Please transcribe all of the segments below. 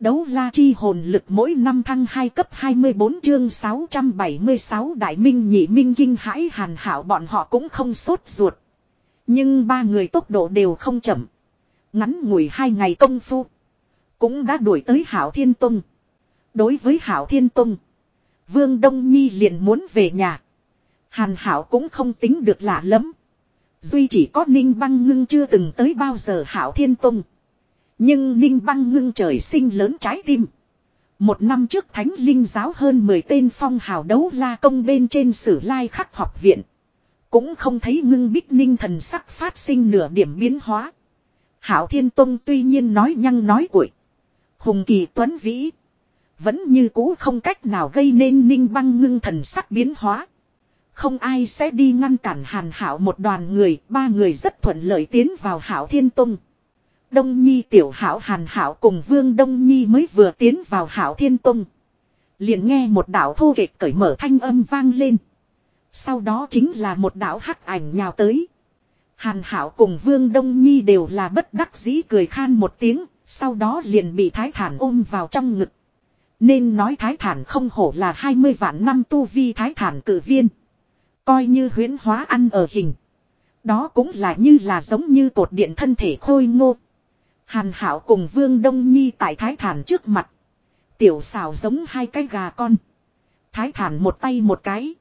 Đấu la chi hồn lực mỗi năm thăng 2 cấp 24 chương 676 đại minh, nhị minh, kinh hãi, hàn hảo bọn họ cũng không sốt ruột. Nhưng ba người tốc độ đều không chậm. Ngắn ngủi hai ngày công phu. Cũng đã đuổi tới Hảo Thiên Tông. Đối với Hảo Thiên Tông. Vương Đông Nhi liền muốn về nhà. Hàn Hảo cũng không tính được lạ lắm. Duy chỉ có Ninh Băng Ngưng chưa từng tới bao giờ Hảo Thiên Tông. Nhưng Ninh Băng Ngưng trời sinh lớn trái tim. Một năm trước Thánh Linh giáo hơn 10 tên phong hào đấu la công bên trên sử lai khắc học viện. Cũng không thấy ngưng bích ninh thần sắc phát sinh nửa điểm biến hóa. Hảo Thiên Tông tuy nhiên nói nhăng nói cuội. Hùng kỳ tuấn vĩ. Vẫn như cũ không cách nào gây nên ninh băng ngưng thần sắc biến hóa. Không ai sẽ đi ngăn cản hàn hảo một đoàn người, ba người rất thuận lợi tiến vào hảo thiên tông. Đông Nhi tiểu hảo hàn hảo cùng vương Đông Nhi mới vừa tiến vào hảo thiên tông. Liền nghe một đạo thô kệch cởi mở thanh âm vang lên. Sau đó chính là một đạo hắc ảnh nhào tới. Hàn hảo cùng vương Đông Nhi đều là bất đắc dĩ cười khan một tiếng, sau đó liền bị thái thản ôm vào trong ngực. Nên nói thái thản không hổ là 20 vạn năm tu vi thái thản cử viên. Coi như huyến hóa ăn ở hình. Đó cũng là như là giống như cột điện thân thể khôi ngô. Hàn hảo cùng vương đông nhi tại thái thản trước mặt. Tiểu xào giống hai cái gà con. Thái thản một tay một cái.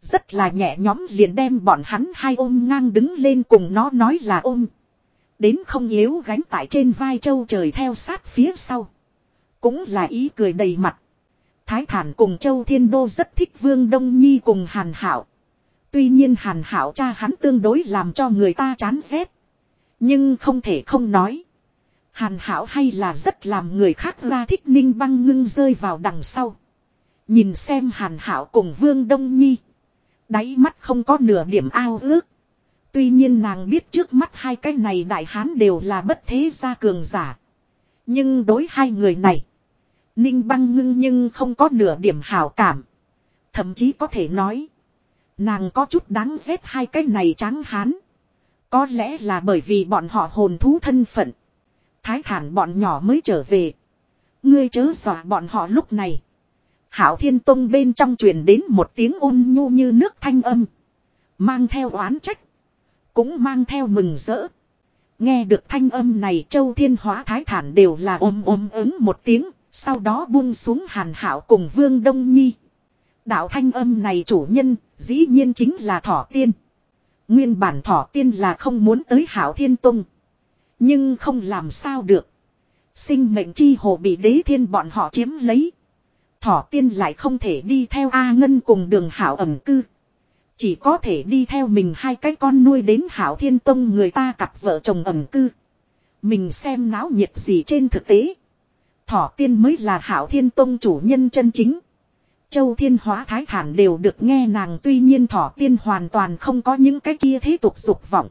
Rất là nhẹ nhóm liền đem bọn hắn hai ôm ngang đứng lên cùng nó nói là ôm. Đến không yếu gánh tại trên vai châu trời theo sát phía sau. Cũng là ý cười đầy mặt. Thái thản cùng châu thiên đô rất thích vương đông nhi cùng hàn hảo. Tuy nhiên hàn hảo cha hắn tương đối làm cho người ta chán ghét. Nhưng không thể không nói. Hàn hảo hay là rất làm người khác ra thích ninh băng ngưng rơi vào đằng sau. Nhìn xem hàn hảo cùng vương đông nhi. Đáy mắt không có nửa điểm ao ước. Tuy nhiên nàng biết trước mắt hai cái này đại hán đều là bất thế gia cường giả. Nhưng đối hai người này. Ninh băng ngưng nhưng không có nửa điểm hảo cảm. Thậm chí có thể nói. Nàng có chút đáng ghét hai cái này trắng hán. Có lẽ là bởi vì bọn họ hồn thú thân phận. Thái thản bọn nhỏ mới trở về. Ngươi chớ dọa bọn họ lúc này. Hảo Thiên Tông bên trong truyền đến một tiếng ôn nhu như nước thanh âm. Mang theo oán trách. Cũng mang theo mừng rỡ. Nghe được thanh âm này Châu Thiên Hóa Thái Thản đều là ôm ôm ứng một tiếng. Sau đó buông xuống hàn hảo cùng Vương Đông Nhi. Đạo thanh âm này chủ nhân, dĩ nhiên chính là Thỏ Tiên. Nguyên bản Thỏ Tiên là không muốn tới Hảo Thiên Tông. Nhưng không làm sao được. Sinh mệnh chi hồ bị đế thiên bọn họ chiếm lấy. Thỏ tiên lại không thể đi theo A Ngân cùng đường hảo ẩm cư. Chỉ có thể đi theo mình hai cái con nuôi đến hảo thiên tông người ta cặp vợ chồng ẩm cư. Mình xem náo nhiệt gì trên thực tế. Thỏ tiên mới là hảo thiên tông chủ nhân chân chính. Châu thiên hóa thái thản đều được nghe nàng tuy nhiên thỏ tiên hoàn toàn không có những cái kia thế tục dục vọng.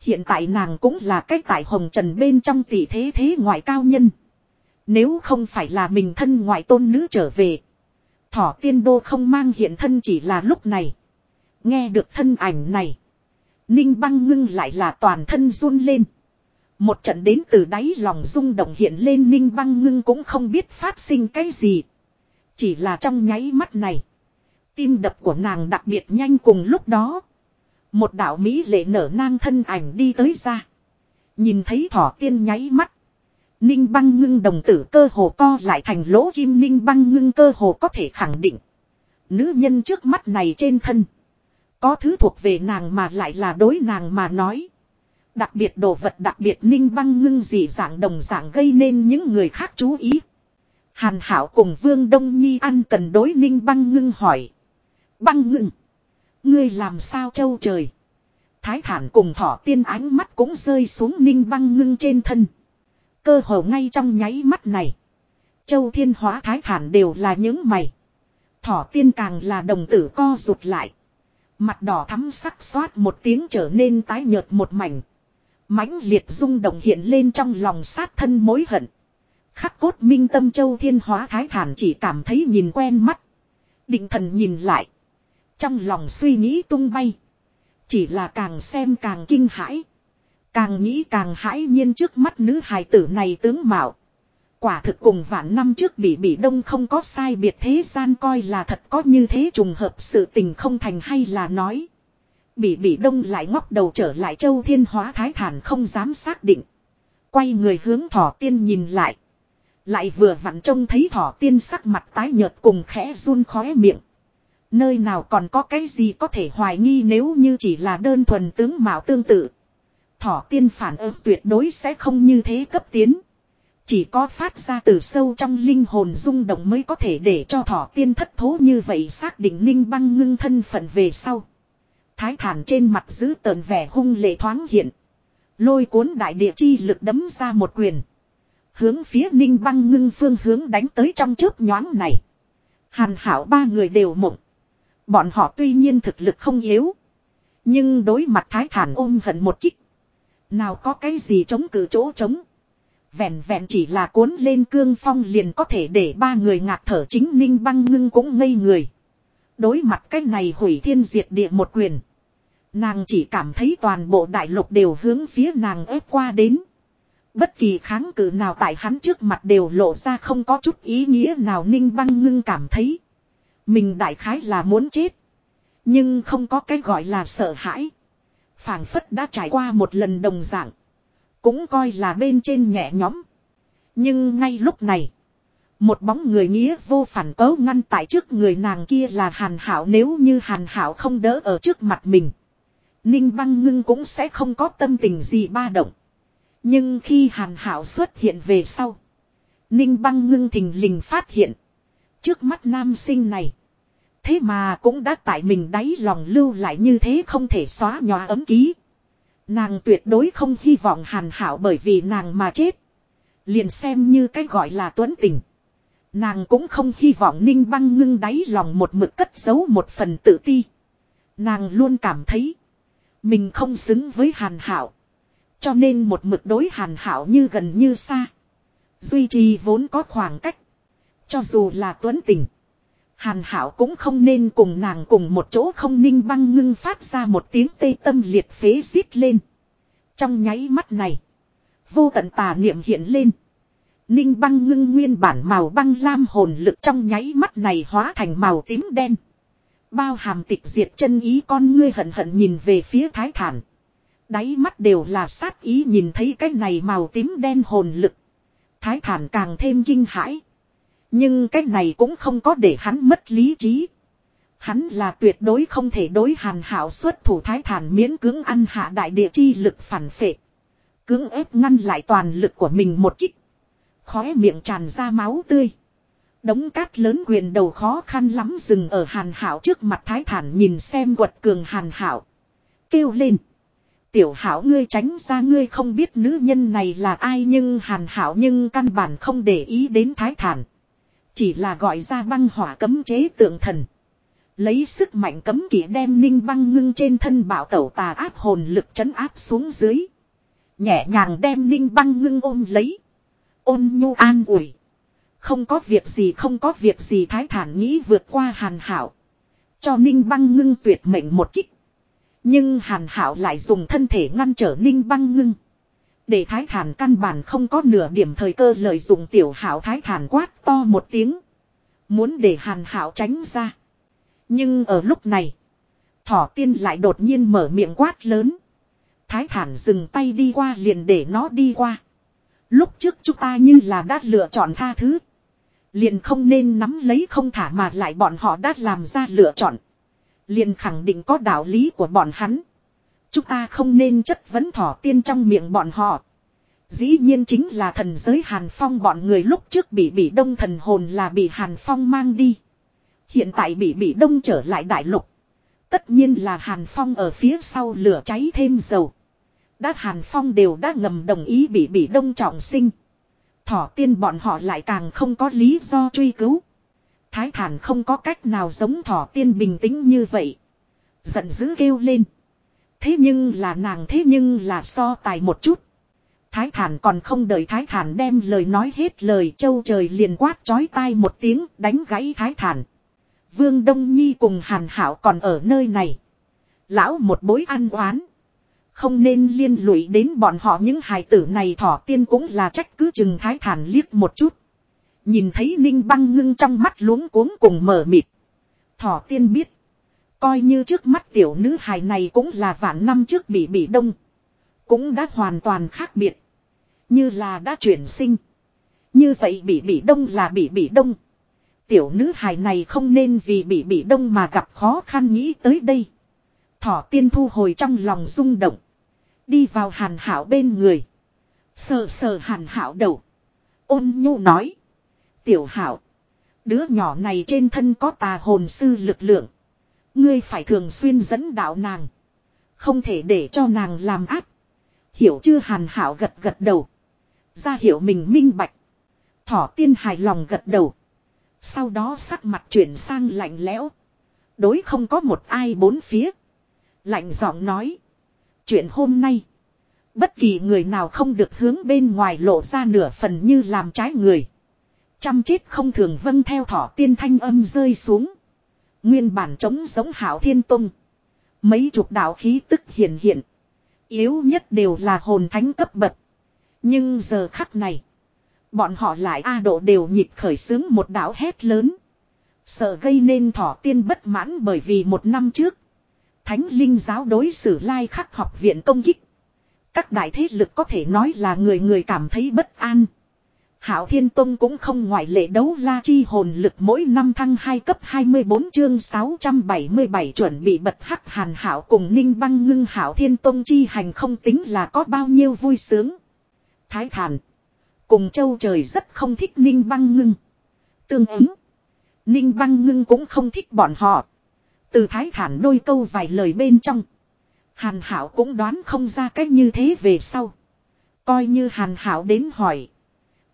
Hiện tại nàng cũng là cách tại hồng trần bên trong tỷ thế thế ngoại cao nhân. Nếu không phải là mình thân ngoại tôn nữ trở về. Thỏ tiên đô không mang hiện thân chỉ là lúc này. Nghe được thân ảnh này. Ninh băng ngưng lại là toàn thân run lên. Một trận đến từ đáy lòng rung động hiện lên, ninh băng ngưng cũng không biết phát sinh cái gì. Chỉ là trong nháy mắt này. Tim đập của nàng đặc biệt nhanh cùng lúc đó. Một đạo Mỹ lệ nở nang thân ảnh đi tới ra. Nhìn thấy thỏ tiên nháy mắt. Ninh băng ngưng đồng tử cơ hồ co lại thành lỗ kim ninh băng ngưng cơ hồ có thể khẳng định. Nữ nhân trước mắt này trên thân. Có thứ thuộc về nàng mà lại là đối nàng mà nói. Đặc biệt đồ vật đặc biệt ninh băng ngưng dị dạng đồng dạng gây nên những người khác chú ý. Hàn hảo cùng vương đông nhi ăn cần đối ninh băng ngưng hỏi. Băng ngưng. Ngươi làm sao châu trời. Thái thản cùng thỏ tiên ánh mắt cũng rơi xuống ninh băng ngưng trên thân. Cơ hồ ngay trong nháy mắt này. Châu thiên hóa thái thản đều là những mày. Thỏ tiên càng là đồng tử co rụt lại. Mặt đỏ thắm sắc xoát một tiếng trở nên tái nhợt một mảnh. mãnh liệt rung động hiện lên trong lòng sát thân mối hận. Khắc cốt minh tâm châu thiên hóa thái thản chỉ cảm thấy nhìn quen mắt. Định thần nhìn lại. Trong lòng suy nghĩ tung bay. Chỉ là càng xem càng kinh hãi. Càng nghĩ càng hãi nhiên trước mắt nữ hài tử này tướng mạo. Quả thực cùng vạn năm trước bị bị đông không có sai biệt thế gian coi là thật có như thế trùng hợp sự tình không thành hay là nói. Bị bị đông lại ngóc đầu trở lại châu thiên hóa thái thản không dám xác định. Quay người hướng thỏ tiên nhìn lại. Lại vừa vặn trông thấy thỏ tiên sắc mặt tái nhợt cùng khẽ run khóe miệng. Nơi nào còn có cái gì có thể hoài nghi nếu như chỉ là đơn thuần tướng mạo tương tự. Thỏ tiên phản ứng tuyệt đối sẽ không như thế cấp tiến. Chỉ có phát ra từ sâu trong linh hồn rung động mới có thể để cho thỏ tiên thất thố như vậy xác định ninh băng ngưng thân phận về sau. Thái thản trên mặt giữ tờn vẻ hung lệ thoáng hiện. Lôi cuốn đại địa chi lực đấm ra một quyền. Hướng phía ninh băng ngưng phương hướng đánh tới trong chớp nhoáng này. Hàn hảo ba người đều mộng. Bọn họ tuy nhiên thực lực không yếu. Nhưng đối mặt thái thản ôm hận một kích. Nào có cái gì chống cự chỗ chống. Vẹn vẹn chỉ là cuốn lên cương phong liền có thể để ba người ngạt thở chính ninh băng ngưng cũng ngây người. Đối mặt cái này hủy thiên diệt địa một quyền. Nàng chỉ cảm thấy toàn bộ đại lục đều hướng phía nàng ép qua đến. Bất kỳ kháng cự nào tại hắn trước mặt đều lộ ra không có chút ý nghĩa nào ninh băng ngưng cảm thấy. Mình đại khái là muốn chết. Nhưng không có cái gọi là sợ hãi. phảng phất đã trải qua một lần đồng dạng. Cũng coi là bên trên nhẹ nhõm. Nhưng ngay lúc này. Một bóng người nghĩa vô phản cấu ngăn tại trước người nàng kia là hàn hảo nếu như hàn hảo không đỡ ở trước mặt mình. Ninh băng ngưng cũng sẽ không có tâm tình gì ba động. Nhưng khi hàn hảo xuất hiện về sau. Ninh băng ngưng thình lình phát hiện. Trước mắt nam sinh này. Thế mà cũng đã tại mình đáy lòng lưu lại như thế không thể xóa nhòa ấm ký. Nàng tuyệt đối không hy vọng hàn hảo bởi vì nàng mà chết. Liền xem như cái gọi là tuấn tình. Nàng cũng không hy vọng ninh băng ngưng đáy lòng một mực cất giấu một phần tự ti. Nàng luôn cảm thấy. Mình không xứng với hàn hảo. Cho nên một mực đối hàn hảo như gần như xa. Duy trì vốn có khoảng cách. Cho dù là tuấn tình. Hàn hảo cũng không nên cùng nàng cùng một chỗ không ninh băng ngưng phát ra một tiếng tê tâm liệt phế xít lên. Trong nháy mắt này. Vô tận tà niệm hiện lên. Ninh băng ngưng nguyên bản màu băng lam hồn lực trong nháy mắt này hóa thành màu tím đen. Bao hàm tịch diệt chân ý con ngươi hận hận nhìn về phía thái thản. Đáy mắt đều là sát ý nhìn thấy cái này màu tím đen hồn lực. Thái thản càng thêm kinh hãi. Nhưng cái này cũng không có để hắn mất lý trí. Hắn là tuyệt đối không thể đối hàn hảo xuất thủ thái thản miễn cưỡng ăn hạ đại địa chi lực phản phệ. Cưỡng ép ngăn lại toàn lực của mình một kích. Khóe miệng tràn ra máu tươi. Đống cát lớn quyền đầu khó khăn lắm dừng ở hàn hảo trước mặt thái thản nhìn xem quật cường hàn hảo. Kêu lên. Tiểu hảo ngươi tránh ra ngươi không biết nữ nhân này là ai nhưng hàn hảo nhưng căn bản không để ý đến thái thản. Chỉ là gọi ra băng hỏa cấm chế tượng thần. Lấy sức mạnh cấm kỵ đem ninh băng ngưng trên thân bảo tẩu tà áp hồn lực chấn áp xuống dưới. Nhẹ nhàng đem ninh băng ngưng ôm lấy. Ôn nhu an ủi. Không có việc gì, không có việc gì, thái thản nghĩ vượt qua hàn hảo. Cho ninh băng ngưng tuyệt mệnh một kích. Nhưng hàn hảo lại dùng thân thể ngăn trở ninh băng ngưng. Để thái thản căn bản không có nửa điểm thời cơ lợi dụng tiểu hảo thái thản quát to một tiếng. Muốn để hàn hảo tránh ra. Nhưng ở lúc này. Thỏ tiên lại đột nhiên mở miệng quát lớn. Thái thản dừng tay đi qua liền để nó đi qua. Lúc trước chúng ta như là đã lựa chọn tha thứ. Liền không nên nắm lấy không thả mà lại bọn họ đã làm ra lựa chọn. Liền khẳng định có đạo lý của bọn hắn. Chúng ta không nên chất vấn thỏ tiên trong miệng bọn họ. Dĩ nhiên chính là thần giới Hàn Phong bọn người lúc trước bị bị đông thần hồn là bị Hàn Phong mang đi. Hiện tại bị bị đông trở lại đại lục. Tất nhiên là Hàn Phong ở phía sau lửa cháy thêm dầu. Đã Hàn Phong đều đã ngầm đồng ý bị bị đông trọng sinh. Thỏ tiên bọn họ lại càng không có lý do truy cứu. Thái thản không có cách nào giống thỏ tiên bình tĩnh như vậy. Giận dữ kêu lên. Thế nhưng là nàng thế nhưng là so tài một chút. Thái thản còn không đợi thái thản đem lời nói hết lời, châu trời liền quát chói tai một tiếng, đánh gãy thái thản. Vương Đông Nhi cùng hàn hảo còn ở nơi này. Lão một bối ăn oán. Không nên liên lụy đến bọn họ, những hài tử này thỏ tiên cũng là trách cứ chừng thái thản liếc một chút. Nhìn thấy ninh băng ngưng trong mắt luống cuống cùng mở mịt. Thỏ tiên biết. Coi như trước mắt tiểu nữ hài này cũng là vạn năm trước bị bị đông. Cũng đã hoàn toàn khác biệt. Như là đã chuyển sinh. Như vậy bị bị đông là bị bị đông. Tiểu nữ hài này không nên vì bị bị đông mà gặp khó khăn nghĩ tới đây. Thỏ tiên thu hồi trong lòng rung động. Đi vào hàn hảo bên người. Sờ sờ hàn hảo đầu. Ôn nhu nói. Tiểu hảo. Đứa nhỏ này trên thân có tà hồn sư lực lượng. Ngươi phải thường xuyên dẫn đạo nàng. Không thể để cho nàng làm áp. Hiểu chưa hàn hảo gật gật đầu. Ra hiểu mình minh bạch. Thỏ tiên hài lòng gật đầu. Sau đó sắc mặt chuyển sang lạnh lẽo. Đối không có một ai bốn phía. Lạnh giọng nói. Chuyện hôm nay. Bất kỳ người nào không được hướng bên ngoài lộ ra nửa phần như làm trái người. Chăm chết không thường vâng theo thỏ tiên thanh âm rơi xuống. Nguyên bản trống giống hảo thiên tông. Mấy chục đạo khí tức hiện hiện. Yếu nhất đều là hồn thánh cấp bậc. Nhưng giờ khắc này. Bọn họ lại A độ đều nhịp khởi xướng một đạo hét lớn. Sợ gây nên thỏ tiên bất mãn bởi vì một năm trước. Thánh linh giáo đối xử lai khắc học viện công kích. Các đại thế lực có thể nói là người người cảm thấy bất an. Hảo Thiên Tông cũng không ngoại lệ đấu la chi hồn lực mỗi năm thăng 2 cấp 24 chương 677 chuẩn bị bật hắc hàn hảo cùng ninh băng ngưng Hảo Thiên Tông chi hành không tính là có bao nhiêu vui sướng. Thái thản. Cùng châu trời rất không thích ninh băng ngưng. Tương ứng. Ninh băng ngưng cũng không thích bọn họ. Từ thái thản đôi câu vài lời bên trong. Hàn hảo cũng đoán không ra cách như thế về sau. Coi như hàn hảo đến hỏi.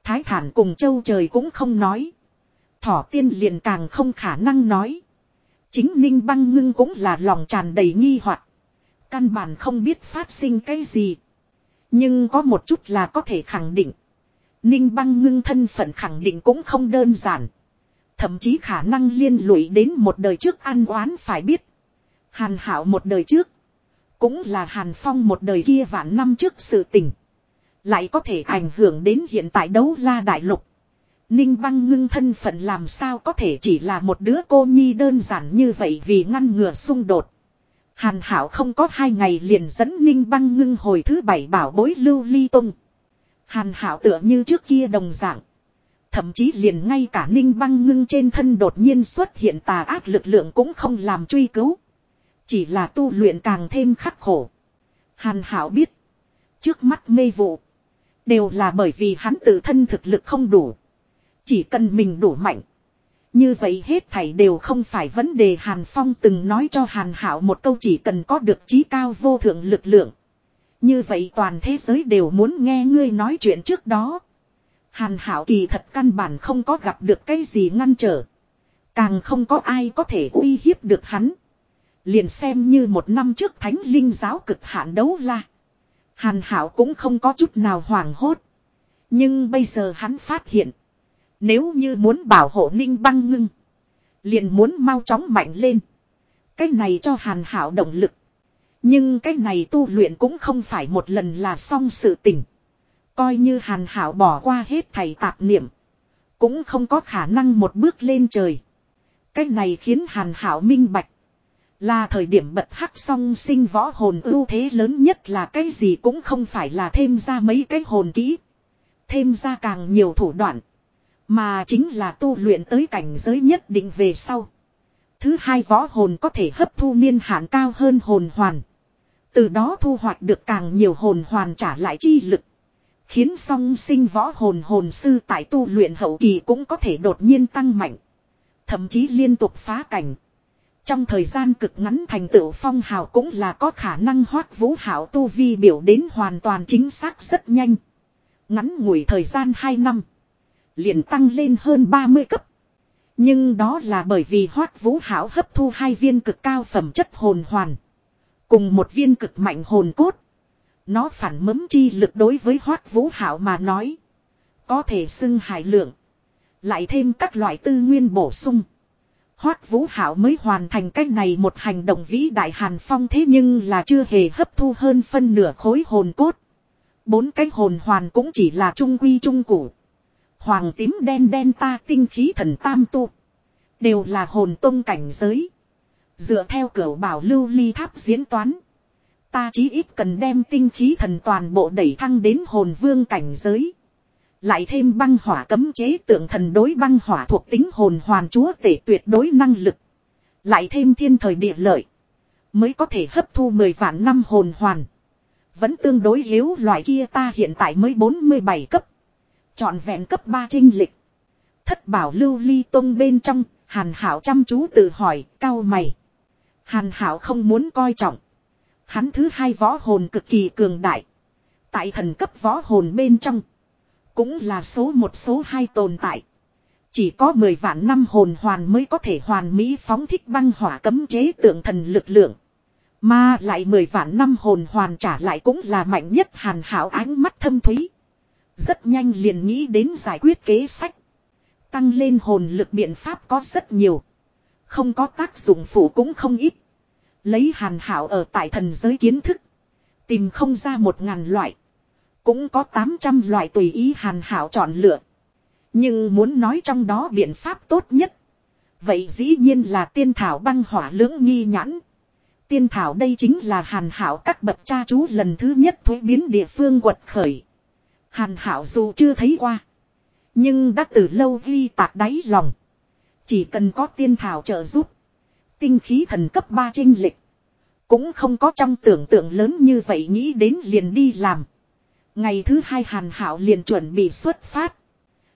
Thái thản cùng châu trời cũng không nói. Thỏ tiên liền càng không khả năng nói. Chính ninh băng ngưng cũng là lòng tràn đầy nghi hoặc Căn bản không biết phát sinh cái gì. Nhưng có một chút là có thể khẳng định. Ninh băng ngưng thân phận khẳng định cũng không đơn giản. Thậm chí khả năng liên lụy đến một đời trước ăn oán phải biết. Hàn hảo một đời trước. Cũng là hàn phong một đời kia vạn năm trước sự tình. Lại có thể ảnh hưởng đến hiện tại đấu la đại lục. Ninh băng ngưng thân phận làm sao có thể chỉ là một đứa cô nhi đơn giản như vậy vì ngăn ngừa xung đột. Hàn hảo không có hai ngày liền dẫn Ninh băng ngưng hồi thứ bảy bảo bối lưu ly tung. Hàn hảo tựa như trước kia đồng dạng. Thậm chí liền ngay cả ninh băng ngưng trên thân đột nhiên xuất hiện tà ác lực lượng cũng không làm truy cứu. Chỉ là tu luyện càng thêm khắc khổ. Hàn hảo biết. Trước mắt mê vụ. Đều là bởi vì hắn tự thân thực lực không đủ. Chỉ cần mình đủ mạnh. Như vậy hết thảy đều không phải vấn đề Hàn Phong từng nói cho Hàn Hảo một câu chỉ cần có được trí cao vô thượng lực lượng. Như vậy toàn thế giới đều muốn nghe ngươi nói chuyện trước đó. Hàn Hảo kỳ thật căn bản không có gặp được cái gì ngăn trở. Càng không có ai có thể uy hiếp được hắn. Liền xem như một năm trước thánh linh giáo cực hạn đấu la. Hàn Hảo cũng không có chút nào hoảng hốt. Nhưng bây giờ hắn phát hiện. Nếu như muốn bảo hộ ninh băng ngưng. Liền muốn mau chóng mạnh lên. Cái này cho Hàn Hảo động lực. Nhưng cái này tu luyện cũng không phải một lần là xong sự tình. Coi như Hàn Hảo bỏ qua hết thầy tạp niệm. Cũng không có khả năng một bước lên trời. Cái này khiến Hàn Hảo minh bạch. Là thời điểm bật hắc song sinh võ hồn ưu thế lớn nhất là cái gì cũng không phải là thêm ra mấy cái hồn kỹ. Thêm ra càng nhiều thủ đoạn. Mà chính là tu luyện tới cảnh giới nhất định về sau. Thứ hai võ hồn có thể hấp thu niên hạn cao hơn hồn hoàn. Từ đó thu hoạch được càng nhiều hồn hoàn trả lại chi lực. Khiến song sinh võ hồn hồn sư tại tu luyện hậu kỳ cũng có thể đột nhiên tăng mạnh. Thậm chí liên tục phá cảnh. Trong thời gian cực ngắn thành tựu phong hào cũng là có khả năng hoát vũ hảo tu vi biểu đến hoàn toàn chính xác rất nhanh. Ngắn ngủi thời gian 2 năm. Liền tăng lên hơn 30 cấp. Nhưng đó là bởi vì hoát vũ hảo hấp thu hai viên cực cao phẩm chất hồn hoàn. Cùng một viên cực mạnh hồn cốt. Nó phản mấm chi lực đối với hoát vũ hảo mà nói. Có thể xưng hải lượng. Lại thêm các loại tư nguyên bổ sung. Hoát Vũ Hảo mới hoàn thành cách này một hành động vĩ đại Hàn Phong thế nhưng là chưa hề hấp thu hơn phân nửa khối hồn cốt. Bốn cái hồn hoàn cũng chỉ là trung quy trung củ. Hoàng tím đen đen ta tinh khí thần tam tu. Đều là hồn tông cảnh giới. Dựa theo cửa bảo lưu ly tháp diễn toán. Ta chí ít cần đem tinh khí thần toàn bộ đẩy thăng đến hồn vương cảnh giới. Lại thêm băng hỏa cấm chế tượng thần đối băng hỏa thuộc tính hồn hoàn chúa tể tuyệt đối năng lực. Lại thêm thiên thời địa lợi. Mới có thể hấp thu 10 vạn năm hồn hoàn. Vẫn tương đối yếu loại kia ta hiện tại mới 47 cấp. Chọn vẹn cấp 3 trinh lịch. Thất bảo lưu ly tông bên trong, hàn hảo chăm chú tự hỏi, cao mày. Hàn hảo không muốn coi trọng. Hắn thứ hai võ hồn cực kỳ cường đại. Tại thần cấp võ hồn bên trong. Cũng là số một số hai tồn tại. Chỉ có 10 vạn năm hồn hoàn mới có thể hoàn mỹ phóng thích băng hỏa cấm chế tượng thần lực lượng. Mà lại 10 vạn năm hồn hoàn trả lại cũng là mạnh nhất hàn hảo ánh mắt thâm thúy. Rất nhanh liền nghĩ đến giải quyết kế sách. Tăng lên hồn lực biện pháp có rất nhiều. Không có tác dụng phụ cũng không ít. Lấy hàn hảo ở tại thần giới kiến thức. Tìm không ra một ngàn loại. Cũng có 800 loại tùy ý hàn hảo chọn lựa. Nhưng muốn nói trong đó biện pháp tốt nhất. Vậy dĩ nhiên là tiên thảo băng hỏa lưỡng nghi nhãn. Tiên thảo đây chính là hàn hảo các bậc cha chú lần thứ nhất thuế biến địa phương quật khởi. Hàn hảo dù chưa thấy qua. Nhưng đã từ lâu ghi tạc đáy lòng. Chỉ cần có tiên thảo trợ giúp. Tinh khí thần cấp 3 trinh lịch. Cũng không có trong tưởng tượng lớn như vậy nghĩ đến liền đi làm. Ngày thứ hai hàn hảo liền chuẩn bị xuất phát.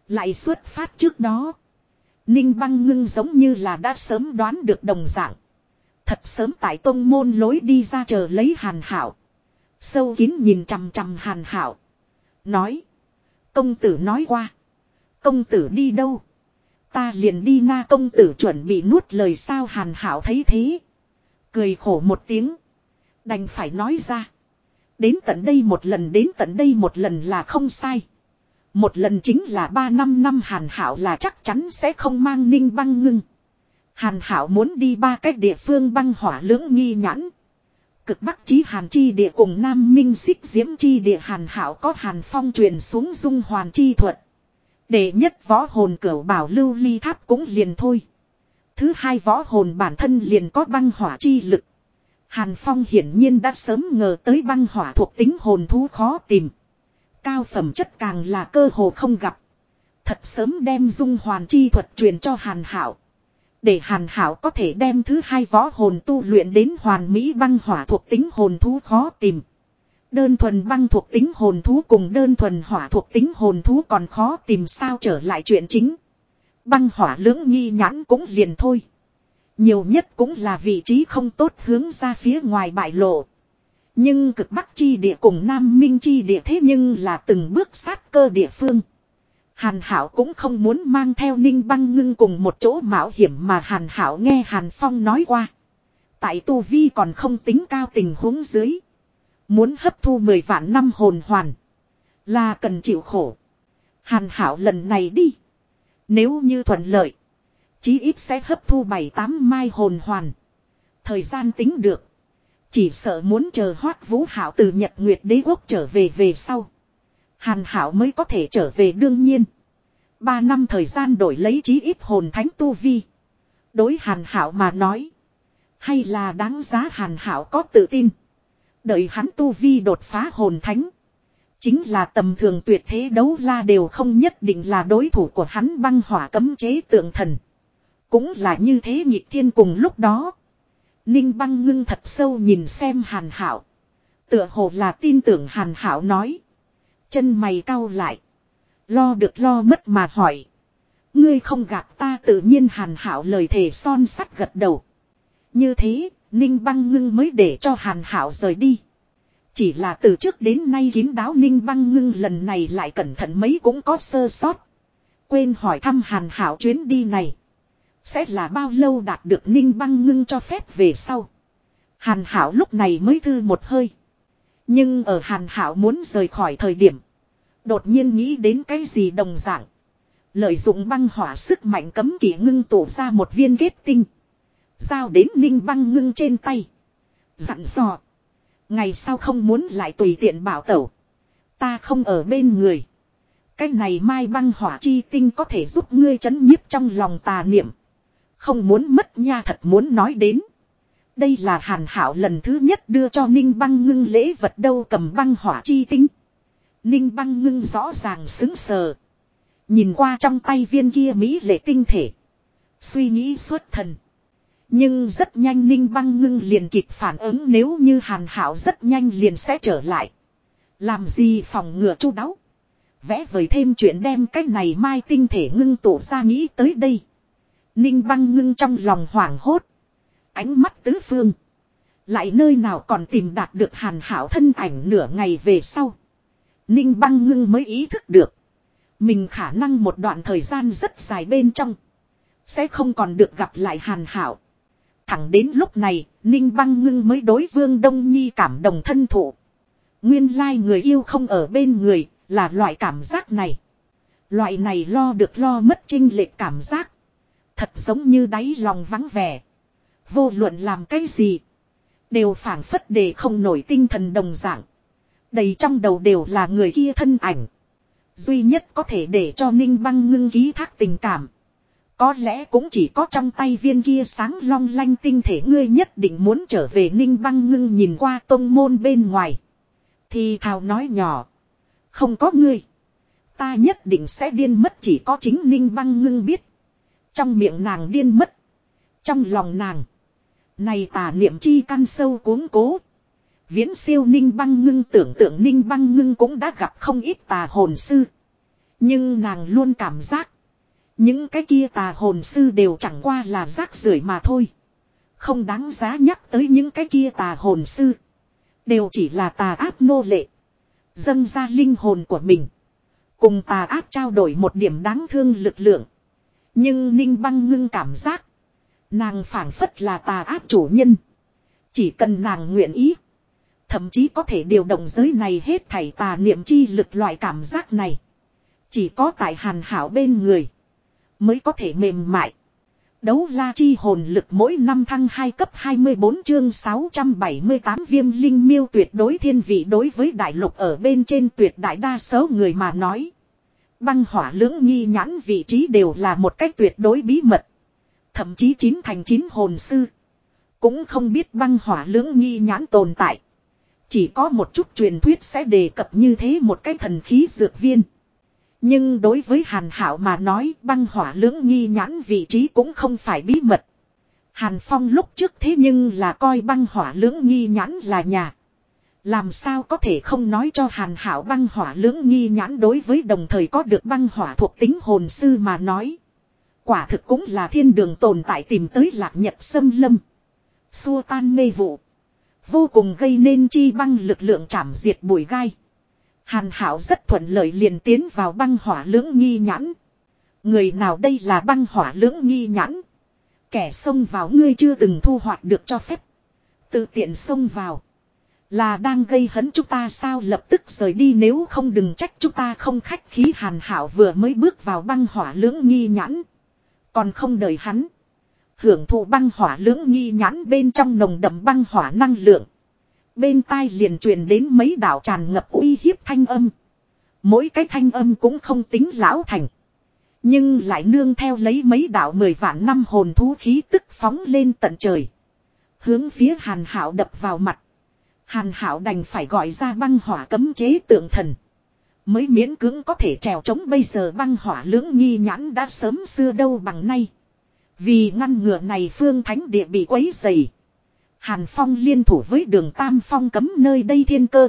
Lại xuất phát trước đó. Ninh băng ngưng giống như là đã sớm đoán được đồng dạng. Thật sớm tại tông môn lối đi ra chờ lấy hàn hảo. Sâu kín nhìn chằm chằm hàn hảo. Nói. Công tử nói qua. Công tử đi đâu? Ta liền đi na công tử chuẩn bị nuốt lời sao hàn hảo thấy thế. Cười khổ một tiếng. Đành phải nói ra. Đến tận đây một lần, đến tận đây một lần là không sai. Một lần chính là ba năm năm, hàn hảo là chắc chắn sẽ không mang ninh băng ngưng. Hàn hảo muốn đi ba cách địa phương băng hỏa lưỡng nghi nhãn. Cực bắc chí hàn chi địa cùng nam minh xích diễm chi địa, hàn hảo có hàn phong truyền xuống dung hoàn chi thuật. Để nhất võ hồn cửu bảo lưu ly tháp cũng liền thôi. Thứ hai võ hồn bản thân liền có băng hỏa chi lực. Hàn Phong hiển nhiên đã sớm ngờ tới băng hỏa thuộc tính hồn thú khó tìm. Cao phẩm chất càng là cơ hồ không gặp. Thật sớm đem dung hoàn chi thuật truyền cho Hàn Hảo. Để Hàn Hảo có thể đem thứ hai võ hồn tu luyện đến hoàn mỹ băng hỏa thuộc tính hồn thú khó tìm. Đơn thuần băng thuộc tính hồn thú cùng đơn thuần hỏa thuộc tính hồn thú còn khó tìm sao trở lại chuyện chính. Băng hỏa lưỡng nghi nhãn cũng liền thôi. Nhiều nhất cũng là vị trí không tốt hướng ra phía ngoài bại lộ. Nhưng cực bắc chi địa cùng nam minh chi địa thế nhưng là từng bước sát cơ địa phương. Hàn Hảo cũng không muốn mang theo Ninh Băng Ngưng cùng một chỗ mạo hiểm mà Hàn Hảo nghe Hàn Phong nói qua. Tại Tu Vi còn không tính cao tình huống dưới. Muốn hấp thu 10 vạn năm hồn hoàn. Là cần chịu khổ. Hàn Hảo lần này đi. Nếu như thuận lợi. Chí ít sẽ hấp thu 7-8 mai hồn hoàn. Thời gian tính được. Chỉ sợ muốn chờ hoát vũ hảo từ Nhật Nguyệt đế quốc trở về về sau. Hàn hảo mới có thể trở về đương nhiên. Ba năm thời gian đổi lấy chí ít hồn thánh tu vi. Đối hàn hảo mà nói. Hay là đáng giá hàn hảo có tự tin. Đợi hắn tu vi đột phá hồn thánh. Chính là tầm thường tuyệt thế đấu la đều không nhất định là đối thủ của hắn băng hỏa cấm chế tượng thần. Cũng là như thế nhịp thiên cùng lúc đó. Ninh băng ngưng thật sâu nhìn xem hàn hảo. Tựa hồ là tin tưởng hàn hảo nói. Chân mày cau lại. Lo được lo mất mà hỏi. Ngươi không gạt ta tự nhiên hàn hảo lời thề son sắt gật đầu. Như thế, Ninh băng ngưng mới để cho hàn hảo rời đi. Chỉ là từ trước đến nay kín đáo Ninh băng ngưng lần này lại cẩn thận mấy cũng có sơ sót. Quên hỏi thăm hàn hảo chuyến đi này. Sẽ là bao lâu đạt được ninh băng ngưng cho phép về sau. Hàn hảo lúc này mới thư một hơi. Nhưng ở hàn hảo muốn rời khỏi thời điểm. Đột nhiên nghĩ đến cái gì đồng dạng. Lợi dụng băng hỏa sức mạnh cấm kỵ ngưng tụ ra một viên kết tinh. Giao đến ninh băng ngưng trên tay. Dặn dò. Ngày sau không muốn lại tùy tiện bảo tẩu. Ta không ở bên người. Cái này mai băng hỏa chi tinh có thể giúp ngươi chấn nhiếp trong lòng tà niệm. Không muốn mất nha thật muốn nói đến. Đây là hàn hảo lần thứ nhất đưa cho Ninh băng ngưng lễ vật đâu cầm băng hỏa chi tinh. Ninh băng ngưng rõ ràng xứng sờ. Nhìn qua trong tay viên kia Mỹ lệ tinh thể. Suy nghĩ suốt thần. Nhưng rất nhanh Ninh băng ngưng liền kịp phản ứng nếu như hàn hảo rất nhanh liền sẽ trở lại. Làm gì phòng ngừa chu đáo. Vẽ vời thêm chuyện đem cái này mai tinh thể ngưng tụ ra nghĩ tới đây. Ninh băng ngưng trong lòng hoảng hốt. Ánh mắt tứ phương. Lại nơi nào còn tìm đạt được hàn hảo thân ảnh nửa ngày về sau. Ninh băng ngưng mới ý thức được. Mình khả năng một đoạn thời gian rất dài bên trong. Sẽ không còn được gặp lại hàn hảo. Thẳng đến lúc này, Ninh băng ngưng mới đối vương Đông Nhi cảm đồng thân thụ. Nguyên lai người yêu không ở bên người, là loại cảm giác này. Loại này lo được lo mất trinh lệch cảm giác. Thật giống như đáy lòng vắng vẻ. Vô luận làm cái gì. Đều phản phất để không nổi tinh thần đồng dạng. Đầy trong đầu đều là người kia thân ảnh. Duy nhất có thể để cho Ninh băng ngưng ký thác tình cảm. Có lẽ cũng chỉ có trong tay viên kia sáng long lanh tinh thể ngươi nhất định muốn trở về Ninh băng ngưng nhìn qua tông môn bên ngoài. Thì thào nói nhỏ. Không có ngươi. Ta nhất định sẽ điên mất chỉ có chính Ninh băng ngưng biết. Trong miệng nàng điên mất. Trong lòng nàng. Này tà niệm chi căn sâu cuốn cố. Viễn siêu ninh băng ngưng tưởng tượng ninh băng ngưng cũng đã gặp không ít tà hồn sư. Nhưng nàng luôn cảm giác. Những cái kia tà hồn sư đều chẳng qua là rác rưởi mà thôi. Không đáng giá nhắc tới những cái kia tà hồn sư. Đều chỉ là tà áp nô lệ. Dâng ra linh hồn của mình. Cùng tà áp trao đổi một điểm đáng thương lực lượng. Nhưng Ninh băng ngưng cảm giác. Nàng phảng phất là tà ác chủ nhân. Chỉ cần nàng nguyện ý. Thậm chí có thể điều động giới này hết thảy tà niệm chi lực loại cảm giác này. Chỉ có tại hàn hảo bên người. Mới có thể mềm mại. Đấu la chi hồn lực mỗi năm thăng 2 cấp 24 chương 678 viêm linh miêu tuyệt đối thiên vị đối với đại lục ở bên trên tuyệt đại đa số người mà nói. Băng hỏa lưỡng nghi nhãn vị trí đều là một cách tuyệt đối bí mật. Thậm chí chín thành chín hồn sư. Cũng không biết băng hỏa lưỡng nghi nhãn tồn tại. Chỉ có một chút truyền thuyết sẽ đề cập như thế một cái thần khí dược viên. Nhưng đối với Hàn Hảo mà nói, băng hỏa lưỡng nghi nhãn vị trí cũng không phải bí mật. Hàn Phong lúc trước thế nhưng là coi băng hỏa lưỡng nghi nhãn là nhà. Làm sao có thể không nói cho Hàn Hảo băng hỏa lưỡng nghi nhãn đối với đồng thời có được băng hỏa thuộc tính hồn sư mà nói. Quả thực cũng là thiên đường tồn tại tìm tới lạc nhật sâm lâm. Xua tan mê vụ. Vô cùng gây nên chi băng lực lượng chảm diệt bụi gai. Hàn hảo rất thuận lợi liền tiến vào băng hỏa lưỡng nghi nhãn. Người nào đây là băng hỏa lưỡng nghi nhãn. Kẻ xông vào ngươi chưa từng thu hoạch được cho phép. Tự tiện xông vào. Là đang gây hấn chúng ta sao lập tức rời đi nếu không đừng trách chúng ta không khách khí hàn hảo vừa mới bước vào băng hỏa lưỡng nghi nhãn. Còn không đợi hắn. Hưởng thụ băng hỏa lưỡng nghi nhãn bên trong nồng đậm băng hỏa năng lượng. Bên tai liền truyền đến mấy đạo tràn ngập uy hiếp thanh âm. Mỗi cái thanh âm cũng không tính lão thành. Nhưng lại nương theo lấy mấy đạo mười vạn năm hồn thú khí tức phóng lên tận trời. Hướng phía hàn hảo đập vào mặt. Hàn hảo đành phải gọi ra băng hỏa cấm chế tượng thần. Mới miễn cưỡng có thể trèo chống bây giờ băng hỏa lưỡng nghi nhãn đã sớm xưa đâu bằng nay. Vì ngăn ngừa này phương thánh địa bị quấy dày. Hàn Phong liên thủ với đường Tam Phong cấm nơi đây thiên cơ.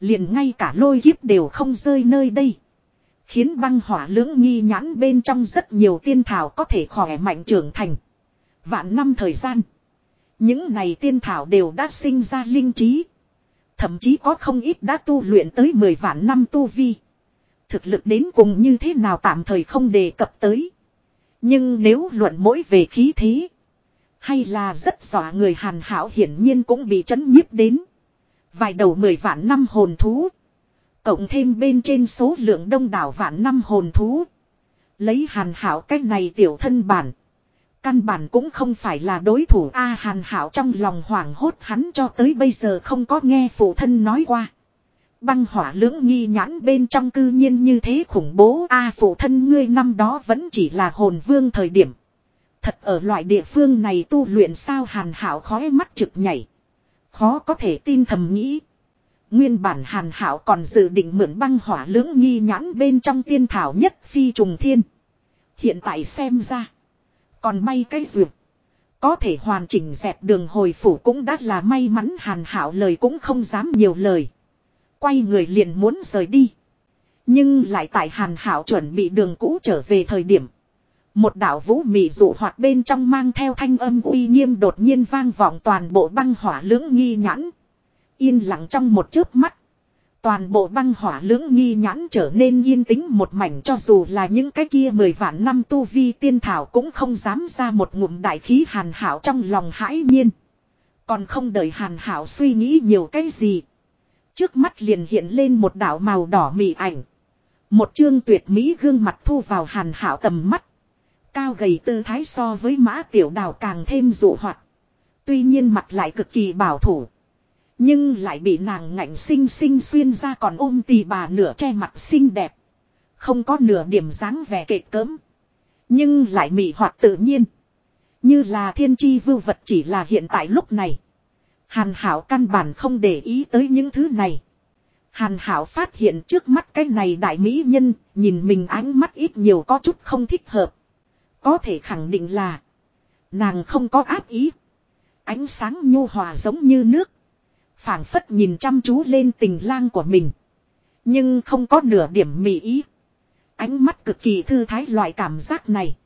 liền ngay cả lôi kiếp đều không rơi nơi đây. Khiến băng hỏa lưỡng nghi nhãn bên trong rất nhiều tiên thảo có thể khỏe mạnh trưởng thành. Vạn năm thời gian. Những này tiên thảo đều đã sinh ra linh trí. Thậm chí có không ít đã tu luyện tới 10 vạn năm tu vi. Thực lực đến cùng như thế nào tạm thời không đề cập tới. Nhưng nếu luận mỗi về khí thế. Hay là rất rõ người hàn hảo hiển nhiên cũng bị chấn nhiếp đến. Vài đầu 10 vạn năm hồn thú. Cộng thêm bên trên số lượng đông đảo vạn năm hồn thú. Lấy hàn hảo cách này tiểu thân bản. Căn bản cũng không phải là đối thủ A hàn hảo trong lòng hoảng hốt hắn cho tới bây giờ không có nghe phụ thân nói qua. Băng hỏa lưỡng nghi nhãn bên trong cư nhiên như thế khủng bố A phụ thân ngươi năm đó vẫn chỉ là hồn vương thời điểm. Thật ở loại địa phương này tu luyện sao hàn hảo khói mắt trực nhảy. Khó có thể tin thầm nghĩ. Nguyên bản hàn hảo còn dự định mượn băng hỏa lưỡng nghi nhãn bên trong tiên thảo nhất phi trùng thiên. Hiện tại xem ra. Còn may cái duyệt. Có thể hoàn chỉnh dẹp đường hồi phủ cũng đã là may mắn hàn hảo lời cũng không dám nhiều lời. Quay người liền muốn rời đi. Nhưng lại tại hàn hảo chuẩn bị đường cũ trở về thời điểm. Một đạo vũ mị dụ hoạt bên trong mang theo thanh âm uy nghiêm đột nhiên vang vọng toàn bộ băng hỏa lưỡng nghi nhãn. Yên lặng trong một chớp mắt. Toàn bộ băng hỏa lưỡng nghi nhãn trở nên yên tĩnh một mảnh cho dù là những cái kia mười vạn năm tu vi tiên thảo cũng không dám ra một ngụm đại khí hàn hảo trong lòng hãi nhiên. Còn không đợi hàn hảo suy nghĩ nhiều cái gì. Trước mắt liền hiện lên một đảo màu đỏ mị ảnh. Một chương tuyệt mỹ gương mặt thu vào hàn hảo tầm mắt. Cao gầy tư thái so với mã tiểu đào càng thêm dụ hoạt. Tuy nhiên mặt lại cực kỳ bảo thủ. Nhưng lại bị nàng ngạnh xinh xinh xuyên ra còn ôm tì bà nửa che mặt xinh đẹp. Không có nửa điểm dáng vẻ kệ cớm. Nhưng lại mị hoạt tự nhiên. Như là thiên chi vưu vật chỉ là hiện tại lúc này. Hàn hảo căn bản không để ý tới những thứ này. Hàn hảo phát hiện trước mắt cái này đại mỹ nhân, nhìn mình ánh mắt ít nhiều có chút không thích hợp. Có thể khẳng định là, nàng không có áp ý. Ánh sáng nhu hòa giống như nước phảng phất nhìn chăm chú lên tình lang của mình. Nhưng không có nửa điểm mị ý. Ánh mắt cực kỳ thư thái loại cảm giác này.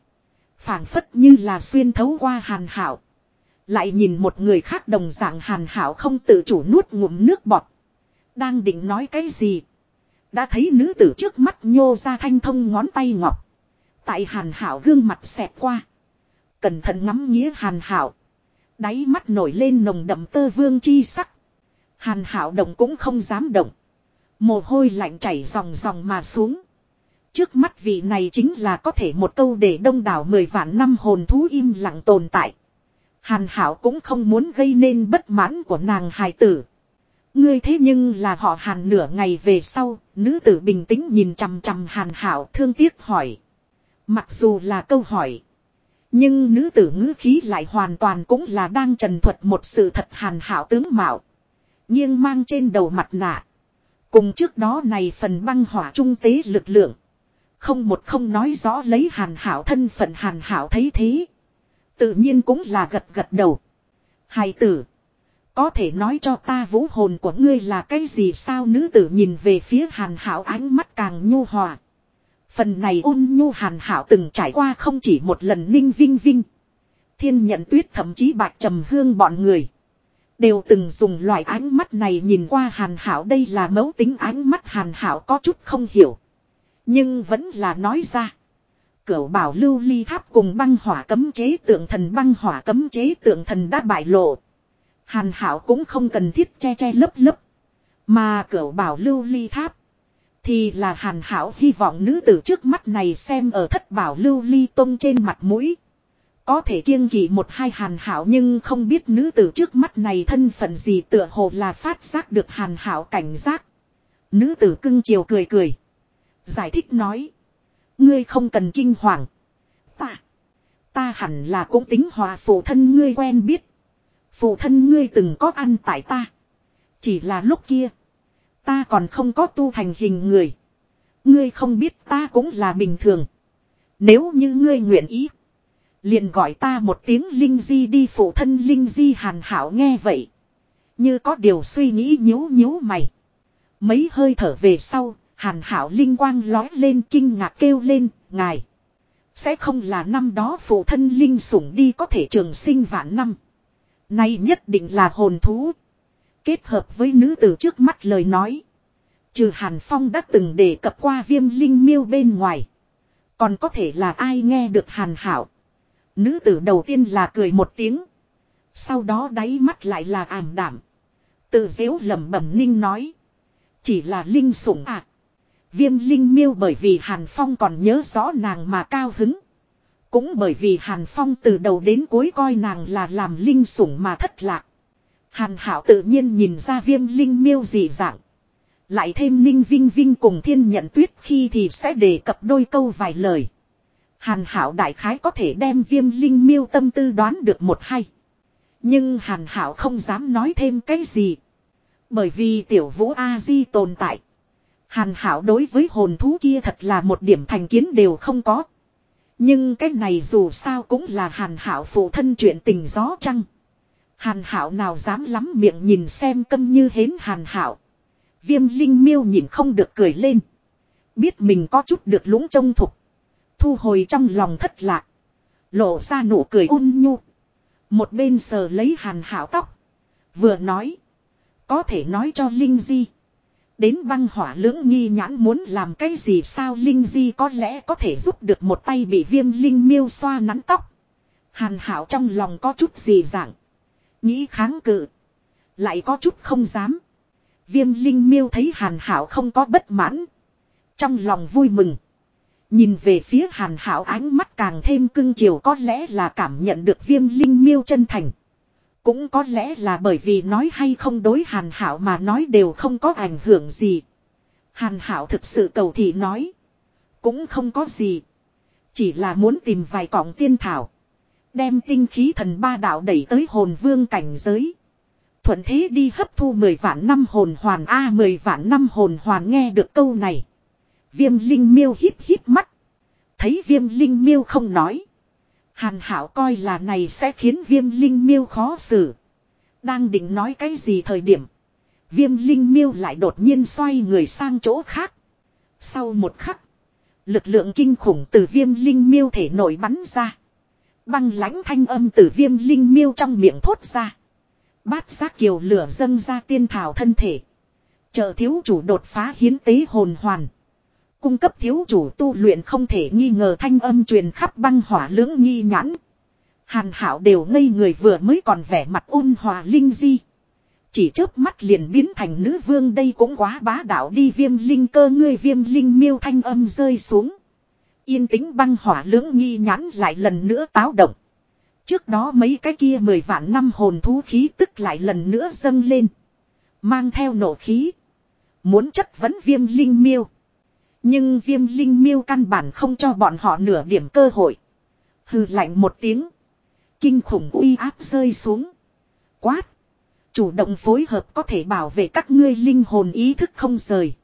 phảng phất như là xuyên thấu qua hàn hảo. Lại nhìn một người khác đồng dạng hàn hảo không tự chủ nuốt ngụm nước bọt. Đang định nói cái gì. Đã thấy nữ tử trước mắt nhô ra thanh thông ngón tay ngọc. Tại hàn hảo gương mặt xẹt qua. Cẩn thận ngắm nghĩa hàn hảo. Đáy mắt nổi lên nồng đậm tơ vương chi sắc. Hàn hảo động cũng không dám động. Mồ hôi lạnh chảy dòng dòng mà xuống. Trước mắt vị này chính là có thể một câu để đông đảo mười vạn năm hồn thú im lặng tồn tại. Hàn hảo cũng không muốn gây nên bất mãn của nàng hài tử. Ngươi thế nhưng là họ hàn nửa ngày về sau, nữ tử bình tĩnh nhìn chằm chằm hàn hảo thương tiếc hỏi. Mặc dù là câu hỏi. Nhưng nữ tử ngữ khí lại hoàn toàn cũng là đang trần thuật một sự thật hàn hảo tướng mạo. Nghiêng mang trên đầu mặt nạ. Cùng trước đó này phần băng hỏa trung tế lực lượng. Không một không nói rõ lấy hàn hảo thân phận hàn hảo thấy thế. Tự nhiên cũng là gật gật đầu. Hài tử. Có thể nói cho ta vũ hồn của ngươi là cái gì sao nữ tử nhìn về phía hàn hảo ánh mắt càng nhu hòa. Phần này ôn nhu hàn hảo từng trải qua không chỉ một lần ninh vinh vinh. Thiên nhận tuyết thậm chí bạc trầm hương bọn người. Đều từng dùng loại ánh mắt này nhìn qua hàn hảo đây là mấu tính ánh mắt hàn hảo, có chút không hiểu. Nhưng vẫn là nói ra. Cửu bảo lưu ly tháp cùng băng hỏa cấm chế tượng thần, băng hỏa cấm chế tượng thần đã bại lộ. Hàn hảo cũng không cần thiết che che lấp lấp. Mà cửu bảo lưu ly tháp. Thì là hàn hảo hy vọng nữ tử trước mắt này xem ở thất bảo lưu ly tông trên mặt mũi. Có thể kiêng kỵ một hai hàn hảo nhưng không biết nữ tử trước mắt này thân phận gì tựa hồ là phát giác được hàn hảo cảnh giác. Nữ tử cưng chiều cười cười. Giải thích nói. Ngươi không cần kinh hoàng. Ta. Ta hẳn là cũng tính hòa phụ thân ngươi quen biết. Phụ thân ngươi từng có ăn tại ta. Chỉ là lúc kia. Ta còn không có tu thành hình người. Ngươi không biết ta cũng là bình thường. Nếu như ngươi nguyện ý. Liền gọi ta một tiếng Linh Di đi phụ thân Linh Di hàn hảo nghe vậy. Như có điều suy nghĩ nhíu nhíu mày. Mấy hơi thở về sau, hàn hảo linh quang lói lên kinh ngạc kêu lên, ngài. Sẽ không là năm đó phụ thân linh sủng đi có thể trường sinh vạn năm. Nay nhất định là hồn thú. Kết hợp với nữ tử trước mắt lời nói. Trừ Hàn Phong đã từng đề cập qua viêm linh miêu bên ngoài. Còn có thể là ai nghe được Hàn Hảo. Nữ tử đầu tiên là cười một tiếng. Sau đó đáy mắt lại là ảm đảm. Tự dễu lẩm bẩm ninh nói. Chỉ là linh sủng à. Viêm linh miêu bởi vì Hàn Phong còn nhớ rõ nàng mà cao hứng. Cũng bởi vì Hàn Phong từ đầu đến cuối coi nàng là làm linh sủng mà thất lạc. Hàn Hảo tự nhiên nhìn ra viêm linh miêu dị dạng. Lại thêm ninh vinh vinh cùng thiên nhận tuyết khi thì sẽ đề cập đôi câu vài lời. Hàn Hảo đại khái có thể đem viêm linh miêu tâm tư đoán được một hay. Nhưng Hàn Hảo không dám nói thêm cái gì. Bởi vì tiểu vũ A-di tồn tại. Hàn Hảo đối với hồn thú kia thật là một điểm thành kiến đều không có. Nhưng cái này dù sao cũng là Hàn Hảo phụ thân chuyện tình gió trăng. Hàn Hảo nào dám lắm miệng nhìn xem câm như hến Hàn Hảo. Viêm Linh Miêu nhìn không được cười lên. Biết mình có chút được lũng trông thục. Thu hồi trong lòng thất lạc. Lộ ra nụ cười ôn nhu. Một bên sờ lấy Hàn Hảo tóc. Vừa nói. Có thể nói cho Linh Di. Đến băng hỏa lưỡng nghi nhãn muốn làm cái gì sao Linh Di có lẽ có thể giúp được một tay bị viêm Linh miêu xoa nắn tóc. Hàn hảo trong lòng có chút gì dạng. Nghĩ kháng cự. Lại có chút không dám. Viêm Linh miêu thấy hàn hảo không có bất mãn. Trong lòng vui mừng. Nhìn về phía hàn hảo ánh mắt càng thêm cưng chiều có lẽ là cảm nhận được viêm linh miêu chân thành. Cũng có lẽ là bởi vì nói hay không đối hàn hảo mà nói đều không có ảnh hưởng gì. Hàn hảo thực sự cầu thị nói. Cũng không có gì. Chỉ là muốn tìm vài cọng tiên thảo. Đem tinh khí thần ba đạo đẩy tới hồn vương cảnh giới. Thuận thế đi hấp thu 10 vạn năm hồn hoàn A à, 10 vạn năm hồn hoàn nghe được câu này. Viêm linh miêu hít hít mắt. Thấy viêm linh miêu không nói. Hàn hảo coi là này sẽ khiến viêm linh miêu khó xử. Đang định nói cái gì thời điểm. Viêm linh miêu lại đột nhiên xoay người sang chỗ khác. Sau một khắc. Lực lượng kinh khủng từ viêm linh miêu thể nổi bắn ra. Băng lãnh thanh âm từ viêm linh miêu trong miệng thốt ra. Bát giác kiều lửa dâng ra tiên thảo thân thể. Chợ thiếu chủ đột phá hiến tế hồn hoàn. Cung cấp thiếu chủ tu luyện không thể nghi ngờ thanh âm truyền khắp băng hỏa lưỡng nghi nhãn. Hàn hảo đều ngây người vừa mới còn vẻ mặt ôn hòa linh di. Chỉ chớp mắt liền biến thành nữ vương đây cũng quá bá đạo đi viêm linh cơ, ngươi viêm linh miêu thanh âm rơi xuống. Yên tĩnh băng hỏa lưỡng nghi nhãn lại lần nữa táo động. Trước đó mấy cái kia mười vạn năm hồn thú khí tức lại lần nữa dâng lên. Mang theo nổ khí. Muốn chất vấn viêm linh miêu. Nhưng viêm linh miêu căn bản không cho bọn họ nửa điểm cơ hội. Hừ lạnh một tiếng. Kinh khủng uy áp rơi xuống. Quát. Chủ động phối hợp có thể bảo vệ các ngươi linh hồn ý thức không rời.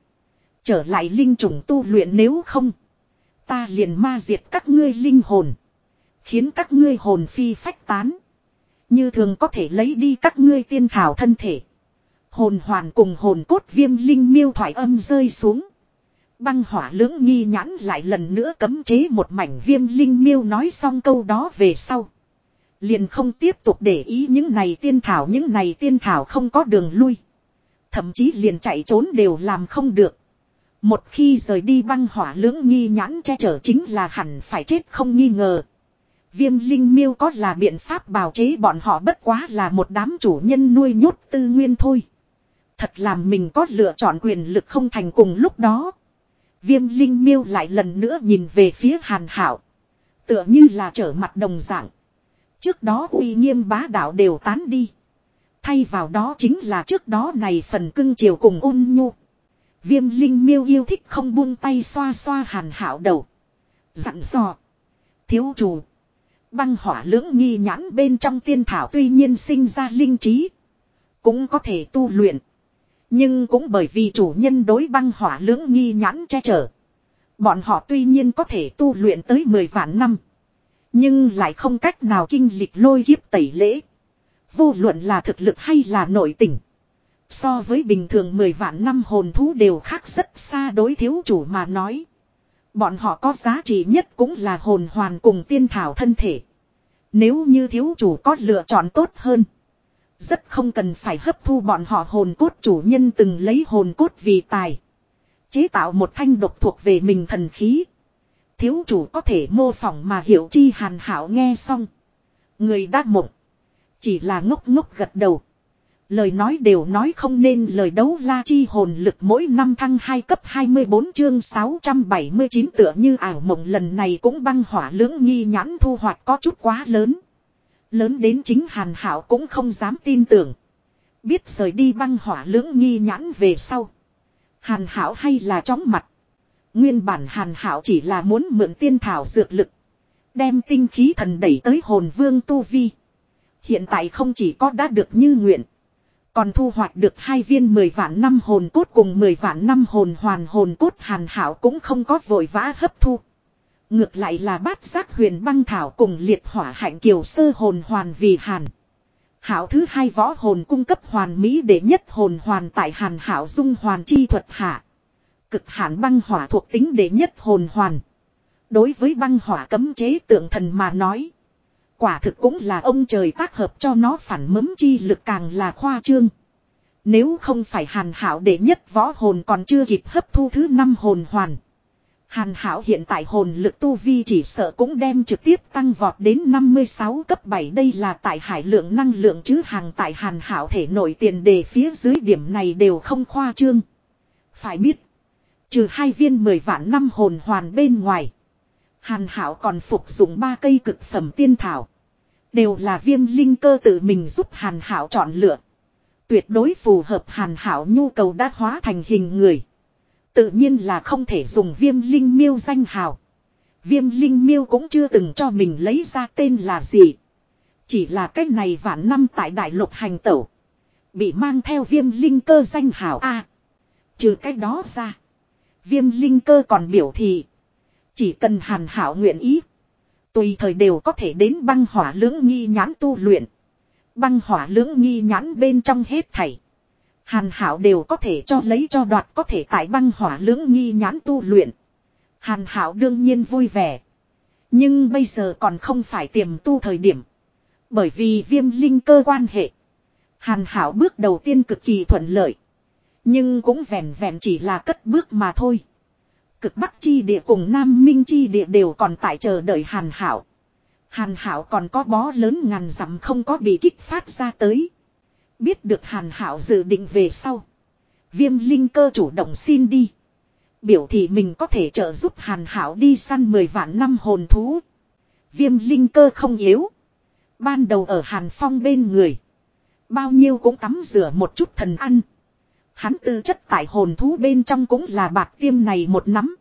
Trở lại linh trùng tu luyện nếu không. Ta liền ma diệt các ngươi linh hồn. Khiến các ngươi hồn phi phách tán. Như thường có thể lấy đi các ngươi tiên thảo thân thể. Hồn hoàn cùng hồn cốt viêm linh miêu thoại âm rơi xuống. Băng hỏa lưỡng nghi nhãn lại lần nữa cấm chế một mảnh viêm linh miêu nói xong câu đó về sau. Liền không tiếp tục để ý những này tiên thảo, những này tiên thảo không có đường lui. Thậm chí liền chạy trốn đều làm không được. Một khi rời đi băng hỏa lưỡng nghi nhãn che chở chính là hẳn phải chết không nghi ngờ. Viêm linh miêu có là biện pháp bào chế bọn họ bất quá là một đám chủ nhân nuôi nhốt tư nguyên thôi. Thật làm mình có lựa chọn quyền lực không thành cùng lúc đó. Viêm linh miêu lại lần nữa nhìn về phía hàn hảo. Tựa như là trở mặt đồng dạng. Trước đó uy nghiêm bá đạo đều tán đi. Thay vào đó chính là trước đó này phần cưng chiều cùng ôn nhu. Viêm linh miêu yêu thích không buông tay xoa xoa hàn hảo đầu. Dặn dò. Thiếu chủ. Băng hỏa lưỡng nghi nhãn bên trong tiên thảo tuy nhiên sinh ra linh trí. Cũng có thể tu luyện. Nhưng cũng bởi vì chủ nhân đối băng hỏa lưỡng nghi nhãn che chở. Bọn họ tuy nhiên có thể tu luyện tới 10 vạn năm. Nhưng lại không cách nào kinh lịch lôi kiếp tẩy lễ. Vô luận là thực lực hay là nội tình. So với bình thường 10 vạn năm hồn thú đều khác rất xa đối thiếu chủ mà nói. Bọn họ có giá trị nhất cũng là hồn hoàn cùng tiên thảo thân thể. Nếu như thiếu chủ có lựa chọn tốt hơn. Rất không cần phải hấp thu bọn họ hồn cốt chủ nhân từng lấy hồn cốt vì tài. Chế tạo một thanh độc thuộc về mình thần khí. Thiếu chủ có thể mô phỏng mà hiểu chi hàn hảo nghe xong. Người đã mộng. Chỉ là ngốc ngốc gật đầu. Lời nói đều nói không nên lời đấu la chi hồn lực mỗi năm thăng 2 cấp 24 chương 679 tựa như ảo mộng lần này cũng băng hỏa lưỡng nghi nhãn thu hoạch có chút quá lớn. Lớn đến chính hàn hảo cũng không dám tin tưởng. Biết rời đi băng hỏa lưỡng nghi nhãn về sau. Hàn hảo hay là chóng mặt. Nguyên bản hàn hảo chỉ là muốn mượn tiên thảo dược lực. Đem tinh khí thần đẩy tới hồn vương tu vi. Hiện tại không chỉ có đã được như nguyện. Còn thu hoạch được hai viên 10 vạn năm hồn cốt cùng 10 vạn năm hồn hoàn hồn cốt hàn hảo cũng không có vội vã hấp thu. Ngược lại là bát giác huyền băng thảo cùng liệt hỏa hạnh kiều sơ hồn hoàn vì hàn. Hảo thứ hai võ hồn cung cấp hoàn mỹ để nhất hồn hoàn tại hàn hảo dung hoàn chi thuật hạ. Cực hạn băng hỏa thuộc tính để nhất hồn hoàn. Đối với băng hỏa cấm chế tượng thần mà nói. Quả thực cũng là ông trời tác hợp cho nó phản mấm chi lực càng là khoa trương. Nếu không phải hàn hảo để nhất võ hồn còn chưa kịp hấp thu thứ năm hồn hoàn. Hàn hảo hiện tại hồn lực tu vi chỉ sợ cũng đem trực tiếp tăng vọt đến 56 cấp 7 đây là tại hải lượng năng lượng chứ hàng tại hàn hảo thể nổi tiền đề phía dưới điểm này đều không khoa trương. Phải biết, trừ hai viên 10 vạn năm hồn hoàn bên ngoài. Hàn hảo còn phục dụng ba cây cực phẩm tiên thảo. Đều là viêm linh cơ tự mình giúp hàn hảo chọn lựa. Tuyệt đối phù hợp hàn hảo nhu cầu đã hóa thành hình người. Tự nhiên là không thể dùng viêm linh miêu danh hào. Viêm linh miêu cũng chưa từng cho mình lấy ra tên là gì. Chỉ là cách này vạn năm tại đại lục hành tẩu. Bị mang theo viêm linh cơ danh hào A. trừ cách đó ra. Viêm linh cơ còn biểu thị. Chỉ cần hàn hảo nguyện ý. Tùy thời đều có thể đến băng hỏa lưỡng nghi nhãn tu luyện. Băng hỏa lưỡng nghi nhãn bên trong hết thảy. Hàn hảo đều có thể cho lấy cho đoạt có thể tại băng hỏa lưỡng nghi nhãn tu luyện. Hàn hảo đương nhiên vui vẻ. Nhưng bây giờ còn không phải tiềm tu thời điểm. Bởi vì viêm linh cơ quan hệ. Hàn hảo bước đầu tiên cực kỳ thuận lợi. Nhưng cũng vẹn vẹn chỉ là cất bước mà thôi. Cực Bắc chi địa cùng Nam Minh chi địa đều còn tại chờ đợi Hàn Hảo. Hàn Hảo còn có bó lớn ngàn dặm không có bị kích phát ra tới. Biết được Hàn Hảo dự định về sau. Viêm linh cơ chủ động xin đi. Biểu thị mình có thể trợ giúp Hàn Hảo đi săn 10 vạn năm hồn thú. Viêm linh cơ không yếu. Ban đầu ở Hàn Phong bên người. Bao nhiêu cũng tắm rửa một chút thần ăn. Hắn tư chất tại hồn thú bên trong cũng là bạc tiêm này một nắm.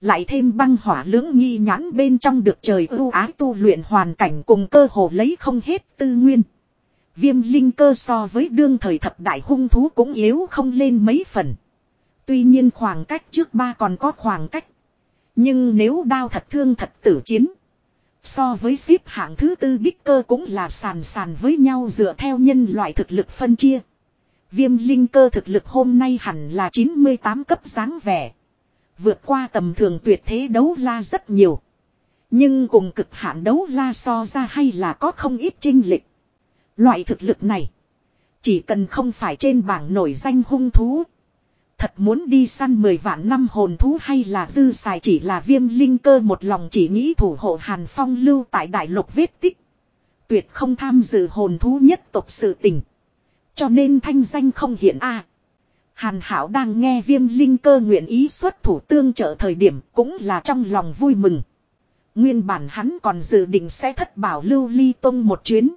Lại thêm băng hỏa lưỡng nghi nhãn bên trong được trời ưu ái tu luyện hoàn cảnh cùng cơ hồ lấy không hết tư nguyên. Viêm linh cơ so với đương thời thập đại hung thú cũng yếu không lên mấy phần. Tuy nhiên khoảng cách trước ba còn có khoảng cách. Nhưng nếu đao thật thương thật tử chiến. So với xếp hạng thứ tư bích cơ cũng là sàn sàn với nhau dựa theo nhân loại thực lực phân chia. Viêm linh cơ thực lực hôm nay hẳn là 98 cấp dáng vẻ. Vượt qua tầm thường tuyệt thế đấu la rất nhiều. Nhưng cùng cực hạn đấu la so ra hay là có không ít trinh lịch. Loại thực lực này. Chỉ cần không phải trên bảng nổi danh hung thú. Thật muốn đi săn 10 vạn năm hồn thú hay là dư xài chỉ là viêm linh cơ một lòng chỉ nghĩ thủ hộ Hàn Phong lưu tại đại lục vết tích. Tuyệt không tham dự hồn thú nhất tộc sự tình. Cho nên thanh danh không hiện a. Hàn Hảo đang nghe viêm linh cơ nguyện ý xuất thủ tương trợ thời điểm cũng là trong lòng vui mừng. Nguyên bản hắn còn dự định sẽ thất bảo lưu ly tông một chuyến.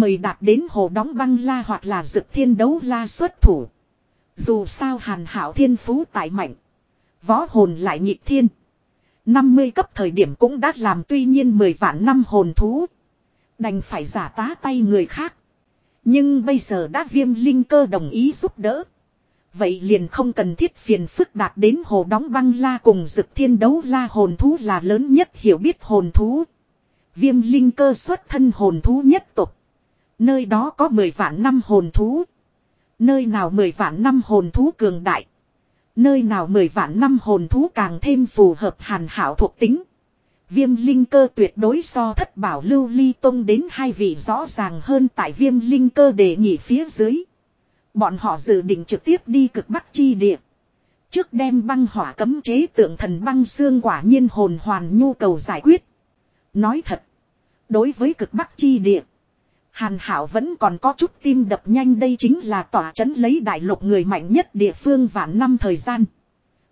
Mời đạt đến hồ đóng băng la hoặc là dực thiên đấu la xuất thủ. Dù sao hàn hảo thiên phú tại mạnh. Võ hồn lại nhịp thiên. 50 cấp thời điểm cũng đã làm tuy nhiên 10 vạn năm hồn thú. Đành phải giả tá tay người khác. Nhưng bây giờ đã viêm linh cơ đồng ý giúp đỡ. Vậy liền không cần thiết phiền phức đạt đến hồ đóng băng la cùng dực thiên đấu la hồn thú là lớn nhất hiểu biết hồn thú. Viêm linh cơ xuất thân hồn thú nhất tục. Nơi đó có 10 vạn năm hồn thú. Nơi nào 10 vạn năm hồn thú cường đại. Nơi nào 10 vạn năm hồn thú càng thêm phù hợp hàn hảo thuộc tính. Viêm linh cơ tuyệt đối so thất bảo lưu ly tông đến hai vị rõ ràng hơn tại viêm linh cơ để nghỉ phía dưới. Bọn họ dự định trực tiếp đi cực bắc chi địa. Trước đem băng hỏa cấm chế tượng thần băng xương quả nhiên hồn hoàn nhu cầu giải quyết. Nói thật. Đối với cực bắc chi địa. Hàn Hảo vẫn còn có chút tim đập nhanh đây chính là tỏa chấn lấy đại lục người mạnh nhất địa phương vạn năm thời gian.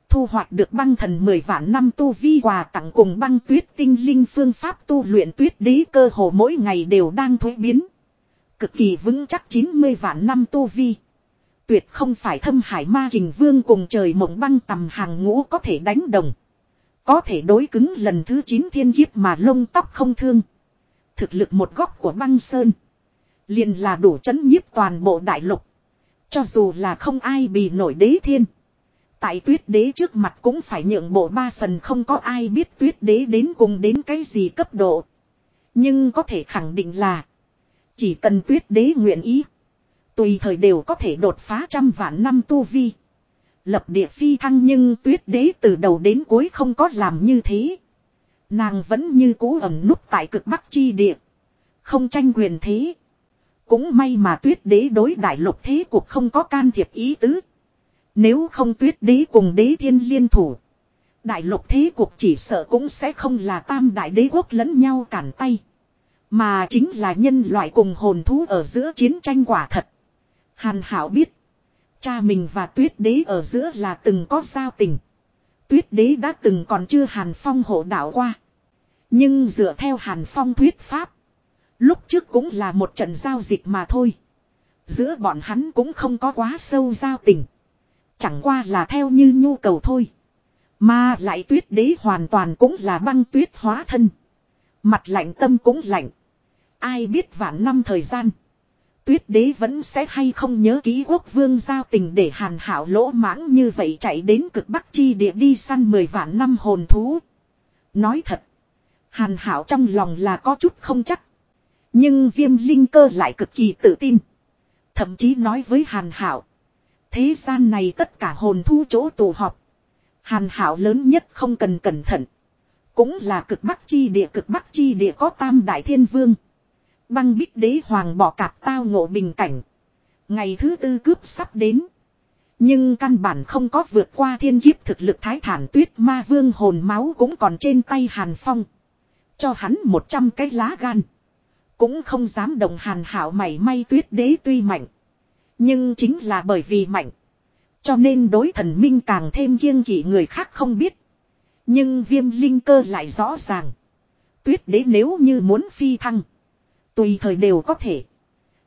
Thu hoạch được băng thần 10 vạn năm tu vi quà tặng cùng băng tuyết tinh linh phương pháp tu luyện tuyết đế cơ hồ mỗi ngày đều đang thuế biến. Cực kỳ vững chắc 90 vạn năm tu vi. Tuyệt không phải thâm hải ma kình vương cùng trời mộng băng tầm hàng ngũ có thể đánh đồng. Có thể đối cứng lần thứ 9 thiên kiếp mà lông tóc không thương. Thực lực một góc của băng sơn. Liền là đủ chấn nhiếp toàn bộ đại lục. Cho dù là không ai bị nổi đế thiên. Tại tuyết đế trước mặt cũng phải nhượng bộ ba phần không có ai biết tuyết đế đến cùng đến cái gì cấp độ. Nhưng có thể khẳng định là. Chỉ cần tuyết đế nguyện ý. Tùy thời đều có thể đột phá trăm vạn năm tu vi. Lập địa phi thăng nhưng tuyết đế từ đầu đến cuối không có làm như thế. Nàng vẫn như cũ ẩn núp tại cực bắc chi địa. Không tranh quyền thế. Cũng may mà tuyết đế đối đại lục thế cuộc không có can thiệp ý tứ. Nếu không tuyết đế cùng đế thiên liên thủ. Đại lục thế cuộc chỉ sợ cũng sẽ không là tam đại đế quốc lẫn nhau cản tay. Mà chính là nhân loại cùng hồn thú ở giữa chiến tranh quả thật. Hàn Hảo biết. Cha mình và tuyết đế ở giữa là từng có giao tình. Tuyết đế đã từng còn chưa Hàn Phong hộ đạo qua. Nhưng dựa theo Hàn Phong thuyết pháp. Lúc trước cũng là một trận giao dịch mà thôi. Giữa bọn hắn cũng không có quá sâu giao tình. Chẳng qua là theo như nhu cầu thôi. Mà lại tuyết đế hoàn toàn cũng là băng tuyết hóa thân. Mặt lạnh tâm cũng lạnh. Ai biết vạn năm thời gian. Tuyết đế vẫn sẽ hay không nhớ ký quốc vương giao tình để hàn hảo lỗ mãng như vậy chạy đến cực bắc chi địa đi săn mười vạn năm hồn thú. Nói thật. Hàn hảo trong lòng là có chút không chắc. Nhưng viêm linh cơ lại cực kỳ tự tin. Thậm chí nói với hàn hảo. Thế gian này tất cả hồn thu chỗ tụ họp. Hàn hảo lớn nhất không cần cẩn thận. Cũng là cực bắc chi địa, cực bắc chi địa có tam đại thiên vương. Băng bích đế hoàng bỏ cạp tao ngộ bình cảnh. Ngày thứ tư cướp sắp đến. Nhưng căn bản không có vượt qua thiên kiếp thực lực thái thản tuyết ma vương hồn máu cũng còn trên tay hàn phong. Cho hắn một trăm cái lá gan. Cũng không dám đồng hàn hảo mảy may tuyết đế tuy mạnh. Nhưng chính là bởi vì mạnh. Cho nên đối thần minh càng thêm kiêng kỵ người khác không biết. Nhưng viêm linh cơ lại rõ ràng. Tuyết đế nếu như muốn phi thăng. Tùy thời đều có thể.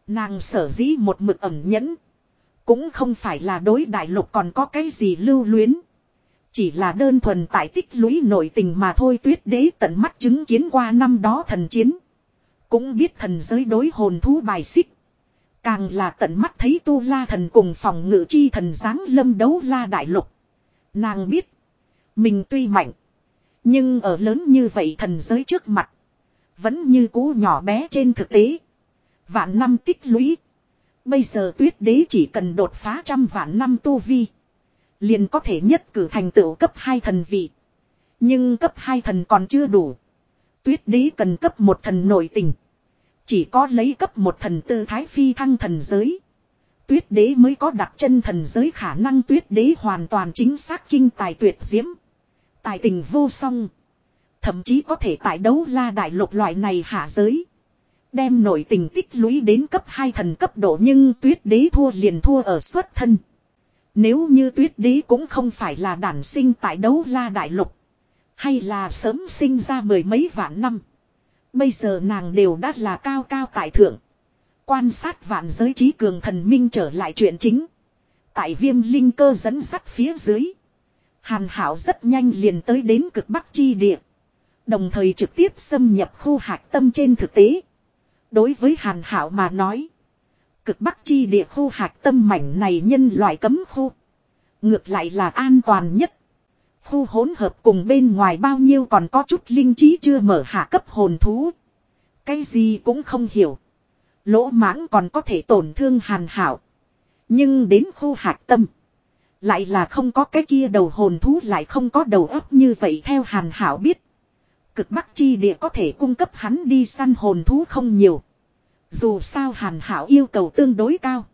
Nàng sở dĩ một mực ẩm nhẫn. Cũng không phải là đối đại lục còn có cái gì lưu luyến. Chỉ là đơn thuần tại tích lũy nội tình mà thôi tuyết đế tận mắt chứng kiến qua năm đó thần chiến. Cũng biết thần giới đối hồn thú bài xích. Càng là tận mắt thấy tu la thần cùng phòng ngự chi thần giáng lâm đấu la đại lục. Nàng biết. Mình tuy mạnh. Nhưng ở lớn như vậy thần giới trước mặt. Vẫn như cũ nhỏ bé trên thực tế. Vạn năm tích lũy. Bây giờ tuyết đế chỉ cần đột phá trăm vạn năm tu vi. Liền có thể nhất cử thành tựu cấp hai thần vị. Nhưng cấp hai thần còn chưa đủ. Tuyết đế cần cấp một thần nội tình. Chỉ có lấy cấp một thần tư thái phi thăng thần giới. Tuyết đế mới có đặt chân thần giới khả năng tuyết đế hoàn toàn chính xác kinh tài tuyệt diễm. Tài tình vô song. Thậm chí có thể tại đấu la đại lục loại này hạ giới. Đem nội tình tích lũy đến cấp hai thần cấp độ nhưng tuyết đế thua liền thua ở xuất thân. Nếu như tuyết đế cũng không phải là đản sinh tại đấu la đại lục. Hay là sớm sinh ra mười mấy vạn năm. Bây giờ nàng đều đã là cao cao tại thượng. Quan sát vạn giới trí cường thần minh trở lại chuyện chính. Tại viêm linh cơ dẫn sắt phía dưới. Hàn hảo rất nhanh liền tới đến cực bắc chi địa. Đồng thời trực tiếp xâm nhập khu hạch tâm trên thực tế. Đối với hàn hảo mà nói. Cực bắc chi địa khu hạch tâm mảnh này nhân loại cấm khu. Ngược lại là an toàn nhất. Khu hỗn hợp cùng bên ngoài bao nhiêu còn có chút linh trí chưa mở hạ cấp hồn thú. Cái gì cũng không hiểu. Lỗ mãng còn có thể tổn thương hàn hảo. Nhưng đến khu hạc tâm. Lại là không có cái kia đầu hồn thú lại không có đầu óc như vậy theo hàn hảo biết. Cực bắc chi địa có thể cung cấp hắn đi săn hồn thú không nhiều. Dù sao hàn hảo yêu cầu tương đối cao.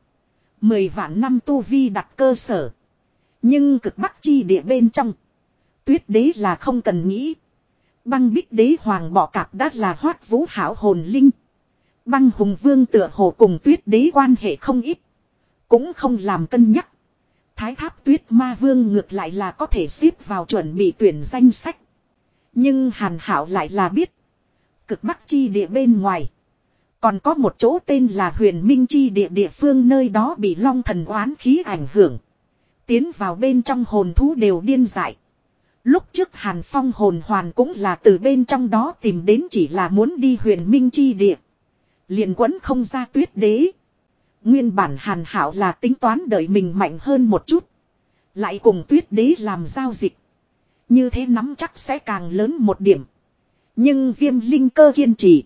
Mười vạn năm tu vi đặt cơ sở. Nhưng cực bắc chi địa bên trong. Tuyết đế là không cần nghĩ. Băng bích đế hoàng bỏ cạp đã là hoát vũ hảo hồn linh. Băng hùng vương tựa hồ cùng tuyết đế quan hệ không ít. Cũng không làm cân nhắc. Thái tháp tuyết ma vương ngược lại là có thể xếp vào chuẩn bị tuyển danh sách. Nhưng hàn hảo lại là biết. Cực bắc chi địa bên ngoài. Còn có một chỗ tên là huyền minh chi địa địa phương nơi đó bị long thần oán khí ảnh hưởng. Tiến vào bên trong hồn thú đều điên dại. Lúc trước Hàn Phong hồn hoàn cũng là từ bên trong đó tìm đến chỉ là muốn đi huyền minh chi địa. liền quấn không ra tuyết đế. Nguyên bản Hàn Hảo là tính toán đợi mình mạnh hơn một chút. Lại cùng tuyết đế làm giao dịch. Như thế nắm chắc sẽ càng lớn một điểm. Nhưng viêm linh cơ kiên trì.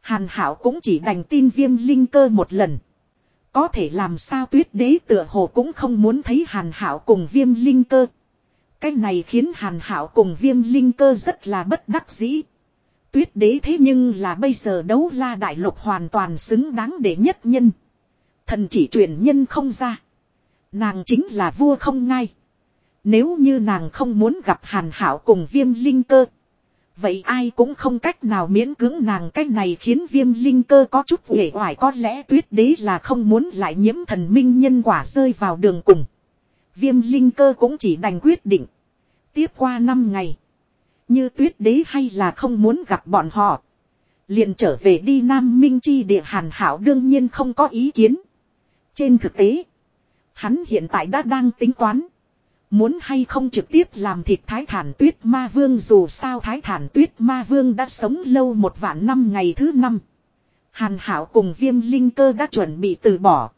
Hàn Hảo cũng chỉ đành tin viêm linh cơ một lần. Có thể làm sao tuyết đế tựa hồ cũng không muốn thấy Hàn Hảo cùng viêm linh cơ. Cái này khiến Hàn Hảo cùng viêm linh cơ rất là bất đắc dĩ. Tuyết đế thế nhưng là bây giờ đấu la đại lục hoàn toàn xứng đáng để nhất nhân. Thần chỉ truyền nhân không ra. Nàng chính là vua không ngay. Nếu như nàng không muốn gặp Hàn Hảo cùng viêm linh cơ. Vậy ai cũng không cách nào miễn cưỡng nàng cách này khiến viêm linh cơ có chút uể oải có lẽ tuyết đế là không muốn lại nhiễm thần minh nhân quả rơi vào đường cùng. Viêm linh cơ cũng chỉ đành quyết định. Tiếp qua 5 ngày. Như tuyết đế hay là không muốn gặp bọn họ. Liền trở về đi Nam Minh Chi địa hàn hảo đương nhiên không có ý kiến. Trên thực tế. Hắn hiện tại đã đang tính toán. Muốn hay không trực tiếp làm thịt thái thản tuyết ma vương dù sao thái thản tuyết ma vương đã sống lâu một vạn năm ngày thứ năm. Hàn hảo cùng viêm linh cơ đã chuẩn bị từ bỏ.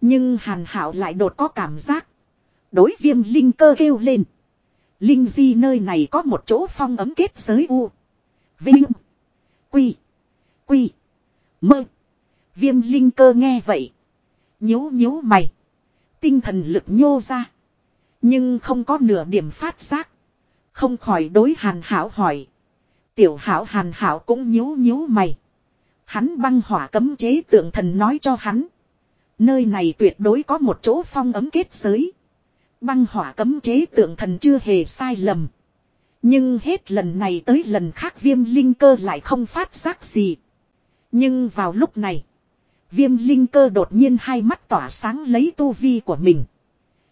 Nhưng hàn hảo lại đột có cảm giác. Đối viêm linh cơ kêu lên. Linh di nơi này có một chỗ phong ấm kết giới u. Vinh. Quy. Quy. Mơ. Viêm linh cơ nghe vậy. nhíu nhíu mày. Tinh thần lực nhô ra. Nhưng không có nửa điểm phát giác. Không khỏi đối hàn hảo hỏi. Tiểu hảo hàn hảo cũng nhíu nhíu mày. Hắn băng hỏa cấm chế tượng thần nói cho hắn. Nơi này tuyệt đối có một chỗ phong ấm kết giới. Băng hỏa cấm chế tượng thần chưa hề sai lầm. Nhưng hết lần này tới lần khác viêm linh cơ lại không phát giác gì. Nhưng vào lúc này. Viêm linh cơ đột nhiên hai mắt tỏa sáng lấy tu vi của mình.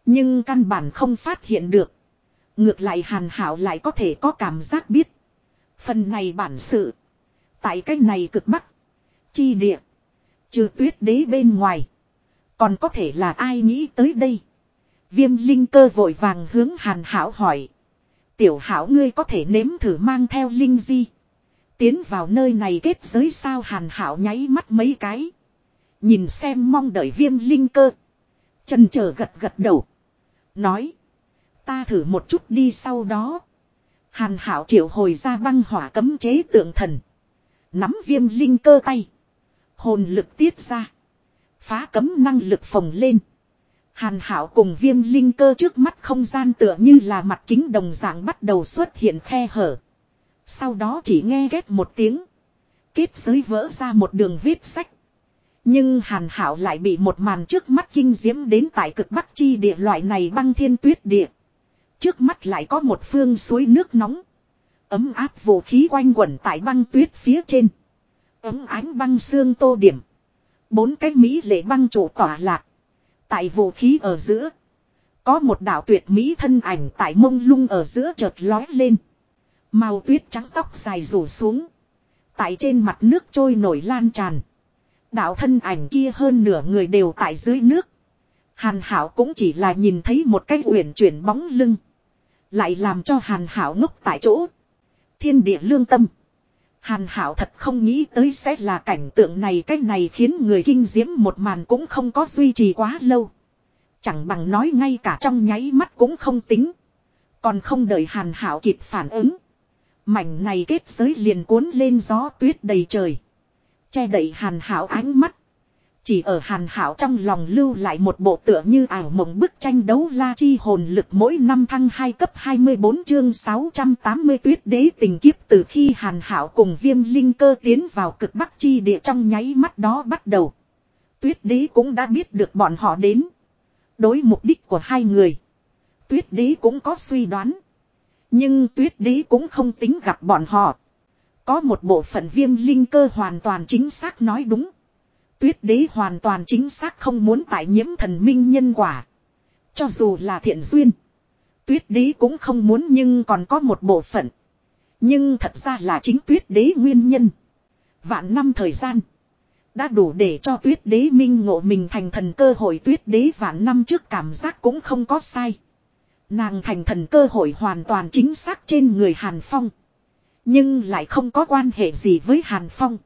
Nhưng căn bản không phát hiện được. Ngược lại hàn hảo lại có thể có cảm giác biết. Phần này bản sự. Tại cái này cực bắc. Chi địa. Trừ tuyết đế bên ngoài. Còn có thể là ai nghĩ tới đây. Viêm linh cơ vội vàng hướng hàn hảo hỏi. Tiểu hảo ngươi có thể nếm thử mang theo linh di. Tiến vào nơi này kết giới sao hàn hảo nháy mắt mấy cái. Nhìn xem mong đợi viêm linh cơ. Chân chờ gật gật đầu. Nói. Ta thử một chút đi sau đó. Hàn hảo triệu hồi ra băng hỏa cấm chế tượng thần. Nắm viêm linh cơ tay. Hồn lực tiết ra. Phá cấm năng lực phồng lên. Hàn hảo cùng viêm linh cơ trước mắt không gian tựa như là mặt kính đồng dạng bắt đầu xuất hiện khe hở. Sau đó chỉ nghe ghét một tiếng. Kết giới vỡ ra một đường viết sách. Nhưng hàn hảo lại bị một màn trước mắt kinh diễm đến tại cực bắc chi địa loại này băng thiên tuyết địa. Trước mắt lại có một phương suối nước nóng. Ấm áp vũ khí quanh quẩn tại băng tuyết phía trên. Ấm ánh băng xương tô điểm. Bốn cái Mỹ lệ băng trụ tỏa lạc. Tại vũ khí ở giữa. Có một đạo tuyệt Mỹ thân ảnh tại mông lung ở giữa chợt lói lên. Màu tuyết trắng tóc dài rủ xuống. Tại trên mặt nước trôi nổi lan tràn. Đạo thân ảnh kia hơn nửa người đều tại dưới nước. Hàn Hảo cũng chỉ là nhìn thấy một cái uyển chuyển bóng lưng. Lại làm cho Hàn Hảo ngốc tại chỗ. Thiên địa lương tâm. Hàn Hảo thật không nghĩ tới sẽ là cảnh tượng này, cái này khiến người kinh diễm một màn cũng không có duy trì quá lâu. Chẳng bằng nói ngay cả trong nháy mắt cũng không tính. Còn không đợi Hàn Hảo kịp phản ứng. Mảnh này kết giới liền cuốn lên gió tuyết đầy trời. Che đậy hàn hảo ánh mắt. Chỉ ở hàn hảo trong lòng lưu lại một bộ tựa như ảo mộng bức tranh đấu la chi hồn lực mỗi năm thăng hai cấp 24 chương 680 tuyết đế tình kiếp từ khi hàn hảo cùng viêm linh cơ tiến vào cực bắc chi địa trong nháy mắt đó bắt đầu. Tuyết đế cũng đã biết được bọn họ đến. Đối mục đích của hai người. Tuyết đế cũng có suy đoán. Nhưng tuyết đế cũng không tính gặp bọn họ. có một bộ phận viêm linh cơ hoàn toàn chính xác nói đúng. Tuyết đế hoàn toàn chính xác không muốn tại nhiễm thần minh nhân quả. Cho dù là thiện duyên. Tuyết đế cũng không muốn nhưng còn có một bộ phận. Nhưng thật ra là chính tuyết đế nguyên nhân. Vạn năm thời gian. Đã đủ để cho tuyết đế minh ngộ mình thành thần cơ hội tuyết đế vạn năm trước cảm giác cũng không có sai. Nàng thành thần cơ hội hoàn toàn chính xác trên người Hàn Phong. Nhưng lại không có quan hệ gì với Hàn Phong.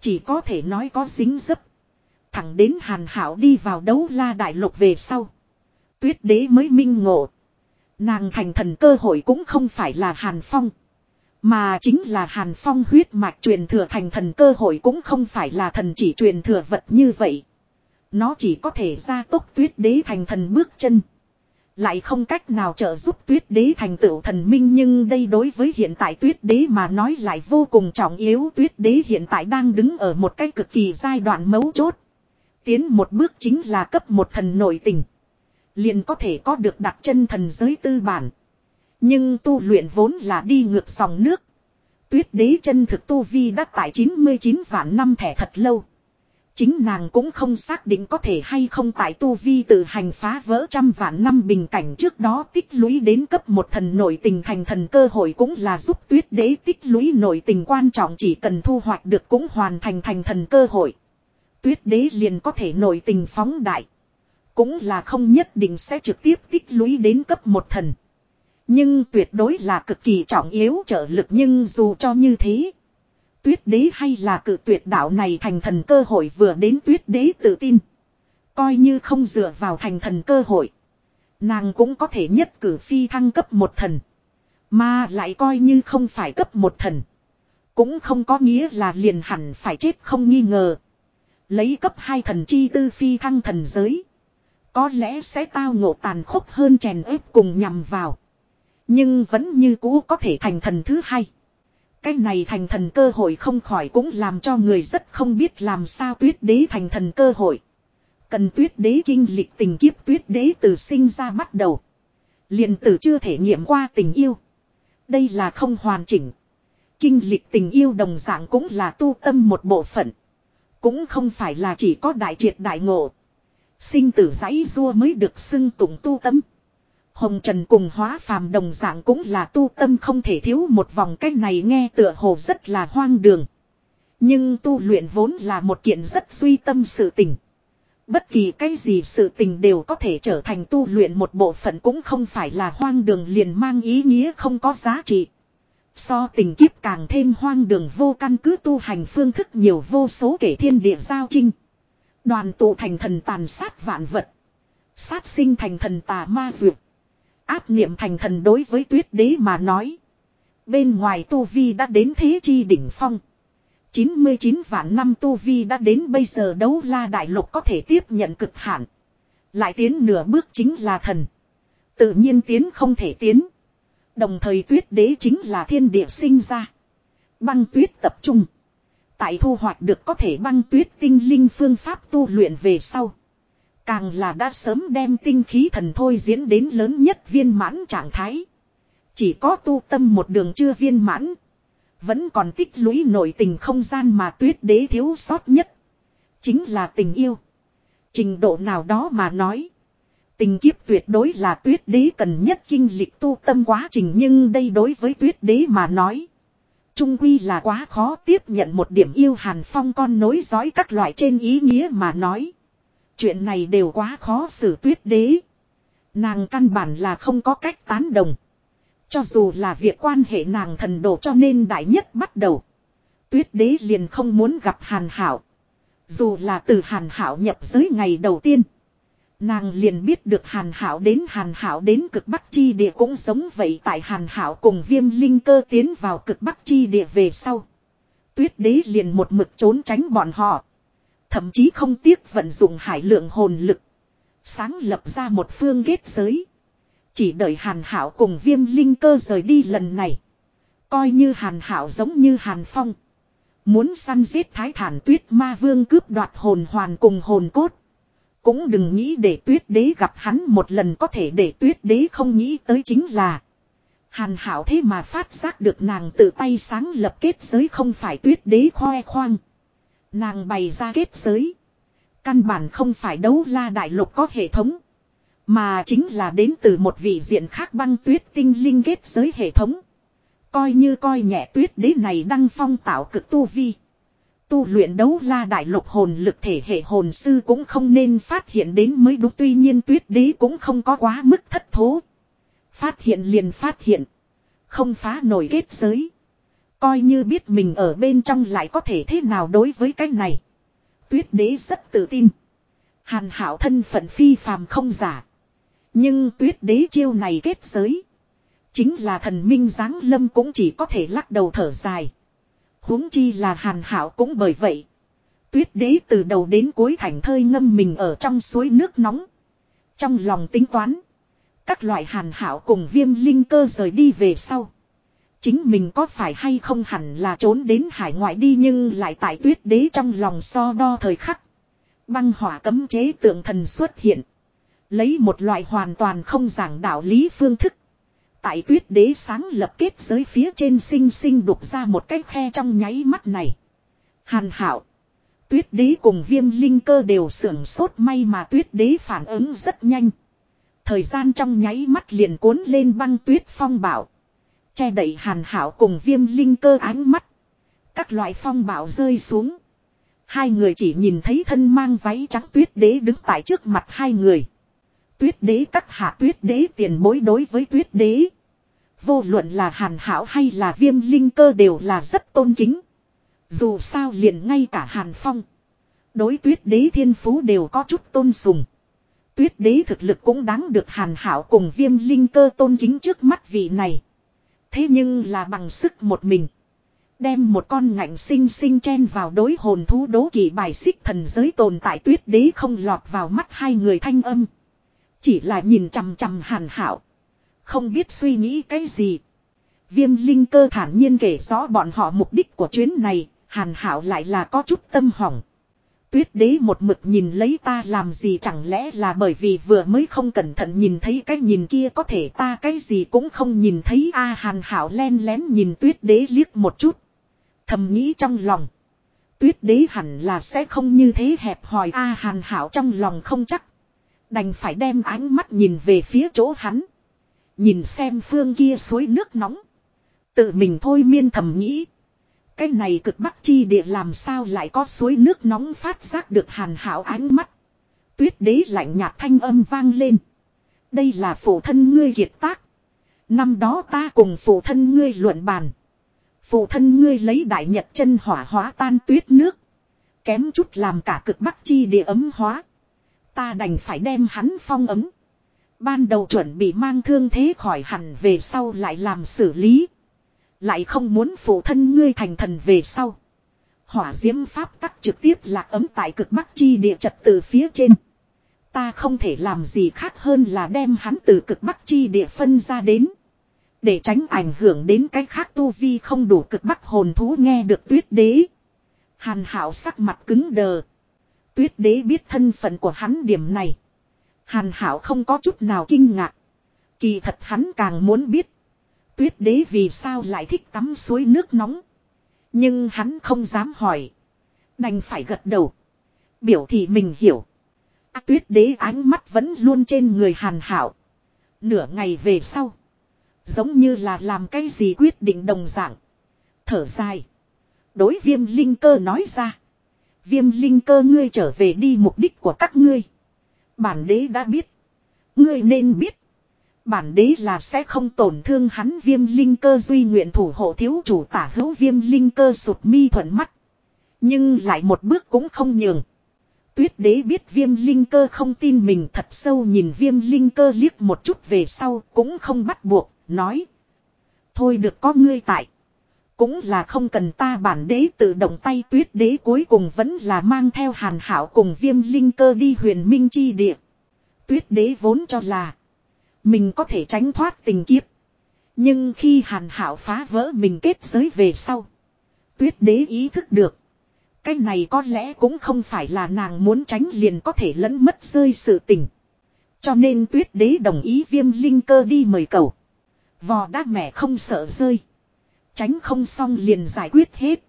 Chỉ có thể nói có dính dấp. Thẳng đến Hàn Hảo đi vào đấu la đại lục về sau. Tuyết đế mới minh ngộ. Nàng thành thần cơ hội cũng không phải là Hàn Phong. Mà chính là Hàn Phong huyết mạch truyền thừa thành thần cơ hội cũng không phải là thần chỉ truyền thừa vật như vậy. Nó chỉ có thể ra tốc tuyết đế thành thần bước chân. Lại không cách nào trợ giúp tuyết đế thành tựu thần minh, nhưng đây đối với hiện tại tuyết đế mà nói lại vô cùng trọng yếu tuyết đế hiện tại đang đứng ở một cái cực kỳ giai đoạn mấu chốt. Tiến một bước chính là cấp một thần nội tình. Liền có thể có được đặt chân thần giới tư bản. Nhưng tu luyện vốn là đi ngược dòng nước. Tuyết đế chân thực tu vi đã tại 99 vạn năm thẻ thật lâu. Chính nàng cũng không xác định có thể hay không tại tu vi tự hành phá vỡ trăm vạn năm bình cảnh trước đó tích lũy đến cấp một thần nội tình thành thần cơ hội cũng là giúp tuyết đế tích lũy nội tình quan trọng chỉ cần thu hoạch được cũng hoàn thành thành thần cơ hội. Tuyết đế liền có thể nội tình phóng đại. Cũng là không nhất định sẽ trực tiếp tích lũy đến cấp một thần. Nhưng tuyệt đối là cực kỳ trọng yếu trợ lực nhưng dù cho như thế. Tuyết đế hay là cự tuyệt đạo này thành thần cơ hội vừa đến tuyết đế tự tin. Coi như không dựa vào thành thần cơ hội. Nàng cũng có thể nhất cử phi thăng cấp một thần. Mà lại coi như không phải cấp một thần. Cũng không có nghĩa là liền hẳn phải chết không nghi ngờ. Lấy cấp hai thần chi tư phi thăng thần giới. Có lẽ sẽ tao ngộ tàn khốc hơn chèn ép cùng nhằm vào. Nhưng vẫn như cũ có thể thành thần thứ hai. Cái này thành thần cơ hội không khỏi cũng làm cho người rất không biết làm sao tuyết đế thành thần cơ hội. Cần tuyết đế kinh lịch tình kiếp tuyết đế từ sinh ra bắt đầu. liền từ chưa thể nghiệm qua tình yêu. Đây là không hoàn chỉnh. Kinh lịch tình yêu đồng dạng cũng là tu tâm một bộ phận. Cũng không phải là chỉ có đại triệt đại ngộ. Sinh tử giấy rua mới được xưng tụng tu tâm. Hồng Trần cùng hóa phàm đồng dạng cũng là tu tâm không thể thiếu một vòng cách này nghe tựa hồ rất là hoang đường. Nhưng tu luyện vốn là một kiện rất suy tâm sự tình. Bất kỳ cái gì sự tình đều có thể trở thành tu luyện một bộ phận cũng không phải là hoang đường liền mang ý nghĩa không có giá trị. So tình kiếp càng thêm hoang đường vô căn cứ tu hành phương thức nhiều vô số kể thiên địa giao trinh. Đoàn tụ thành thần tàn sát vạn vật. Sát sinh thành thần tà ma duyệt. Áp niệm thành thần đối với tuyết đế mà nói. Bên ngoài tu vi đã đến thế chi đỉnh phong. 99 vạn năm tu vi đã đến bây giờ đấu la đại lục có thể tiếp nhận cực hạn. Lại tiến nửa bước chính là thần. Tự nhiên tiến không thể tiến. Đồng thời tuyết đế chính là thiên địa sinh ra. Băng tuyết tập trung. Tại thu hoạch được có thể băng tuyết tinh linh phương pháp tu luyện về sau. Càng là đã sớm đem tinh khí thần thôi diễn đến lớn nhất viên mãn trạng thái. Chỉ có tu tâm một đường chưa viên mãn. Vẫn còn tích lũy nội tình không gian mà tuyết đế thiếu sót nhất. Chính là tình yêu. Trình độ nào đó mà nói. Tình kiếp tuyệt đối là tuyết đế cần nhất kinh lịch tu tâm quá trình nhưng đây đối với tuyết đế mà nói. Trung quy là quá khó tiếp nhận một điểm yêu hàn phong con nối dõi các loại trên ý nghĩa mà nói. Chuyện này đều quá khó xử tuyết đế. Nàng căn bản là không có cách tán đồng. Cho dù là việc quan hệ nàng thần đồ cho nên đại nhất bắt đầu. Tuyết đế liền không muốn gặp hàn hảo. Dù là từ hàn hảo nhập giới ngày đầu tiên. Nàng liền biết được hàn hảo đến hàn hảo đến cực bắc chi địa cũng giống vậy tại hàn hảo cùng viêm linh cơ tiến vào cực bắc chi địa về sau. Tuyết đế liền một mực trốn tránh bọn họ. Thậm chí không tiếc vận dụng hải lượng hồn lực. Sáng lập ra một phương kết giới. Chỉ đợi hàn hảo cùng viêm linh cơ rời đi lần này. Coi như hàn hảo giống như hàn phong. Muốn săn giết thái thản tuyết ma vương cướp đoạt hồn hoàn cùng hồn cốt. Cũng đừng nghĩ để tuyết đế gặp hắn một lần có thể để tuyết đế không nghĩ tới chính là. Hàn hảo thế mà phát giác được nàng tự tay sáng lập kết giới không phải tuyết đế khoe khoang. Nàng bày ra kết giới. Căn bản không phải đấu la đại lục có hệ thống. Mà chính là đến từ một vị diện khác băng tuyết tinh linh kết giới hệ thống. Coi như coi nhẹ tuyết đế này đăng phong tạo cực tu vi. Tu luyện đấu la đại lục hồn lực thể hệ hồn sư cũng không nên phát hiện đến mới đúng tuy nhiên tuyết đế cũng không có quá mức thất thố. Phát hiện liền phát hiện. Không phá nổi kết giới. Coi như biết mình ở bên trong lại có thể thế nào đối với cái này. Tuyết đế rất tự tin. Hàn hảo thân phận phi phàm không giả. Nhưng tuyết đế chiêu này kết giới. Chính là thần minh giáng lâm cũng chỉ có thể lắc đầu thở dài. huống chi là hàn hảo cũng bởi vậy. Tuyết đế từ đầu đến cuối thành thơi ngâm mình ở trong suối nước nóng. Trong lòng tính toán. Các loại hàn hảo cùng viêm linh cơ rời đi về sau. Chính mình có phải hay không hẳn là trốn đến hải ngoại đi nhưng lại tại tuyết đế trong lòng so đo thời khắc. Băng hỏa cấm chế tượng thần xuất hiện. Lấy một loại hoàn toàn không giảng đạo lý phương thức. Tại tuyết đế sáng lập kết giới phía trên sinh sinh đục ra một cái khe trong nháy mắt này. Hàn hảo. Tuyết đế cùng viêm linh cơ đều sưởng sốt may mà tuyết đế phản ứng rất nhanh. Thời gian trong nháy mắt liền cuốn lên băng tuyết phong bảo. Che đậy hàn hảo cùng viêm linh cơ ánh mắt. Các loại phong bảo rơi xuống. Hai người chỉ nhìn thấy thân mang váy trắng tuyết đế đứng tại trước mặt hai người. Tuyết đế các hạ tuyết đế tiền bối đối với tuyết đế. Vô luận là hàn hảo hay là viêm linh cơ đều là rất tôn kính. Dù sao liền ngay cả hàn phong. Đối tuyết đế thiên phú đều có chút tôn sùng. Tuyết đế thực lực cũng đáng được hàn hảo cùng viêm linh cơ tôn kính trước mắt vị này. Thế nhưng là bằng sức một mình. Đem một con ngạnh sinh sinh chen vào đối hồn thú đố kỵ bài xích thần giới tồn tại tuyết đế không lọt vào mắt hai người thanh âm. Chỉ là nhìn chằm chằm hàn hảo. Không biết suy nghĩ cái gì. Viêm linh cơ thản nhiên kể rõ bọn họ mục đích của chuyến này, hàn hảo lại là có chút tâm hỏng. Tuyết đế một mực nhìn lấy ta làm gì chẳng lẽ là bởi vì vừa mới không cẩn thận nhìn thấy cái nhìn kia có thể ta cái gì cũng không nhìn thấy a hàn hảo len lén nhìn tuyết đế liếc một chút. Thầm nghĩ trong lòng. Tuyết đế hẳn là sẽ không như thế hẹp hòi a hàn hảo trong lòng không chắc. Đành phải đem ánh mắt nhìn về phía chỗ hắn. Nhìn xem phương kia suối nước nóng. Tự mình thôi miên thầm nghĩ. Cái này cực bắc chi địa làm sao lại có suối nước nóng phát giác được hàn hảo ánh mắt. Tuyết đế lạnh nhạt thanh âm vang lên. Đây là phụ thân ngươi kiệt tác. Năm đó ta cùng phụ thân ngươi luận bàn. Phụ thân ngươi lấy đại nhật chân hỏa hóa tan tuyết nước. Kém chút làm cả cực bắc chi địa ấm hóa. Ta đành phải đem hắn phong ấm. Ban đầu chuẩn bị mang thương thế khỏi hẳn về sau lại làm xử lý. Lại không muốn phụ thân ngươi thành thần về sau. Hỏa diễm pháp tắc trực tiếp là ấm tại cực bắc chi địa trật từ phía trên. Ta không thể làm gì khác hơn là đem hắn từ cực bắc chi địa phân ra đến. Để tránh ảnh hưởng đến cái khác tu vi không đủ cực bắc hồn thú nghe được tuyết đế. Hàn hảo sắc mặt cứng đờ. Tuyết đế biết thân phận của hắn điểm này. Hàn hảo không có chút nào kinh ngạc. Kỳ thật hắn càng muốn biết. Tuyết đế vì sao lại thích tắm suối nước nóng. Nhưng hắn không dám hỏi. Đành phải gật đầu. Biểu thị mình hiểu. À, tuyết đế ánh mắt vẫn luôn trên người hàn hảo. Nửa ngày về sau. Giống như là làm cái gì quyết định đồng dạng. Thở dài. Đối viêm linh cơ nói ra. Viêm linh cơ ngươi trở về đi mục đích của các ngươi. Bản đế đã biết. Ngươi nên biết. Bản đế là sẽ không tổn thương hắn viêm linh cơ duy nguyện thủ hộ thiếu chủ tả hữu viêm linh cơ sụt mi thuận mắt. Nhưng lại một bước cũng không nhường. Tuyết đế biết viêm linh cơ không tin mình thật sâu nhìn viêm linh cơ liếc một chút về sau cũng không bắt buộc, nói. Thôi được có ngươi tại. Cũng là không cần ta bản đế tự động tay tuyết đế cuối cùng vẫn là mang theo hàn hảo cùng viêm linh cơ đi huyền minh chi địa. Tuyết đế vốn cho là mình có thể tránh thoát tình kiếp. Nhưng khi hàn hảo phá vỡ mình kết giới về sau. Tuyết đế ý thức được. Cái này có lẽ cũng không phải là nàng muốn tránh liền có thể lẫn mất rơi sự tình. Cho nên tuyết đế đồng ý viêm linh cơ đi mời cầu. Vò đá mẹ không sợ rơi. Tránh không xong liền giải quyết hết.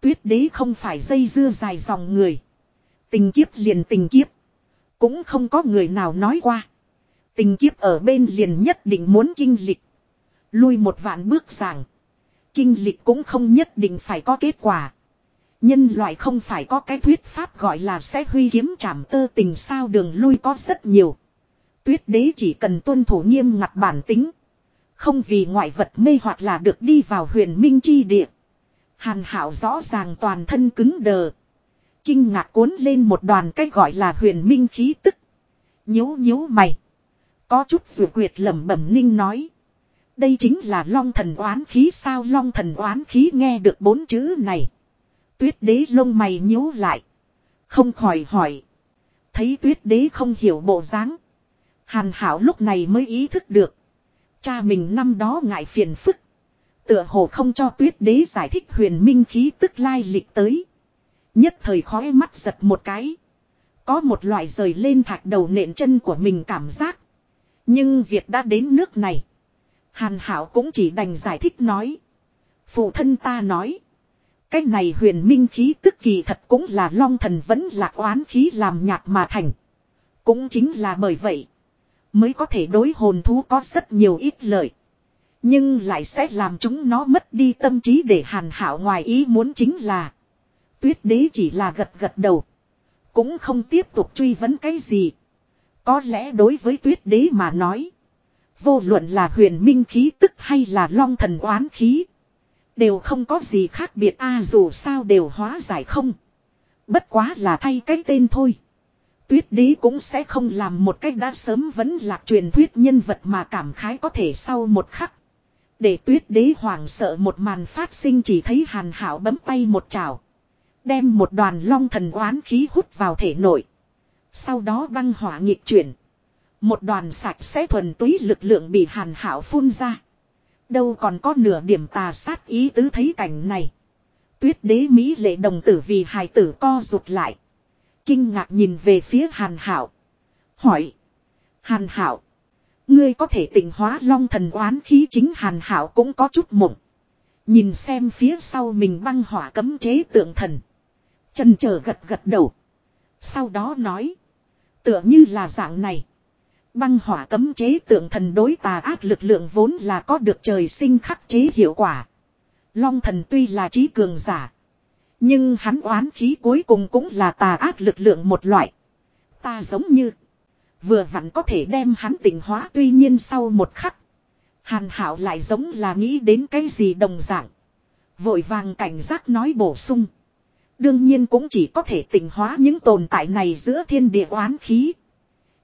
Tuyết đế không phải dây dưa dài dòng người. Tình kiếp liền tình kiếp. Cũng không có người nào nói qua. Tình kiếp ở bên liền nhất định muốn kinh lịch. Lui một vạn bước giảng. Kinh lịch cũng không nhất định phải có kết quả. Nhân loại không phải có cái thuyết pháp gọi là sẽ huy kiếm trảm tơ tình sao đường lui có rất nhiều. Tuyết đế chỉ cần tuân thủ nghiêm ngặt bản tính. Không vì ngoại vật mê hoặc là được đi vào huyền minh chi địa. Hàn hảo rõ ràng toàn thân cứng đờ. Kinh ngạc cuốn lên một đoàn cái gọi là huyền minh khí tức. Nhíu nhíu mày. Có chút dù quyệt lẩm bẩm ninh nói. Đây chính là long thần oán khí sao long thần oán khí nghe được bốn chữ này. Tuyết đế lông mày nhíu lại. Không khỏi hỏi. Thấy tuyết đế không hiểu bộ dáng. Hàn hảo lúc này mới ý thức được. Cha mình năm đó ngại phiền phức. Tựa hồ không cho tuyết đế giải thích huyền minh khí tức lai lịch tới. Nhất thời khói mắt giật một cái. Có một loại rời lên thạch đầu nện chân của mình cảm giác. Nhưng việc đã đến nước này. Hàn Hảo cũng chỉ đành giải thích nói. Phụ thân ta nói. Cái này huyền minh khí tức kỳ thật cũng là long thần vẫn là oán khí làm nhạt mà thành. Cũng chính là bởi vậy. Mới có thể đối hồn thú có rất nhiều ít lợi. Nhưng lại sẽ làm chúng nó mất đi tâm trí để hàn hảo ngoài ý muốn chính là. Tuyết đế chỉ là gật gật đầu. Cũng không tiếp tục truy vấn cái gì. Có lẽ đối với tuyết đế mà nói. Vô luận là huyền minh khí tức hay là long thần oán khí. Đều không có gì khác biệt a, dù sao đều hóa giải không. Bất quá là thay cái tên thôi. Tuyết đế cũng sẽ không làm một cách đã sớm vẫn là truyền thuyết nhân vật mà cảm khái có thể sau một khắc. Để tuyết đế hoảng sợ một màn phát sinh chỉ thấy hàn hảo bấm tay một chảo. Đem một đoàn long thần oán khí hút vào thể nội. Sau đó băng hỏa nghịch chuyển. Một đoàn sạch sẽ thuần túy lực lượng bị hàn hảo phun ra. Đâu còn có nửa điểm tà sát ý tứ thấy cảnh này. Tuyết đế Mỹ lệ đồng tử vì hài tử co rụt lại. Kinh ngạc nhìn về phía hàn hảo. Hỏi. Hàn hảo. Ngươi có thể tỉnh hóa long thần oán khí chính hàn hảo cũng có chút mộng. Nhìn xem phía sau mình băng hỏa cấm chế tượng thần. Chân chờ gật gật đầu. Sau đó nói. Tựa như là dạng này. Băng hỏa cấm chế tượng thần đối tà ác lực lượng vốn là có được trời sinh khắc chế hiệu quả. Long thần tuy là trí cường giả. Nhưng hắn oán khí cuối cùng cũng là tà ác lực lượng một loại. Ta giống như. Vừa vặn có thể đem hắn tỉnh hóa tuy nhiên sau một khắc. Hàn hảo lại giống là nghĩ đến cái gì đồng dạng. Vội vàng cảnh giác nói bổ sung. Đương nhiên cũng chỉ có thể tỉnh hóa những tồn tại này giữa thiên địa oán khí.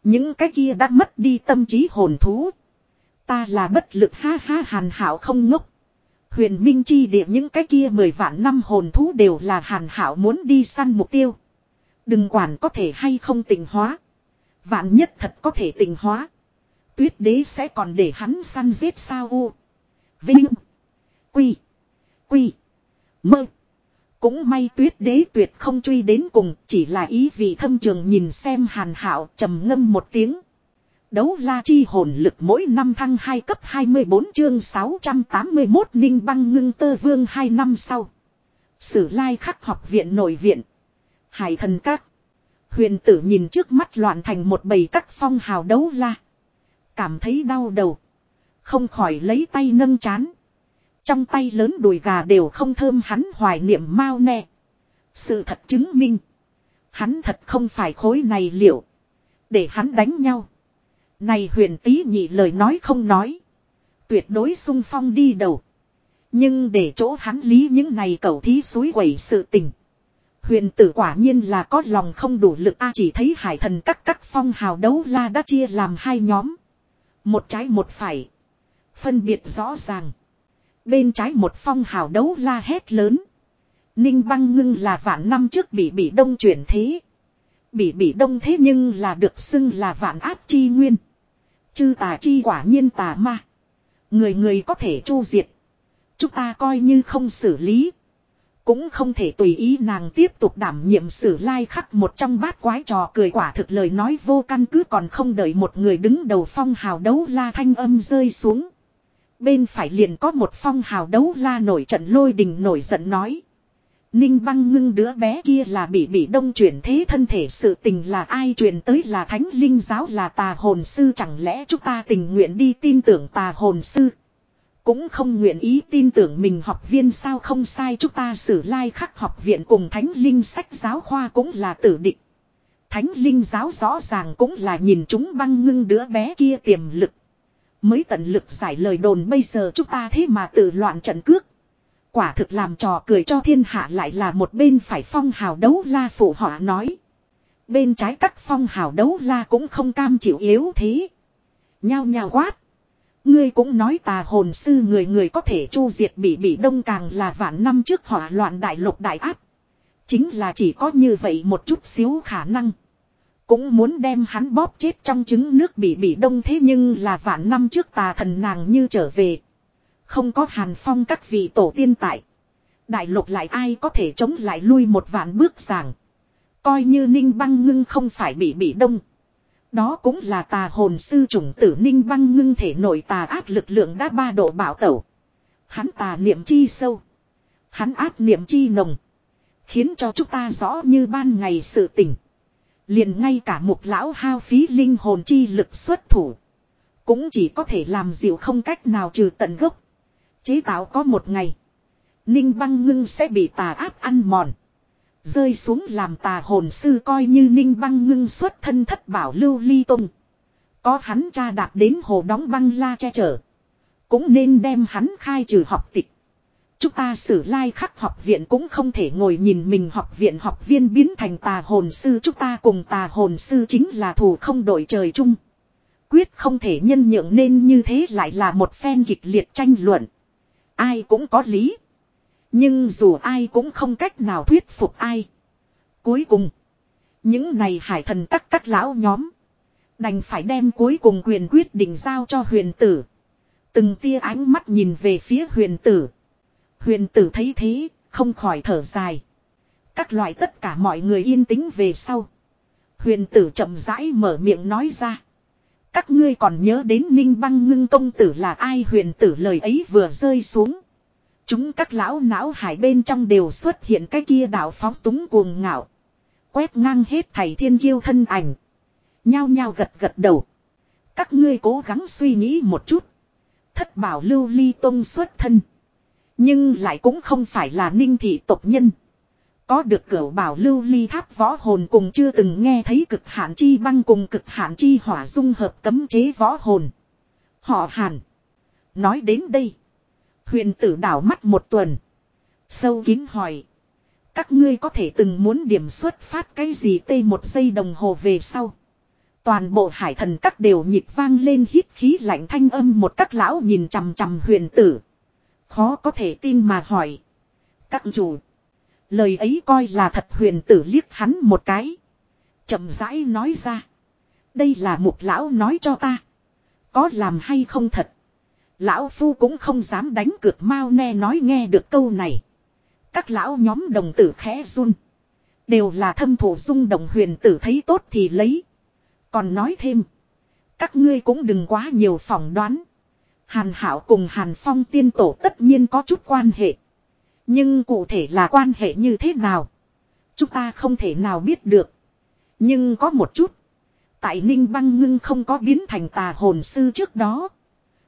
Những cái kia đã mất đi tâm trí hồn thú. Ta là bất lực ha ha hàn hảo không ngốc. Huyền Minh Chi địa những cái kia mười vạn năm hồn thú đều là hàn hảo muốn đi săn mục tiêu. Đừng quản có thể hay không tình hóa. Vạn nhất thật có thể tình hóa. Tuyết đế sẽ còn để hắn săn giết sao u. Vinh. Quy. Quy. Mơ. Cũng may tuyết đế tuyệt không truy đến cùng, chỉ là ý vị thâm trường nhìn xem hàn hảo trầm ngâm một tiếng. Đấu la chi hồn lực mỗi năm thăng 2 cấp 24 chương 681 ninh băng ngưng tơ vương 2 năm sau. Sử lai khắc học viện nội viện. Hải thần các. Huyền tử nhìn trước mắt loạn thành một bầy các phong hào đấu la. Cảm thấy đau đầu. Không khỏi lấy tay nâng chán. Trong tay lớn đùi gà đều không thơm hắn hoài niệm mau nè. Sự thật chứng minh. Hắn thật không phải khối này liệu. Để hắn đánh nhau. Này huyền tí nhị lời nói không nói. Tuyệt đối sung phong đi đầu. Nhưng để chỗ hắn lý những này cầu thí suối quẩy sự tình. Huyền tử quả nhiên là có lòng không đủ lực a chỉ thấy hải thần các các phong hào đấu la đã chia làm hai nhóm. Một trái một phải. Phân biệt rõ ràng. Bên trái một phong hào đấu la hét lớn. Ninh băng ngưng là vạn năm trước bị bị đông chuyển thế. Bị bị đông thế nhưng là được xưng là vạn áp chi nguyên. Chư tà chi quả nhiên tà ma. Người người có thể chu diệt. Chúng ta coi như không xử lý. Cũng không thể tùy ý nàng tiếp tục đảm nhiệm sử lai khắc một trong bát quái trò cười quả thực lời nói vô căn cứ còn không đợi một người đứng đầu phong hào đấu la thanh âm rơi xuống. Bên phải liền có một phong hào đấu la nổi trận lôi đình nổi giận nói. Ninh băng ngưng đứa bé kia là bị bị đông chuyển thế thân thể sự tình là ai truyền tới là thánh linh giáo là tà hồn sư chẳng lẽ chúng ta tình nguyện đi tin tưởng tà hồn sư. Cũng không nguyện ý tin tưởng mình học viên sao không sai chúng ta xử lai like khắc học viện cùng thánh linh sách giáo khoa cũng là tử định. Thánh linh giáo rõ ràng cũng là nhìn chúng băng ngưng đứa bé kia tiềm lực. Mới tận lực giải lời đồn bây giờ chúng ta thế mà tự loạn trận cước. Quả thực làm trò cười cho thiên hạ lại là một bên phải phong hào đấu la phụ họ nói. Bên trái các phong hào đấu la cũng không cam chịu yếu thế. Nhao nhao quát. Ngươi cũng nói tà hồn sư người người có thể chu diệt bị bị đông càng là vạn năm trước hỏa loạn đại lục đại áp. Chính là chỉ có như vậy một chút xíu khả năng. Cũng muốn đem hắn bóp chết trong trứng nước bị bị đông thế nhưng là vạn năm trước tà thần nàng như trở về. Không có hàn phong các vị tổ tiên tại. Đại lục lại ai có thể chống lại lui một vạn bước giảng. Coi như ninh băng ngưng không phải bị bị đông. Đó cũng là tà hồn sư chủng tử ninh băng ngưng thể nội tà áp lực lượng đã ba độ bảo tẩu. Hắn tà niệm chi sâu. Hắn áp niệm chi nồng. Khiến cho chúng ta rõ như ban ngày sự tỉnh. Liền ngay cả một lão hao phí linh hồn chi lực xuất thủ. Cũng chỉ có thể làm dịu không cách nào trừ tận gốc. Chế tạo có một ngày. Ninh băng ngưng sẽ bị tà áp ăn mòn. Rơi xuống làm tà hồn sư coi như ninh băng ngưng xuất thân thất bảo lưu ly tung. Có hắn cha đạp đến hồ đóng băng la che chở. Cũng nên đem hắn khai trừ học tịch. Chúng ta sử lai like khắc học viện cũng không thể ngồi nhìn mình học viện học viên biến thành tà hồn sư. Chúng ta cùng tà hồn sư chính là thù không đổi trời chung. Quyết không thể nhân nhượng nên như thế lại là một phen kịch liệt tranh luận. Ai cũng có lý. Nhưng dù ai cũng không cách nào thuyết phục ai. Cuối cùng. Những này hải thần các các lão nhóm. Đành phải đem cuối cùng quyền quyết định giao cho huyền tử. Từng tia ánh mắt nhìn về phía huyền tử. Huyền tử thấy thế, không khỏi thở dài. Các loại tất cả mọi người yên tĩnh về sau. Huyền tử chậm rãi mở miệng nói ra. Các ngươi còn nhớ đến ninh băng ngưng công tử là ai huyền tử lời ấy vừa rơi xuống. Chúng các lão não hải bên trong đều xuất hiện cái kia đạo phóng túng cuồng ngạo. Quét ngang hết thầy thiên kiêu thân ảnh. Nhao nhao gật gật đầu. Các ngươi cố gắng suy nghĩ một chút. Thất bảo lưu ly tông xuất thân. Nhưng lại cũng không phải là ninh thị tộc nhân. Có được cửa bảo lưu ly tháp võ hồn cùng chưa từng nghe thấy cực hạn chi băng cùng cực hạn chi hỏa dung hợp cấm chế võ hồn. Họ hàn. Nói đến đây. Huyền tử đảo mắt một tuần. Sâu kín hỏi. Các ngươi có thể từng muốn điểm xuất phát cái gì tê một giây đồng hồ về sau. Toàn bộ hải thần các đều nhịp vang lên hít khí lạnh thanh âm một các lão nhìn chằm chằm huyền tử. Khó có thể tin mà hỏi. Các chủ. Lời ấy coi là thật huyền tử liếc hắn một cái. chậm rãi nói ra. Đây là một lão nói cho ta. Có làm hay không thật. Lão Phu cũng không dám đánh cược mau ne nói nghe được câu này. Các lão nhóm đồng tử khẽ run. Đều là thâm thủ dung đồng huyền tử thấy tốt thì lấy. Còn nói thêm. Các ngươi cũng đừng quá nhiều phỏng đoán. Hàn Hảo cùng Hàn Phong tiên tổ tất nhiên có chút quan hệ. Nhưng cụ thể là quan hệ như thế nào? Chúng ta không thể nào biết được. Nhưng có một chút. Tại Ninh Băng Ngưng không có biến thành tà hồn sư trước đó.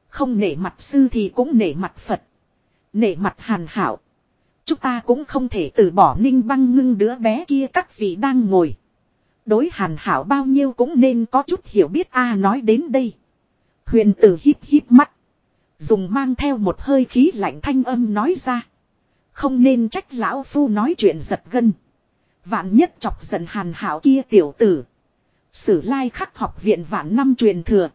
Không nể mặt sư thì cũng nể mặt Phật. Nể mặt Hàn Hảo. Chúng ta cũng không thể từ bỏ Ninh Băng Ngưng đứa bé kia các vị đang ngồi. Đối Hàn Hảo bao nhiêu cũng nên có chút hiểu biết a nói đến đây. Huyền tử híp híp mắt. Dùng mang theo một hơi khí lạnh thanh âm nói ra. Không nên trách lão phu nói chuyện giật gân. Vạn nhất chọc giận hàn hảo kia tiểu tử. Sử lai khắc học viện vạn năm truyền thừa.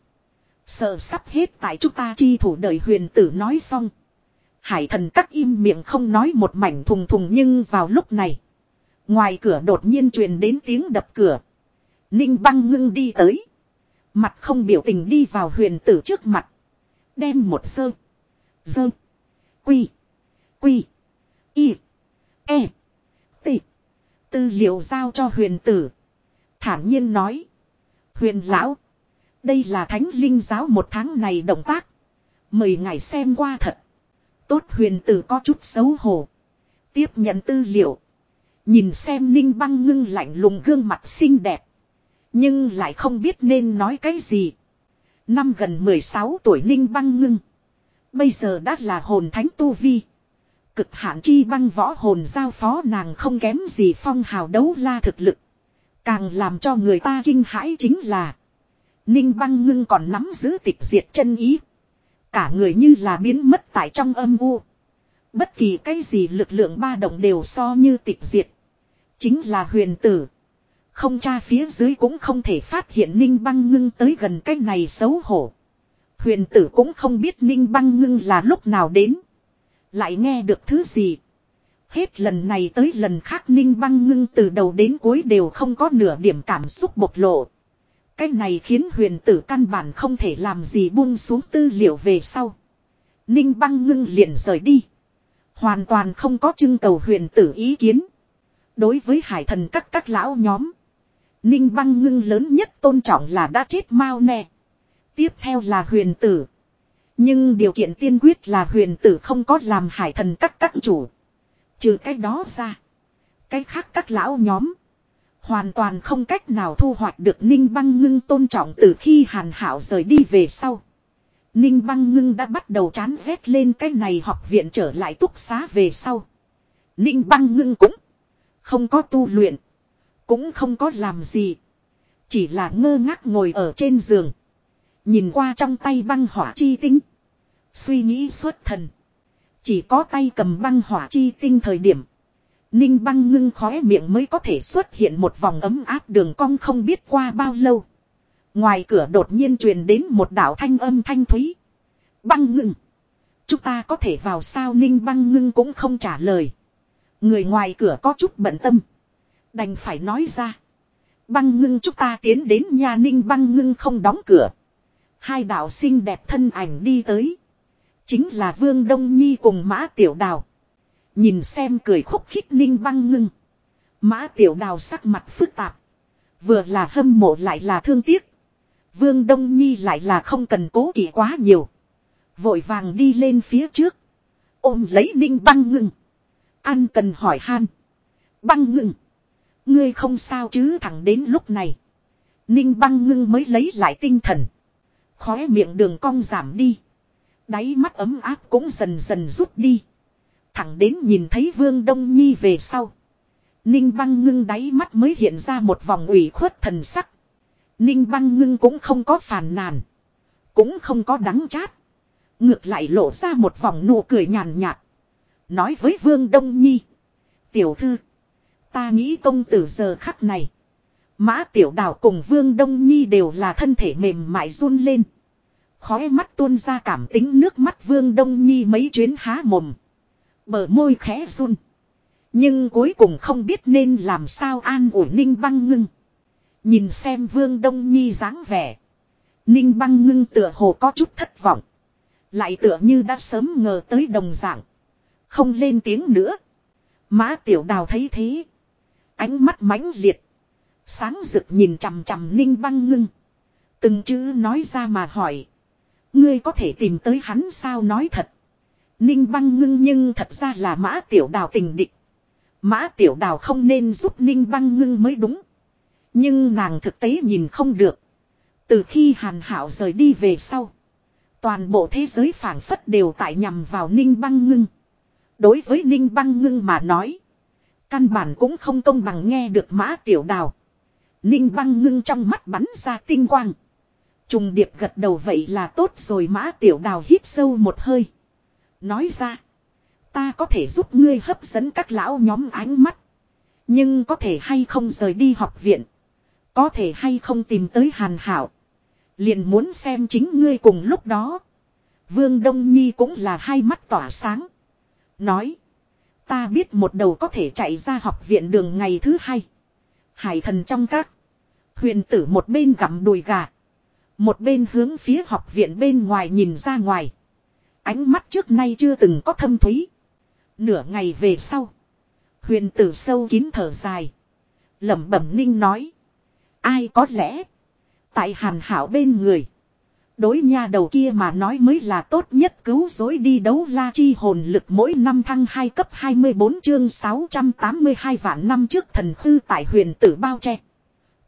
Sợ sắp hết tại chúng ta chi thủ đời huyền tử nói xong. Hải thần cắt im miệng không nói một mảnh thùng thùng nhưng vào lúc này. Ngoài cửa đột nhiên truyền đến tiếng đập cửa. Ninh băng ngưng đi tới. Mặt không biểu tình đi vào huyền tử trước mặt. Đem một sơ. Dơ. Quy. Quy. Y. E. T. Tư liệu giao cho huyền tử. Thản nhiên nói. Huyền lão. Đây là thánh linh giáo một tháng này động tác. Mời ngài xem qua thật. Tốt huyền tử có chút xấu hổ. Tiếp nhận tư liệu. Nhìn xem ninh băng ngưng lạnh lùng gương mặt xinh đẹp. Nhưng lại không biết nên nói cái gì. Năm gần 16 tuổi ninh băng ngưng. Bây giờ đã là hồn thánh tu vi. Cực hạn chi băng võ hồn giao phó nàng không kém gì phong hào đấu la thực lực. Càng làm cho người ta kinh hãi chính là. Ninh băng ngưng còn nắm giữ tịch diệt chân ý. Cả người như là biến mất tại trong âm u. Bất kỳ cái gì lực lượng ba động đều so như tịch diệt. Chính là huyền tử. Không tra phía dưới cũng không thể phát hiện ninh băng ngưng tới gần cái này xấu hổ. Huyền tử cũng không biết ninh băng ngưng là lúc nào đến. Lại nghe được thứ gì. Hết lần này tới lần khác ninh băng ngưng từ đầu đến cuối đều không có nửa điểm cảm xúc bộc lộ. Cái này khiến huyền tử căn bản không thể làm gì buông xuống tư liệu về sau. Ninh băng ngưng liền rời đi. Hoàn toàn không có trưng cầu huyền tử ý kiến. Đối với hải thần các các lão nhóm. Ninh băng ngưng lớn nhất tôn trọng là đã chết mau nè. Tiếp theo là huyền tử. Nhưng điều kiện tiên quyết là huyền tử không có làm hải thần các các chủ. Trừ cái đó ra. Cái khác các lão nhóm. Hoàn toàn không cách nào thu hoạch được Ninh Băng Ngưng tôn trọng từ khi Hàn Hảo rời đi về sau. Ninh Băng Ngưng đã bắt đầu chán ghét lên cái này học viện trở lại túc xá về sau. Ninh Băng Ngưng cũng không có tu luyện. Cũng không có làm gì. Chỉ là ngơ ngác ngồi ở trên giường. Nhìn qua trong tay băng hỏa chi tinh. Suy nghĩ suốt thần. Chỉ có tay cầm băng hỏa chi tinh thời điểm. Ninh băng ngưng khóe miệng mới có thể xuất hiện một vòng ấm áp đường cong không biết qua bao lâu. Ngoài cửa đột nhiên truyền đến một đạo thanh âm thanh thúy. Băng ngưng. Chúng ta có thể vào sao ninh băng ngưng cũng không trả lời. Người ngoài cửa có chút bận tâm. Đành phải nói ra. Băng ngưng chúng ta tiến đến nhà ninh băng ngưng không đóng cửa. Hai đạo xinh đẹp thân ảnh đi tới. Chính là Vương Đông Nhi cùng Mã Tiểu Đào. Nhìn xem cười khúc khích ninh băng ngưng. Mã Tiểu Đào sắc mặt phức tạp. Vừa là hâm mộ lại là thương tiếc. Vương Đông Nhi lại là không cần cố kỵ quá nhiều. Vội vàng đi lên phía trước. Ôm lấy ninh băng ngưng. Ăn cần hỏi han. Băng ngưng. Ngươi không sao chứ thẳng đến lúc này. Ninh băng ngưng mới lấy lại tinh thần. Khóe miệng đường cong giảm đi. Đáy mắt ấm áp cũng dần dần rút đi. Thẳng đến nhìn thấy Vương Đông Nhi về sau. Ninh băng ngưng đáy mắt mới hiện ra một vòng ủy khuất thần sắc. Ninh băng ngưng cũng không có phàn nàn. Cũng không có đắng chát. Ngược lại lộ ra một vòng nụ cười nhàn nhạt. Nói với Vương Đông Nhi. Tiểu thư. Ta nghĩ công tử giờ khắc này. Mã Tiểu Đào cùng Vương Đông Nhi đều là thân thể mềm mại run lên. Khói mắt tuôn ra cảm tính nước mắt Vương Đông Nhi mấy chuyến há mồm. Bờ môi khẽ run. Nhưng cuối cùng không biết nên làm sao an ủi Ninh Băng Ngưng. Nhìn xem Vương Đông Nhi dáng vẻ. Ninh Băng Ngưng tựa hồ có chút thất vọng. Lại tựa như đã sớm ngờ tới đồng dạng. Không lên tiếng nữa. Mã Tiểu Đào thấy thế. Ánh mắt mãnh liệt. Sáng rực nhìn chằm chằm Ninh Băng Ngưng. Từng chữ nói ra mà hỏi. Ngươi có thể tìm tới hắn sao nói thật. Ninh băng ngưng nhưng thật ra là mã tiểu đào tình địch. Mã tiểu đào không nên giúp ninh băng ngưng mới đúng. Nhưng nàng thực tế nhìn không được. Từ khi hàn hảo rời đi về sau. Toàn bộ thế giới phảng phất đều tại nhằm vào ninh băng ngưng. Đối với ninh băng ngưng mà nói. Căn bản cũng không công bằng nghe được mã tiểu đào. Ninh băng ngưng trong mắt bắn ra tinh quang. Trùng điệp gật đầu vậy là tốt rồi mã tiểu đào hít sâu một hơi. Nói ra. Ta có thể giúp ngươi hấp dẫn các lão nhóm ánh mắt. Nhưng có thể hay không rời đi học viện. Có thể hay không tìm tới hàn hảo. Liền muốn xem chính ngươi cùng lúc đó. Vương Đông Nhi cũng là hai mắt tỏa sáng. Nói. Ta biết một đầu có thể chạy ra học viện đường ngày thứ hai. Hải thần trong các. Huyền tử một bên gặm đùi gà. Một bên hướng phía học viện bên ngoài nhìn ra ngoài. Ánh mắt trước nay chưa từng có thâm thúy. Nửa ngày về sau. Huyền tử sâu kín thở dài. lẩm bẩm ninh nói. Ai có lẽ. Tại hàn hảo bên người. Đối nha đầu kia mà nói mới là tốt nhất cứu dối đi đấu la chi hồn lực mỗi năm thăng 2 cấp 24 chương 682 vạn năm trước thần khư tại huyền tử bao che.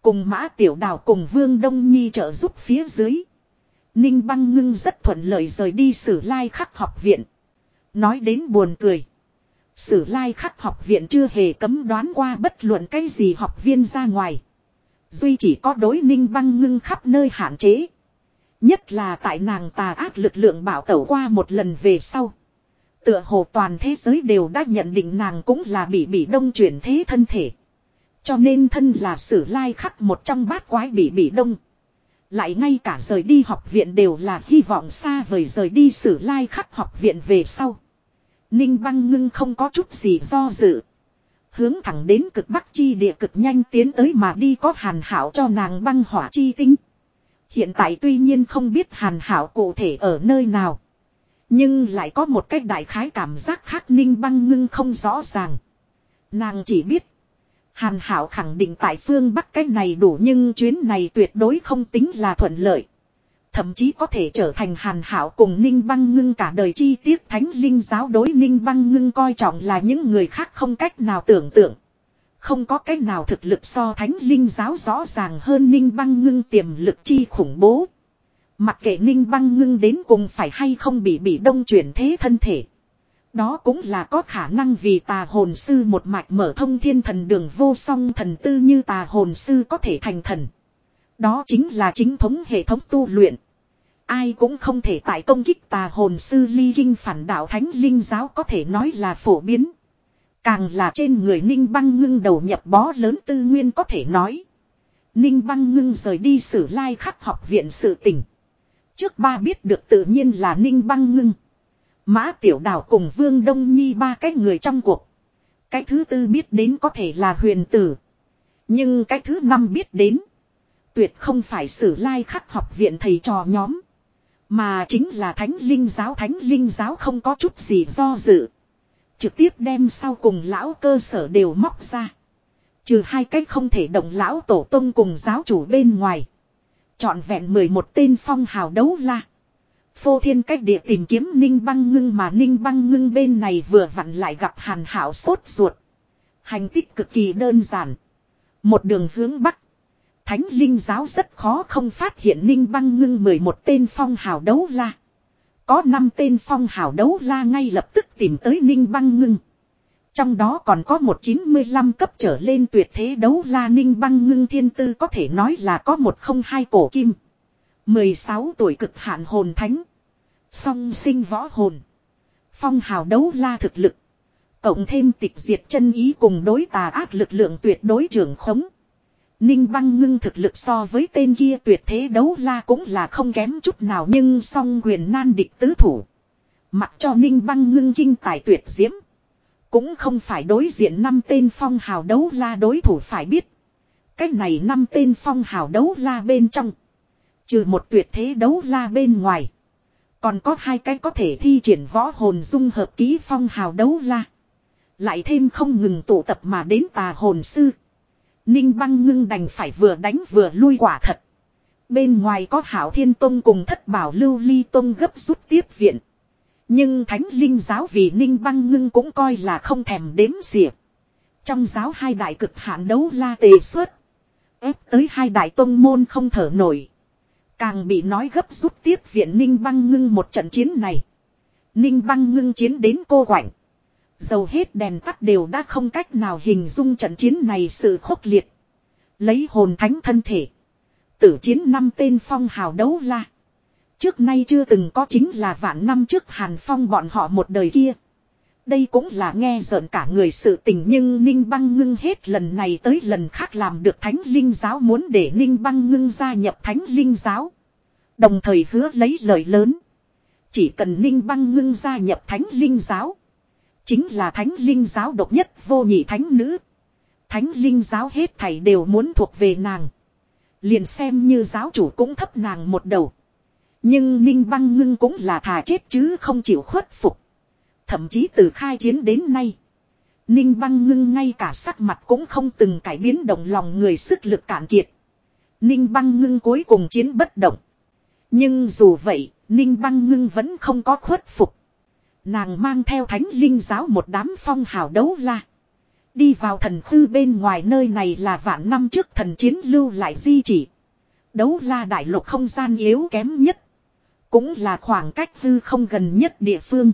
Cùng mã tiểu đào cùng vương đông nhi trợ giúp phía dưới. Ninh băng ngưng rất thuận lợi rời đi sử lai khắc học viện. Nói đến buồn cười. Sử lai khắc học viện chưa hề cấm đoán qua bất luận cái gì học viên ra ngoài. Duy chỉ có đối ninh băng ngưng khắp nơi hạn chế. Nhất là tại nàng tà ác lực lượng bảo tẩu qua một lần về sau. Tựa hồ toàn thế giới đều đã nhận định nàng cũng là bị bị đông chuyển thế thân thể. Cho nên thân là sử lai khắc một trong bát quái bị bị đông. Lại ngay cả rời đi học viện đều là hy vọng xa vời rời đi sử lai khắc học viện về sau. Ninh băng ngưng không có chút gì do dự. Hướng thẳng đến cực bắc chi địa cực nhanh tiến tới mà đi có hàn hảo cho nàng băng hỏa chi tinh. Hiện tại tuy nhiên không biết hàn hảo cụ thể ở nơi nào. Nhưng lại có một cách đại khái cảm giác khác ninh băng ngưng không rõ ràng. Nàng chỉ biết. Hàn hảo khẳng định tại phương Bắc cái này đủ nhưng chuyến này tuyệt đối không tính là thuận lợi. Thậm chí có thể trở thành hàn hảo cùng ninh băng ngưng cả đời chi tiết thánh linh giáo đối ninh băng ngưng coi trọng là những người khác không cách nào tưởng tượng. Không có cách nào thực lực so thánh linh giáo rõ ràng hơn ninh băng ngưng tiềm lực chi khủng bố. Mặc kệ ninh băng ngưng đến cùng phải hay không bị bị đông chuyển thế thân thể. Đó cũng là có khả năng vì tà hồn sư một mạch mở thông thiên thần đường vô song thần tư như tà hồn sư có thể thành thần. Đó chính là chính thống hệ thống tu luyện. Ai cũng không thể tại công kích tà hồn sư ly kinh phản đạo thánh linh giáo có thể nói là phổ biến. Càng là trên người Ninh Băng Ngưng đầu nhập bó lớn tư nguyên có thể nói. Ninh Băng Ngưng rời đi sử lai khắc học viện sự tỉnh. Trước ba biết được tự nhiên là Ninh Băng Ngưng. Mã Tiểu Đào cùng Vương Đông Nhi ba cái người trong cuộc. Cái thứ tư biết đến có thể là huyền tử. Nhưng cái thứ năm biết đến. Tuyệt không phải sử lai khắc học viện thầy trò nhóm. Mà chính là thánh linh giáo thánh linh giáo không có chút gì do dự. Trực tiếp đem sau cùng lão cơ sở đều móc ra. Trừ hai cách không thể động lão tổ tông cùng giáo chủ bên ngoài. Chọn vẹn 11 tên phong hào đấu la. Phô thiên cách địa tìm kiếm ninh băng ngưng mà ninh băng ngưng bên này vừa vặn lại gặp hàn hảo sốt ruột. Hành tích cực kỳ đơn giản. Một đường hướng bắc. Thánh linh giáo rất khó không phát hiện ninh băng ngưng 11 tên phong hào đấu la. Có 5 tên phong hào đấu la ngay lập tức tìm tới ninh băng ngưng. Trong đó còn có một 95 cấp trở lên tuyệt thế đấu la ninh băng ngưng thiên tư có thể nói là có một không hai cổ kim. 16 tuổi cực hạn hồn thánh. Song sinh võ hồn. Phong hào đấu la thực lực. Cộng thêm tịch diệt chân ý cùng đối tà ác lực lượng tuyệt đối trưởng khống. Ninh băng ngưng thực lực so với tên kia tuyệt thế đấu la cũng là không kém chút nào nhưng song quyền nan địch tứ thủ. Mặc cho ninh băng ngưng kinh tài tuyệt diễm. Cũng không phải đối diện năm tên phong hào đấu la đối thủ phải biết. Cách này năm tên phong hào đấu la bên trong. Trừ một tuyệt thế đấu la bên ngoài. Còn có hai cái có thể thi triển võ hồn dung hợp ký phong hào đấu la. Lại thêm không ngừng tụ tập mà đến tà hồn sư. Ninh băng ngưng đành phải vừa đánh vừa lui quả thật. Bên ngoài có hảo thiên tông cùng thất bảo lưu ly tông gấp rút tiếp viện. Nhưng thánh linh giáo vì ninh băng ngưng cũng coi là không thèm đếm xỉa. Trong giáo hai đại cực hạn đấu la tề xuất. ép tới hai đại tông môn không thở nổi. Càng bị nói gấp rút tiếp viện ninh băng ngưng một trận chiến này. Ninh băng ngưng chiến đến cô quạnh. Dầu hết đèn tắt đều đã không cách nào hình dung trận chiến này sự khốc liệt. Lấy hồn thánh thân thể. Tử chiến năm tên phong hào đấu la. Trước nay chưa từng có chính là vạn năm trước hàn phong bọn họ một đời kia. Đây cũng là nghe giận cả người sự tình nhưng Ninh Băng Ngưng hết lần này tới lần khác làm được Thánh Linh Giáo muốn để Ninh Băng Ngưng gia nhập Thánh Linh Giáo. Đồng thời hứa lấy lời lớn. Chỉ cần Ninh Băng Ngưng gia nhập Thánh Linh Giáo. Chính là thánh linh giáo độc nhất vô nhị thánh nữ. Thánh linh giáo hết thảy đều muốn thuộc về nàng. Liền xem như giáo chủ cũng thấp nàng một đầu. Nhưng Ninh Băng Ngưng cũng là thà chết chứ không chịu khuất phục. Thậm chí từ khai chiến đến nay. Ninh Băng Ngưng ngay cả sắc mặt cũng không từng cải biến động lòng người sức lực cạn kiệt. Ninh Băng Ngưng cuối cùng chiến bất động. Nhưng dù vậy, Ninh Băng Ngưng vẫn không có khuất phục. Nàng mang theo thánh linh giáo một đám phong hào đấu la. Đi vào thần khư bên ngoài nơi này là vạn năm trước thần chiến lưu lại di chỉ. Đấu la đại lục không gian yếu kém nhất. Cũng là khoảng cách hư không gần nhất địa phương.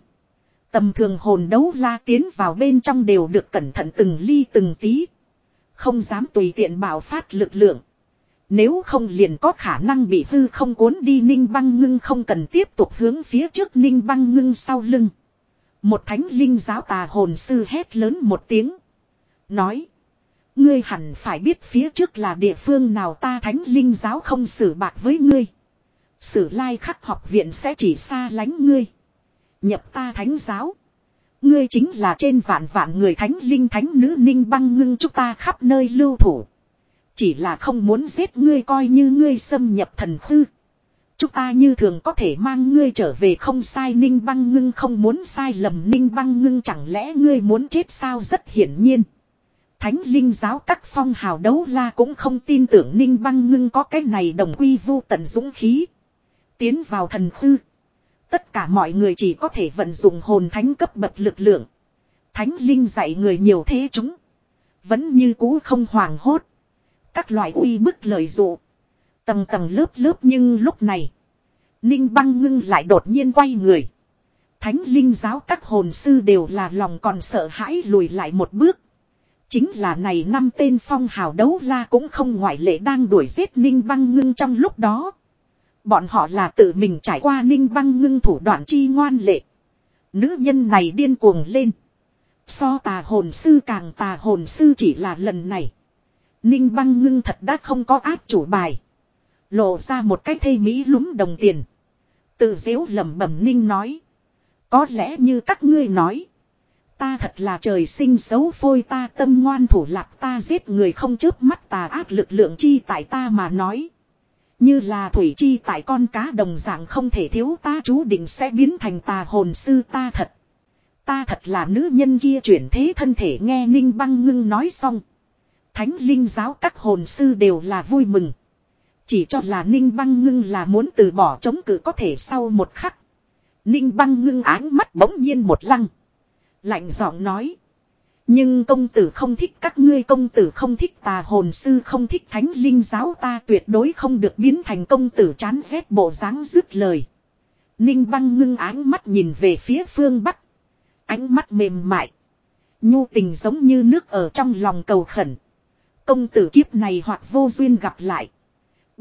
Tầm thường hồn đấu la tiến vào bên trong đều được cẩn thận từng ly từng tí. Không dám tùy tiện bảo phát lực lượng. Nếu không liền có khả năng bị hư không cuốn đi ninh băng ngưng không cần tiếp tục hướng phía trước ninh băng ngưng sau lưng. Một thánh linh giáo tà hồn sư hét lớn một tiếng. Nói. Ngươi hẳn phải biết phía trước là địa phương nào ta thánh linh giáo không xử bạc với ngươi. Sử lai khắc học viện sẽ chỉ xa lánh ngươi. Nhập ta thánh giáo. Ngươi chính là trên vạn vạn người thánh linh thánh nữ ninh băng ngưng chúng ta khắp nơi lưu thủ. Chỉ là không muốn giết ngươi coi như ngươi xâm nhập thần hư. Chúng ta như thường có thể mang ngươi trở về không sai, ninh băng ngưng không muốn sai lầm, ninh băng ngưng chẳng lẽ ngươi muốn chết sao rất hiển nhiên. Thánh linh giáo các phong hào đấu la cũng không tin tưởng ninh băng ngưng có cái này đồng quy vu tận dũng khí. Tiến vào thần hư. Tất cả mọi người chỉ có thể vận dụng hồn thánh cấp bậc lực lượng. Thánh linh dạy người nhiều thế chúng. Vẫn như cũ không hoàng hốt. Các loại uy bức lời dụ. Tầng tầng lớp lớp nhưng lúc này. Ninh băng ngưng lại đột nhiên quay người. Thánh linh giáo các hồn sư đều là lòng còn sợ hãi lùi lại một bước. Chính là này năm tên phong hào đấu la cũng không ngoại lệ đang đuổi giết ninh băng ngưng trong lúc đó. Bọn họ là tự mình trải qua ninh băng ngưng thủ đoạn chi ngoan lệ. Nữ nhân này điên cuồng lên. So tà hồn sư càng tà hồn sư chỉ là lần này. Ninh băng ngưng thật đã không có áp chủ bài. Lộ ra một cái thây mỹ lúng đồng tiền. Tự dễu lẩm bẩm Ninh nói. Có lẽ như các ngươi nói. Ta thật là trời sinh xấu phôi ta tâm ngoan thủ lạc ta giết người không chớp mắt tà ác lực lượng chi tại ta mà nói. Như là thủy chi tại con cá đồng dạng không thể thiếu ta chú định sẽ biến thành tà hồn sư ta thật. Ta thật là nữ nhân kia chuyển thế thân thể nghe Ninh băng ngưng nói xong. Thánh linh giáo các hồn sư đều là vui mừng. Chỉ cho là Ninh băng ngưng là muốn từ bỏ chống cự có thể sau một khắc. Ninh băng ngưng áng mắt bỗng nhiên một lăng. Lạnh giọng nói. Nhưng công tử không thích các ngươi, công tử không thích tà hồn sư, không thích thánh linh giáo ta tuyệt đối không được biến thành công tử chán ghét bộ dáng dứt lời. Ninh băng ngưng ánh mắt nhìn về phía phương Bắc. Ánh mắt mềm mại. Nhu tình giống như nước ở trong lòng cầu khẩn. Công tử kiếp này hoặc vô duyên gặp lại.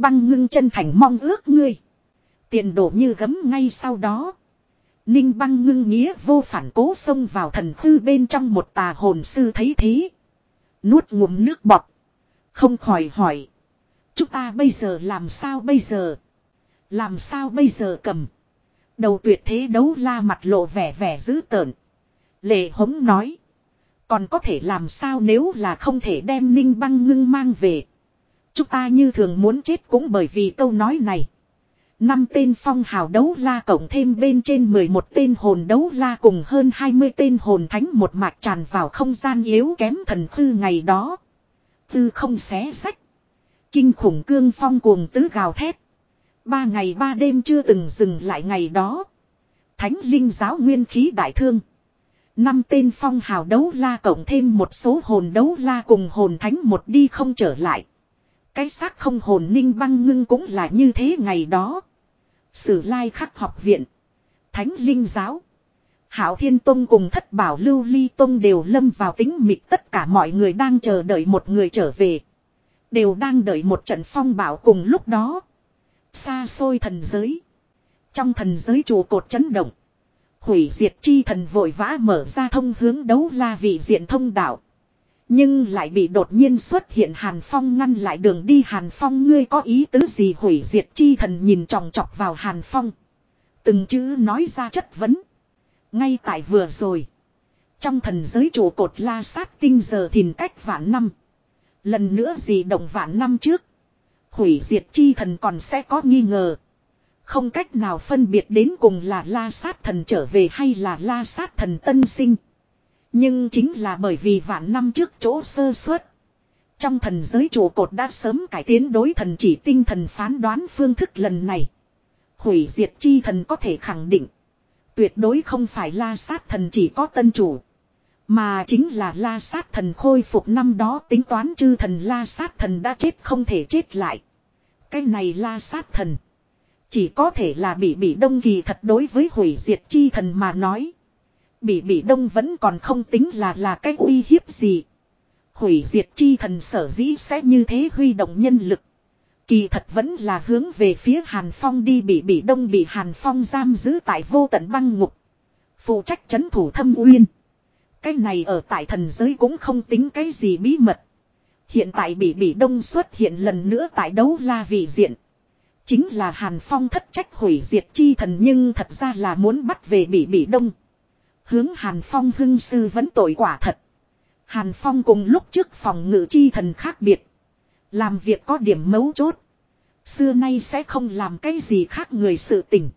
Băng ngưng chân thành mong ước ngươi. Tiền đổ như gấm ngay sau đó. Ninh băng ngưng nghĩa vô phản cố xông vào thần thư bên trong một tà hồn sư thấy thế. Nuốt ngụm nước bọt. Không khỏi hỏi. Chúng ta bây giờ làm sao bây giờ? Làm sao bây giờ cầm? Đầu tuyệt thế đấu la mặt lộ vẻ vẻ dữ tợn. Lệ hống nói. Còn có thể làm sao nếu là không thể đem ninh băng ngưng mang về. Chúng ta như thường muốn chết cũng bởi vì câu nói này. Năm tên phong hào đấu la cộng thêm bên trên 11 tên hồn đấu la cùng hơn 20 tên hồn thánh một mạch tràn vào không gian yếu kém thần khư ngày đó. Tư không xé sách. Kinh khủng cương phong cuồng tứ gào thét. Ba ngày ba đêm chưa từng dừng lại ngày đó. Thánh linh giáo nguyên khí đại thương. Năm tên phong hào đấu la cộng thêm một số hồn đấu la cùng hồn thánh một đi không trở lại. Cái xác không hồn ninh băng ngưng cũng là như thế ngày đó. Sử lai khắc học viện. Thánh linh giáo. Hảo Thiên Tông cùng thất bảo Lưu Ly Tông đều lâm vào tính mịt tất cả mọi người đang chờ đợi một người trở về. Đều đang đợi một trận phong bảo cùng lúc đó. Xa xôi thần giới. Trong thần giới chùa cột chấn động. Hủy diệt chi thần vội vã mở ra thông hướng đấu la vị diện thông đạo. Nhưng lại bị đột nhiên xuất hiện Hàn Phong ngăn lại đường đi Hàn Phong, ngươi có ý tứ gì hủy diệt chi thần nhìn tròng trọc vào Hàn Phong. Từng chữ nói ra chất vấn. Ngay tại vừa rồi. Trong thần giới trụ cột la sát tinh giờ thìn cách vạn năm. Lần nữa gì động vạn năm trước. Hủy diệt chi thần còn sẽ có nghi ngờ. Không cách nào phân biệt đến cùng là la sát thần trở về hay là la sát thần tân sinh. Nhưng chính là bởi vì vạn năm trước chỗ sơ suất. Trong thần giới trụ cột đã sớm cải tiến đối thần chỉ tinh thần phán đoán phương thức lần này. Hủy diệt chi thần có thể khẳng định. Tuyệt đối không phải la sát thần chỉ có tân chủ. Mà chính là la sát thần khôi phục năm đó tính toán chư thần la sát thần đã chết không thể chết lại. Cái này la sát thần. Chỉ có thể là bị bị đông kỳ thật đối với hủy diệt chi thần mà nói. Bị bị đông vẫn còn không tính là là cái uy hiếp gì. Hủy diệt chi thần sở dĩ sẽ như thế huy động nhân lực. Kỳ thật vẫn là hướng về phía Hàn Phong đi bị bị đông bị Hàn Phong giam giữ tại vô tận băng ngục. Phụ trách chấn thủ thâm uyên. Cái này ở tại thần giới cũng không tính cái gì bí mật. Hiện tại bị bị đông xuất hiện lần nữa tại đấu la vị diện. Chính là Hàn Phong thất trách hủy diệt chi thần nhưng thật ra là muốn bắt về bị bị đông. Hướng Hàn Phong hưng sư vẫn tội quả thật. Hàn Phong cùng lúc trước phòng ngự chi thần khác biệt. Làm việc có điểm mấu chốt. Xưa nay sẽ không làm cái gì khác người sự tình.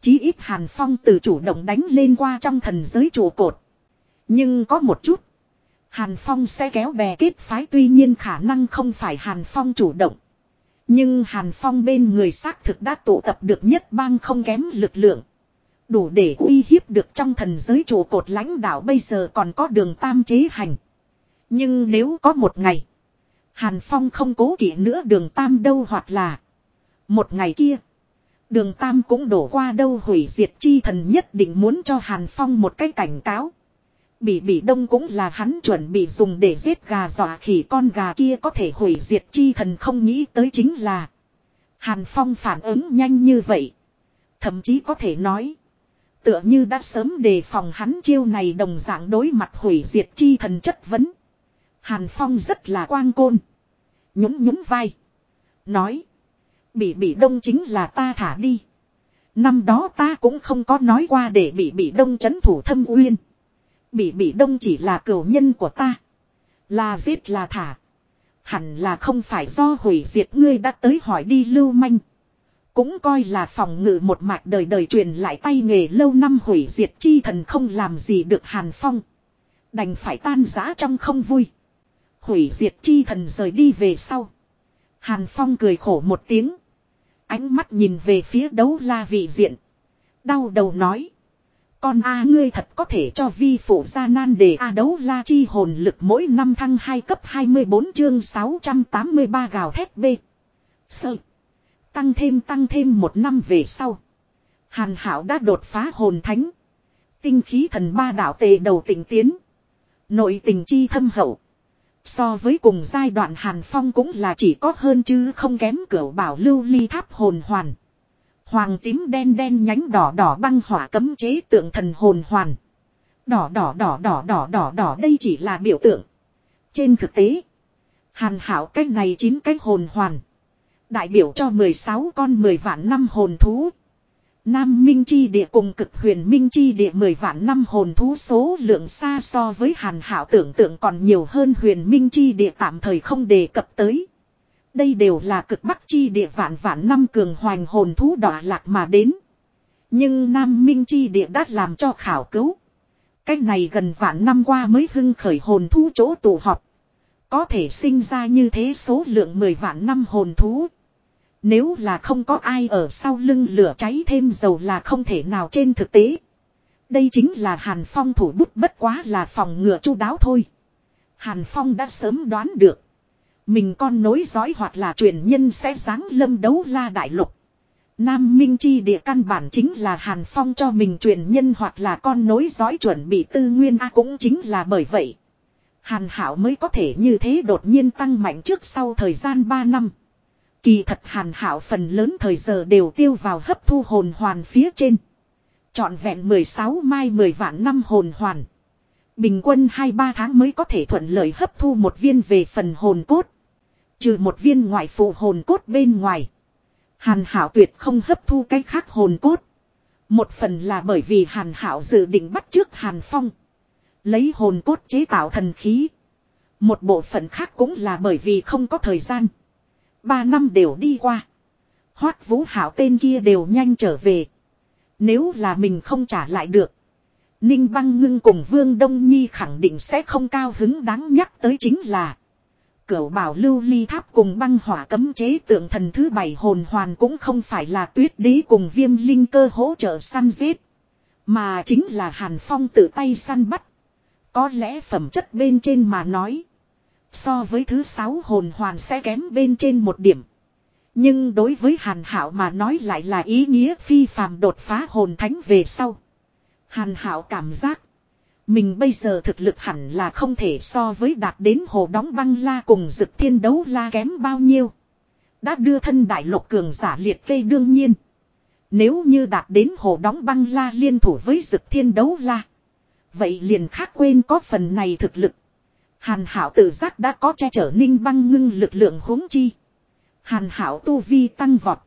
Chí ít Hàn Phong từ chủ động đánh lên qua trong thần giới trụ cột. Nhưng có một chút. Hàn Phong sẽ kéo bè kết phái tuy nhiên khả năng không phải Hàn Phong chủ động. Nhưng Hàn Phong bên người xác thực đã tụ tập được nhất bang không kém lực lượng. Đủ để uy hiếp được trong thần giới trụ cột lãnh đạo bây giờ còn có đường tam chế hành. Nhưng nếu có một ngày. Hàn Phong không cố kỵ nữa đường tam đâu hoặc là. Một ngày kia. Đường tam cũng đổ qua đâu hủy diệt chi thần nhất định muốn cho Hàn Phong một cái cảnh cáo. Bị bị đông cũng là hắn chuẩn bị dùng để giết gà dọa khỉ con gà kia có thể hủy diệt chi thần không nghĩ tới chính là. Hàn Phong phản ứng nhanh như vậy. Thậm chí có thể nói. Tựa như đã sớm đề phòng hắn chiêu này đồng dạng đối mặt hủy diệt chi thần chất vấn. Hàn Phong rất là quang côn. Nhún nhún vai. Nói. Bị bị đông chính là ta thả đi. Năm đó ta cũng không có nói qua để bị bị đông chấn thủ thâm uyên. Bị bị đông chỉ là cửu nhân của ta. Là giết là thả. Hẳn là không phải do hủy diệt ngươi đã tới hỏi đi lưu manh. Cũng coi là phòng ngự một mạch đời đời truyền lại tay nghề lâu năm hủy diệt chi thần không làm gì được Hàn Phong. Đành phải tan giã trong không vui. Hủy diệt chi thần rời đi về sau. Hàn Phong cười khổ một tiếng. Ánh mắt nhìn về phía đấu la vị diện. Đau đầu nói. Con A ngươi thật có thể cho vi phụ gia nan để A đấu la chi hồn lực mỗi năm thăng 2 cấp 24 chương 683 gào thét B. Sợ. Tăng thêm tăng thêm một năm về sau. Hàn hảo đã đột phá hồn thánh. Tinh khí thần ba đạo tề đầu tỉnh tiến. Nội tình chi thâm hậu. So với cùng giai đoạn Hàn Phong cũng là chỉ có hơn chứ không kém cửa bảo lưu ly tháp hồn hoàn. Hoàng tím đen đen nhánh đỏ đỏ băng hỏa cấm chế tượng thần hồn hoàn. Đỏ đỏ đỏ đỏ đỏ đỏ đỏ đây chỉ là biểu tượng. Trên thực tế, Hàn Hảo cách này chín cái hồn hoàn. Đại biểu cho 16 con 10 vạn năm hồn thú. Nam Minh Chi địa cùng cực huyền Minh Chi địa 10 vạn năm hồn thú số lượng xa so với hàn hảo tưởng tượng còn nhiều hơn huyền Minh Chi địa tạm thời không đề cập tới. Đây đều là cực bắc chi địa vạn vạn năm cường hoành hồn thú đỏ lạc mà đến. Nhưng Nam Minh Chi địa đã làm cho khảo cứu. Cách này gần vạn năm qua mới hưng khởi hồn thú chỗ tụ họp. Có thể sinh ra như thế số lượng 10 vạn năm hồn thú. Nếu là không có ai ở sau lưng lửa cháy thêm dầu là không thể nào trên thực tế. Đây chính là Hàn Phong thủ bút bất quá là phòng ngừa chu đáo thôi. Hàn Phong đã sớm đoán được. Mình con nối dõi hoặc là truyền nhân sẽ sáng lâm đấu la đại lục. Nam Minh Chi địa căn bản chính là Hàn Phong cho mình truyền nhân hoặc là con nối dõi chuẩn bị tư nguyên A cũng chính là bởi vậy. Hàn Hảo mới có thể như thế đột nhiên tăng mạnh trước sau thời gian 3 năm. Kỳ thật hàn hảo phần lớn thời giờ đều tiêu vào hấp thu hồn hoàn phía trên. Chọn vẹn 16 mai 10 vạn năm hồn hoàn. Bình quân 2-3 tháng mới có thể thuận lợi hấp thu một viên về phần hồn cốt. Trừ một viên ngoại phụ hồn cốt bên ngoài. Hàn hảo tuyệt không hấp thu cái khác hồn cốt. Một phần là bởi vì hàn hảo dự định bắt trước hàn phong. Lấy hồn cốt chế tạo thần khí. Một bộ phận khác cũng là bởi vì không có thời gian. Ba năm đều đi qua. Hoát vũ hảo tên kia đều nhanh trở về. Nếu là mình không trả lại được. Ninh băng ngưng cùng Vương Đông Nhi khẳng định sẽ không cao hứng đáng nhắc tới chính là. Cửu bảo lưu ly tháp cùng băng hỏa cấm chế tượng thần thứ bảy hồn hoàn cũng không phải là tuyết đế cùng viêm linh cơ hỗ trợ săn giết. Mà chính là Hàn Phong tự tay săn bắt. Có lẽ phẩm chất bên trên mà nói. So với thứ sáu hồn hoàn sẽ kém bên trên một điểm. Nhưng đối với Hàn Hảo mà nói lại là ý nghĩa phi phàm đột phá hồn thánh về sau. Hàn Hảo cảm giác. Mình bây giờ thực lực hẳn là không thể so với đạt đến hồ đóng băng la cùng dực thiên đấu la kém bao nhiêu. Đã đưa thân đại lục cường giả liệt kê đương nhiên. Nếu như đạt đến hồ đóng băng la liên thủ với dực thiên đấu la. Vậy liền khác quên có phần này thực lực. Hàn hảo tự giác đã có che chở ninh băng ngưng lực lượng huống chi. Hàn hảo tu vi tăng vọt.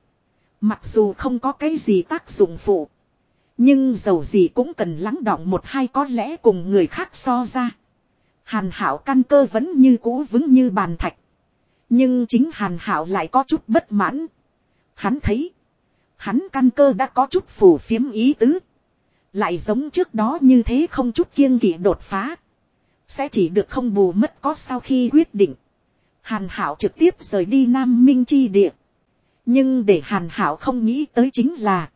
Mặc dù không có cái gì tác dụng phụ. Nhưng dầu gì cũng cần lắng đọng một hai có lẽ cùng người khác so ra. Hàn hảo căn cơ vẫn như cũ vững như bàn thạch. Nhưng chính hàn hảo lại có chút bất mãn. Hắn thấy. Hắn căn cơ đã có chút phủ phiếm ý tứ. Lại giống trước đó như thế không chút kiêng kỵ đột phá. Sẽ chỉ được không bù mất có sau khi quyết định. Hàn Hảo trực tiếp rời đi Nam Minh Chi địa. Nhưng để Hàn Hảo không nghĩ tới chính là.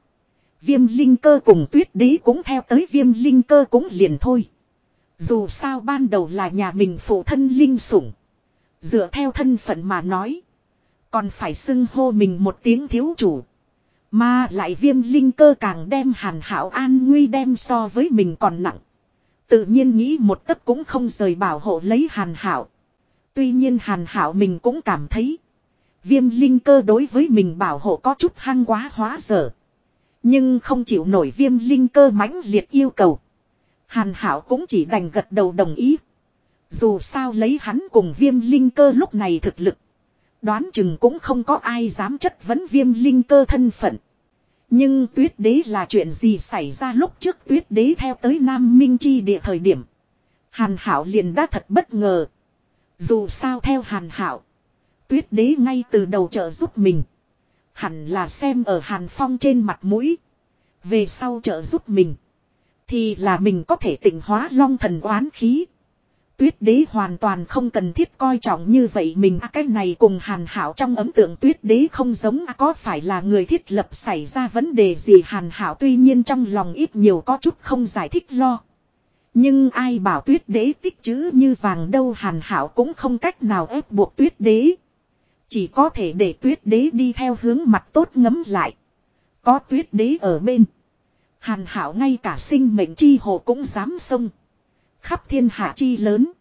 Viêm linh cơ cùng tuyết đế cũng theo tới viêm linh cơ cũng liền thôi. Dù sao ban đầu là nhà mình phụ thân linh sủng. Dựa theo thân phận mà nói. Còn phải xưng hô mình một tiếng thiếu chủ. Mà lại viêm linh cơ càng đem hàn hảo an nguy đem so với mình còn nặng. Tự nhiên nghĩ một tấc cũng không rời bảo hộ lấy hàn hảo. Tuy nhiên hàn hảo mình cũng cảm thấy. Viêm linh cơ đối với mình bảo hộ có chút hăng quá hóa dở. Nhưng không chịu nổi viêm linh cơ mãnh liệt yêu cầu. Hàn hảo cũng chỉ đành gật đầu đồng ý. Dù sao lấy hắn cùng viêm linh cơ lúc này thực lực. Đoán chừng cũng không có ai dám chất vấn viêm linh cơ thân phận. Nhưng tuyết đế là chuyện gì xảy ra lúc trước tuyết đế theo tới Nam Minh Chi địa thời điểm. Hàn Hảo liền đã thật bất ngờ. Dù sao theo Hàn Hảo. Tuyết đế ngay từ đầu trợ giúp mình. Hẳn là xem ở Hàn Phong trên mặt mũi. Về sau trợ giúp mình. Thì là mình có thể tỉnh hóa long thần oán khí. Tuyết đế hoàn toàn không cần thiết coi trọng như vậy mình à, cái này cùng hàn hảo trong ấn tượng tuyết đế không giống à, có phải là người thiết lập xảy ra vấn đề gì hàn hảo tuy nhiên trong lòng ít nhiều có chút không giải thích lo. Nhưng ai bảo tuyết đế tích chữ như vàng đâu hàn hảo cũng không cách nào ép buộc tuyết đế. Chỉ có thể để tuyết đế đi theo hướng mặt tốt ngấm lại. Có tuyết đế ở bên. Hàn hảo ngay cả sinh mệnh chi hồ cũng dám xông. Khắp thiên hạ chi lớn.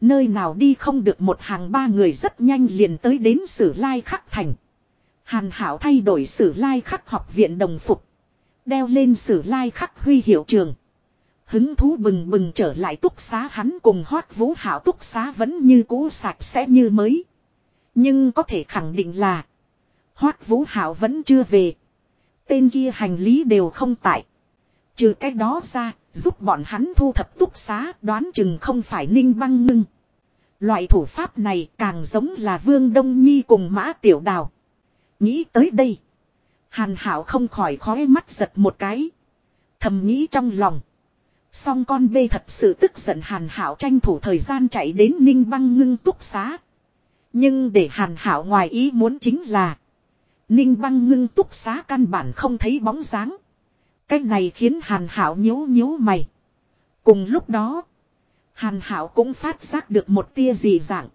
Nơi nào đi không được một hàng ba người rất nhanh liền tới đến sử lai khắc thành. Hàn hảo thay đổi sử lai khắc học viện đồng phục. Đeo lên sử lai khắc huy hiệu trường. Hứng thú bừng bừng trở lại túc xá hắn cùng hoát vũ hảo túc xá vẫn như cũ sạch sẽ như mới. Nhưng có thể khẳng định là. Hoát vũ hảo vẫn chưa về. Tên kia hành lý đều không tại. Trừ cách đó ra, Giúp bọn hắn thu thập túc xá, đoán chừng không phải ninh băng ngưng. Loại thủ pháp này càng giống là Vương Đông Nhi cùng Mã Tiểu Đào. Nghĩ tới đây. Hàn Hảo không khỏi khói mắt giật một cái. Thầm nghĩ trong lòng. Song con bê thật sự tức giận Hàn Hảo tranh thủ thời gian chạy đến Ninh Băng ngưng túc xá. Nhưng để Hàn Hảo ngoài ý muốn chính là. Ninh Băng ngưng túc xá căn bản không thấy bóng dáng. Cái này khiến Hàn Hảo nhíu nhíu mày. Cùng lúc đó, Hàn Hảo cũng phát giác được một tia dị dạng.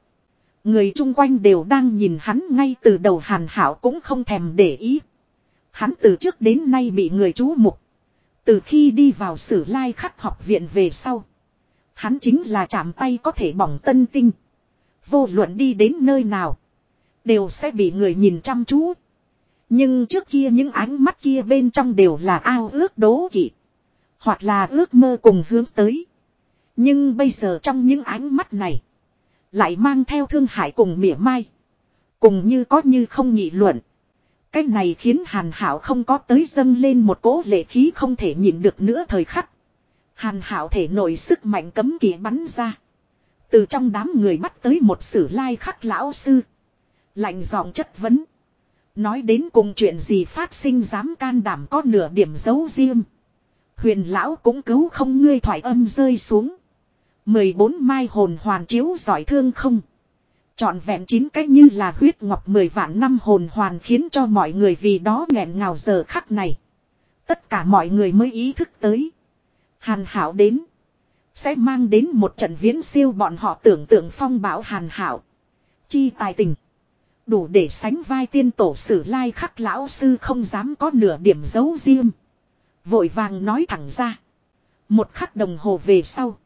Người chung quanh đều đang nhìn hắn ngay từ đầu Hàn Hảo cũng không thèm để ý. Hắn từ trước đến nay bị người chú mục. Từ khi đi vào sử lai khắc học viện về sau. Hắn chính là chạm tay có thể bỏng tân tinh. Vô luận đi đến nơi nào. Đều sẽ bị người nhìn chăm chú. Nhưng trước kia những ánh mắt kia bên trong đều là ao ước đố kỵ. Hoặc là ước mơ cùng hướng tới. Nhưng bây giờ trong những ánh mắt này. Lại mang theo thương hại cùng mỉa mai. Cùng như có như không nghị luận. Cái này khiến hàn hảo không có tới dâng lên một cỗ lệ khí không thể nhìn được nữa thời khắc. Hàn hảo thể nổi sức mạnh cấm kỵ bắn ra. Từ trong đám người bắt tới một sử lai khắc lão sư. Lạnh giọng chất vấn. Nói đến cùng chuyện gì phát sinh dám can đảm có nửa điểm giấu riêng. Huyền lão cũng cứu không ngươi thoải âm rơi xuống. 14 mai hồn hoàn chiếu giỏi thương không. Chọn vẹn chín cách như là huyết ngọc mười vạn năm hồn hoàn khiến cho mọi người vì đó nghẹn ngào giờ khắc này. Tất cả mọi người mới ý thức tới. Hàn hảo đến. Sẽ mang đến một trận viễn siêu bọn họ tưởng tượng phong bão hàn hảo. Chi tài tình. Đủ để sánh vai tiên tổ sử lai khắc lão sư không dám có nửa điểm giấu riêng. Vội vàng nói thẳng ra. Một khắc đồng hồ về sau.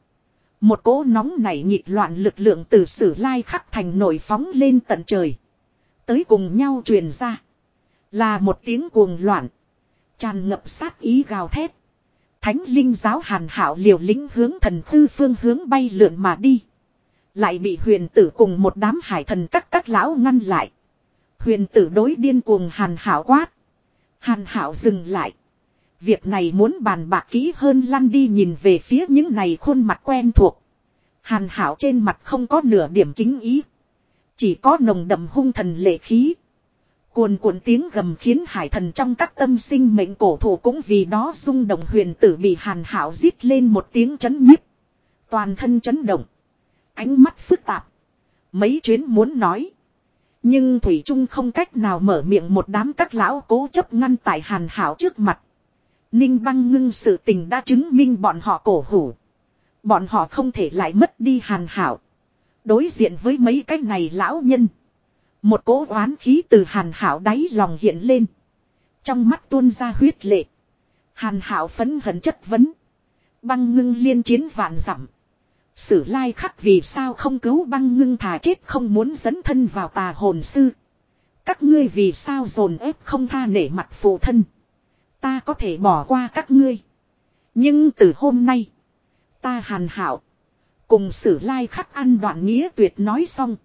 Một cỗ nóng nảy nhịp loạn lực lượng từ sử lai khắc thành nổi phóng lên tận trời. Tới cùng nhau truyền ra. Là một tiếng cuồng loạn. Tràn ngập sát ý gào thét. Thánh linh giáo hàn hảo liều lĩnh hướng thần tư phương hướng bay lượn mà đi. Lại bị huyền tử cùng một đám hải thần các các lão ngăn lại. Huyền tử đối điên cuồng hàn hảo quát. Hàn hảo dừng lại. Việc này muốn bàn bạc kỹ hơn lăn đi nhìn về phía những này khuôn mặt quen thuộc. Hàn hảo trên mặt không có nửa điểm kính ý. Chỉ có nồng đậm hung thần lệ khí. Cuồn cuộn tiếng gầm khiến hải thần trong các tâm sinh mệnh cổ thủ cũng vì đó rung động huyền tử bị hàn hảo giết lên một tiếng chấn nhiếp. Toàn thân chấn động. Ánh mắt phức tạp. Mấy chuyến muốn nói. Nhưng Thủy Trung không cách nào mở miệng một đám các lão cố chấp ngăn tại hàn hảo trước mặt. Ninh băng ngưng sự tình đã chứng minh bọn họ cổ hủ. Bọn họ không thể lại mất đi hàn hảo. Đối diện với mấy cái này lão nhân. Một cỗ oán khí từ hàn hảo đáy lòng hiện lên. Trong mắt tuôn ra huyết lệ. Hàn hảo phấn hận chất vấn. Băng ngưng liên chiến vạn dặm Sử lai khắc vì sao không cứu băng ngưng thà chết không muốn dẫn thân vào tà hồn sư. Các ngươi vì sao dồn ép không tha nể mặt phụ thân. Ta có thể bỏ qua các ngươi. Nhưng từ hôm nay. Ta hàn hảo. Cùng sử lai khắc ăn đoạn nghĩa tuyệt nói xong.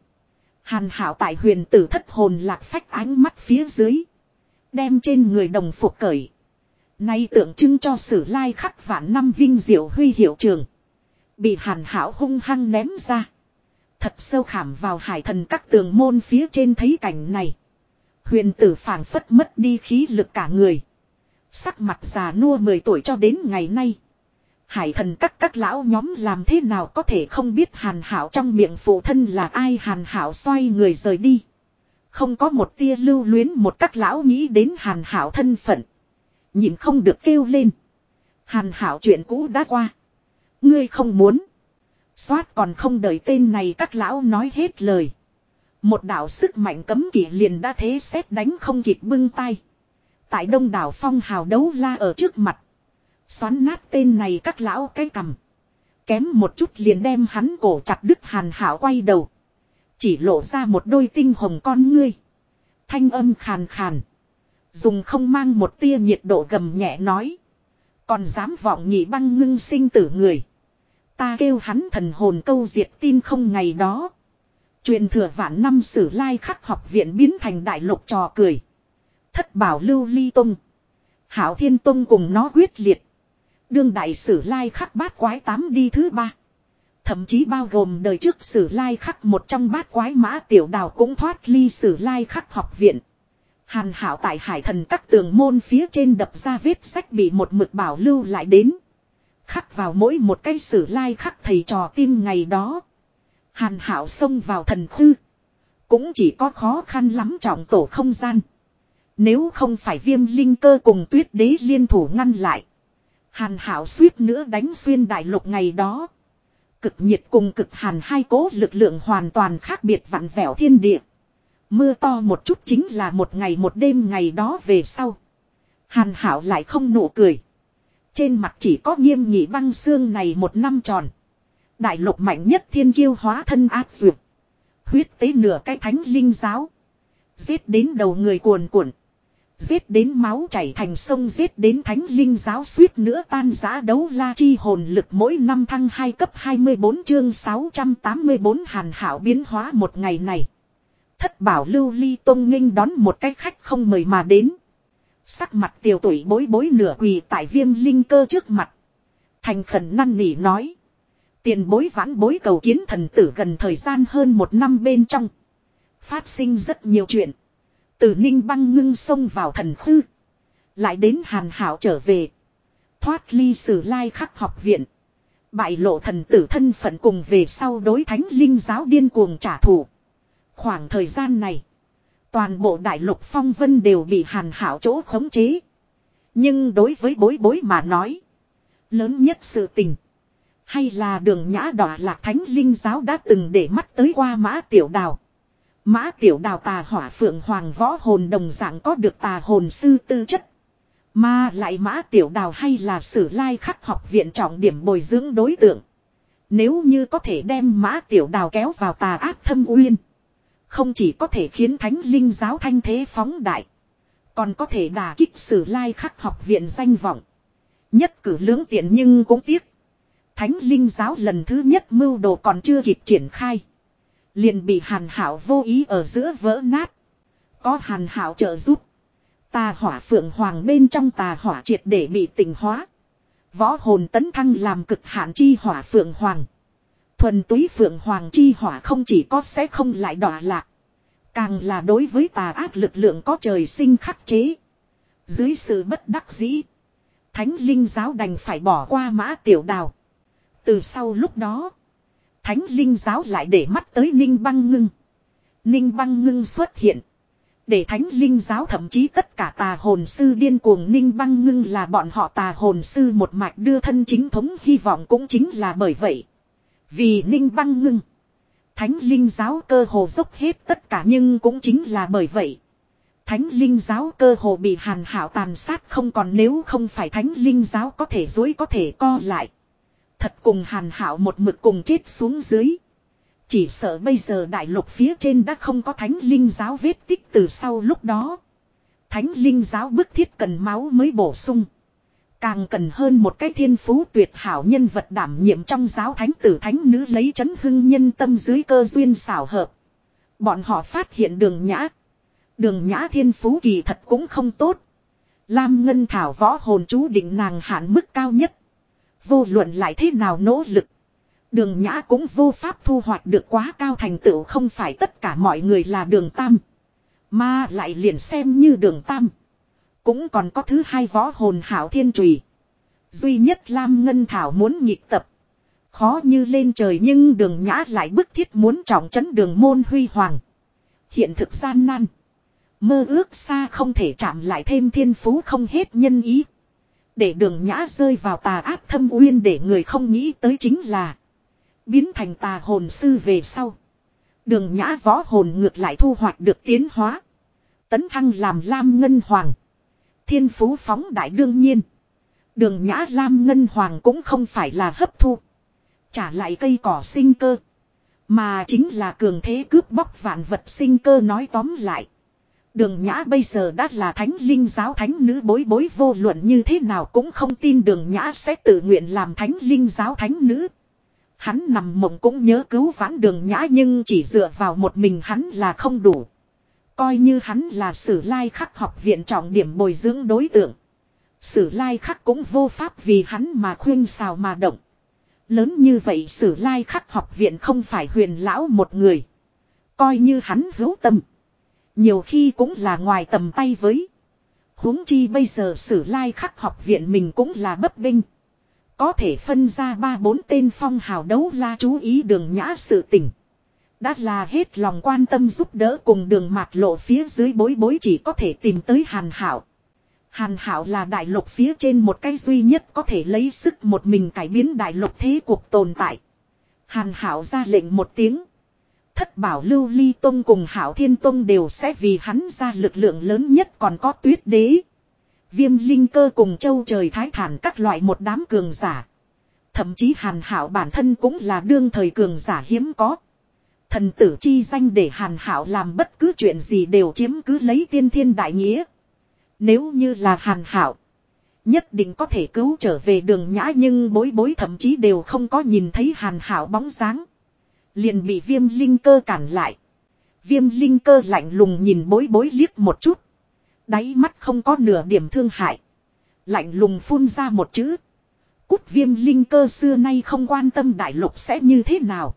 Hàn hảo tại huyền tử thất hồn lạc phách ánh mắt phía dưới. Đem trên người đồng phục cởi. Nay tượng trưng cho sử lai khắc vạn năm vinh diệu huy hiệu trường. Bị hàn hảo hung hăng ném ra. Thật sâu khảm vào hải thần các tường môn phía trên thấy cảnh này. Huyền tử phảng phất mất đi khí lực cả người. Sắc mặt già nua 10 tuổi cho đến ngày nay. Hải thần các các lão nhóm làm thế nào có thể không biết hàn hảo trong miệng phụ thân là ai hàn hảo xoay người rời đi. Không có một tia lưu luyến một các lão nghĩ đến hàn hảo thân phận. Nhìn không được kêu lên. Hàn hảo chuyện cũ đã qua. Ngươi không muốn. Xoát còn không đợi tên này các lão nói hết lời. Một đạo sức mạnh cấm kỵ liền đã thế xét đánh không kịp bưng tay. Tại đông đảo phong hào đấu la ở trước mặt. Xoắn nát tên này các lão cái cầm. Kém một chút liền đem hắn cổ chặt đứt hàn hảo quay đầu. Chỉ lộ ra một đôi tinh hồng con ngươi. Thanh âm khàn khàn. Dùng không mang một tia nhiệt độ gầm nhẹ nói. Còn dám vọng nhị băng ngưng sinh tử người. Ta kêu hắn thần hồn câu diệt tin không ngày đó. Truyền thừa vạn năm sử lai khắc học viện biến thành đại lục trò cười. Thất bảo lưu ly tông. Hảo thiên tông cùng nó quyết liệt. Đương đại sử lai khắc bát quái tám đi thứ ba. Thậm chí bao gồm đời trước sử lai khắc một trong bát quái mã tiểu đào cũng thoát ly sử lai khắc học viện. Hàn hảo tại hải thần các tường môn phía trên đập ra vết sách bị một mực bảo lưu lại đến. Khắc vào mỗi một cây sử lai khắc thầy trò tim ngày đó. Hàn hảo xông vào thần khư. Cũng chỉ có khó khăn lắm trọng tổ không gian. Nếu không phải viêm linh cơ cùng tuyết đế liên thủ ngăn lại. Hàn hảo suýt nữa đánh xuyên đại lục ngày đó. Cực nhiệt cùng cực hàn hai cố lực lượng hoàn toàn khác biệt vặn vẹo thiên địa. Mưa to một chút chính là một ngày một đêm ngày đó về sau. Hàn hảo lại không nụ cười. Trên mặt chỉ có nghiêm nghị băng xương này một năm tròn. Đại lục mạnh nhất thiên kiêu hóa thân áp duyệt. Huyết tế nửa cái thánh linh giáo. Giết đến đầu người cuồn cuộn. Giết đến máu chảy thành sông, giết đến thánh linh giáo suýt nữa tan giã đấu la chi hồn lực mỗi năm thăng 2 cấp 24 chương 684 hàn hảo biến hóa một ngày này. Thất bảo lưu ly tông nghênh đón một cái khách không mời mà đến. Sắc mặt tiểu tuổi bối bối nửa quỳ tại viêm linh cơ trước mặt. Thành khẩn năn nỉ nói. Tiền bối vãn bối cầu kiến thần tử gần thời gian hơn một năm bên trong. Phát sinh rất nhiều chuyện. Từ ninh băng ngưng sông vào thần khư. Lại đến hàn hảo trở về. Thoát ly sử lai khắc học viện. Bại lộ thần tử thân phận cùng về sau đối thánh linh giáo điên cuồng trả thù. Khoảng thời gian này. Toàn bộ đại lục phong vân đều bị hàn hảo chỗ khống chế. Nhưng đối với bối bối mà nói. Lớn nhất sự tình. Hay là đường nhã đỏ lạc thánh linh giáo đã từng để mắt tới qua mã tiểu đào. Mã tiểu đào tà hỏa phượng hoàng võ hồn đồng dạng có được tà hồn sư tư chất. Mà lại mã tiểu đào hay là sử lai khắc học viện trọng điểm bồi dưỡng đối tượng. Nếu như có thể đem mã tiểu đào kéo vào tà ác thâm uyên. Không chỉ có thể khiến thánh linh giáo thanh thế phóng đại. Còn có thể đả kích sử lai khắc học viện danh vọng. Nhất cử lưỡng tiện nhưng cũng tiếc. Thánh linh giáo lần thứ nhất mưu đồ còn chưa kịp triển khai. Liền bị hàn hảo vô ý ở giữa vỡ nát. Có hàn hảo trợ giúp. Tà hỏa phượng hoàng bên trong tà hỏa triệt để bị tình hóa. Võ hồn tấn thăng làm cực hạn chi hỏa phượng hoàng. Thuần túy phượng hoàng chi hỏa không chỉ có sẽ không lại đọa lạc. Càng là đối với tà ác lực lượng có trời sinh khắc chế. Dưới sự bất đắc dĩ. Thánh linh giáo đành phải bỏ qua mã tiểu đào. Từ sau lúc đó. Thánh linh giáo lại để mắt tới ninh băng ngưng. Ninh băng ngưng xuất hiện. Để thánh linh giáo thậm chí tất cả tà hồn sư điên cuồng ninh băng ngưng là bọn họ tà hồn sư một mạch đưa thân chính thống, hy vọng cũng chính là bởi vậy. Vì ninh băng ngưng. Thánh linh giáo cơ hồ dốc hết tất cả nhưng cũng chính là bởi vậy. Thánh linh giáo cơ hồ bị hàn hảo tàn sát không còn nếu không phải thánh linh giáo có thể dối có thể co lại. Thật cùng hàn hảo một mực cùng chết xuống dưới. Chỉ sợ bây giờ đại lục phía trên đã không có thánh linh giáo vết tích từ sau lúc đó. Thánh linh giáo bức thiết cần máu mới bổ sung. Càng cần hơn một cái thiên phú tuyệt hảo nhân vật đảm nhiệm trong giáo thánh tử thánh nữ lấy chấn hưng nhân tâm dưới cơ duyên xảo hợp. Bọn họ phát hiện đường nhã. Đường nhã thiên phú kỳ thật cũng không tốt. Lam Ngân Thảo võ hồn chú định nàng hạn mức cao nhất. Vô luận lại thế nào nỗ lực. Đường nhã cũng vô pháp thu hoạch được quá cao thành tựu không phải tất cả mọi người là đường tam. Mà lại liền xem như đường tam. Cũng còn có thứ hai võ hồn hảo thiên trùy. Duy nhất Lam Ngân Thảo muốn nhịp tập. Khó như lên trời nhưng đường nhã lại bức thiết muốn trọng trấn đường môn huy hoàng. Hiện thực gian nan. Mơ ước xa không thể chạm lại thêm thiên phú không hết nhân ý. Để đường nhã rơi vào tà áp thâm uyên để người không nghĩ tới chính là. Biến thành tà hồn sư về sau. Đường nhã võ hồn ngược lại thu hoạch được tiến hóa. Tấn thăng làm Lam Ngân Hoàng. Thiên phú phóng đại đương nhiên. Đường nhã Lam Ngân Hoàng cũng không phải là hấp thu. Trả lại cây cỏ sinh cơ. Mà chính là cường thế cướp bóc vạn vật sinh cơ nói tóm lại. Đường Nhã bây giờ đã là thánh linh giáo thánh nữ bối bối vô luận như thế nào cũng không tin đường Nhã sẽ tự nguyện làm thánh linh giáo thánh nữ. Hắn nằm mộng cũng nhớ cứu vãn đường Nhã nhưng chỉ dựa vào một mình hắn là không đủ. Coi như hắn là sử lai khắc học viện trọng điểm bồi dưỡng đối tượng. Sử lai khắc cũng vô pháp vì hắn mà khuyên xào mà động. Lớn như vậy sử lai khắc học viện không phải huyền lão một người. Coi như hắn hữu tâm. Nhiều khi cũng là ngoài tầm tay với. huống chi bây giờ sử lai khắc học viện mình cũng là bấp binh. Có thể phân ra ba bốn tên phong hào đấu la chú ý đường nhã sự tình. Đã là hết lòng quan tâm giúp đỡ cùng đường mạt lộ phía dưới bối bối chỉ có thể tìm tới hàn hảo. Hàn hảo là đại lục phía trên một cái duy nhất có thể lấy sức một mình cải biến đại lục thế cuộc tồn tại. Hàn hảo ra lệnh một tiếng. Thất bảo lưu ly tông cùng hảo thiên tông đều sẽ vì hắn ra lực lượng lớn nhất còn có tuyết đế. Viêm linh cơ cùng châu trời thái thản các loại một đám cường giả. Thậm chí hàn hảo bản thân cũng là đương thời cường giả hiếm có. Thần tử chi danh để hàn hảo làm bất cứ chuyện gì đều chiếm cứ lấy tiên thiên đại nghĩa. Nếu như là hàn hảo. Nhất định có thể cứu trở về đường nhã nhưng bối bối thậm chí đều không có nhìn thấy hàn hảo bóng dáng. Liền bị viêm linh cơ cản lại. Viêm linh cơ lạnh lùng nhìn bối bối liếc một chút. Đáy mắt không có nửa điểm thương hại. Lạnh lùng phun ra một chữ. Cút viêm linh cơ xưa nay không quan tâm đại lục sẽ như thế nào.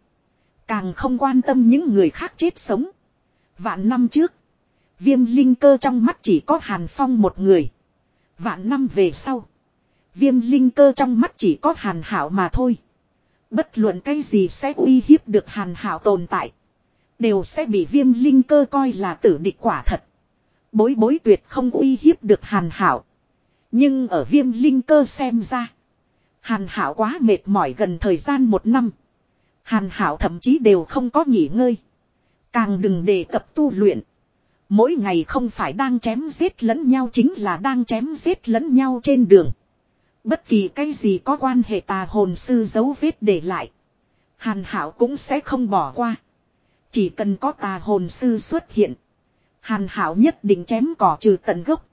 Càng không quan tâm những người khác chết sống. Vạn năm trước. Viêm linh cơ trong mắt chỉ có hàn phong một người. Vạn năm về sau. Viêm linh cơ trong mắt chỉ có hàn hảo mà thôi. Bất luận cái gì sẽ uy hiếp được hàn hảo tồn tại. Đều sẽ bị viêm linh cơ coi là tử địch quả thật. Bối bối tuyệt không uy hiếp được hàn hảo. Nhưng ở viêm linh cơ xem ra. Hàn hảo quá mệt mỏi gần thời gian một năm. Hàn hảo thậm chí đều không có nghỉ ngơi. Càng đừng đề cập tu luyện. Mỗi ngày không phải đang chém giết lẫn nhau chính là đang chém giết lẫn nhau trên đường. Bất kỳ cái gì có quan hệ tà hồn sư dấu vết để lại. Hàn hảo cũng sẽ không bỏ qua. Chỉ cần có tà hồn sư xuất hiện. Hàn hảo nhất định chém cỏ trừ tận gốc.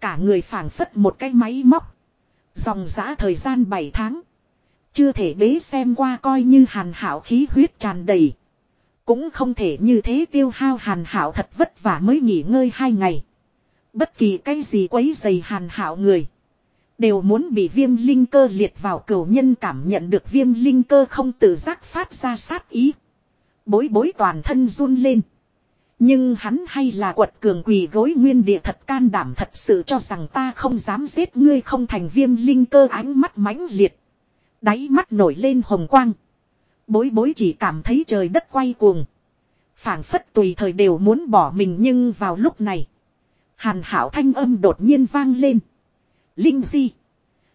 Cả người phảng phất một cái máy móc. Dòng giã thời gian 7 tháng. Chưa thể bế xem qua coi như hàn hảo khí huyết tràn đầy. Cũng không thể như thế tiêu hao hàn hảo thật vất vả mới nghỉ ngơi hai ngày. Bất kỳ cái gì quấy dày hàn hảo người. Đều muốn bị viêm linh cơ liệt vào cửu nhân cảm nhận được viêm linh cơ không tự giác phát ra sát ý. Bối bối toàn thân run lên. Nhưng hắn hay là quật cường quỳ gối nguyên địa thật can đảm thật sự cho rằng ta không dám giết ngươi không thành viêm linh cơ ánh mắt mãnh liệt. Đáy mắt nổi lên hồng quang. Bối bối chỉ cảm thấy trời đất quay cuồng. phảng phất tùy thời đều muốn bỏ mình nhưng vào lúc này. Hàn hảo thanh âm đột nhiên vang lên. Linh di.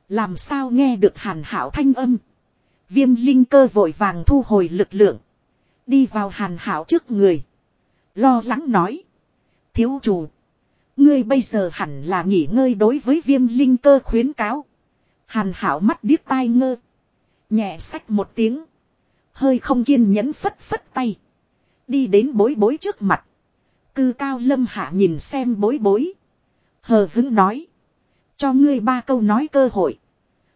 Làm sao nghe được hàn hảo thanh âm. Viêm linh cơ vội vàng thu hồi lực lượng. Đi vào hàn hảo trước người. Lo lắng nói. Thiếu chủ. Ngươi bây giờ hẳn là nghỉ ngơi đối với viêm linh cơ khuyến cáo. Hàn hảo mắt điếc tai ngơ. Nhẹ sách một tiếng. Hơi không kiên nhẫn phất phất tay. Đi đến bối bối trước mặt. Cư cao lâm hạ nhìn xem bối bối. Hờ hứng nói. Cho ngươi ba câu nói cơ hội.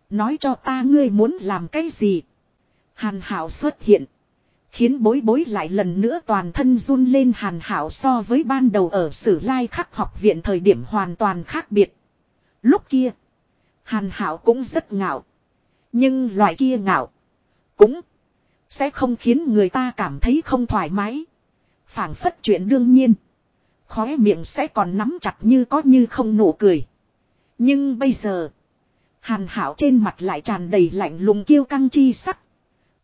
Nói cho ta ngươi muốn làm cái gì. Hàn hảo xuất hiện. Khiến bối bối lại lần nữa toàn thân run lên hàn hảo so với ban đầu ở sử lai khắc học viện thời điểm hoàn toàn khác biệt. Lúc kia. Hàn hảo cũng rất ngạo. Nhưng loại kia ngạo. Cũng. Sẽ không khiến người ta cảm thấy không thoải mái. phảng phất chuyện đương nhiên. Khóe miệng sẽ còn nắm chặt như có như không nụ cười. Nhưng bây giờ. Hàn hảo trên mặt lại tràn đầy lạnh lùng kiêu căng chi sắc.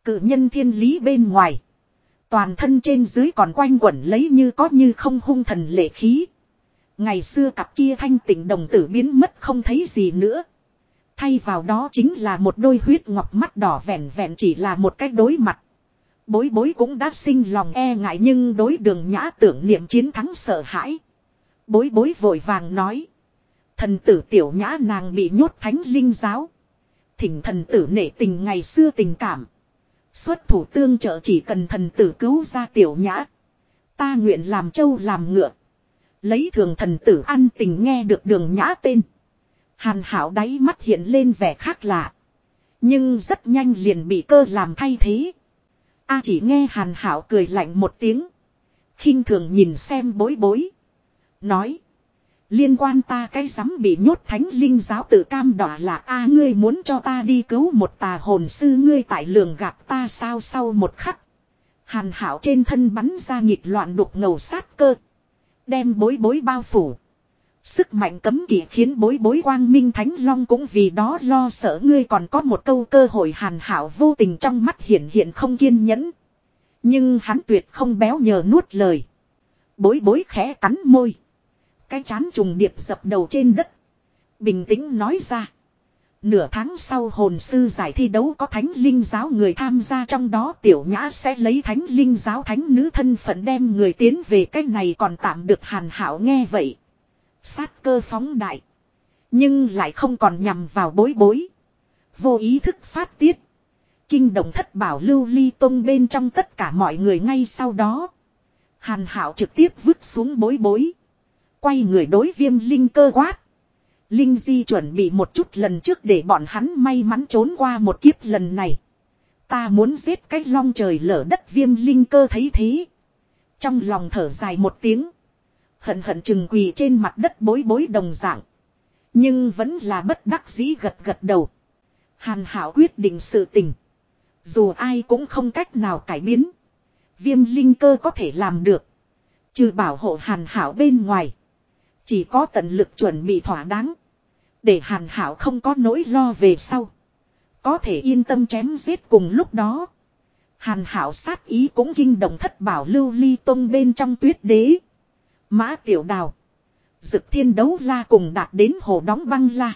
Cự nhân thiên lý bên ngoài. Toàn thân trên dưới còn quanh quẩn lấy như có như không hung thần lệ khí. Ngày xưa cặp kia thanh tỉnh đồng tử biến mất không thấy gì nữa. Thay vào đó chính là một đôi huyết ngọc mắt đỏ vẹn vẹn chỉ là một cách đối mặt. Bối bối cũng đã sinh lòng e ngại nhưng đối đường nhã tưởng niệm chiến thắng sợ hãi. Bối bối vội vàng nói. Thần tử tiểu nhã nàng bị nhốt thánh linh giáo. Thỉnh thần tử nể tình ngày xưa tình cảm. Xuất thủ tương trợ chỉ cần thần tử cứu ra tiểu nhã. Ta nguyện làm châu làm ngựa. Lấy thường thần tử ăn tình nghe được đường nhã tên. Hàn hảo đáy mắt hiện lên vẻ khác lạ. Nhưng rất nhanh liền bị cơ làm thay thế. A chỉ nghe hàn hảo cười lạnh một tiếng. khinh thường nhìn xem bối bối. Nói. Liên quan ta cái dám bị nhốt thánh linh giáo tự cam đỏ là A ngươi muốn cho ta đi cứu một tà hồn sư ngươi tại lường gặp ta sao sau một khắc. Hàn hảo trên thân bắn ra nghịch loạn đục ngầu sát cơ. Đem bối bối bao phủ. Sức mạnh cấm kỵ khiến bối bối quang minh thánh long cũng vì đó lo sợ ngươi còn có một câu cơ hội hàn hảo vô tình trong mắt hiện hiện không kiên nhẫn. Nhưng hắn tuyệt không béo nhờ nuốt lời. Bối bối khẽ cắn môi. Cái chán trùng điệp dập đầu trên đất. Bình tĩnh nói ra. Nửa tháng sau hồn sư giải thi đấu có thánh linh giáo người tham gia trong đó tiểu nhã sẽ lấy thánh linh giáo thánh nữ thân phận đem người tiến về cách này còn tạm được hàn hảo nghe vậy. Sát cơ phóng đại. Nhưng lại không còn nhằm vào bối bối. Vô ý thức phát tiết. Kinh động thất bảo lưu ly tông bên trong tất cả mọi người ngay sau đó. Hàn hảo trực tiếp vứt xuống bối bối. Quay người đối viêm linh cơ quát. Linh Di chuẩn bị một chút lần trước để bọn hắn may mắn trốn qua một kiếp lần này. Ta muốn giết cái long trời lở đất viêm linh cơ thấy thế. Trong lòng thở dài một tiếng. Hận hận chừng quỳ trên mặt đất bối bối đồng dạng. Nhưng vẫn là bất đắc dĩ gật gật đầu. Hàn hảo quyết định sự tình. Dù ai cũng không cách nào cải biến. Viêm linh cơ có thể làm được. Trừ bảo hộ hàn hảo bên ngoài. Chỉ có tận lực chuẩn bị thỏa đáng. Để hàn hảo không có nỗi lo về sau. Có thể yên tâm chém giết cùng lúc đó. Hàn hảo sát ý cũng kinh động thất bảo lưu ly tông bên trong tuyết đế. Mã tiểu đào. Dực thiên đấu la cùng đạt đến hồ đóng băng la.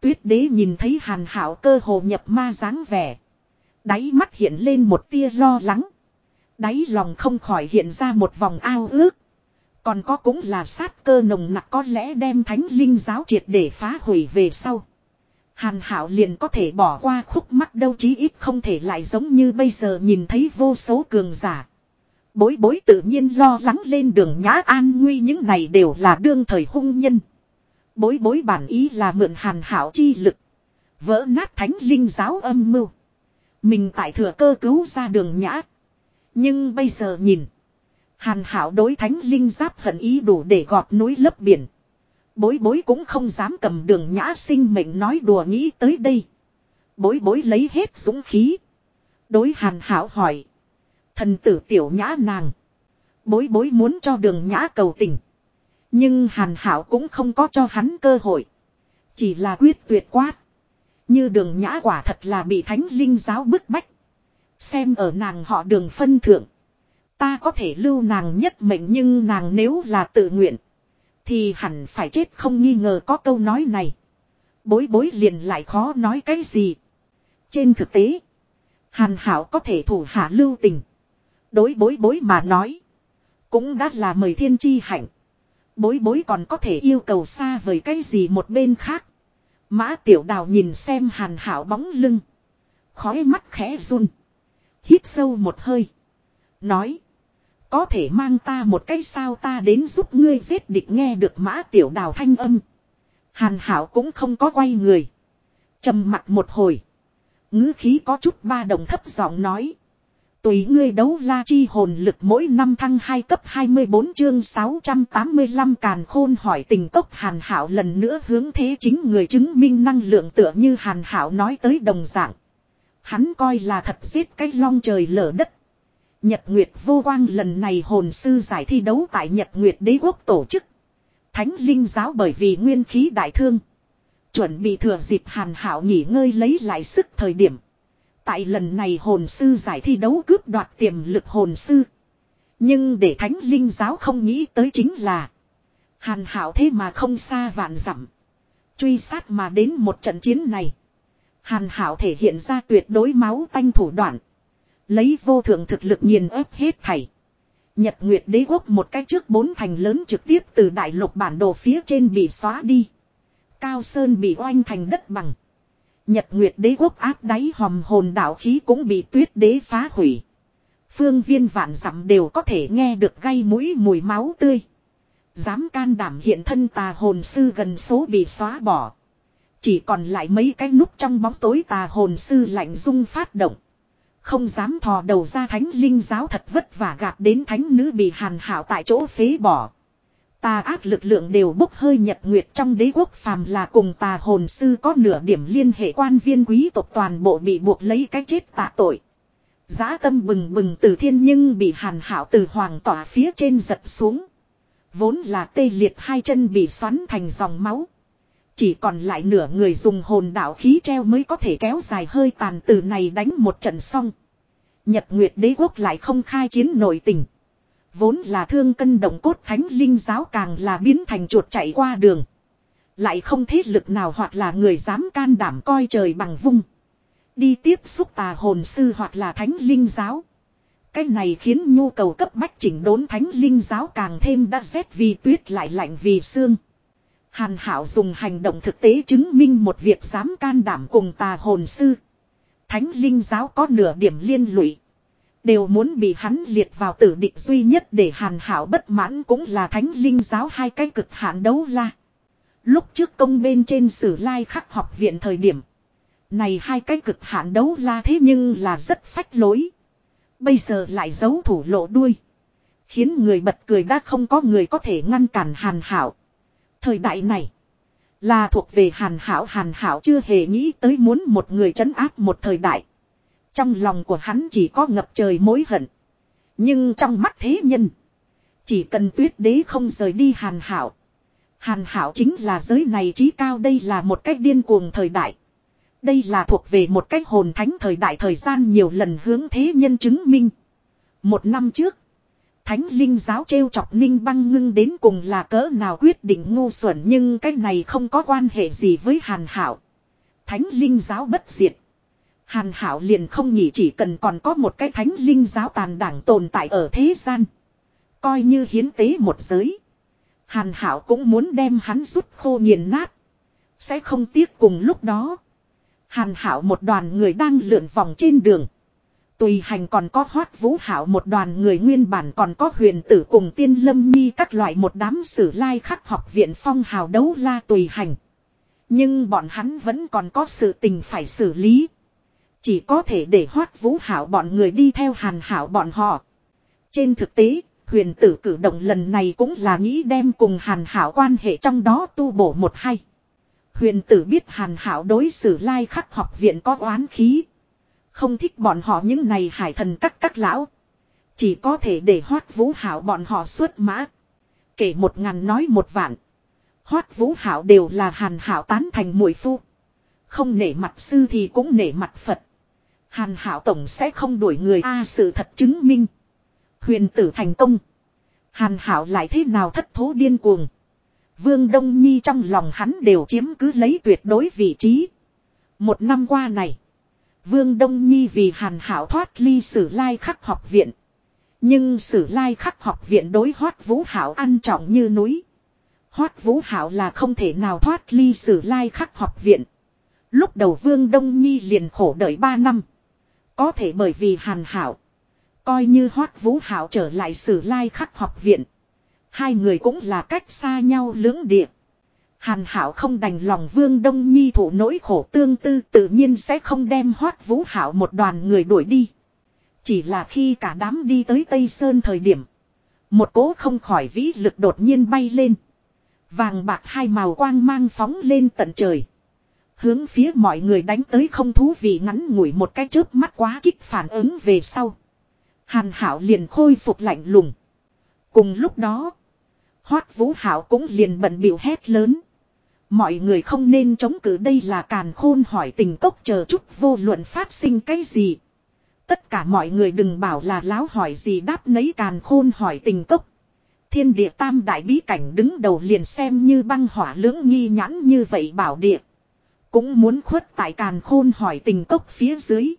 Tuyết đế nhìn thấy hàn hảo cơ hồ nhập ma dáng vẻ. Đáy mắt hiện lên một tia lo lắng. Đáy lòng không khỏi hiện ra một vòng ao ước. Còn có cũng là sát cơ nồng nặc có lẽ đem thánh linh giáo triệt để phá hủy về sau. Hàn hảo liền có thể bỏ qua khúc mắt đâu chí ít không thể lại giống như bây giờ nhìn thấy vô số cường giả. Bối bối tự nhiên lo lắng lên đường nhã an nguy những này đều là đương thời hung nhân. Bối bối bản ý là mượn hàn hảo chi lực. Vỡ nát thánh linh giáo âm mưu. Mình tại thừa cơ cứu ra đường nhã. Nhưng bây giờ nhìn. Hàn hảo đối thánh linh giáp hận ý đủ để gọt núi lấp biển. Bối bối cũng không dám cầm đường nhã sinh mệnh nói đùa nghĩ tới đây. Bối bối lấy hết dũng khí. Đối hàn hảo hỏi. Thần tử tiểu nhã nàng. Bối bối muốn cho đường nhã cầu tình. Nhưng hàn hảo cũng không có cho hắn cơ hội. Chỉ là quyết tuyệt quát. Như đường nhã quả thật là bị thánh linh giáo bức bách. Xem ở nàng họ đường phân thượng. Ta có thể lưu nàng nhất mệnh nhưng nàng nếu là tự nguyện. Thì hẳn phải chết không nghi ngờ có câu nói này. Bối bối liền lại khó nói cái gì. Trên thực tế. Hàn hảo có thể thủ hạ lưu tình. Đối bối bối mà nói. Cũng đã là mời thiên chi hạnh. Bối bối còn có thể yêu cầu xa vời cái gì một bên khác. Mã tiểu đào nhìn xem hàn hảo bóng lưng. Khói mắt khẽ run. Hít sâu một hơi. Nói. Có thể mang ta một cái sao ta đến giúp ngươi giết địch nghe được mã tiểu đào thanh âm. Hàn hảo cũng không có quay người. trầm mặt một hồi. ngữ khí có chút ba đồng thấp giọng nói. Tùy ngươi đấu la chi hồn lực mỗi năm thăng 2 cấp 24 chương 685 càn khôn hỏi tình tốc hàn hảo lần nữa hướng thế chính người chứng minh năng lượng tựa như hàn hảo nói tới đồng dạng. Hắn coi là thật giết cái long trời lở đất. Nhật Nguyệt vô quang lần này hồn sư giải thi đấu tại Nhật Nguyệt đế quốc tổ chức. Thánh linh giáo bởi vì nguyên khí đại thương. Chuẩn bị thừa dịp hàn hảo nghỉ ngơi lấy lại sức thời điểm. Tại lần này hồn sư giải thi đấu cướp đoạt tiềm lực hồn sư. Nhưng để thánh linh giáo không nghĩ tới chính là. Hàn hảo thế mà không xa vạn dặm Truy sát mà đến một trận chiến này. Hàn hảo thể hiện ra tuyệt đối máu tanh thủ đoạn. Lấy vô thượng thực lực nghiền ép hết thảy. Nhật Nguyệt đế quốc một cách trước bốn thành lớn trực tiếp từ đại lục bản đồ phía trên bị xóa đi. Cao Sơn bị oanh thành đất bằng. Nhật Nguyệt đế quốc áp đáy hòm hồn đạo khí cũng bị tuyết đế phá hủy. Phương viên vạn dặm đều có thể nghe được gây mũi mùi máu tươi. Dám can đảm hiện thân tà hồn sư gần số bị xóa bỏ. Chỉ còn lại mấy cái nút trong bóng tối tà hồn sư lạnh dung phát động. Không dám thò đầu ra thánh linh giáo thật vất vả gạt đến thánh nữ bị hàn hảo tại chỗ phế bỏ. Tà ác lực lượng đều bốc hơi nhật nguyệt trong đế quốc phàm là cùng tà hồn sư có nửa điểm liên hệ quan viên quý tộc toàn bộ bị buộc lấy cái chết tạ tội. Giá tâm bừng bừng từ thiên nhưng bị hàn hảo từ hoàng tỏa phía trên giật xuống. Vốn là tê liệt hai chân bị xoắn thành dòng máu. Chỉ còn lại nửa người dùng hồn đạo khí treo mới có thể kéo dài hơi tàn từ này đánh một trận xong. Nhật Nguyệt đế quốc lại không khai chiến nội tình. Vốn là thương cân động cốt thánh linh giáo càng là biến thành chuột chạy qua đường. Lại không thế lực nào hoặc là người dám can đảm coi trời bằng vung. Đi tiếp xúc tà hồn sư hoặc là thánh linh giáo. Cái này khiến nhu cầu cấp bách chỉnh đốn thánh linh giáo càng thêm đã rét vì tuyết lại lạnh vì xương. Hàn Hảo dùng hành động thực tế chứng minh một việc dám can đảm cùng tà hồn sư. Thánh linh giáo có nửa điểm liên lụy. Đều muốn bị hắn liệt vào tử địch duy nhất để Hàn Hảo bất mãn cũng là thánh linh giáo hai cái cực hạn đấu la. Lúc trước công bên trên sử lai khắc học viện thời điểm. Này hai cái cực hạn đấu la thế nhưng là rất phách lối. Bây giờ lại giấu thủ lộ đuôi. Khiến người bật cười đã không có người có thể ngăn cản Hàn Hảo. Thời đại này. Là thuộc về hàn hảo hàn hảo chưa hề nghĩ tới muốn một người trấn áp một thời đại. Trong lòng của hắn chỉ có ngập trời mối hận. Nhưng trong mắt thế nhân. Chỉ cần tuyết đế không rời đi hàn hảo. Hàn hảo chính là giới này trí cao đây là một cách điên cuồng thời đại. Đây là thuộc về một cách hồn thánh thời đại thời gian nhiều lần hướng thế nhân chứng minh. Một năm trước, Thánh linh giáo trêu chọc ninh băng ngưng đến cùng là cỡ nào quyết định ngu xuẩn nhưng cái này không có quan hệ gì với hàn hảo. Thánh linh giáo bất diệt. Hàn hảo liền không nghĩ chỉ cần còn có một cái thánh linh giáo tàn đảng tồn tại ở thế gian. Coi như hiến tế một giới. Hàn hảo cũng muốn đem hắn rút khô nghiền nát. Sẽ không tiếc cùng lúc đó. Hàn hảo một đoàn người đang lượn vòng trên đường. Tùy hành còn có hoát vũ hảo một đoàn người nguyên bản còn có huyền tử cùng tiên lâm nhi các loại một đám sử lai khắc học viện phong hào đấu la tùy hành. Nhưng bọn hắn vẫn còn có sự tình phải xử lý. Chỉ có thể để hoát vũ hảo bọn người đi theo hàn hảo bọn họ. Trên thực tế, huyền tử cử động lần này cũng là nghĩ đem cùng hàn hảo quan hệ trong đó tu bổ một hay. Huyền tử biết hàn hảo đối xử lai khắc học viện có oán khí. Không thích bọn họ những này hải thần các các lão. Chỉ có thể để hoát vũ hảo bọn họ xuất mã. Kể một ngàn nói một vạn. Hoát vũ hảo đều là hàn hảo tán thành mũi phu. Không nể mặt sư thì cũng nể mặt Phật. Hàn hảo tổng sẽ không đuổi người A sự thật chứng minh. Huyền tử thành công. Hàn hảo lại thế nào thất thố điên cuồng. Vương Đông Nhi trong lòng hắn đều chiếm cứ lấy tuyệt đối vị trí. Một năm qua này. Vương Đông Nhi vì hàn hảo thoát ly sử lai khắc học viện. Nhưng sử lai khắc học viện đối hoát vũ hảo ăn trọng như núi. Hoát vũ hảo là không thể nào thoát ly sử lai khắc học viện. Lúc đầu Vương Đông Nhi liền khổ đợi 3 năm. Có thể bởi vì hàn hảo. Coi như hoát vũ hảo trở lại sử lai khắc học viện. Hai người cũng là cách xa nhau lưỡng địa. Hàn Hảo không đành lòng Vương Đông Nhi thủ nỗi khổ tương tư tự nhiên sẽ không đem hoát vũ hảo một đoàn người đuổi đi. Chỉ là khi cả đám đi tới Tây Sơn thời điểm. Một cố không khỏi vĩ lực đột nhiên bay lên. Vàng bạc hai màu quang mang phóng lên tận trời. Hướng phía mọi người đánh tới không thú vị ngắn ngủi một cái chớp mắt quá kích phản ứng về sau. Hàn Hảo liền khôi phục lạnh lùng. Cùng lúc đó. Hoát Vũ Hảo cũng liền bận biểu hét lớn. Mọi người không nên chống cự đây là càn khôn hỏi tình cốc chờ chút vô luận phát sinh cái gì. Tất cả mọi người đừng bảo là láo hỏi gì đáp nấy càn khôn hỏi tình cốc. Thiên địa tam đại bí cảnh đứng đầu liền xem như băng hỏa lưỡng nghi nhãn như vậy bảo địa. Cũng muốn khuất tại càn khôn hỏi tình cốc phía dưới.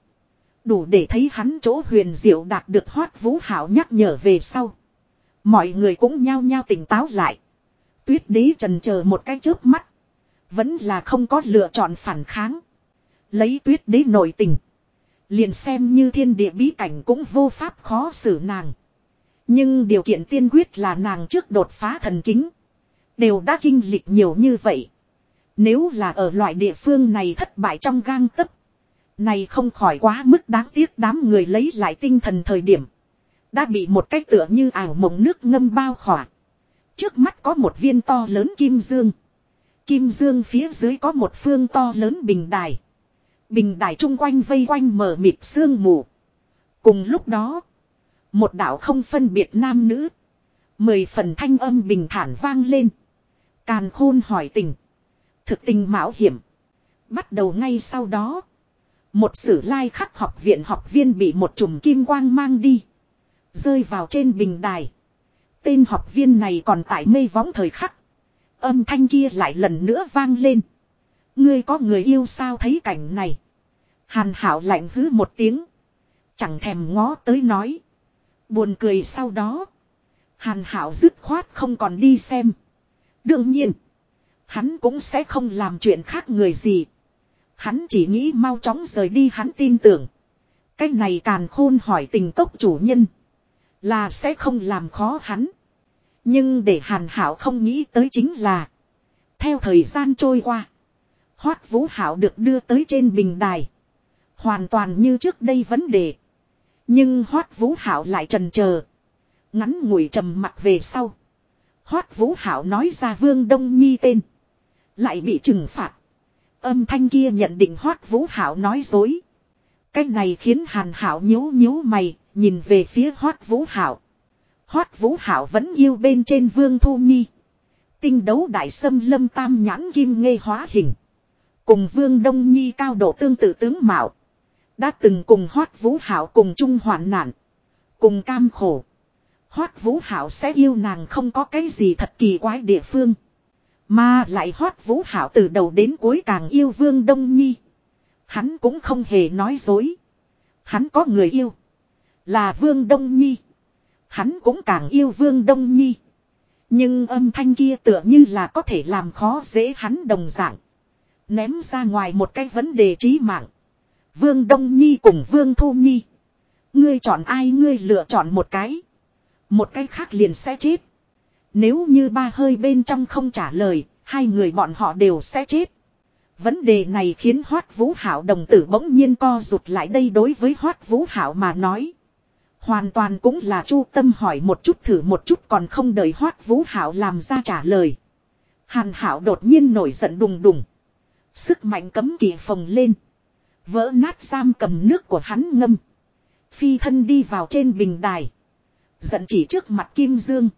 Đủ để thấy hắn chỗ huyền diệu đạt được hoát vũ hảo nhắc nhở về sau. Mọi người cũng nhao nhao tỉnh táo lại. Tuyết đế trần chờ một cái chớp mắt. Vẫn là không có lựa chọn phản kháng. Lấy tuyết đế nổi tình. Liền xem như thiên địa bí cảnh cũng vô pháp khó xử nàng. Nhưng điều kiện tiên quyết là nàng trước đột phá thần kính. Đều đã kinh lịch nhiều như vậy. Nếu là ở loại địa phương này thất bại trong gang tấc Này không khỏi quá mức đáng tiếc đám người lấy lại tinh thần thời điểm. Đã bị một cái tựa như ảo mộng nước ngâm bao khỏa. Trước mắt có một viên to lớn kim dương. Kim dương phía dưới có một phương to lớn bình đài. Bình đài chung quanh vây quanh mờ mịt sương mù. Cùng lúc đó, một đạo không phân biệt nam nữ. Mười phần thanh âm bình thản vang lên. Càn khôn hỏi tình. Thực tình mạo hiểm. Bắt đầu ngay sau đó. Một sử lai khắc học viện học viên bị một chùm kim quang mang đi. Rơi vào trên bình đài. Tên học viên này còn tại mê võng thời khắc. Âm thanh kia lại lần nữa vang lên. Ngươi có người yêu sao thấy cảnh này. Hàn hảo lạnh hứ một tiếng. Chẳng thèm ngó tới nói. Buồn cười sau đó. Hàn hảo dứt khoát không còn đi xem. Đương nhiên. Hắn cũng sẽ không làm chuyện khác người gì. Hắn chỉ nghĩ mau chóng rời đi hắn tin tưởng. Cái này càn khôn hỏi tình tốc chủ nhân. Là sẽ không làm khó hắn. Nhưng để hàn hảo không nghĩ tới chính là. Theo thời gian trôi qua. Hoát vũ hảo được đưa tới trên bình đài. Hoàn toàn như trước đây vấn đề. Nhưng hoát vũ hảo lại trần chờ Ngắn ngủi trầm mặt về sau. Hoát vũ hảo nói ra vương đông nhi tên. Lại bị trừng phạt. Âm thanh kia nhận định hoát vũ hảo nói dối. Cái này khiến hàn hảo nhíu nhíu mày, nhìn về phía hoát vũ hảo. Hoát vũ hảo vẫn yêu bên trên vương thu nhi. Tinh đấu đại sâm lâm tam nhãn kim ngây hóa hình. cùng Vương Đông Nhi cao độ tương tự tướng mạo. Đã từng cùng Hoát Vũ Hảo cùng chung hoạn nạn. Cùng cam khổ. Hoát Vũ Hảo sẽ yêu nàng không có cái gì thật kỳ quái địa phương. Mà lại Hoát Vũ Hảo từ đầu đến cuối càng yêu Vương Đông Nhi. Hắn cũng không hề nói dối. Hắn có người yêu. Là Vương Đông Nhi. Hắn cũng càng yêu Vương Đông Nhi. Nhưng âm thanh kia tựa như là có thể làm khó dễ hắn đồng dạng. Ném ra ngoài một cái vấn đề trí mạng. Vương Đông Nhi cùng Vương Thu Nhi. Ngươi chọn ai, ngươi lựa chọn một cái. Một cái khác liền sẽ chết. Nếu như ba hơi bên trong không trả lời, hai người bọn họ đều sẽ chết. Vấn đề này khiến Hoát Vũ Hảo đồng tử bỗng nhiên co rụt lại đây đối với Hoát Vũ Hảo mà nói. Hoàn toàn cũng là chu tâm hỏi một chút thử một chút còn không đợi Hoát Vũ Hảo làm ra trả lời. Hàn Hảo đột nhiên nổi giận đùng đùng. Sức mạnh cấm kỵ phồng lên. Vỡ nát giam cầm nước của hắn ngâm. Phi thân đi vào trên bình đài. Giận chỉ trước mặt Kim Dương.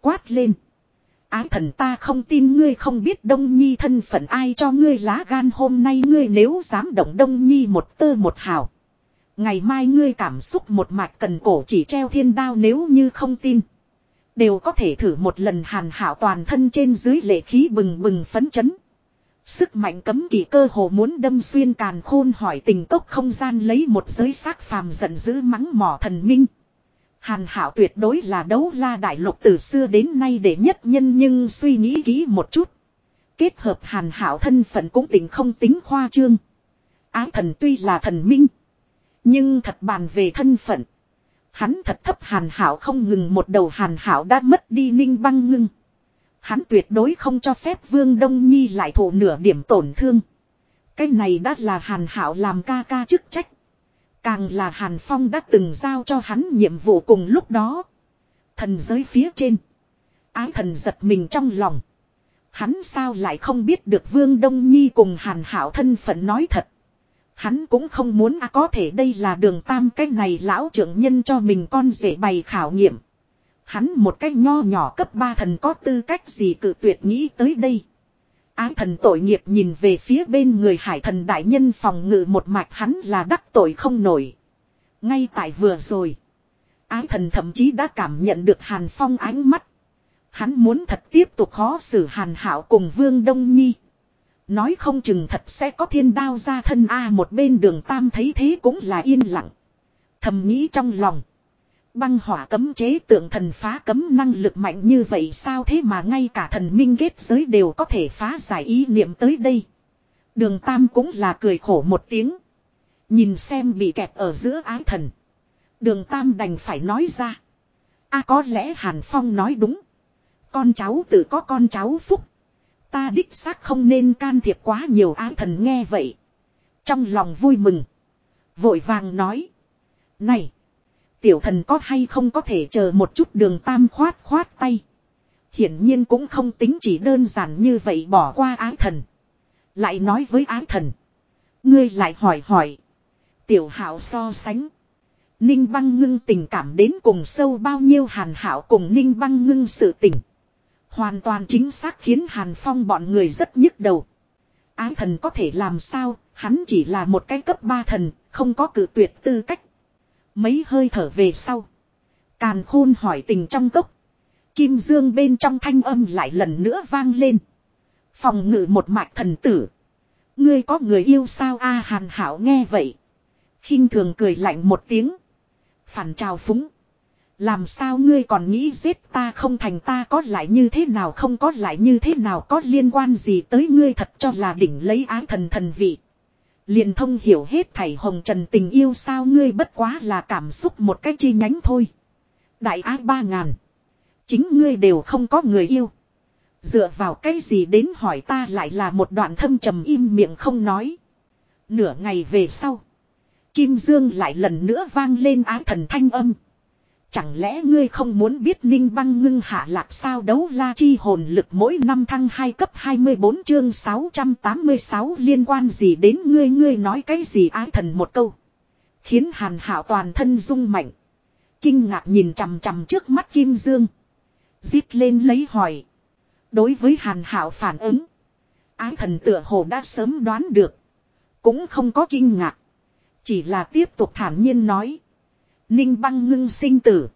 Quát lên. Ái thần ta không tin ngươi không biết Đông Nhi thân phận ai cho ngươi lá gan hôm nay ngươi nếu dám động Đông Nhi một tơ một hào. Ngày mai ngươi cảm xúc một mạch cần cổ chỉ treo thiên đao nếu như không tin. Đều có thể thử một lần hàn hảo toàn thân trên dưới lệ khí bừng bừng phấn chấn. Sức mạnh cấm kỳ cơ hồ muốn đâm xuyên càn khôn hỏi tình tốc không gian lấy một giới xác phàm giận dữ mắng mỏ thần minh. Hàn hảo tuyệt đối là đấu la đại lục từ xưa đến nay để nhất nhân nhưng suy nghĩ kỹ một chút. Kết hợp hàn hảo thân phận cũng tỉnh không tính khoa trương. Ái thần tuy là thần minh. Nhưng thật bàn về thân phận. Hắn thật thấp hàn hảo không ngừng một đầu hàn hảo đã mất đi ninh băng ngưng. Hắn tuyệt đối không cho phép Vương Đông Nhi lại thụ nửa điểm tổn thương. Cái này đã là Hàn Hảo làm ca ca chức trách. Càng là Hàn Phong đã từng giao cho hắn nhiệm vụ cùng lúc đó. Thần giới phía trên. Ái thần giật mình trong lòng. Hắn sao lại không biết được Vương Đông Nhi cùng Hàn Hảo thân phận nói thật. Hắn cũng không muốn à có thể đây là đường tam cái này lão trưởng nhân cho mình con rể bày khảo nghiệm. Hắn một cách nho nhỏ cấp ba thần có tư cách gì cự tuyệt nghĩ tới đây. Ái thần tội nghiệp nhìn về phía bên người hải thần đại nhân phòng ngự một mạch hắn là đắc tội không nổi. Ngay tại vừa rồi. Ái thần thậm chí đã cảm nhận được hàn phong ánh mắt. Hắn muốn thật tiếp tục khó xử hàn hảo cùng vương đông nhi. Nói không chừng thật sẽ có thiên đao ra thân A à, một bên đường tam thấy thế cũng là yên lặng. Thầm nghĩ trong lòng. Băng hỏa cấm chế tượng thần phá cấm năng lực mạnh như vậy sao thế mà ngay cả thần minh kết giới đều có thể phá giải ý niệm tới đây. Đường Tam cũng là cười khổ một tiếng. Nhìn xem bị kẹp ở giữa ái thần. Đường Tam đành phải nói ra. a có lẽ Hàn Phong nói đúng. Con cháu tự có con cháu phúc. Ta đích xác không nên can thiệp quá nhiều ái thần nghe vậy. Trong lòng vui mừng. Vội vàng nói. Này. Tiểu thần có hay không có thể chờ một chút đường tam khoát khoát tay. Hiển nhiên cũng không tính chỉ đơn giản như vậy bỏ qua ái thần. Lại nói với ái thần. Ngươi lại hỏi hỏi. Tiểu hảo so sánh. Ninh băng ngưng tình cảm đến cùng sâu bao nhiêu hàn hảo cùng ninh băng ngưng sự tình. Hoàn toàn chính xác khiến hàn phong bọn người rất nhức đầu. Ái thần có thể làm sao, hắn chỉ là một cái cấp ba thần, không có cử tuyệt tư cách. Mấy hơi thở về sau. Càn khôn hỏi tình trong cốc. Kim dương bên trong thanh âm lại lần nữa vang lên. Phòng ngự một mạch thần tử. Ngươi có người yêu sao a hàn hảo nghe vậy. khinh thường cười lạnh một tiếng. Phản trào phúng. Làm sao ngươi còn nghĩ giết ta không thành ta có lại như thế nào không có lại như thế nào có liên quan gì tới ngươi thật cho là đỉnh lấy ái thần thần vị. Liền thông hiểu hết thảy hồng trần tình yêu sao ngươi bất quá là cảm xúc một cách chi nhánh thôi. Đại ái ba ngàn. Chính ngươi đều không có người yêu. Dựa vào cái gì đến hỏi ta lại là một đoạn thâm trầm im miệng không nói. Nửa ngày về sau. Kim Dương lại lần nữa vang lên ái thần thanh âm. Chẳng lẽ ngươi không muốn biết ninh băng ngưng hạ lạc sao đấu la chi hồn lực mỗi năm thăng 2 cấp 24 chương 686 liên quan gì đến ngươi ngươi nói cái gì ái thần một câu. Khiến hàn hảo toàn thân rung mạnh. Kinh ngạc nhìn chằm chằm trước mắt Kim Dương. Giết lên lấy hỏi. Đối với hàn hảo phản ứng. Ái thần tựa hồ đã sớm đoán được. Cũng không có kinh ngạc. Chỉ là tiếp tục thản nhiên nói. Ninh băng ngưng sinh tử.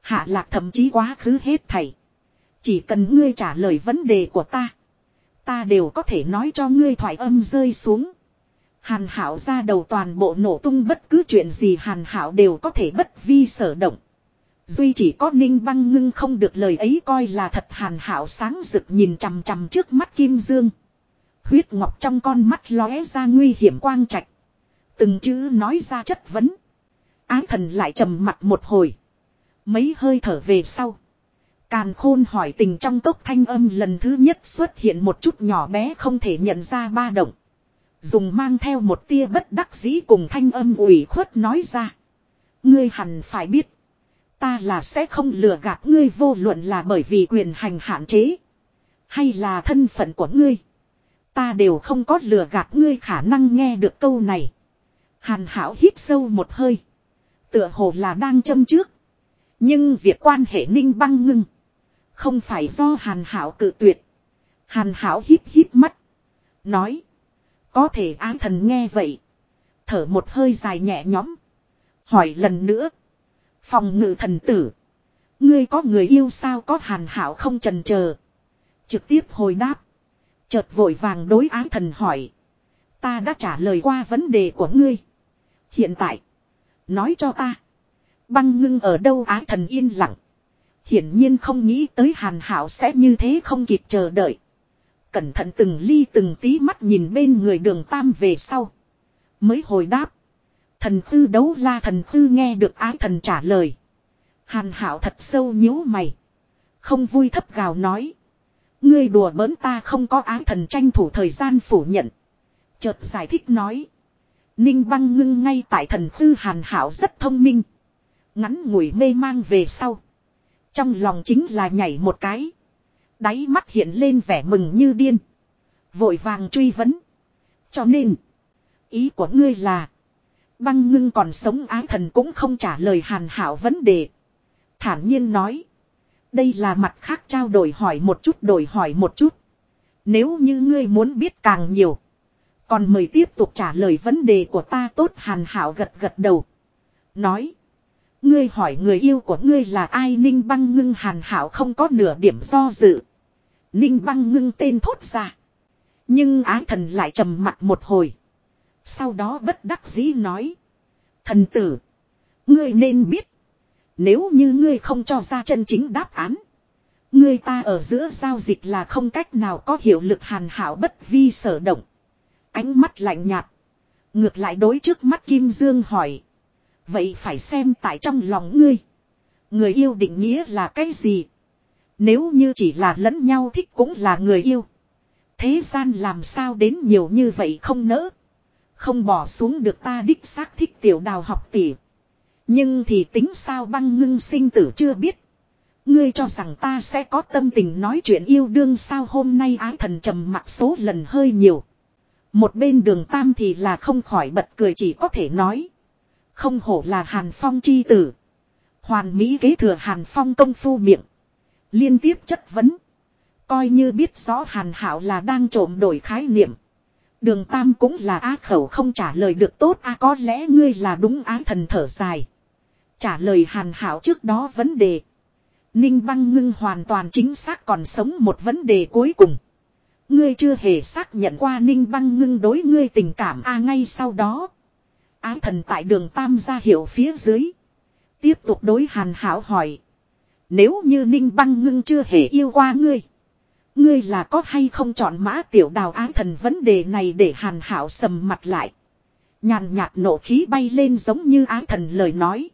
Hạ lạc thậm chí quá khứ hết thảy. Chỉ cần ngươi trả lời vấn đề của ta. Ta đều có thể nói cho ngươi thoải âm rơi xuống. Hàn hảo ra đầu toàn bộ nổ tung bất cứ chuyện gì hàn hảo đều có thể bất vi sở động. Duy chỉ có ninh băng ngưng không được lời ấy coi là thật hàn hảo sáng rực nhìn chằm chằm trước mắt kim dương. Huyết ngọc trong con mắt lóe ra nguy hiểm quang trạch. Từng chữ nói ra chất vấn. Ái thần lại trầm mặt một hồi. Mấy hơi thở về sau. Càn khôn hỏi tình trong tốc thanh âm lần thứ nhất xuất hiện một chút nhỏ bé không thể nhận ra ba động. Dùng mang theo một tia bất đắc dĩ cùng thanh âm ủy khuất nói ra. Ngươi hẳn phải biết. Ta là sẽ không lừa gạt ngươi vô luận là bởi vì quyền hành hạn chế. Hay là thân phận của ngươi. Ta đều không có lừa gạt ngươi khả năng nghe được câu này. Hàn hảo hít sâu một hơi. Tựa hồ là đang châm trước. Nhưng việc quan hệ ninh băng ngưng. Không phải do hàn hảo cự tuyệt. Hàn hảo hít hít mắt. Nói. Có thể ái thần nghe vậy. Thở một hơi dài nhẹ nhõm. Hỏi lần nữa. Phòng ngự thần tử. Ngươi có người yêu sao có hàn hảo không trần chờ Trực tiếp hồi đáp. Chợt vội vàng đối ái thần hỏi. Ta đã trả lời qua vấn đề của ngươi. Hiện tại. Nói cho ta. Băng ngưng ở đâu á thần yên lặng. Hiển nhiên không nghĩ tới hàn hảo sẽ như thế không kịp chờ đợi. Cẩn thận từng ly từng tí mắt nhìn bên người đường tam về sau. Mới hồi đáp. Thần khư đấu la thần khư nghe được ái thần trả lời. Hàn hảo thật sâu nhíu mày. Không vui thấp gào nói. Ngươi đùa bỡn ta không có ái thần tranh thủ thời gian phủ nhận. Chợt giải thích nói. Ninh băng ngưng ngay tại thần khư hàn hảo rất thông minh. Ngắn ngủi mê mang về sau. Trong lòng chính là nhảy một cái. Đáy mắt hiện lên vẻ mừng như điên. Vội vàng truy vấn. Cho nên. Ý của ngươi là. Băng ngưng còn sống ái thần cũng không trả lời hàn hảo vấn đề. Thản nhiên nói. Đây là mặt khác trao đổi hỏi một chút, đổi hỏi một chút. Nếu như ngươi muốn biết càng nhiều. Còn mời tiếp tục trả lời vấn đề của ta tốt hàn hảo gật gật đầu. Nói. Ngươi hỏi người yêu của ngươi là ai Ninh băng ngưng hàn hảo không có nửa điểm do dự. Ninh băng ngưng tên thốt ra. Nhưng ái thần lại trầm mặt một hồi. Sau đó bất đắc dĩ nói. Thần tử. Ngươi nên biết. Nếu như ngươi không cho ra chân chính đáp án. Ngươi ta ở giữa giao dịch là không cách nào có hiệu lực hàn hảo bất vi sở động. Ánh mắt lạnh nhạt. Ngược lại đối trước mắt Kim Dương hỏi. Vậy phải xem tại trong lòng ngươi. Người yêu định nghĩa là cái gì? Nếu như chỉ là lẫn nhau thích cũng là người yêu. Thế gian làm sao đến nhiều như vậy không nỡ. Không bỏ xuống được ta đích xác thích tiểu đào học tỷ. Nhưng thì tính sao băng ngưng sinh tử chưa biết. Ngươi cho rằng ta sẽ có tâm tình nói chuyện yêu đương sao hôm nay ái thần trầm mặc số lần hơi nhiều. Một bên đường tam thì là không khỏi bật cười chỉ có thể nói. Không hổ là hàn phong chi tử. Hoàn mỹ kế thừa hàn phong công phu miệng. Liên tiếp chất vấn. Coi như biết rõ hàn hảo là đang trộm đổi khái niệm. Đường tam cũng là á khẩu không trả lời được tốt a có lẽ ngươi là đúng á thần thở dài. Trả lời hàn hảo trước đó vấn đề. Ninh băng ngưng hoàn toàn chính xác còn sống một vấn đề cuối cùng. Ngươi chưa hề xác nhận qua ninh băng ngưng đối ngươi tình cảm a ngay sau đó. Ái thần tại đường tam ra hiệu phía dưới. Tiếp tục đối hàn hảo hỏi. Nếu như ninh băng ngưng chưa hề yêu qua ngươi. Ngươi là có hay không chọn mã tiểu đào ái thần vấn đề này để hàn hảo sầm mặt lại. Nhàn nhạt nổ khí bay lên giống như ái thần lời nói.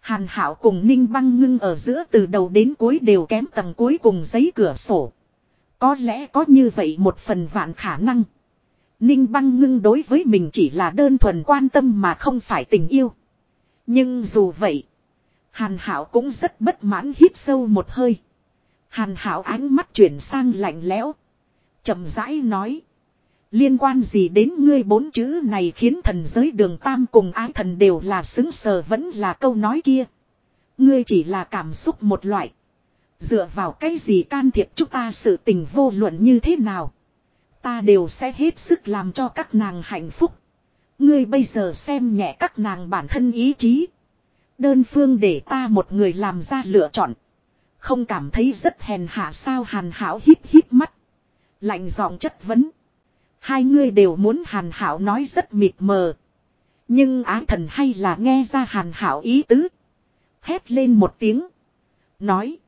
Hàn hảo cùng ninh băng ngưng ở giữa từ đầu đến cuối đều kém tầng cuối cùng giấy cửa sổ. Có lẽ có như vậy một phần vạn khả năng. Ninh băng ngưng đối với mình chỉ là đơn thuần quan tâm mà không phải tình yêu. Nhưng dù vậy. Hàn hảo cũng rất bất mãn hít sâu một hơi. Hàn hảo ánh mắt chuyển sang lạnh lẽo. chậm rãi nói. Liên quan gì đến ngươi bốn chữ này khiến thần giới đường tam cùng ái thần đều là xứng sờ vẫn là câu nói kia. Ngươi chỉ là cảm xúc một loại. Dựa vào cái gì can thiệp chúng ta sự tình vô luận như thế nào. Ta đều sẽ hết sức làm cho các nàng hạnh phúc. Ngươi bây giờ xem nhẹ các nàng bản thân ý chí. Đơn phương để ta một người làm ra lựa chọn. Không cảm thấy rất hèn hạ sao hàn hảo hít hít mắt. Lạnh giọng chất vấn. Hai người đều muốn hàn hảo nói rất mịt mờ. Nhưng á thần hay là nghe ra hàn hảo ý tứ. Hét lên một tiếng. Nói.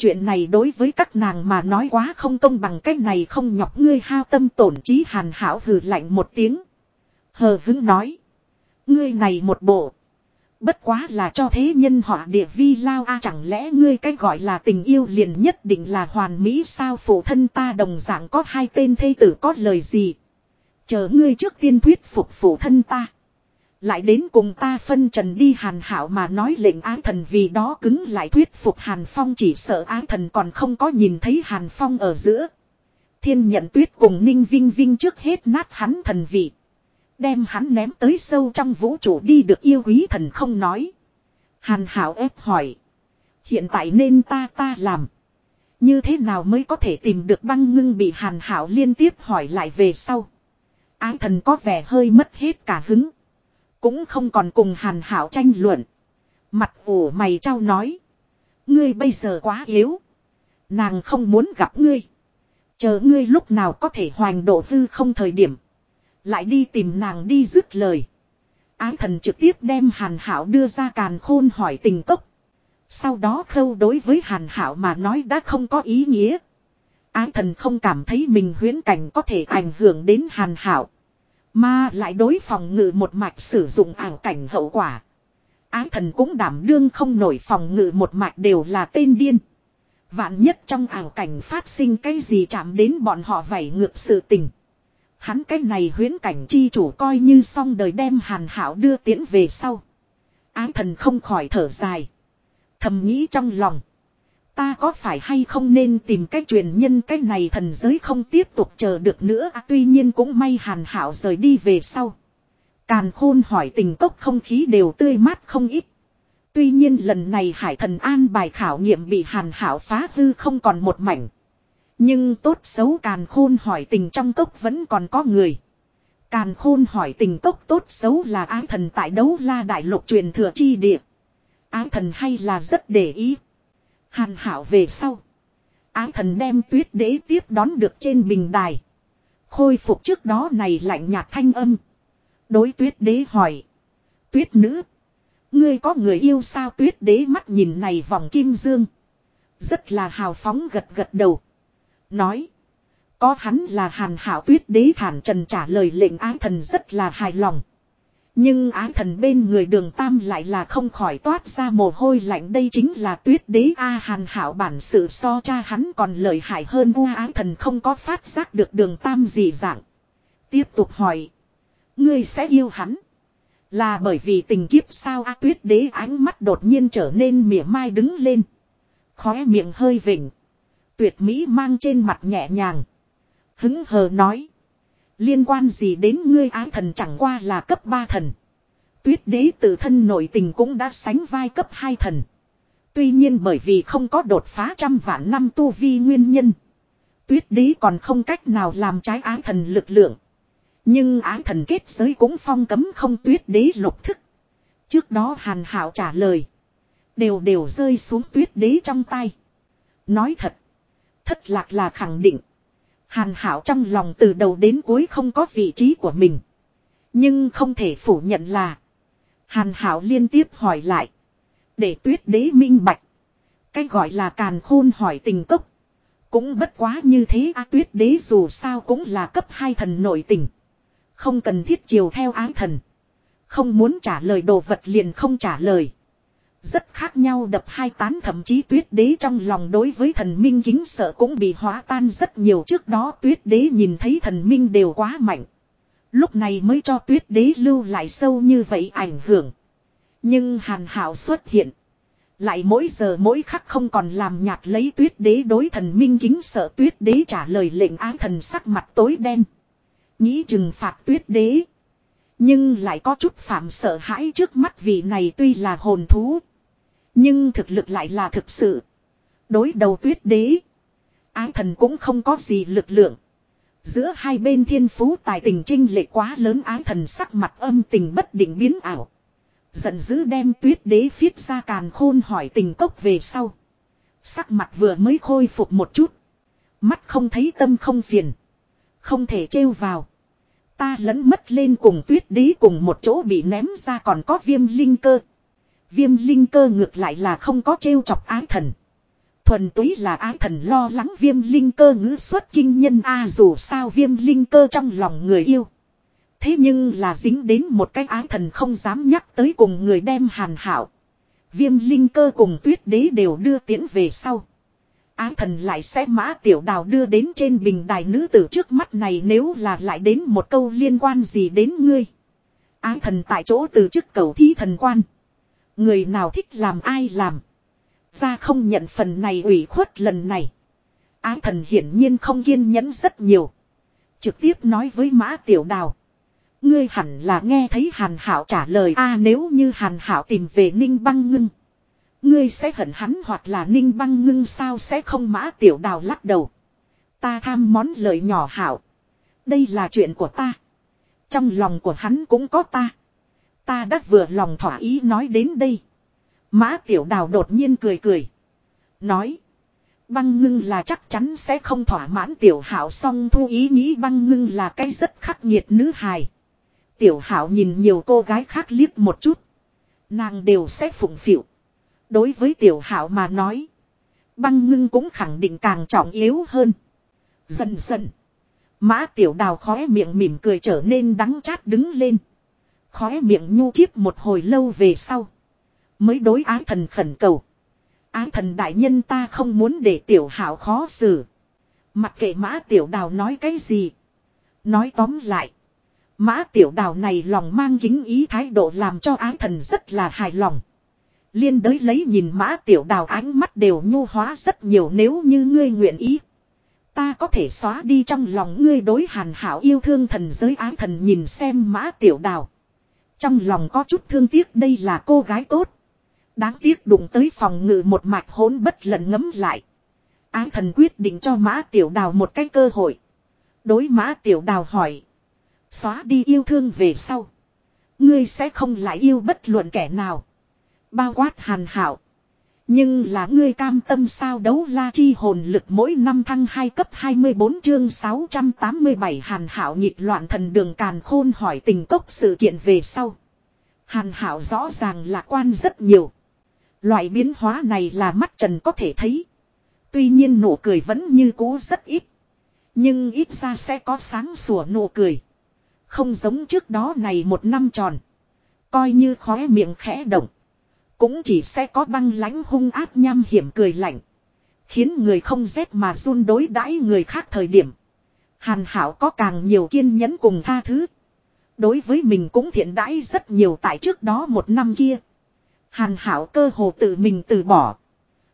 Chuyện này đối với các nàng mà nói quá không công bằng cách này không nhọc, ngươi hao tâm tổn trí hàn hảo hừ lạnh một tiếng. Hờ hứng nói. Ngươi này một bộ. Bất quá là cho thế nhân họa địa vi lao a, chẳng lẽ ngươi cái gọi là tình yêu liền nhất định là hoàn mỹ sao phụ thân ta đồng dạng có hai tên thây tử, có lời gì. Chờ ngươi trước tiên thuyết phục phụ thân ta. Lại đến cùng ta phân trần đi hàn hảo mà nói lệnh ái thần vì đó cứng lại thuyết phục hàn phong chỉ sợ ái thần còn không có nhìn thấy hàn phong ở giữa. Thiên nhận tuyết cùng ninh vinh vinh trước hết nát hắn thần vị. Đem hắn ném tới sâu trong vũ trụ đi được yêu quý thần không nói. Hàn hảo ép hỏi. Hiện tại nên ta ta làm. Như thế nào mới có thể tìm được băng ngưng bị hàn hảo liên tiếp hỏi lại về sau. Ái thần có vẻ hơi mất hết cả hứng. Cũng không còn cùng hàn hảo tranh luận. Mặt ủ mày trao nói. Ngươi bây giờ quá yếu. Nàng không muốn gặp ngươi. Chờ ngươi lúc nào có thể hoành độ hư không thời điểm. Lại đi tìm nàng đi dứt lời. Ái thần trực tiếp đem hàn hảo đưa ra càn khôn hỏi tình cốc. Sau đó khâu đối với hàn hảo mà nói đã không có ý nghĩa. Ái thần không cảm thấy mình huyến cảnh có thể ảnh hưởng đến hàn hảo. Mà lại đối phòng ngự một mạch sử dụng ảo cảnh hậu quả. Ái thần cũng đảm đương không nổi phòng ngự một mạch đều là tên điên. Vạn nhất trong ảo cảnh phát sinh cái gì chạm đến bọn họ vảy ngược sự tình. Hắn cái này huyến cảnh chi chủ coi như xong đời đem hàn hảo đưa tiễn về sau. Ái thần không khỏi thở dài. Thầm nghĩ trong lòng. Ta có phải hay không nên tìm cách truyền nhân cái này thần giới không tiếp tục chờ được nữa à, tuy nhiên cũng may hàn hảo rời đi về sau. Càn khôn hỏi tình cốc không khí đều tươi mát không ít. Tuy nhiên lần này hải thần an bài khảo nghiệm bị hàn hảo phá hư không còn một mảnh. Nhưng tốt xấu càn khôn hỏi tình trong cốc vẫn còn có người. Càn khôn hỏi tình cốc tốt xấu là ái thần tại đấu la đại lục truyền thừa chi địa. Ái thần hay là rất để ý. Hàn hảo về sau. Ái thần đem tuyết đế tiếp đón được trên bình đài. Khôi phục trước đó này lạnh nhạt thanh âm. Đối tuyết đế hỏi. Tuyết nữ. Ngươi có người yêu sao tuyết đế mắt nhìn này vòng kim dương. Rất là hào phóng gật gật đầu. Nói. Có hắn là hàn hảo tuyết đế thản trần trả lời lệnh ái thần rất là hài lòng. Nhưng á thần bên người đường tam lại là không khỏi toát ra mồ hôi lạnh đây chính là tuyết đế A hàn hảo bản sự so cha hắn còn lợi hại hơn vua á thần không có phát giác được đường tam gì dạng. Tiếp tục hỏi. Ngươi sẽ yêu hắn. Là bởi vì tình kiếp sao A tuyết đế ánh mắt đột nhiên trở nên mỉa mai đứng lên. Khóe miệng hơi vỉnh. Tuyệt mỹ mang trên mặt nhẹ nhàng. Hứng hờ nói. Liên quan gì đến ngươi ái thần chẳng qua là cấp 3 thần. Tuyết đế tự thân nội tình cũng đã sánh vai cấp 2 thần. Tuy nhiên bởi vì không có đột phá trăm vạn năm tu vi nguyên nhân. Tuyết đế còn không cách nào làm trái ái thần lực lượng. Nhưng ái thần kết giới cũng phong cấm không tuyết đế lục thức. Trước đó hàn hảo trả lời. Đều đều rơi xuống tuyết đế trong tay. Nói thật. Thất lạc là khẳng định. Hàn hảo trong lòng từ đầu đến cuối không có vị trí của mình. Nhưng không thể phủ nhận là. Hàn hảo liên tiếp hỏi lại. Để tuyết đế minh bạch. Cái gọi là càn khôn hỏi tình cốc. Cũng bất quá như thế a tuyết đế dù sao cũng là cấp hai thần nội tình. Không cần thiết chiều theo ái thần. Không muốn trả lời đồ vật liền không trả lời. Rất khác nhau đập hai tán thậm chí tuyết đế trong lòng đối với thần minh kính sợ cũng bị hóa tan rất nhiều trước đó tuyết đế nhìn thấy thần minh đều quá mạnh. Lúc này mới cho tuyết đế lưu lại sâu như vậy ảnh hưởng. Nhưng hàn hảo xuất hiện. Lại mỗi giờ mỗi khắc không còn làm nhạt lấy tuyết đế đối thần minh kính sợ tuyết đế trả lời lệnh ái thần sắc mặt tối đen. Nghĩ trừng phạt tuyết đế. Nhưng lại có chút phạm sợ hãi trước mắt vị này tuy là hồn thú. Nhưng thực lực lại là thực sự. Đối đầu tuyết đế. Ái thần cũng không có gì lực lượng. Giữa hai bên thiên phú tài tình trinh lệ quá lớn ái thần sắc mặt âm tình bất định biến ảo. Giận dữ đem tuyết đế phiết ra càn khôn hỏi tình cốc về sau. Sắc mặt vừa mới khôi phục một chút. Mắt không thấy tâm không phiền. Không thể trêu vào. Ta lẫn mất lên cùng tuyết đế cùng một chỗ bị ném ra còn có viêm linh cơ. Viêm linh cơ ngược lại là không có trêu chọc ái thần. Thuần túy là ái thần lo lắng viêm linh cơ ngữ xuất kinh nhân a à, dù sao viêm linh cơ trong lòng người yêu. Thế nhưng là dính đến một cái ái thần không dám nhắc tới cùng người đem hàn hảo. Viêm linh cơ cùng tuyết đế đều đưa tiễn về sau. Ái thần lại sẽ mã tiểu đào đưa đến trên bình đài nữ tử trước mắt này nếu là lại đến một câu liên quan gì đến ngươi. Ái thần tại chỗ từ chức cầu thí thần quan. Người nào thích làm ai làm. Ra không nhận phần này ủy khuất lần này. Ái thần hiển nhiên không kiên nhẫn rất nhiều. Trực tiếp nói với mã tiểu đào. Ngươi hẳn là nghe thấy Hàn Hảo trả lời a à, nếu như Hàn Hảo tìm về Ninh Băng Ngưng. Ngươi sẽ hận hắn hoặc là Ninh Băng Ngưng sao sẽ không mã tiểu đào lắc đầu. Ta tham món lời nhỏ Hảo. Đây là chuyện của ta. Trong lòng của hắn cũng có ta. Ta đã vừa lòng thỏa ý nói đến đây. Mã tiểu đào đột nhiên cười cười. Nói. Băng ngưng là chắc chắn sẽ không thỏa mãn tiểu hảo song thu ý nghĩ băng ngưng là cái rất khắc nghiệt nữ hài. Tiểu hảo nhìn nhiều cô gái khác liếc một chút. Nàng đều sẽ phụng phịu. Đối với tiểu hảo mà nói. Băng ngưng cũng khẳng định càng trọng yếu hơn. Dần dần. Mã tiểu đào khóe miệng mỉm cười trở nên đắng chát đứng lên. Khóe miệng nhu chiếp một hồi lâu về sau. Mới đối ái thần khẩn cầu. Ái thần đại nhân ta không muốn để tiểu hảo khó xử. Mặc kệ mã tiểu đào nói cái gì. Nói tóm lại. Mã tiểu đào này lòng mang kính ý thái độ làm cho ái thần rất là hài lòng. Liên đới lấy nhìn mã tiểu đào ánh mắt đều nhu hóa rất nhiều nếu như ngươi nguyện ý. Ta có thể xóa đi trong lòng ngươi đối hàn hảo yêu thương thần giới ái thần nhìn xem mã tiểu đào. Trong lòng có chút thương tiếc đây là cô gái tốt. Đáng tiếc đụng tới phòng ngự một mạch hỗn bất lần ngấm lại. Ái thần quyết định cho mã tiểu đào một cái cơ hội. Đối mã tiểu đào hỏi. Xóa đi yêu thương về sau. Ngươi sẽ không lại yêu bất luận kẻ nào. Bao quát hàn hảo. Nhưng là ngươi cam tâm sao đấu la chi hồn lực mỗi năm thăng 2 cấp 24 chương 687 hàn hảo nhịp loạn thần đường càn khôn hỏi tình cốc sự kiện về sau. Hàn hảo rõ ràng lạc quan rất nhiều. Loại biến hóa này là mắt trần có thể thấy. Tuy nhiên nụ cười vẫn như cũ rất ít. Nhưng ít ra sẽ có sáng sủa nụ cười. Không giống trước đó này một năm tròn. Coi như khóe miệng khẽ động. Cũng chỉ sẽ có băng lãnh hung áp nham hiểm cười lạnh. Khiến người không rét mà run đối đãi người khác thời điểm. Hàn hảo có càng nhiều kiên nhẫn cùng tha thứ. Đối với mình cũng thiện đãi rất nhiều tại trước đó một năm kia. Hàn hảo cơ hồ tự mình từ bỏ.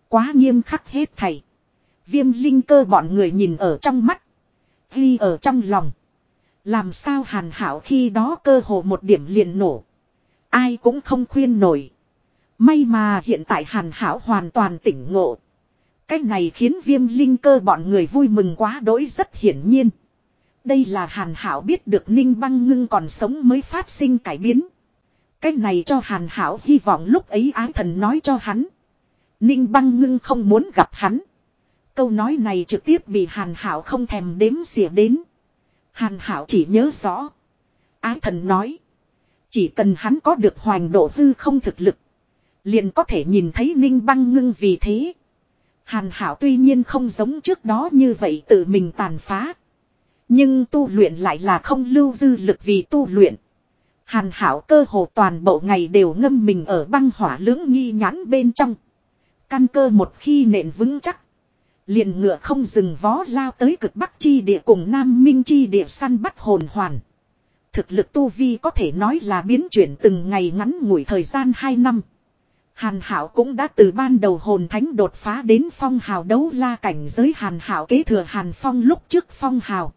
Quá nghiêm khắc hết thầy. Viêm linh cơ bọn người nhìn ở trong mắt. Ghi ở trong lòng. Làm sao hàn hảo khi đó cơ hồ một điểm liền nổ. Ai cũng không khuyên nổi. May mà hiện tại hàn hảo hoàn toàn tỉnh ngộ. Cái này khiến viêm linh cơ bọn người vui mừng quá đỗi rất hiển nhiên. Đây là hàn hảo biết được ninh băng ngưng còn sống mới phát sinh cải biến. Cái này cho hàn hảo hy vọng lúc ấy ái thần nói cho hắn. Ninh băng ngưng không muốn gặp hắn. Câu nói này trực tiếp bị hàn hảo không thèm đếm xỉa đến. Hàn hảo chỉ nhớ rõ. Ái thần nói. Chỉ cần hắn có được hoành độ hư không thực lực. Liền có thể nhìn thấy ninh băng ngưng vì thế. Hàn hảo tuy nhiên không giống trước đó như vậy tự mình tàn phá. Nhưng tu luyện lại là không lưu dư lực vì tu luyện. Hàn hảo cơ hồ toàn bộ ngày đều ngâm mình ở băng hỏa lưỡng nghi nhãn bên trong. Căn cơ một khi nện vững chắc. Liền ngựa không dừng vó lao tới cực bắc chi địa cùng nam minh chi địa săn bắt hồn hoàn. Thực lực tu vi có thể nói là biến chuyển từng ngày ngắn ngủi thời gian 2 năm. Hàn Hảo cũng đã từ ban đầu hồn thánh đột phá đến phong hào đấu la cảnh giới Hàn Hảo kế thừa Hàn Phong lúc trước phong hào.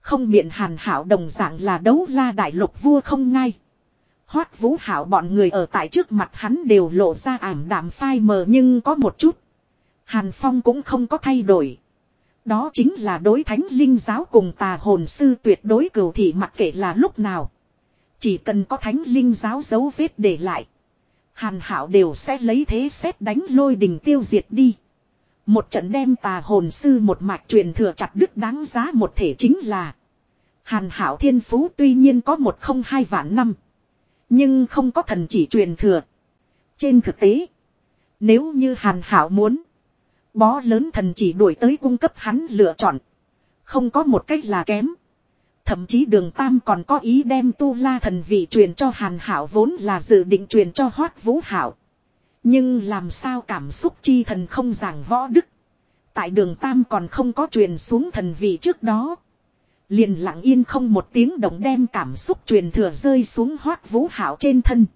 Không miệng Hàn Hảo đồng dạng là đấu la đại lục vua không ngay. Hoát vũ hảo bọn người ở tại trước mặt hắn đều lộ ra ảm đạm phai mờ nhưng có một chút. Hàn Phong cũng không có thay đổi. Đó chính là đối thánh linh giáo cùng tà hồn sư tuyệt đối cửu thị mặc kệ là lúc nào. Chỉ cần có thánh linh giáo dấu vết để lại. Hàn hảo đều sẽ lấy thế xét đánh lôi đình tiêu diệt đi. Một trận đem tà hồn sư một mạch truyền thừa chặt đức đáng giá một thể chính là. Hàn hảo thiên phú tuy nhiên có một không hai vạn năm. Nhưng không có thần chỉ truyền thừa. Trên thực tế. Nếu như hàn hảo muốn. Bó lớn thần chỉ đuổi tới cung cấp hắn lựa chọn. Không có một cách là kém. Thậm chí đường Tam còn có ý đem tu la thần vị truyền cho Hàn Hảo vốn là dự định truyền cho Hoát Vũ Hảo. Nhưng làm sao cảm xúc chi thần không giảng võ đức. Tại đường Tam còn không có truyền xuống thần vị trước đó. Liền lặng yên không một tiếng động đem cảm xúc truyền thừa rơi xuống Hoát Vũ Hảo trên thân.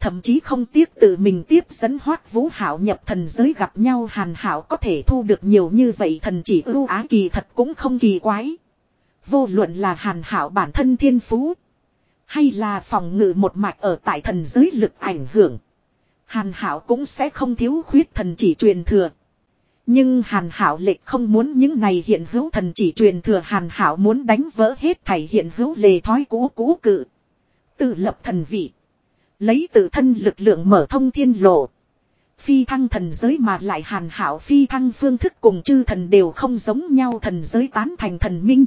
Thậm chí không tiếc tự mình tiếp dẫn Hoát Vũ Hảo nhập thần giới gặp nhau Hàn Hảo có thể thu được nhiều như vậy thần chỉ ưu á kỳ thật cũng không kỳ quái. Vô luận là hàn hảo bản thân thiên phú. Hay là phòng ngự một mạch ở tại thần giới lực ảnh hưởng. Hàn hảo cũng sẽ không thiếu khuyết thần chỉ truyền thừa. Nhưng hàn hảo lệch không muốn những này hiện hữu thần chỉ truyền thừa, hàn hảo muốn đánh vỡ hết thảy hiện hữu lề thói cũ cũ cự. Tự lập thần vị. Lấy tự thân lực lượng mở thông thiên lộ. Phi thăng thần giới mà lại hàn hảo phi thăng phương thức cùng chư thần đều không giống nhau, thần giới tán thành thần minh.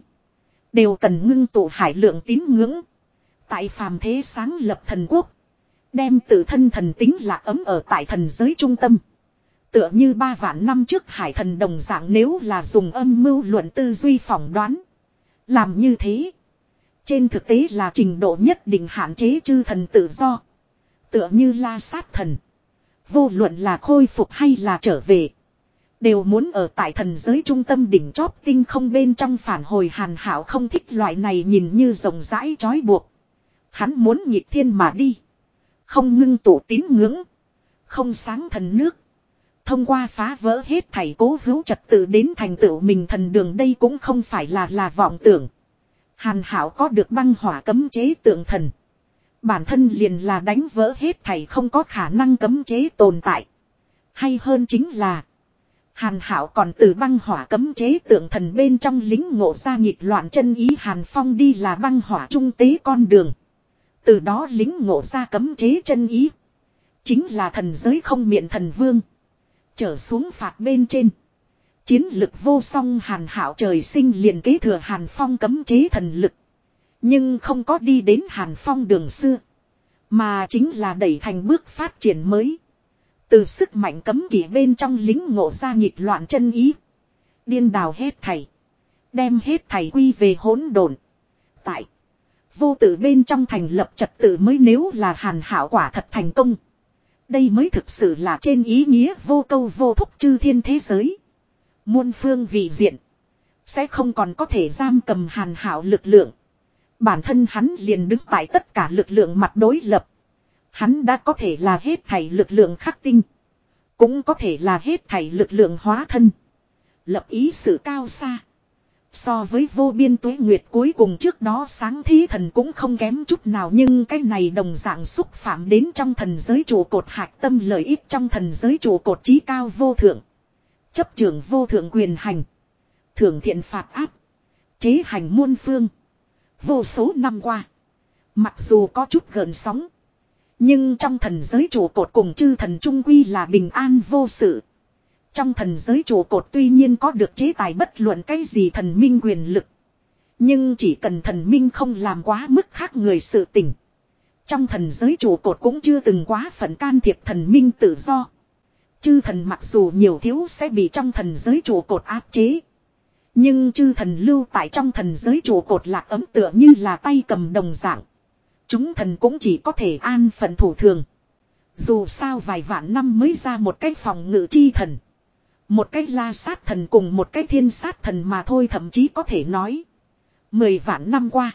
Đều cần ngưng tụ hải lượng tín ngưỡng. Tại phàm thế sáng lập thần quốc. Đem tự thân thần tính lạc ấm ở tại thần giới trung tâm. Tựa như ba vạn năm trước hải thần đồng dạng nếu là dùng âm mưu luận tư duy phỏng đoán. Làm như thế. Trên thực tế là trình độ nhất định hạn chế chư thần tự do. Tựa như la sát thần. Vô luận là khôi phục hay là trở về. Đều muốn ở tại thần giới trung tâm đỉnh chóp tinh không bên trong phản hồi hàn hảo không thích loại này nhìn như rộng rãi trói buộc. Hắn muốn nhịp thiên mà đi. Không ngưng tụ tín ngưỡng. Không sáng thần nước. Thông qua phá vỡ hết thảy cố hữu trật tự đến thành tựu mình thần đường đây cũng không phải là là vọng tưởng. Hàn hảo có được băng hỏa cấm chế tượng thần. Bản thân liền là đánh vỡ hết thảy không có khả năng cấm chế tồn tại. Hay hơn chính là Hàn Hảo còn từ băng hỏa cấm chế tượng thần bên trong lính ngộ ra nghịch loạn chân ý Hàn Phong đi là băng hỏa trung tế con đường. Từ đó lính ngộ ra cấm chế chân ý. Chính là thần giới không miệng thần vương. Trở xuống phạt bên trên. Chiến lực vô song Hàn Hảo trời sinh liền kế thừa Hàn Phong cấm chế thần lực. Nhưng không có đi đến Hàn Phong đường xưa. Mà chính là đẩy thành bước phát triển mới. Từ sức mạnh cấm kỵ bên trong lính ngộ ra nhịp loạn chân ý. Điên đào hết thầy. Đem hết thầy quy về hỗn độn. Tại. Vô tử bên trong thành lập trật tự mới nếu là hàn hảo quả thật thành công. Đây mới thực sự là trên ý nghĩa vô câu vô thúc chư thiên thế giới. Muôn phương vị diện. Sẽ không còn có thể giam cầm hàn hảo lực lượng. Bản thân hắn liền đứng tại tất cả lực lượng mặt đối lập. Hắn đã có thể là hết thảy lực lượng khắc tinh. Cũng có thể là hết thảy lực lượng hóa thân. Lập ý sự cao xa. So với vô biên tuế nguyệt cuối cùng trước đó sáng thí thần cũng không kém chút nào nhưng cái này đồng dạng xúc phạm đến trong thần giới trụ cột hạch tâm lợi ích trong thần giới trụ cột trí cao vô thượng. Chấp trưởng vô thượng quyền hành. Thưởng thiện phạt áp. Chế hành muôn phương. Vô số năm qua. Mặc dù có chút gần sóng. Nhưng trong thần giới trụ cột cùng chư thần trung quy là bình an vô sự. Trong thần giới trụ cột tuy nhiên có được chế tài bất luận cái gì thần minh quyền lực. Nhưng chỉ cần thần minh không làm quá mức khác người sự tình. Trong thần giới trụ cột cũng chưa từng quá phận can thiệp thần minh tự do. Chư thần mặc dù nhiều thiếu sẽ bị trong thần giới trụ cột áp chế. Nhưng chư thần lưu tại trong thần giới trụ cột lạc ấm tựa như là tay cầm đồng dạng. Chúng thần cũng chỉ có thể an phận thủ thường. Dù sao vài vạn năm mới ra một cái phòng ngự chi thần. Một cái la sát thần cùng một cái thiên sát thần mà thôi thậm chí có thể nói. Mười vạn năm qua.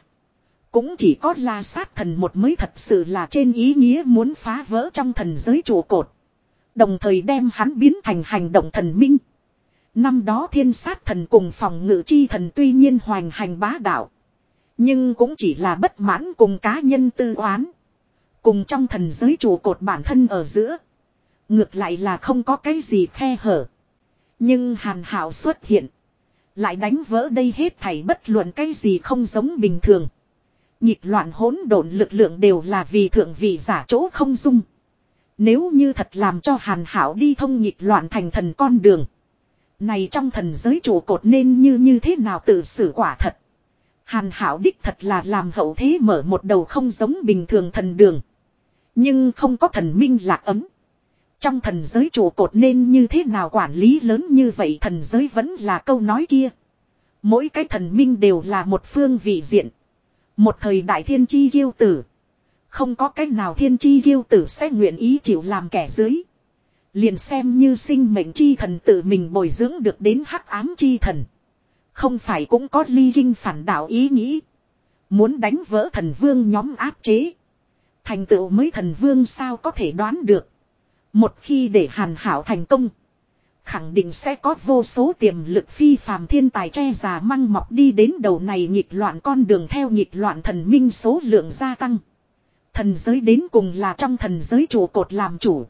Cũng chỉ có la sát thần một mới thật sự là trên ý nghĩa muốn phá vỡ trong thần giới trụ cột. Đồng thời đem hắn biến thành hành động thần minh. Năm đó thiên sát thần cùng phòng ngự chi thần tuy nhiên hoành hành bá đạo. Nhưng cũng chỉ là bất mãn cùng cá nhân tư oán. Cùng trong thần giới trụ cột bản thân ở giữa. Ngược lại là không có cái gì khe hở. Nhưng hàn hảo xuất hiện. Lại đánh vỡ đây hết thảy bất luận cái gì không giống bình thường. Nhịp loạn hỗn độn lực lượng đều là vì thượng vị giả chỗ không dung. Nếu như thật làm cho hàn hảo đi thông nhịp loạn thành thần con đường. Này trong thần giới trụ cột nên như như thế nào tự xử quả thật. Hàn hảo đích thật là làm hậu thế mở một đầu không giống bình thường thần đường. Nhưng không có thần minh lạc ấm. Trong thần giới trụ cột nên như thế nào quản lý lớn như vậy thần giới vẫn là câu nói kia. Mỗi cái thần minh đều là một phương vị diện. Một thời đại thiên chi ghiêu tử. Không có cách nào thiên chi ghiêu tử sẽ nguyện ý chịu làm kẻ dưới. Liền xem như sinh mệnh chi thần tự mình bồi dưỡng được đến hắc ám chi thần. Không phải cũng có ly kinh phản đạo ý nghĩ. Muốn đánh vỡ thần vương nhóm áp chế. Thành tựu mới thần vương sao có thể đoán được. Một khi để hàn hảo thành công. Khẳng định sẽ có vô số tiềm lực phi phàm thiên tài che già măng mọc đi đến đầu này nhịp loạn con đường theo nhịp loạn thần minh số lượng gia tăng. Thần giới đến cùng là trong thần giới trụ cột làm chủ.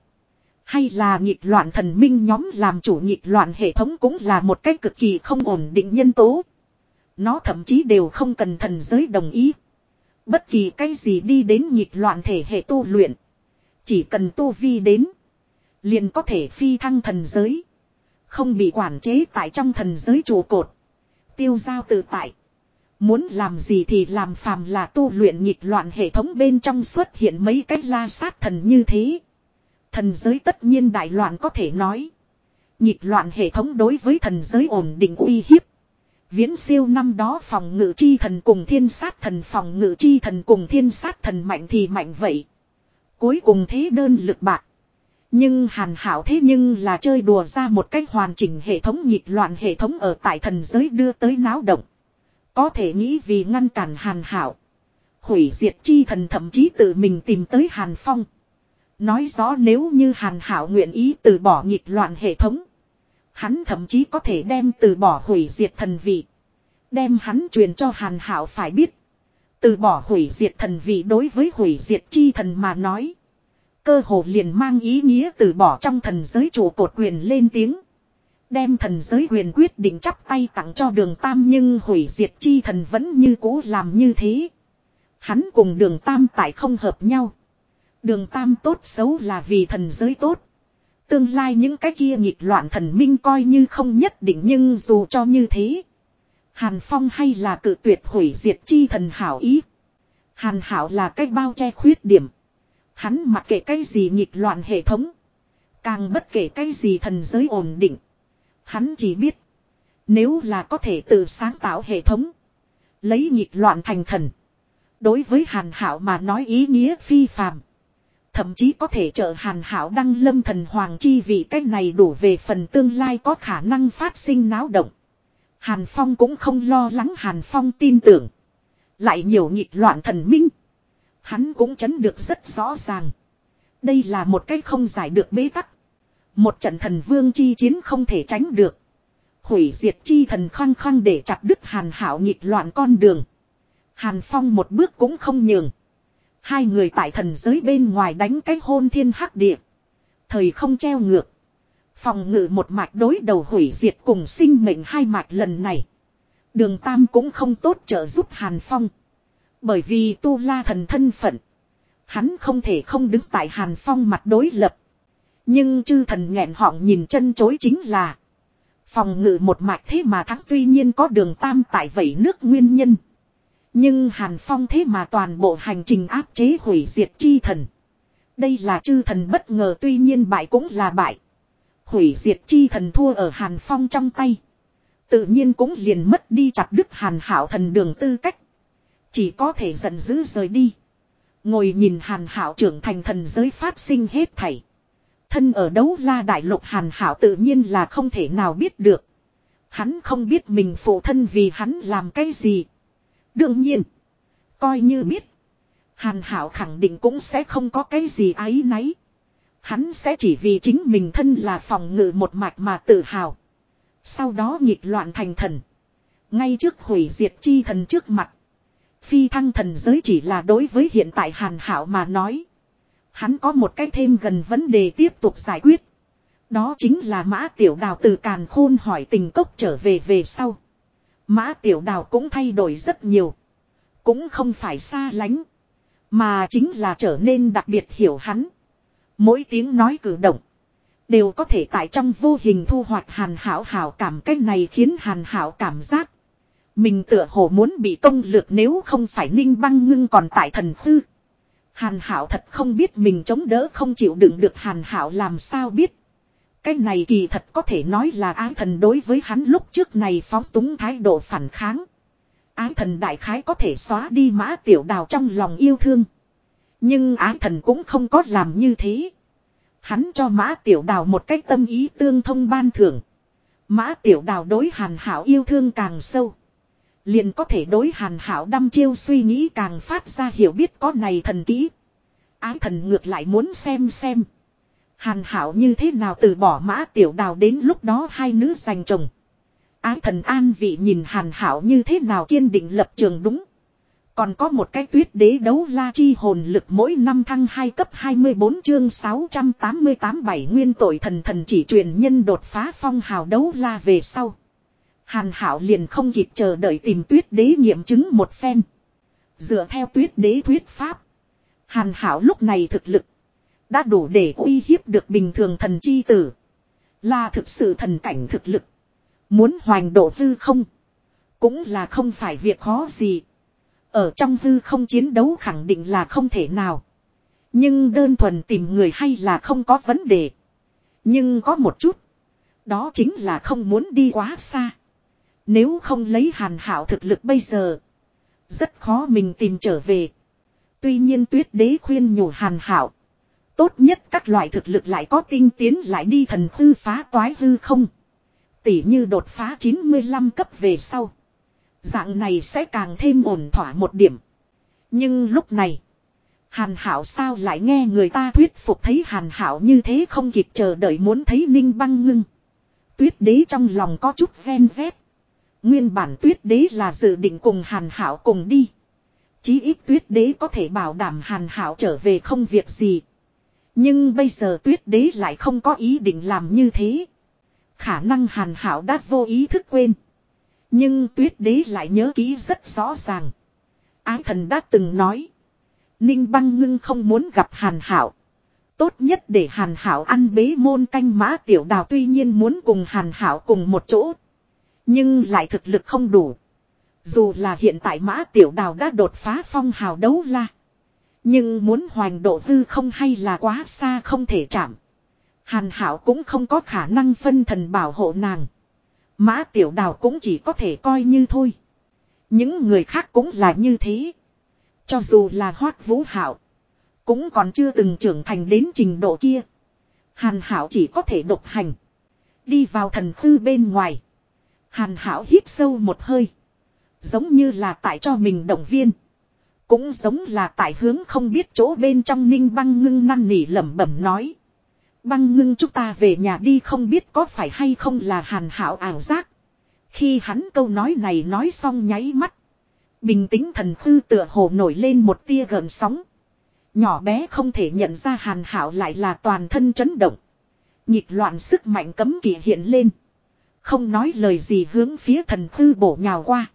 Hay là nhịp loạn thần minh nhóm làm chủ nhịp loạn hệ thống cũng là một cách cực kỳ không ổn định nhân tố. Nó thậm chí đều không cần thần giới đồng ý. Bất kỳ cái gì đi đến nhịp loạn thể hệ tu luyện. Chỉ cần tu vi đến. Liền có thể phi thăng thần giới. Không bị quản chế tại trong thần giới trụ cột. Tiêu giao tự tại. Muốn làm gì thì làm phàm là tu luyện nhịp loạn hệ thống bên trong xuất hiện mấy cách la sát thần như thế. Thần giới tất nhiên đại loạn có thể nói. Nhịp loạn hệ thống đối với thần giới ổn định uy hiếp. Viễn siêu năm đó phòng ngự chi thần cùng thiên sát thần, phòng ngự chi thần cùng thiên sát thần mạnh thì mạnh vậy. Cuối cùng thế đơn lực bạc. Nhưng hàn hảo thế nhưng là chơi đùa ra một cách hoàn chỉnh hệ thống, nhịp loạn hệ thống ở tại thần giới đưa tới náo động. Có thể nghĩ vì ngăn cản hàn hảo. Hủy diệt chi thần thậm chí tự mình tìm tới hàn phong. Nói rõ nếu như hàn hảo nguyện ý từ bỏ nhịp loạn hệ thống. Hắn thậm chí có thể đem từ bỏ hủy diệt thần vị. Đem hắn truyền cho hàn hảo phải biết. Từ bỏ hủy diệt thần vị đối với hủy diệt chi thần mà nói. Cơ hồ liền mang ý nghĩa từ bỏ trong thần giới chủ cột quyền lên tiếng. Đem thần giới quyền quyết định chắp tay tặng cho đường tam nhưng hủy diệt chi thần vẫn như cũ làm như thế. Hắn cùng đường tam tại không hợp nhau. Đường tam tốt xấu là vì thần giới tốt. Tương lai những cái kia nghịch loạn thần minh coi như không nhất định nhưng dù cho như thế. Hàn Phong hay là cự tuyệt hủy diệt chi thần hảo ý. Hàn hảo là cái bao che khuyết điểm. Hắn mặc kệ cái gì nghịch loạn hệ thống. Càng bất kể cái gì thần giới ổn định. Hắn chỉ biết. Nếu là có thể tự sáng tạo hệ thống. Lấy nghịch loạn thành thần. Đối với hàn hảo mà nói ý nghĩa phi phàm. Thậm chí có thể trợ hàn hảo đăng, lâm thần hoàng chi vì cái này đủ về phần tương lai có khả năng phát sinh náo động. Hàn Phong cũng không lo lắng, Hàn Phong tin tưởng. Lại nhiều nghịch loạn thần minh. Hắn cũng chấn được rất rõ ràng. Đây là một cái không giải được bế tắc. Một trận thần vương chi chiến không thể tránh được. Hủy diệt chi thần khăng khăng để chặt đứt hàn hảo nghịch loạn con đường. Hàn Phong một bước cũng không nhường. Hai người tại thần giới bên ngoài đánh cái hôn thiên hắc địa. Thời không treo ngược. Phòng ngự một mạch đối đầu hủy diệt cùng sinh mệnh hai mạch lần này. Đường Tam cũng không tốt trợ giúp Hàn Phong. Bởi vì tu la thần thân phận. Hắn không thể không đứng tại Hàn Phong mặt đối lập. Nhưng chư thần nghẹn họng nhìn chân chối chính là. Phòng ngự một mạch thế mà thắng tuy nhiên có đường Tam tại vậy nước nguyên nhân. Nhưng Hàn Phong thế mà toàn bộ hành trình áp chế hủy diệt chi thần. Đây là chư thần bất ngờ, tuy nhiên bại cũng là bại. Hủy diệt chi thần thua ở Hàn Phong trong tay. Tự nhiên cũng liền mất đi chặt đứt Hàn Hảo thần đường tư cách. Chỉ có thể giận dữ rời đi. Ngồi nhìn Hàn Hảo trưởng thành thần giới phát sinh hết thảy. Thân ở đấu la đại lục Hàn Hảo tự nhiên là không thể nào biết được. Hắn không biết mình phụ thân vì hắn làm cái gì. Đương nhiên. Coi như biết. Hàn Hảo khẳng định cũng sẽ không có cái gì ấy náy. Hắn sẽ chỉ vì chính mình thân là phòng ngự một mạch mà tự hào. Sau đó nhịp loạn thành thần. Ngay trước hủy diệt chi thần trước mặt. Phi thăng thần giới chỉ là đối với hiện tại hàn hảo mà nói. Hắn có một cách thêm gần vấn đề tiếp tục giải quyết. Đó chính là mã tiểu đào từ càn khôn hỏi tình cốc trở về về sau. Mã tiểu đào cũng thay đổi rất nhiều. Cũng không phải xa lánh. Mà chính là trở nên đặc biệt hiểu hắn. Mỗi tiếng nói cử động. Đều có thể tại trong vô hình thu hoạch hàn hảo hảo cảm cách này khiến hàn hảo cảm giác. Mình tựa hồ muốn bị công lược nếu không phải ninh băng ngưng còn tại thần khư. Hàn hảo thật không biết mình chống đỡ không chịu đựng được hàn hảo làm sao biết. Cái này kỳ thật có thể nói là ái thần đối với hắn lúc trước này phóng túng thái độ phản kháng. Ái thần đại khái có thể xóa đi mã tiểu đào trong lòng yêu thương. Nhưng ái thần cũng không có làm như thế. Hắn cho mã tiểu đào một cách tâm ý tương thông ban thưởng. Mã tiểu đào đối hàn hảo yêu thương càng sâu. Liền có thể đối hàn hảo đăm chiêu suy nghĩ càng phát ra hiểu biết có này thần kỹ. Ái thần ngược lại muốn xem xem. Hàn hảo như thế nào từ bỏ mã tiểu đào đến lúc đó hai nữ giành chồng. Ái thần an vị nhìn hàn hảo như thế nào kiên định lập trường đúng. Còn có một cái tuyết đế đấu la chi hồn lực mỗi năm thăng 2 cấp 24 chương 688 bảy nguyên tội thần thần chỉ truyền nhân đột phá phong hào đấu la về sau. Hàn hảo liền không kịp chờ đợi tìm tuyết đế nghiệm chứng một phen. Dựa theo tuyết đế thuyết pháp. Hàn hảo lúc này thực lực. Đã đủ để uy hiếp được bình thường thần chi tử. Là thực sự thần cảnh thực lực. Muốn hoành độ hư không. Cũng là không phải việc khó gì. Ở trong hư không chiến đấu khẳng định là không thể nào. Nhưng đơn thuần tìm người hay là không có vấn đề. Nhưng có một chút. Đó chính là không muốn đi quá xa. Nếu không lấy hàn hảo thực lực bây giờ. Rất khó mình tìm trở về. Tuy nhiên tuyết đế khuyên nhủ hàn hảo. Tốt nhất các loại thực lực lại có tinh tiến lại đi thần hư phá toái hư không. Tỉ như đột phá 95 cấp về sau. Dạng này sẽ càng thêm ổn thỏa một điểm. Nhưng lúc này. Hàn hảo sao lại nghe người ta thuyết phục thấy hàn hảo như thế không kịp chờ đợi muốn thấy ninh băng ngưng. Tuyết đế trong lòng có chút ghen rét. Nguyên bản tuyết đế là dự định cùng hàn hảo cùng đi. Chí ít tuyết đế có thể bảo đảm hàn hảo trở về không việc gì. Nhưng bây giờ tuyết đế lại không có ý định làm như thế. Khả năng hàn hảo đã vô ý thức quên. Nhưng tuyết đế lại nhớ kỹ rất rõ ràng. Ái thần đã từng nói. Ninh băng ngưng không muốn gặp hàn hảo. Tốt nhất để hàn hảo ăn bế môn canh mã tiểu đào tuy nhiên muốn cùng hàn hảo cùng một chỗ. Nhưng lại thực lực không đủ. Dù là hiện tại mã tiểu đào đã đột phá phong hào đấu la. Nhưng muốn hoành độ hư không hay là quá xa không thể chạm. Hàn hảo cũng không có khả năng phân thần bảo hộ nàng. Mã tiểu đào cũng chỉ có thể coi như thôi. Những người khác cũng là như thế. Cho dù là hoát vũ hảo. Cũng còn chưa từng trưởng thành đến trình độ kia. Hàn hảo chỉ có thể độc hành. Đi vào thần khư bên ngoài. Hàn hảo hít sâu một hơi. Giống như là tại cho mình động viên. Cũng giống là tại hướng không biết chỗ bên trong ninh băng ngưng năn nỉ lẩm bẩm nói. Băng ngưng chúng ta về nhà đi không biết có phải hay không là hàn hảo ảo giác. Khi hắn câu nói này nói xong nháy mắt. Bình tĩnh thần khư tựa hồ nổi lên một tia gợn sóng. Nhỏ bé không thể nhận ra hàn hảo lại là toàn thân chấn động. Nhịp loạn sức mạnh cấm kỵ hiện lên. Không nói lời gì hướng phía thần khư bổ nhào qua.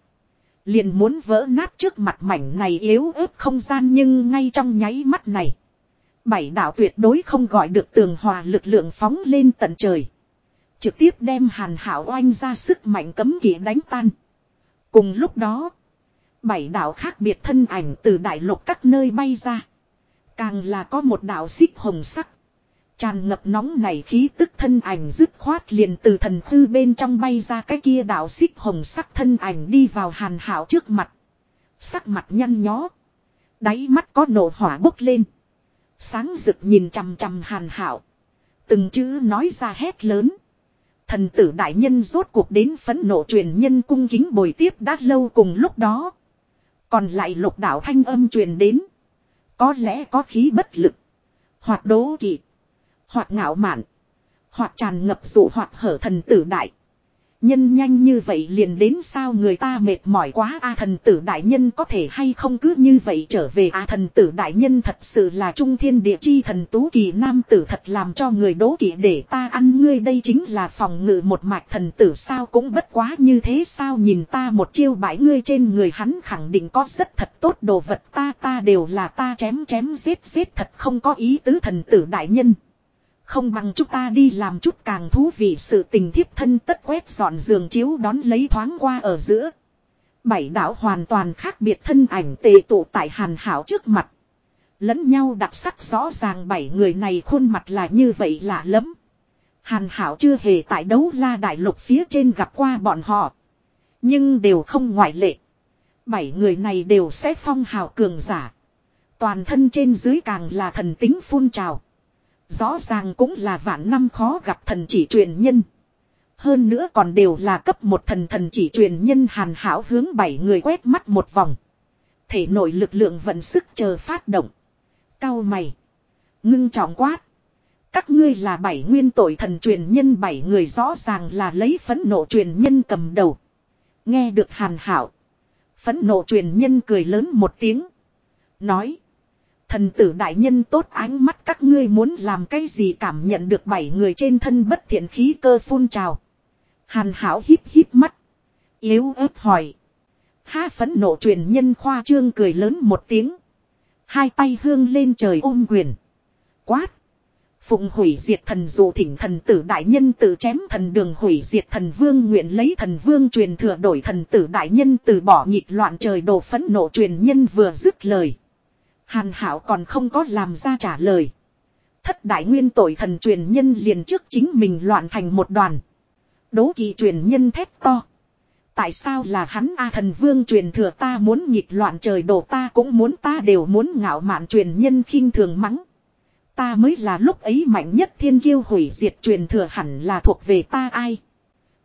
Liền muốn vỡ nát trước mặt mảnh này yếu ớt không gian nhưng ngay trong nháy mắt này. Bảy đạo tuyệt đối không gọi được tường hòa lực lượng phóng lên tận trời. Trực tiếp đem hàn hảo oanh ra sức mạnh cấm kỵ đánh tan. Cùng lúc đó. Bảy đạo khác biệt thân ảnh từ đại lục các nơi bay ra. Càng là có một đạo xích hồng sắc. Tràn ngập nóng này khí tức thân ảnh dứt khoát liền từ thần thư bên trong bay ra cái kia đạo xích hồng sắc thân ảnh đi vào hàn hảo trước mặt. Sắc mặt nhăn nhó. Đáy mắt có nổ hỏa bốc lên. Sáng rực nhìn chằm chằm hàn hảo. Từng chữ nói ra hét lớn. Thần tử đại nhân rốt cuộc đến phấn nộ truyền nhân cung kính bồi tiếp đã lâu cùng lúc đó. Còn lại lục đạo thanh âm truyền đến. Có lẽ có khí bất lực. hoạt đố kỵ. Hoặc ngạo mạn. Hoặc tràn ngập dụ hoặc hở thần tử đại. Nhân nhanh như vậy liền đến sao người ta mệt mỏi quá, a thần tử đại nhân có thể hay không cứ như vậy trở về a thần tử đại nhân thật sự là trung thiên địa chi thần tú kỳ nam tử, thật làm cho người đố kỵ để ta ăn ngươi đây chính là phòng ngự một mạch thần tử sao cũng bất quá như thế sao nhìn ta một chiêu bãi ngươi trên người hắn khẳng định có rất thật tốt đồ vật ta ta đều là ta chém chém, giết giết thật không có ý tứ thần tử đại nhân. Không bằng chúng ta đi làm chút càng thú vị sự tình thiếp thân tất quét dọn giường chiếu đón lấy thoáng qua ở giữa. Bảy đạo hoàn toàn khác biệt thân ảnh tề tụ tại hàn hảo trước mặt. Lẫn nhau đặc sắc rõ ràng bảy người này khuôn mặt là như vậy lạ lắm. Hàn hảo chưa hề tại đấu la đại lục phía trên gặp qua bọn họ. Nhưng đều không ngoại lệ. Bảy người này đều sẽ phong hào cường giả. Toàn thân trên dưới càng là thần tính phun trào. Rõ ràng cũng là vạn năm khó gặp thần chỉ truyền nhân. Hơn nữa còn đều là cấp một thần thần chỉ truyền nhân hàn hảo hướng bảy người quét mắt một vòng. Thể nội lực lượng vận sức chờ phát động. Cao mày. Ngưng trọng quát. Các ngươi là bảy nguyên tội thần truyền nhân bảy người rõ ràng là lấy phấn nộ truyền nhân cầm đầu. Nghe được hàn hảo. Phấn nộ truyền nhân cười lớn một tiếng. Nói. Thần tử đại nhân tốt ánh mắt các ngươi muốn làm cái gì cảm nhận được bảy người trên thân bất thiện khí cơ phun trào. Hàn hảo híp híp mắt. Yếu ớt hỏi. Ha phấn nộ truyền nhân khoa trương cười lớn một tiếng. Hai tay hương lên trời ôm quyền. Quát. Phụng hủy diệt thần dụ thỉnh thần tử đại nhân tự chém thần đường hủy diệt thần vương nguyện lấy thần vương truyền thừa đổi thần tử đại nhân từ bỏ nhịp loạn trời đồ phấn nộ truyền nhân vừa dứt lời. Hàn Hảo còn không có làm ra trả lời. Thất đại nguyên tội thần truyền nhân liền trước chính mình loạn thành một đoàn. Đố kỳ truyền nhân thét to. Tại sao là hắn A thần vương truyền thừa ta muốn nghịch loạn trời đổ ta cũng muốn ta đều muốn ngạo mạn truyền nhân khinh thường mắng. Ta mới là lúc ấy mạnh nhất thiên kiêu hủy diệt truyền thừa hẳn là thuộc về ta ai.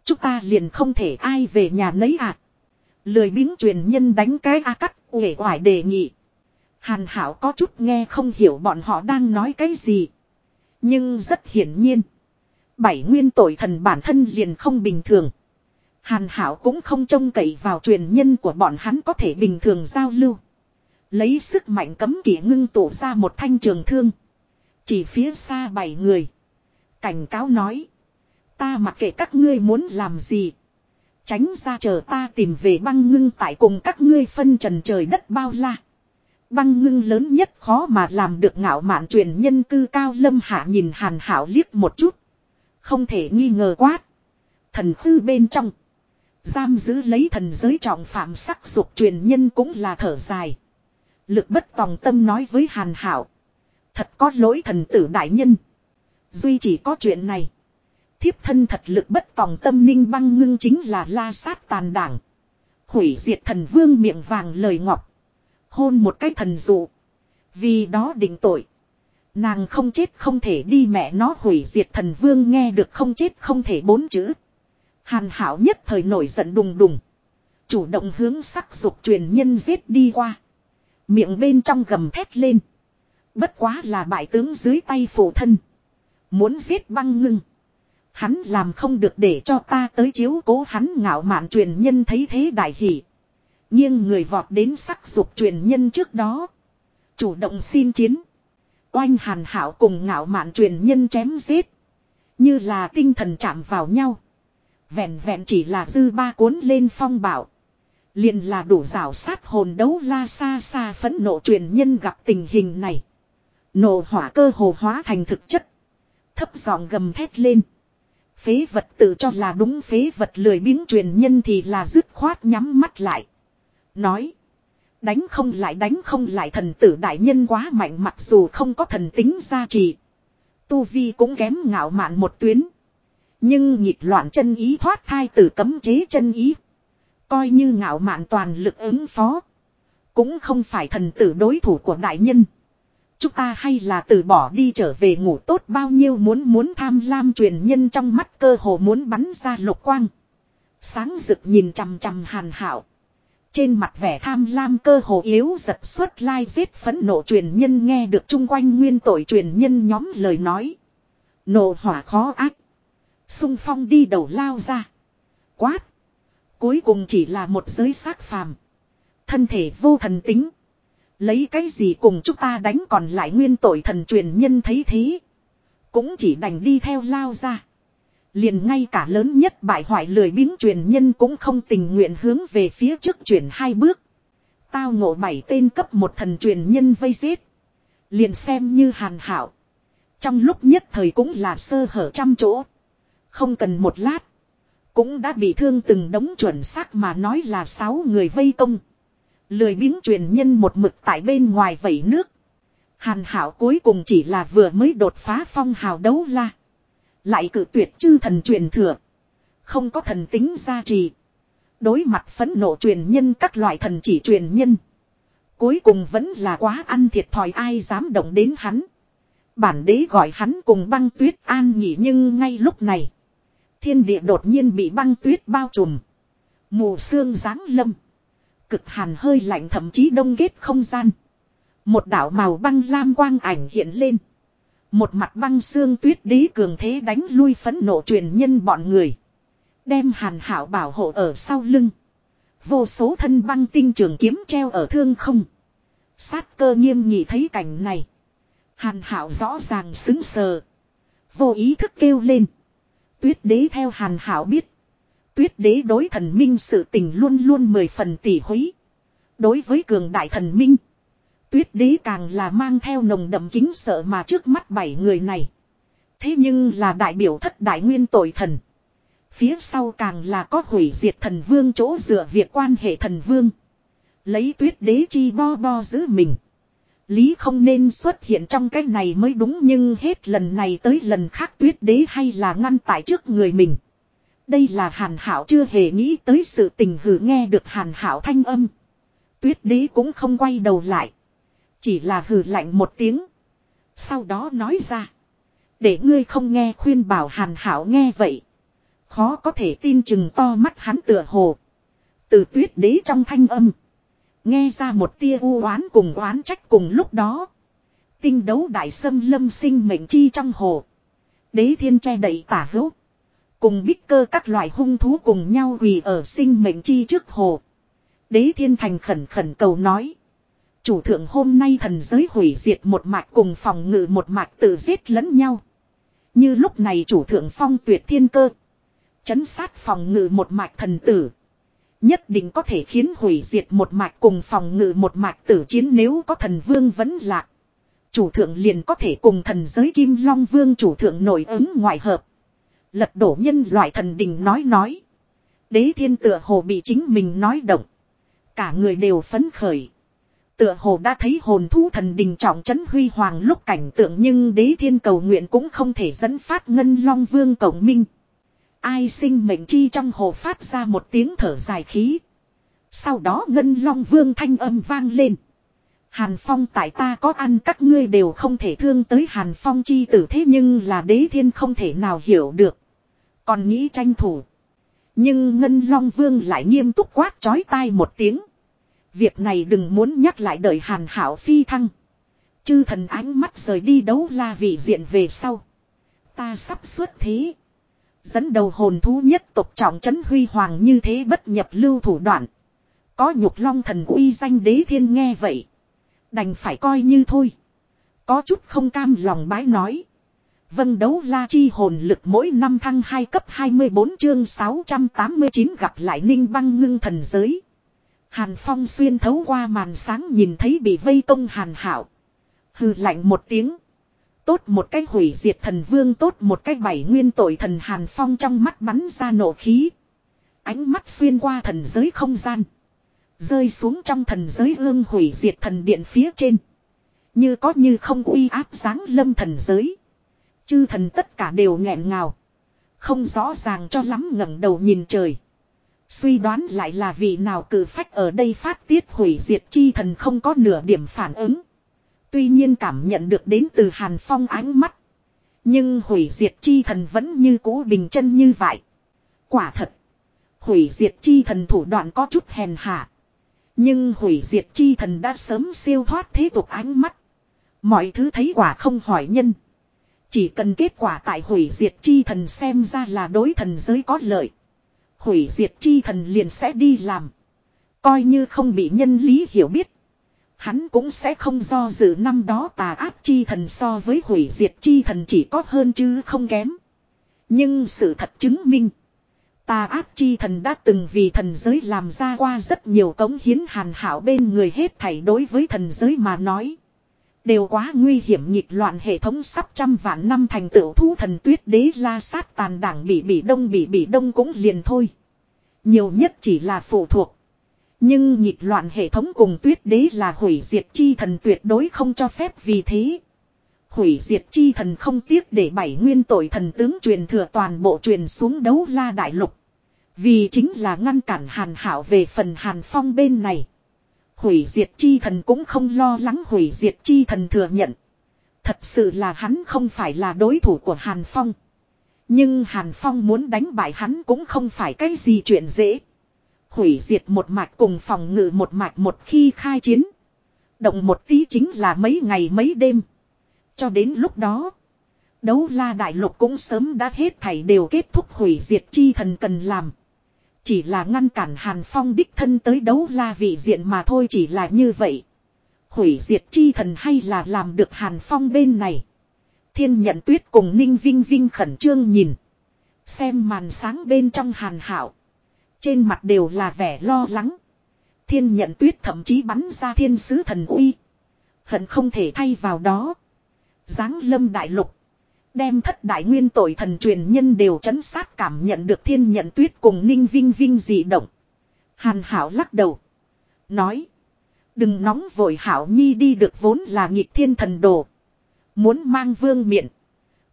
Chúng ta liền không thể ai về nhà nấy à. Lười biếng truyền nhân đánh cái A cắt, uể oải đề nghị. Hàn Hảo có chút nghe không hiểu bọn họ đang nói cái gì. Nhưng rất hiển nhiên. Bảy nguyên tội thần bản thân liền không bình thường. Hàn Hảo cũng không trông cậy vào truyền nhân của bọn hắn có thể bình thường giao lưu. Lấy sức mạnh cấm kỵ ngưng tụ ra một thanh trường thương. Chỉ phía xa bảy người. Cảnh cáo nói. Ta mặc kệ các ngươi muốn làm gì. Tránh ra chờ ta tìm về băng ngưng tại cùng các ngươi phân trần trời đất bao la. Băng ngưng lớn nhất khó mà làm được ngạo mạn truyền nhân cư cao lâm hạ nhìn hàn hảo liếc một chút. Không thể nghi ngờ quát. Thần khư bên trong. Giam giữ lấy thần giới trọng phạm sắc dục truyền nhân cũng là thở dài. Lực bất tòng tâm nói với hàn hảo. Thật có lỗi thần tử đại nhân. Duy chỉ có chuyện này. Thiếp thân thật lực bất tòng tâm ninh băng ngưng chính là la sát tàn đảng. Hủy diệt thần vương miệng vàng lời ngọc. Hôn một cái thần dụ. Vì đó định tội. Nàng không chết không thể đi mẹ nó hủy diệt thần vương nghe được không chết không thể bốn chữ. Hàn hảo nhất thời nổi giận đùng đùng. Chủ động hướng sắc dục truyền nhân giết đi qua. Miệng bên trong gầm thét lên. Bất quá là bại tướng dưới tay phụ thân. Muốn giết băng ngưng. Hắn làm không được để cho ta tới chiếu cố hắn ngạo mạn truyền nhân thấy thế đại hỷ. Nghiêng người vọt đến sắc dục truyền nhân trước đó. Chủ động xin chiến. Oanh hàn hảo cùng ngạo mạn truyền nhân chém giết. Như là tinh thần chạm vào nhau. Vẹn vẹn chỉ là dư ba cuốn lên phong bảo. Liền là đủ rào sát hồn đấu la xa xa phẫn nộ truyền nhân gặp tình hình này. Nộ hỏa cơ hồ hóa thành thực chất. Thấp giọng gầm thét lên. Phế vật tự cho là đúng phế vật lười biếng truyền nhân thì là dứt khoát nhắm mắt lại. Nói. Đánh không lại, đánh không lại, thần tử đại nhân quá mạnh, mặc dù không có thần tính gia trì. Tu Vi cũng kém ngạo mạn một tuyến. Nhưng nhịp loạn chân ý thoát thai từ cấm chế chân ý. Coi như ngạo mạn toàn lực ứng phó. Cũng không phải thần tử đối thủ của đại nhân. Chúng ta hay là từ bỏ đi trở về ngủ tốt bao nhiêu muốn muốn tham lam truyền nhân trong mắt cơ hồ muốn bắn ra lục quang. Sáng rực nhìn chằm chằm hàn hảo. Trên mặt vẻ tham lam cơ hồ yếu giật xuất lai giết phấn nộ truyền nhân nghe được chung quanh nguyên tội truyền nhân nhóm lời nói. Nộ hỏa khó ác. Xung phong đi đầu lao ra. Quát. Cuối cùng chỉ là một giới xác phàm. Thân thể vô thần tính. Lấy cái gì cùng chúng ta đánh còn lại nguyên tội thần truyền nhân thấy thế. Cũng chỉ đành đi theo lao ra. Liền ngay cả lớn nhất bại hoại lười biếng truyền nhân cũng không tình nguyện hướng về phía trước chuyển hai bước. Tao ngộ bảy tên cấp một thần truyền nhân vây giết. Liền xem như hàn hảo. Trong lúc nhất thời cũng là sơ hở trăm chỗ. Không cần một lát. Cũng đã bị thương từng đống chuẩn xác mà nói là sáu người vây công. Lười biếng truyền nhân một mực tại bên ngoài vẩy nước. Hàn hảo cuối cùng chỉ là vừa mới đột phá phong hào đấu la. Lại cử tuyệt chư thần truyền thừa. Không có thần tính gia trì. Đối mặt phẫn nộ truyền nhân các loại thần chỉ truyền nhân. Cuối cùng vẫn là quá ăn thiệt thòi ai dám động đến hắn. Bản đế gọi hắn cùng băng tuyết an nghỉ nhưng ngay lúc này. Thiên địa đột nhiên bị băng tuyết bao trùm. Mù sương giáng lâm. Cực hàn hơi lạnh thậm chí đông kết không gian. Một đảo màu băng lam quang ảnh hiện lên. Một mặt băng xương tuyết đế cường thế đánh lui phấn nộ truyền nhân bọn người. Đem hàn hảo bảo hộ ở sau lưng. Vô số thân băng tinh trường kiếm treo ở thương không. Sát cơ nghiêm nhị thấy cảnh này. Hàn hảo rõ ràng xứng sờ. Vô ý thức kêu lên. Tuyết đế theo hàn hảo biết. Tuyết đế đối thần minh sự tình luôn luôn mười phần tỉ húy. Đối với cường đại thần minh. Tuyết đế càng là mang theo nồng đậm kính sợ mà trước mắt bảy người này. Thế nhưng là đại biểu thất đại nguyên tội thần. Phía sau càng là có hủy diệt thần vương chỗ dựa việc quan hệ thần vương. Lấy tuyết đế chi bo bo giữ mình. Lý không nên xuất hiện trong cái này mới đúng nhưng hết lần này tới lần khác tuyết đế hay là ngăn tại trước người mình. Đây là hàn hảo chưa hề nghĩ tới sự tình hử nghe được hàn hảo thanh âm. Tuyết đế cũng không quay đầu lại. Chỉ là hừ lạnh một tiếng. Sau đó nói ra. Để ngươi không nghe khuyên bảo hàn hảo nghe vậy. Khó có thể tin chừng to mắt hắn tựa hồ. Từ tuyết đế trong thanh âm. Nghe ra một tia u oán cùng oán trách cùng lúc đó. Tinh đấu đại sâm lâm sinh mệnh chi trong hồ. Đế thiên che đậy tả hữu. Cùng bích cơ các loại hung thú cùng nhau quỳ ở sinh mệnh chi trước hồ. Đế thiên thành khẩn khẩn cầu nói. Chủ thượng hôm nay thần giới hủy diệt một mạch cùng phòng ngự một mạch tự giết lẫn nhau. Như lúc này chủ thượng phong tuyệt thiên cơ. Chấn sát phòng ngự một mạch thần tử. Nhất định có thể khiến hủy diệt một mạch cùng phòng ngự một mạch tử chiến nếu có thần vương vẫn lạc. Chủ thượng liền có thể cùng thần giới kim long vương chủ thượng nổi ứng ngoại hợp. Lật đổ nhân loại thần đình nói nói. Đế thiên tựa hồ bị chính mình nói động. Cả người đều phấn khởi. Tựa hồ đã thấy hồn thú thần đình trọng trấn huy hoàng lúc cảnh tượng nhưng đế thiên cầu nguyện cũng không thể dẫn phát ngân long vương cổng minh. Ai sinh mệnh chi trong hồ phát ra một tiếng thở dài khí. Sau đó ngân long vương thanh âm vang lên. Hàn Phong tại ta có ăn các ngươi đều không thể thương tới Hàn Phong chi tử thế nhưng là đế thiên không thể nào hiểu được. Còn nghĩ tranh thủ. Nhưng Ngân Long Vương lại nghiêm túc quát chói tai một tiếng. Việc này đừng muốn nhắc lại đời Hàn Hảo phi thăng. Chư thần ánh mắt rời đi đấu la vị diện về sau. Ta sắp xuất thế. Dẫn đầu hồn thú nhất tộc trọng trấn huy hoàng như thế bất nhập lưu thủ đoạn. Có nhục long thần uy danh đế thiên nghe vậy. Đành phải coi như thôi. Có chút không cam lòng bái nói. Vân đấu la chi hồn lực mỗi năm thăng 2 cấp 24 chương 689 gặp lại ninh băng ngưng thần giới. Hàn Phong xuyên thấu qua màn sáng nhìn thấy bị vây công hàn hảo. Hừ lạnh một tiếng. Tốt một cái hủy diệt thần vương, tốt một cái bảy nguyên tội thần Hàn Phong trong mắt bắn ra nổ khí. Ánh mắt xuyên qua thần giới không gian. Rơi xuống trong thần giới ương hủy diệt thần điện phía trên. Như có như không uy áp sáng lâm thần giới. Chư thần tất cả đều nghẹn ngào. Không rõ ràng cho lắm ngẩng đầu nhìn trời. Suy đoán lại là vị nào cử phách ở đây phát tiết hủy diệt chi thần không có nửa điểm phản ứng. Tuy nhiên cảm nhận được đến từ Hàn Phong ánh mắt. Nhưng hủy diệt chi thần vẫn như cũ bình chân như vậy. Quả thật. Hủy diệt chi thần thủ đoạn có chút hèn hạ. Nhưng hủy diệt chi thần đã sớm siêu thoát thế tục ánh mắt. Mọi thứ thấy quả không hỏi nhân. Chỉ cần kết quả tại hủy diệt chi thần xem ra là đối thần giới có lợi. Hủy diệt chi thần liền sẽ đi làm. Coi như không bị nhân lý hiểu biết. Hắn cũng sẽ không do dự năm đó tà ác chi thần so với hủy diệt chi thần chỉ có hơn chứ không kém. Nhưng sự thật chứng minh. Tà ác chi thần đã từng vì thần giới làm ra qua rất nhiều cống hiến hàn hảo bên người hết thảy đối với thần giới mà nói. Đều quá nguy hiểm nhịp loạn hệ thống sắp trăm vạn năm thành tựu thu thần tuyết đế la sát tàn đảng bị bị đông bị bị đông cũng liền thôi. Nhiều nhất chỉ là phụ thuộc. Nhưng nhịp loạn hệ thống cùng tuyết đế là hủy diệt chi thần tuyệt đối không cho phép vì thế. Hủy diệt chi thần không tiếc để bảy nguyên tội thần tướng truyền thừa toàn bộ truyền xuống đấu la đại lục. Vì chính là ngăn cản hàn hảo về phần hàn phong bên này. Hủy diệt chi thần cũng không lo lắng hủy diệt chi thần thừa nhận. Thật sự là hắn không phải là đối thủ của hàn phong. Nhưng hàn phong muốn đánh bại hắn cũng không phải cái gì chuyện dễ. Hủy diệt một mạch cùng phòng ngự một mạch một khi khai chiến. Động một tí chính là mấy ngày mấy đêm. Cho đến lúc đó. Đấu la đại lục cũng sớm đã hết thảy đều kết thúc hủy diệt chi thần cần làm. Chỉ là ngăn cản Hàn Phong đích thân tới đấu la vị diện mà thôi chỉ là như vậy. Hủy diệt chi thần hay là làm được Hàn Phong bên này. Thiên nhận tuyết cùng Ninh Vinh Vinh khẩn trương nhìn. Xem màn sáng bên trong Hàn Hảo. Trên mặt đều là vẻ lo lắng. Thiên nhận tuyết thậm chí bắn ra thiên sứ thần uy. Hận không thể thay vào đó. Giáng lâm đại lục. Đem thất đại nguyên tội thần truyền nhân đều chấn sát cảm nhận được thiên nhận tuyết cùng ninh vinh vinh dị động. Hàn hảo lắc đầu. Nói. Đừng nóng vội hảo nhi đi được vốn là nghịch thiên thần đồ. Muốn mang vương miện.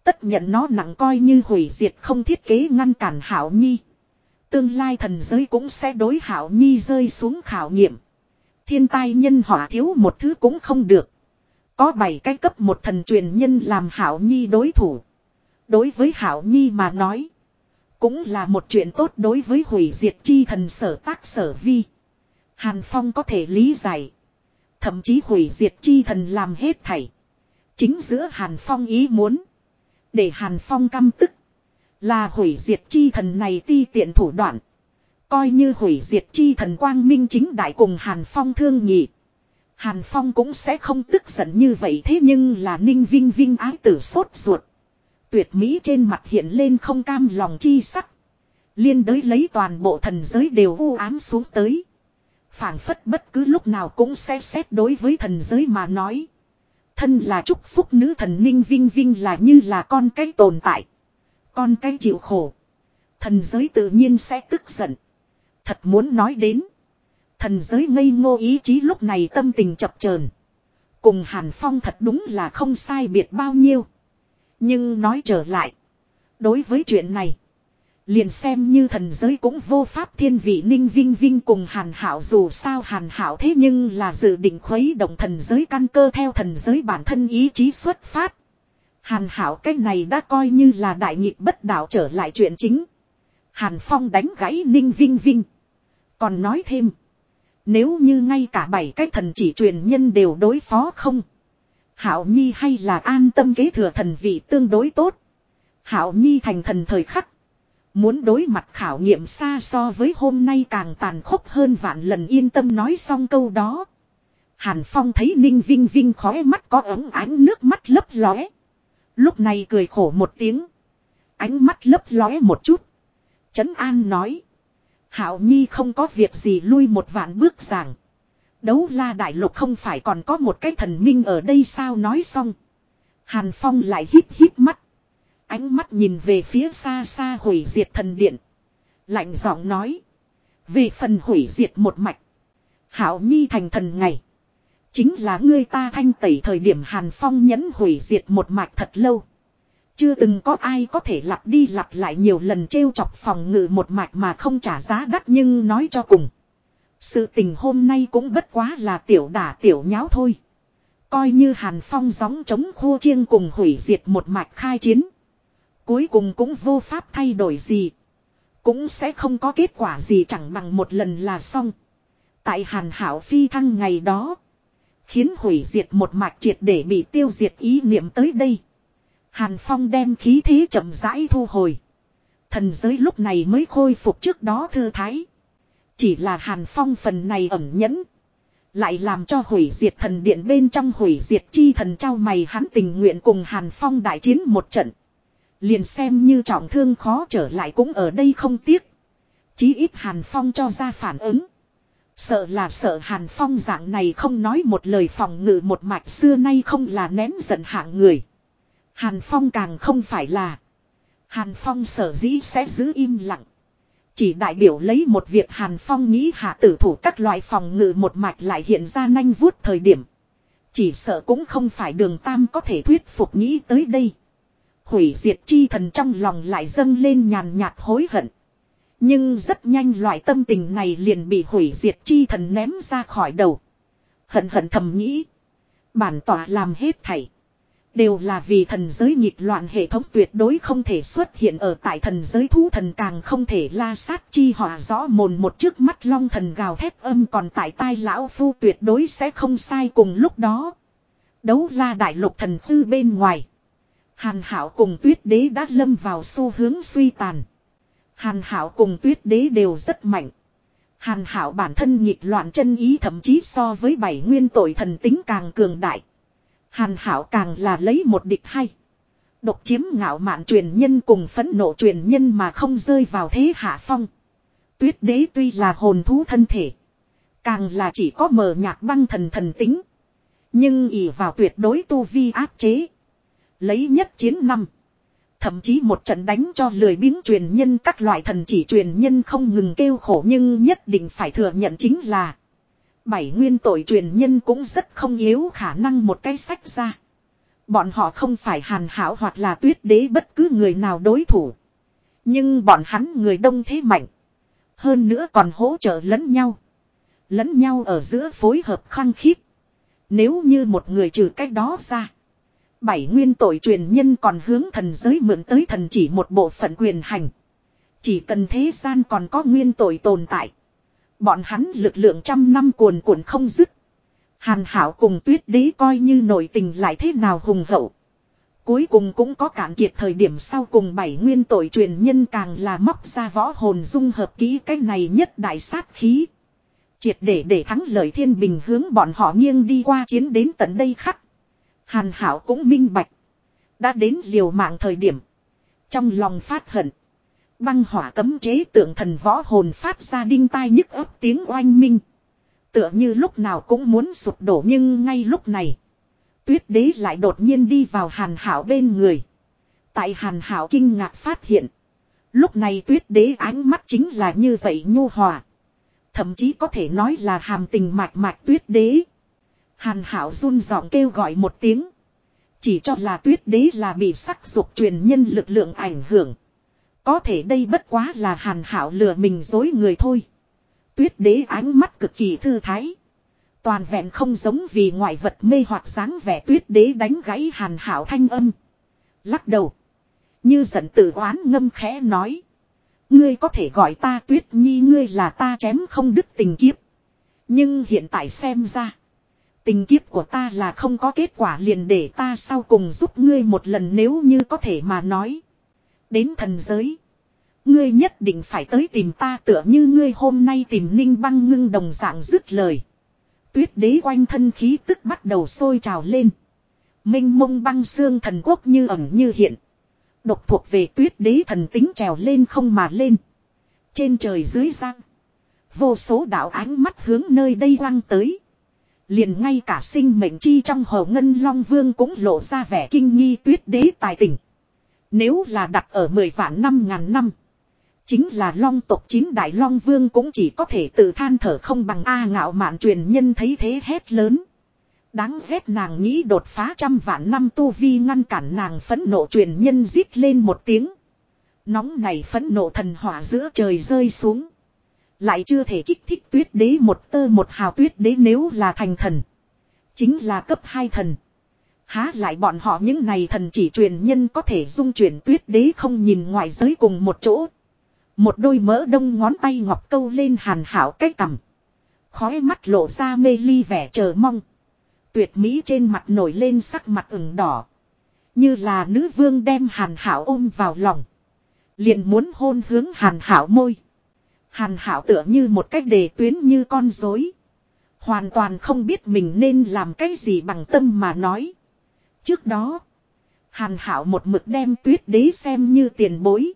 Tất nhận nó nặng coi như hủy diệt không thiết kế ngăn cản hảo nhi. Tương lai thần giới cũng sẽ đối hảo nhi rơi xuống khảo nghiệm. Thiên tai nhân họa thiếu một thứ cũng không được. Có bảy cái cấp một thần truyền nhân làm Hảo Nhi đối thủ. Đối với Hảo Nhi mà nói. Cũng là một chuyện tốt đối với hủy diệt chi thần sở tác sở vi. Hàn Phong có thể lý giải. Thậm chí hủy diệt chi thần làm hết thảy. Chính giữa Hàn Phong ý muốn. Để Hàn Phong căm tức. Là hủy diệt chi thần này ti tiện thủ đoạn. Coi như hủy diệt chi thần quang minh chính đại cùng Hàn Phong thương nhị. Hàn Phong cũng sẽ không tức giận như vậy thế nhưng là ninh vinh vinh ái tử sốt ruột. Tuyệt mỹ trên mặt hiện lên không cam lòng chi sắc. Liên đới lấy toàn bộ thần giới đều u ám xuống tới. phảng phất bất cứ lúc nào cũng sẽ xét đối với thần giới mà nói. Thân là chúc phúc nữ thần ninh vinh vinh là như là con cái tồn tại. Con cái chịu khổ. Thần giới tự nhiên sẽ tức giận. Thật muốn nói đến. Thần giới ngây ngô ý chí lúc này tâm tình chập chờn Cùng Hàn Phong thật đúng là không sai biệt bao nhiêu. Nhưng nói trở lại. Đối với chuyện này. Liền xem như thần giới cũng vô pháp thiên vị ninh vinh vinh cùng hàn hảo dù sao hàn hảo thế nhưng là dự định khuấy động thần giới căn cơ theo thần giới bản thân ý chí xuất phát. Hàn hảo cái này đã coi như là đại nghịch bất đạo trở lại chuyện chính. Hàn phong đánh gãy ninh vinh vinh. Còn nói thêm. Nếu như ngay cả bảy cái thần chỉ truyền nhân đều đối phó không. Hảo Nhi hay là an tâm kế thừa thần vị tương đối tốt. Hảo Nhi thành thần thời khắc. Muốn đối mặt khảo nghiệm xa so với hôm nay càng tàn khốc hơn vạn lần yên tâm nói xong câu đó. Hàn Phong thấy Ninh Vinh Vinh khóe mắt có ấm ánh nước mắt lấp lóe. Lúc này cười khổ một tiếng. Ánh mắt lấp lóe một chút. Trấn An nói. Hạo Nhi không có việc gì lui một vạn bước giảng. Đấu la đại lục không phải còn có một cái thần minh ở đây sao nói xong. Hàn Phong lại hít hít mắt. Ánh mắt nhìn về phía xa xa hủy diệt thần điện. Lạnh giọng nói. Về phần hủy diệt một mạch. Hạo Nhi thành thần ngày. Chính là ngươi ta thanh tẩy thời điểm Hàn Phong nhẫn hủy diệt một mạch thật lâu. Chưa từng có ai có thể lặp đi lặp lại nhiều lần trêu chọc phòng ngự một mạch mà không trả giá đắt nhưng nói cho cùng. Sự tình hôm nay cũng bất quá là tiểu đả tiểu nháo thôi. Coi như Hàn Phong gióng chống khô chiêng cùng hủy diệt một mạch khai chiến. Cuối cùng cũng vô pháp thay đổi gì. Cũng sẽ không có kết quả gì chẳng bằng một lần là xong. Tại Hàn Hảo Phi thăng ngày đó. Khiến hủy diệt một mạch triệt để bị tiêu diệt ý niệm tới đây. Hàn Phong đem khí thế chậm rãi thu hồi. Thần giới lúc này mới khôi phục trước đó thư thái. Chỉ là Hàn Phong phần này ẩn nhẫn. Lại làm cho hủy diệt thần điện bên trong hủy diệt chi thần trao mày hắn tình nguyện cùng Hàn Phong đại chiến một trận. Liền xem như trọng thương khó trở lại cũng ở đây không tiếc. Chí ít Hàn Phong cho ra phản ứng. Sợ là sợ Hàn Phong dạng này không nói một lời phòng ngự một mạch xưa nay không là nén giận hạng người. Hàn Phong càng không phải là. Hàn Phong sở dĩ sẽ giữ im lặng. Chỉ đại biểu lấy một việc Hàn Phong nghĩ hạ tử thủ các loại phòng ngự một mạch lại hiện ra nhanh vuốt thời điểm. Chỉ sợ cũng không phải đường tam có thể thuyết phục nghĩ tới đây. Hủy diệt chi thần trong lòng lại dâng lên nhàn nhạt hối hận. Nhưng rất nhanh loại tâm tình này liền bị hủy diệt chi thần ném ra khỏi đầu. Hận hận thầm nghĩ. Bản tỏa làm hết thảy. Đều là vì thần giới nhịp loạn hệ thống tuyệt đối không thể xuất hiện ở tại thần giới thú thần càng không thể la sát chi hỏa rõ mồn một trước mắt long thần gào thét âm còn tại tai lão phu tuyệt đối sẽ không sai cùng lúc đó. Đấu la đại lục thần tư bên ngoài. Hàn hảo cùng tuyết đế đã lâm vào xu hướng suy tàn. Hàn hảo cùng tuyết đế đều rất mạnh. Hàn hảo bản thân nhịp loạn chân ý thậm chí so với bảy nguyên tội thần tính càng cường đại. Hàn hảo càng là lấy một địch hay. Độc chiếm ngạo mạn truyền nhân cùng phẫn nộ truyền nhân mà không rơi vào thế hạ phong. Tuyết đế tuy là hồn thú thân thể. Càng là chỉ có mờ nhạt băng thần thần tính. Nhưng ỷ vào tuyệt đối tu vi áp chế. Lấy nhất chiến năm. Thậm chí một trận đánh cho lười biếng truyền nhân các loại thần chỉ truyền nhân không ngừng kêu khổ nhưng nhất định phải thừa nhận chính là. Bảy nguyên tội truyền nhân cũng rất không yếu khả năng một cái sách ra. Bọn họ không phải hàn hảo hoặc là tuyết đế bất cứ người nào đối thủ. Nhưng bọn hắn người đông thế mạnh. Hơn nữa còn hỗ trợ lẫn nhau. Lẫn nhau ở giữa phối hợp khăng khít. Nếu như một người trừ cách đó ra. Bảy nguyên tội truyền nhân còn hướng thần giới mượn tới thần chỉ một bộ phận quyền hành. Chỉ cần thế gian còn có nguyên tội tồn tại. Bọn hắn lực lượng trăm năm cuồn cuộn không dứt. Hàn hảo cùng tuyết đế coi như nội tình lại thế nào hùng hậu. Cuối cùng cũng có cản kiệt thời điểm sau cùng bảy nguyên tội truyền nhân càng là móc ra võ hồn dung hợp kỹ cái này nhất đại sát khí. Triệt để để thắng lợi thiên bình hướng bọn họ nghiêng đi qua chiến đến tận đây khắc. Hàn hảo cũng minh bạch. Đã đến liều mạng thời điểm. Trong lòng phát hận. Băng hỏa cấm chế tượng thần võ hồn phát ra đinh tai nhức ấp tiếng oanh minh. Tựa như lúc nào cũng muốn sụp đổ nhưng ngay lúc này. Tuyết đế lại đột nhiên đi vào hàn hảo bên người. Tại hàn hảo kinh ngạc phát hiện. Lúc này tuyết đế ánh mắt chính là như vậy nhu hòa. Thậm chí có thể nói là hàm tình mạch mạch tuyết đế. Hàn hảo run giọng kêu gọi một tiếng. Chỉ cho là tuyết đế là bị sắc dục truyền nhân lực lượng ảnh hưởng. Có thể đây bất quá là hàn hảo lừa mình dối người thôi. Tuyết đế ánh mắt cực kỳ thư thái. Toàn vẹn không giống vì ngoại vật mê hoặc dáng vẻ tuyết đế đánh gãy hàn hảo thanh âm. Lắc đầu. Như giận tự oán ngâm khẽ nói. Ngươi có thể gọi ta tuyết nhi, ngươi là ta chém không đứt tình kiếp. Nhưng hiện tại xem ra. Tình kiếp của ta là không có kết quả liền để ta sau cùng giúp ngươi một lần nếu như có thể mà nói. Đến thần giới. Ngươi nhất định phải tới tìm ta tựa như ngươi hôm nay tìm ninh băng ngưng đồng dạng dứt lời. Tuyết đế quanh thân khí tức bắt đầu sôi trào lên. Minh mông băng xương thần quốc như ẩn như hiện. Độc thuộc về tuyết đế thần tính trèo lên không mà lên. Trên trời dưới giang. Vô số đạo ánh mắt hướng nơi đây quăng tới. Liền ngay cả sinh mệnh chi trong hồ ngân long vương cũng lộ ra vẻ kinh nghi tuyết đế tài tình. Nếu là đặt ở mười vạn năm ngàn năm. Chính là long tộc chín đại long vương cũng chỉ có thể tự than thở không bằng A ngạo mạn truyền nhân thấy thế hét lớn. Đáng ghét nàng nghĩ đột phá trăm vạn năm tu vi ngăn cản nàng phẫn nộ truyền nhân rít lên một tiếng. Nóng này phẫn nộ thần hỏa giữa trời rơi xuống. Lại chưa thể kích thích tuyết đế một tơ một hào tuyết đế nếu là thành thần. Chính là cấp hai thần. Há lại bọn họ những này thần chỉ truyền nhân có thể dung chuyển tuyết đế không nhìn ngoài giới cùng một chỗ. Một đôi mỡ đông ngón tay ngọc câu lên hàn hảo cái cằm. Khói mắt lộ ra mê ly vẻ chờ mong. Tuyệt mỹ trên mặt nổi lên sắc mặt ửng đỏ. Như là nữ vương đem hàn hảo ôm vào lòng. Liền muốn hôn hướng hàn hảo môi. Hàn hảo tựa như một cách đề tuyến như con dối. Hoàn toàn không biết mình nên làm cái gì bằng tâm mà nói. Trước đó. Hàn hảo một mực đem tuyết đế xem như tiền bối.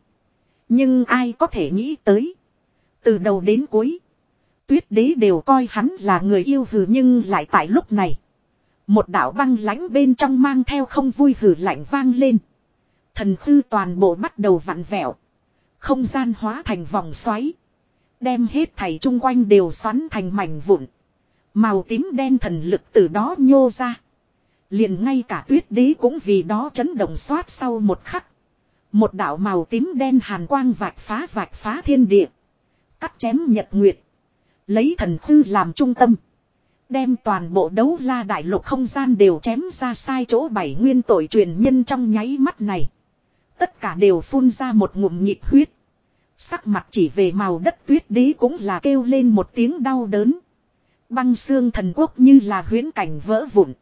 Nhưng ai có thể nghĩ tới. Từ đầu đến cuối. Tuyết đế đều coi hắn là người yêu hừ nhưng lại tại lúc này. Một đạo băng lãnh bên trong mang theo không vui hử lạnh vang lên. Thần khư toàn bộ bắt đầu vặn vẹo. Không gian hóa thành vòng xoáy. Đem hết thảy chung quanh đều xoắn thành mảnh vụn. Màu tím đen thần lực từ đó nhô ra. Liền ngay cả tuyết đế cũng vì đó chấn động xoát sau một khắc. Một đạo màu tím đen hàn quang vạch phá vạch phá thiên địa. Cắt chém nhật nguyệt. Lấy thần khư làm trung tâm. Đem toàn bộ đấu la đại lục không gian đều chém ra sai chỗ bảy nguyên tội truyền nhân trong nháy mắt này. Tất cả đều phun ra một ngụm nhịp huyết. Sắc mặt chỉ về màu đất tuyết đế cũng là kêu lên một tiếng đau đớn. Băng xương thần quốc như là huyến cảnh vỡ vụn.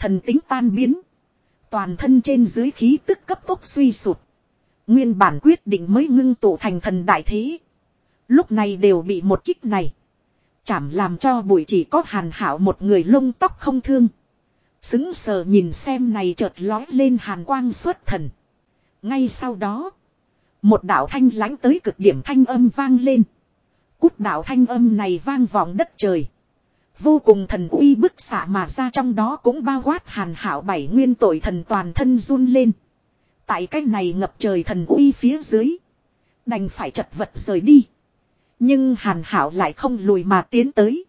Thần tính tan biến. Toàn thân trên dưới khí tức cấp tốc suy sụt. Nguyên bản quyết định mới ngưng tụ thành thần đại thế. Lúc này đều bị một kích này. Chảm làm cho bụi chỉ có hàn hảo một người lông tóc không thương. Xứng sờ nhìn xem này chợt lói lên hàn quang xuất thần. Ngay sau đó. Một đạo thanh lãnh tới cực điểm thanh âm vang lên. Cút đạo thanh âm này vang vọng đất trời. Vô cùng thần uy bức xạ mà ra trong đó cũng bao quát hàn hảo bảy nguyên tội thần toàn thân run lên. Tại cái này ngập trời thần uy phía dưới. Đành phải chật vật rời đi. Nhưng hàn hảo lại không lùi mà tiến tới.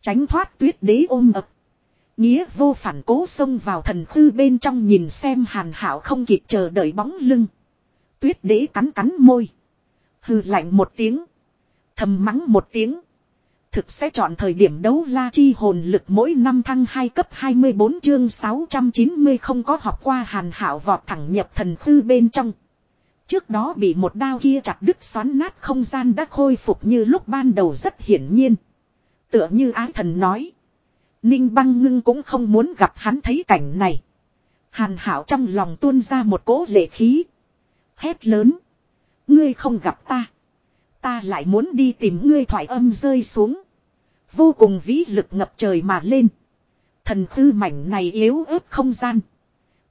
Tránh thoát tuyết đế ôm ập. Nghĩa vô phản cố xông vào thần khư bên trong nhìn xem hàn hảo không kịp chờ đợi bóng lưng. Tuyết đế cắn cắn môi. Hừ lạnh một tiếng. Thầm mắng một tiếng. Thực sẽ chọn thời điểm đấu la chi hồn lực mỗi năm thăng 2 cấp 24 chương 690 không có học qua hàn hảo vọt thẳng nhập thần khư bên trong. Trước đó bị một đao kia chặt đứt xoắn nát không gian đã khôi phục như lúc ban đầu rất hiển nhiên. Tựa như ái thần nói. Ninh băng ngưng cũng không muốn gặp hắn thấy cảnh này. Hàn hảo trong lòng tuôn ra một cỗ lệ khí. Hét lớn. Ngươi không gặp ta. Ta lại muốn đi tìm ngươi thoại âm rơi xuống. Vô cùng vĩ lực ngập trời mà lên. Thần tư mảnh này yếu ớt không gian.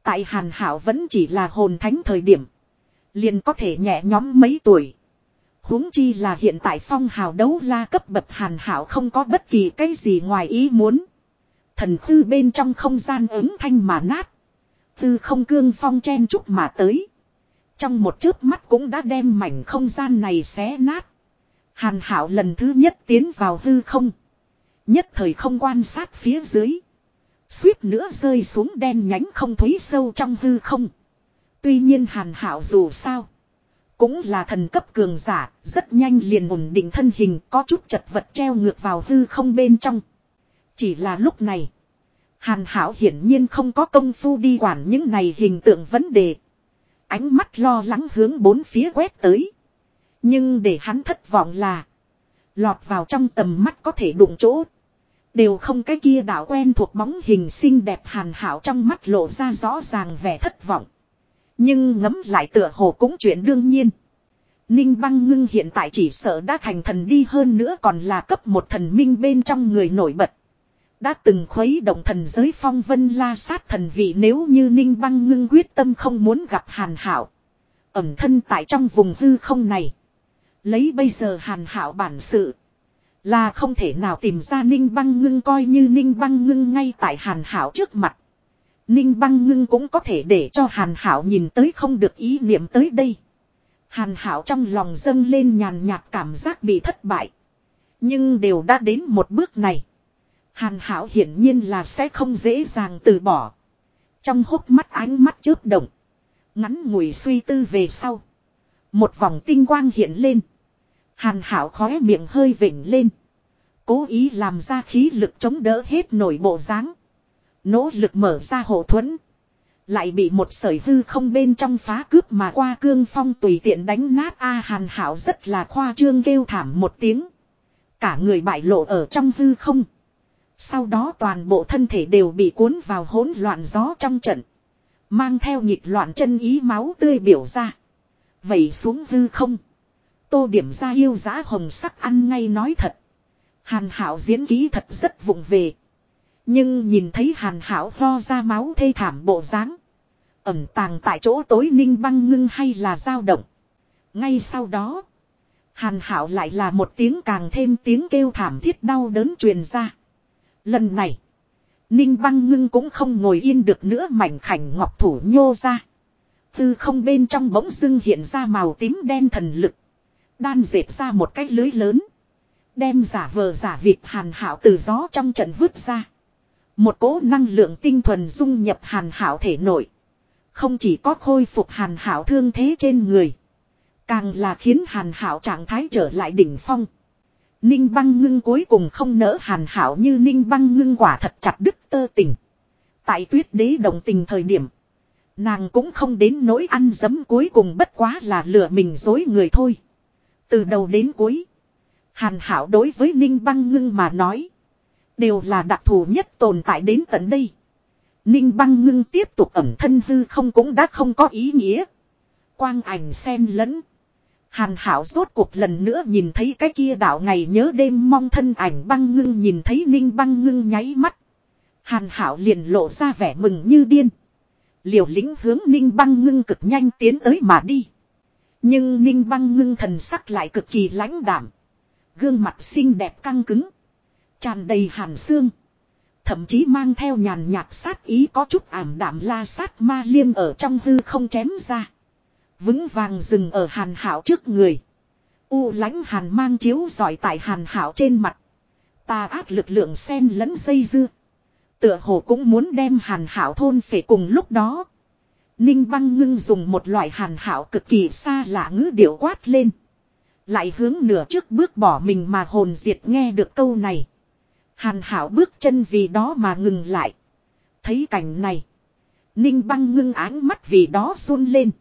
Tại hàn hảo vẫn chỉ là hồn thánh thời điểm. Liền có thể nhẹ nhóm mấy tuổi. huống chi là hiện tại phong hào đấu la cấp bậc hàn hảo không có bất kỳ cái gì ngoài ý muốn. Thần tư bên trong không gian ứng thanh mà nát. Tư không cương phong chen chúc mà tới. Trong một chớp mắt cũng đã đem mảnh không gian này xé nát. Hàn hảo lần thứ nhất tiến vào hư không. Nhất thời không quan sát phía dưới. Suýt nữa rơi xuống đen nhánh không thúy sâu trong hư không. Tuy nhiên hàn hảo dù sao. Cũng là thần cấp cường giả, rất nhanh liền ổn định thân hình có chút chật vật treo ngược vào hư không bên trong. Chỉ là lúc này. Hàn hảo hiển nhiên không có công phu đi quản những này hình tượng vấn đề. Ánh mắt lo lắng hướng bốn phía quét tới. Nhưng để hắn thất vọng là. Lọt vào trong tầm mắt có thể đụng chỗ. Đều không cái kia đạo quen thuộc bóng hình xinh đẹp hàn hảo trong mắt lộ ra rõ ràng vẻ thất vọng. Nhưng ngấm lại tựa hồ cũng chuyện đương nhiên. Ninh băng ngưng hiện tại chỉ sợ đã thành thần đi hơn nữa còn là cấp một thần minh bên trong người nổi bật. Đã từng khuấy động thần giới phong vân la sát thần vị nếu như Ninh băng ngưng quyết tâm không muốn gặp hàn hảo. Ẩm thân tại trong vùng hư không này. Lấy bây giờ hàn hảo bản sự. Là không thể nào tìm ra Ninh băng ngưng coi như Ninh băng ngưng ngay tại hàn hảo trước mặt. Ninh băng ngưng cũng có thể để cho hàn hảo nhìn tới không được ý niệm tới đây. Hàn hảo trong lòng dâng lên nhàn nhạt cảm giác bị thất bại. Nhưng đều đã đến một bước này. Hàn hảo hiển nhiên là sẽ không dễ dàng từ bỏ. Trong hốc mắt ánh mắt chớp động. Ngắn ngủi suy tư về sau. Một vòng tinh quang hiện lên. Hàn hảo khóe miệng hơi vỉnh lên. Cố ý làm ra khí lực chống đỡ hết nổi bộ dáng Nỗ lực mở ra hộ thuẫn. Lại bị một sởi hư không bên trong phá cướp mà qua cương phong tùy tiện đánh nát A hàn hảo rất là khoa trương kêu thảm một tiếng. Cả người bại lộ ở trong hư không. Sau đó toàn bộ thân thể đều bị cuốn vào hỗn loạn gió trong trận. Mang theo nhịp loạn chân ý máu tươi biểu ra. Vậy xuống hư không. Tô điểm ra yêu giá hồng sắc ăn ngay nói thật. Hàn hảo diễn ký thật rất vụng về. Nhưng nhìn thấy hàn hảo lo ra máu thê thảm bộ dáng Ẩm tàng tại chỗ tối ninh băng ngưng hay là dao động. Ngay sau đó. Hàn hảo lại là một tiếng càng thêm tiếng kêu thảm thiết đau đớn truyền ra. Lần này. Ninh băng ngưng cũng không ngồi yên được nữa mảnh khảnh ngọc thủ nhô ra. Từ không bên trong bỗng dưng hiện ra màu tím đen thần lực. Đan dệt ra một cái lưới lớn. Đem giả vờ giả vịt hàn hảo từ gió trong trận vứt ra. Một cỗ năng lượng tinh thuần dung nhập hàn hảo thể nội. Không chỉ có khôi phục hàn hảo thương thế trên người. Càng là khiến hàn hảo trạng thái trở lại đỉnh phong. Ninh băng ngưng cuối cùng không nỡ hàn hảo như ninh băng ngưng quả thật chặt đứt tơ tình. Tại tuyết đế đồng tình thời điểm. Nàng cũng không đến nỗi ăn dấm cuối cùng bất quá là lừa mình dối người thôi. Từ đầu đến cuối. Hàn hảo đối với ninh băng ngưng mà nói. Đều là đặc thù nhất tồn tại đến tận đây. Ninh băng ngưng tiếp tục ẩm thân hư không cũng đã không có ý nghĩa. Quang ảnh sen lẫn. Hàn hảo rốt cuộc lần nữa nhìn thấy cái kia đảo ngày nhớ đêm mong thân ảnh băng ngưng nhìn thấy ninh băng ngưng nháy mắt. Hàn hảo liền lộ ra vẻ mừng như điên. Liều lĩnh hướng ninh băng ngưng cực nhanh tiến tới mà đi. Nhưng ninh băng ngưng thần sắc lại cực kỳ lãnh đảm. Gương mặt xinh đẹp căng cứng. Tràn đầy hàn xương. Thậm chí mang theo nhàn nhạt sát ý có chút ảm đạm la sát ma liêm ở trong hư không chém ra. Vững vàng dừng ở hàn hảo trước người. U lãnh hàn mang chiếu giỏi tại hàn hảo trên mặt. Ta áp lực lượng sen lẫn dây dưa. Tựa hồ cũng muốn đem hàn hảo thôn phệ cùng lúc đó. Ninh băng ngưng dùng một loại hàn hảo cực kỳ xa lạ ngữ điệu quát lên. Lại hướng nửa trước bước bỏ mình mà hồn diệt nghe được câu này. Hàn hảo bước chân vì đó mà ngừng lại. Thấy cảnh này. Ninh băng ngưng áng mắt vì đó run lên.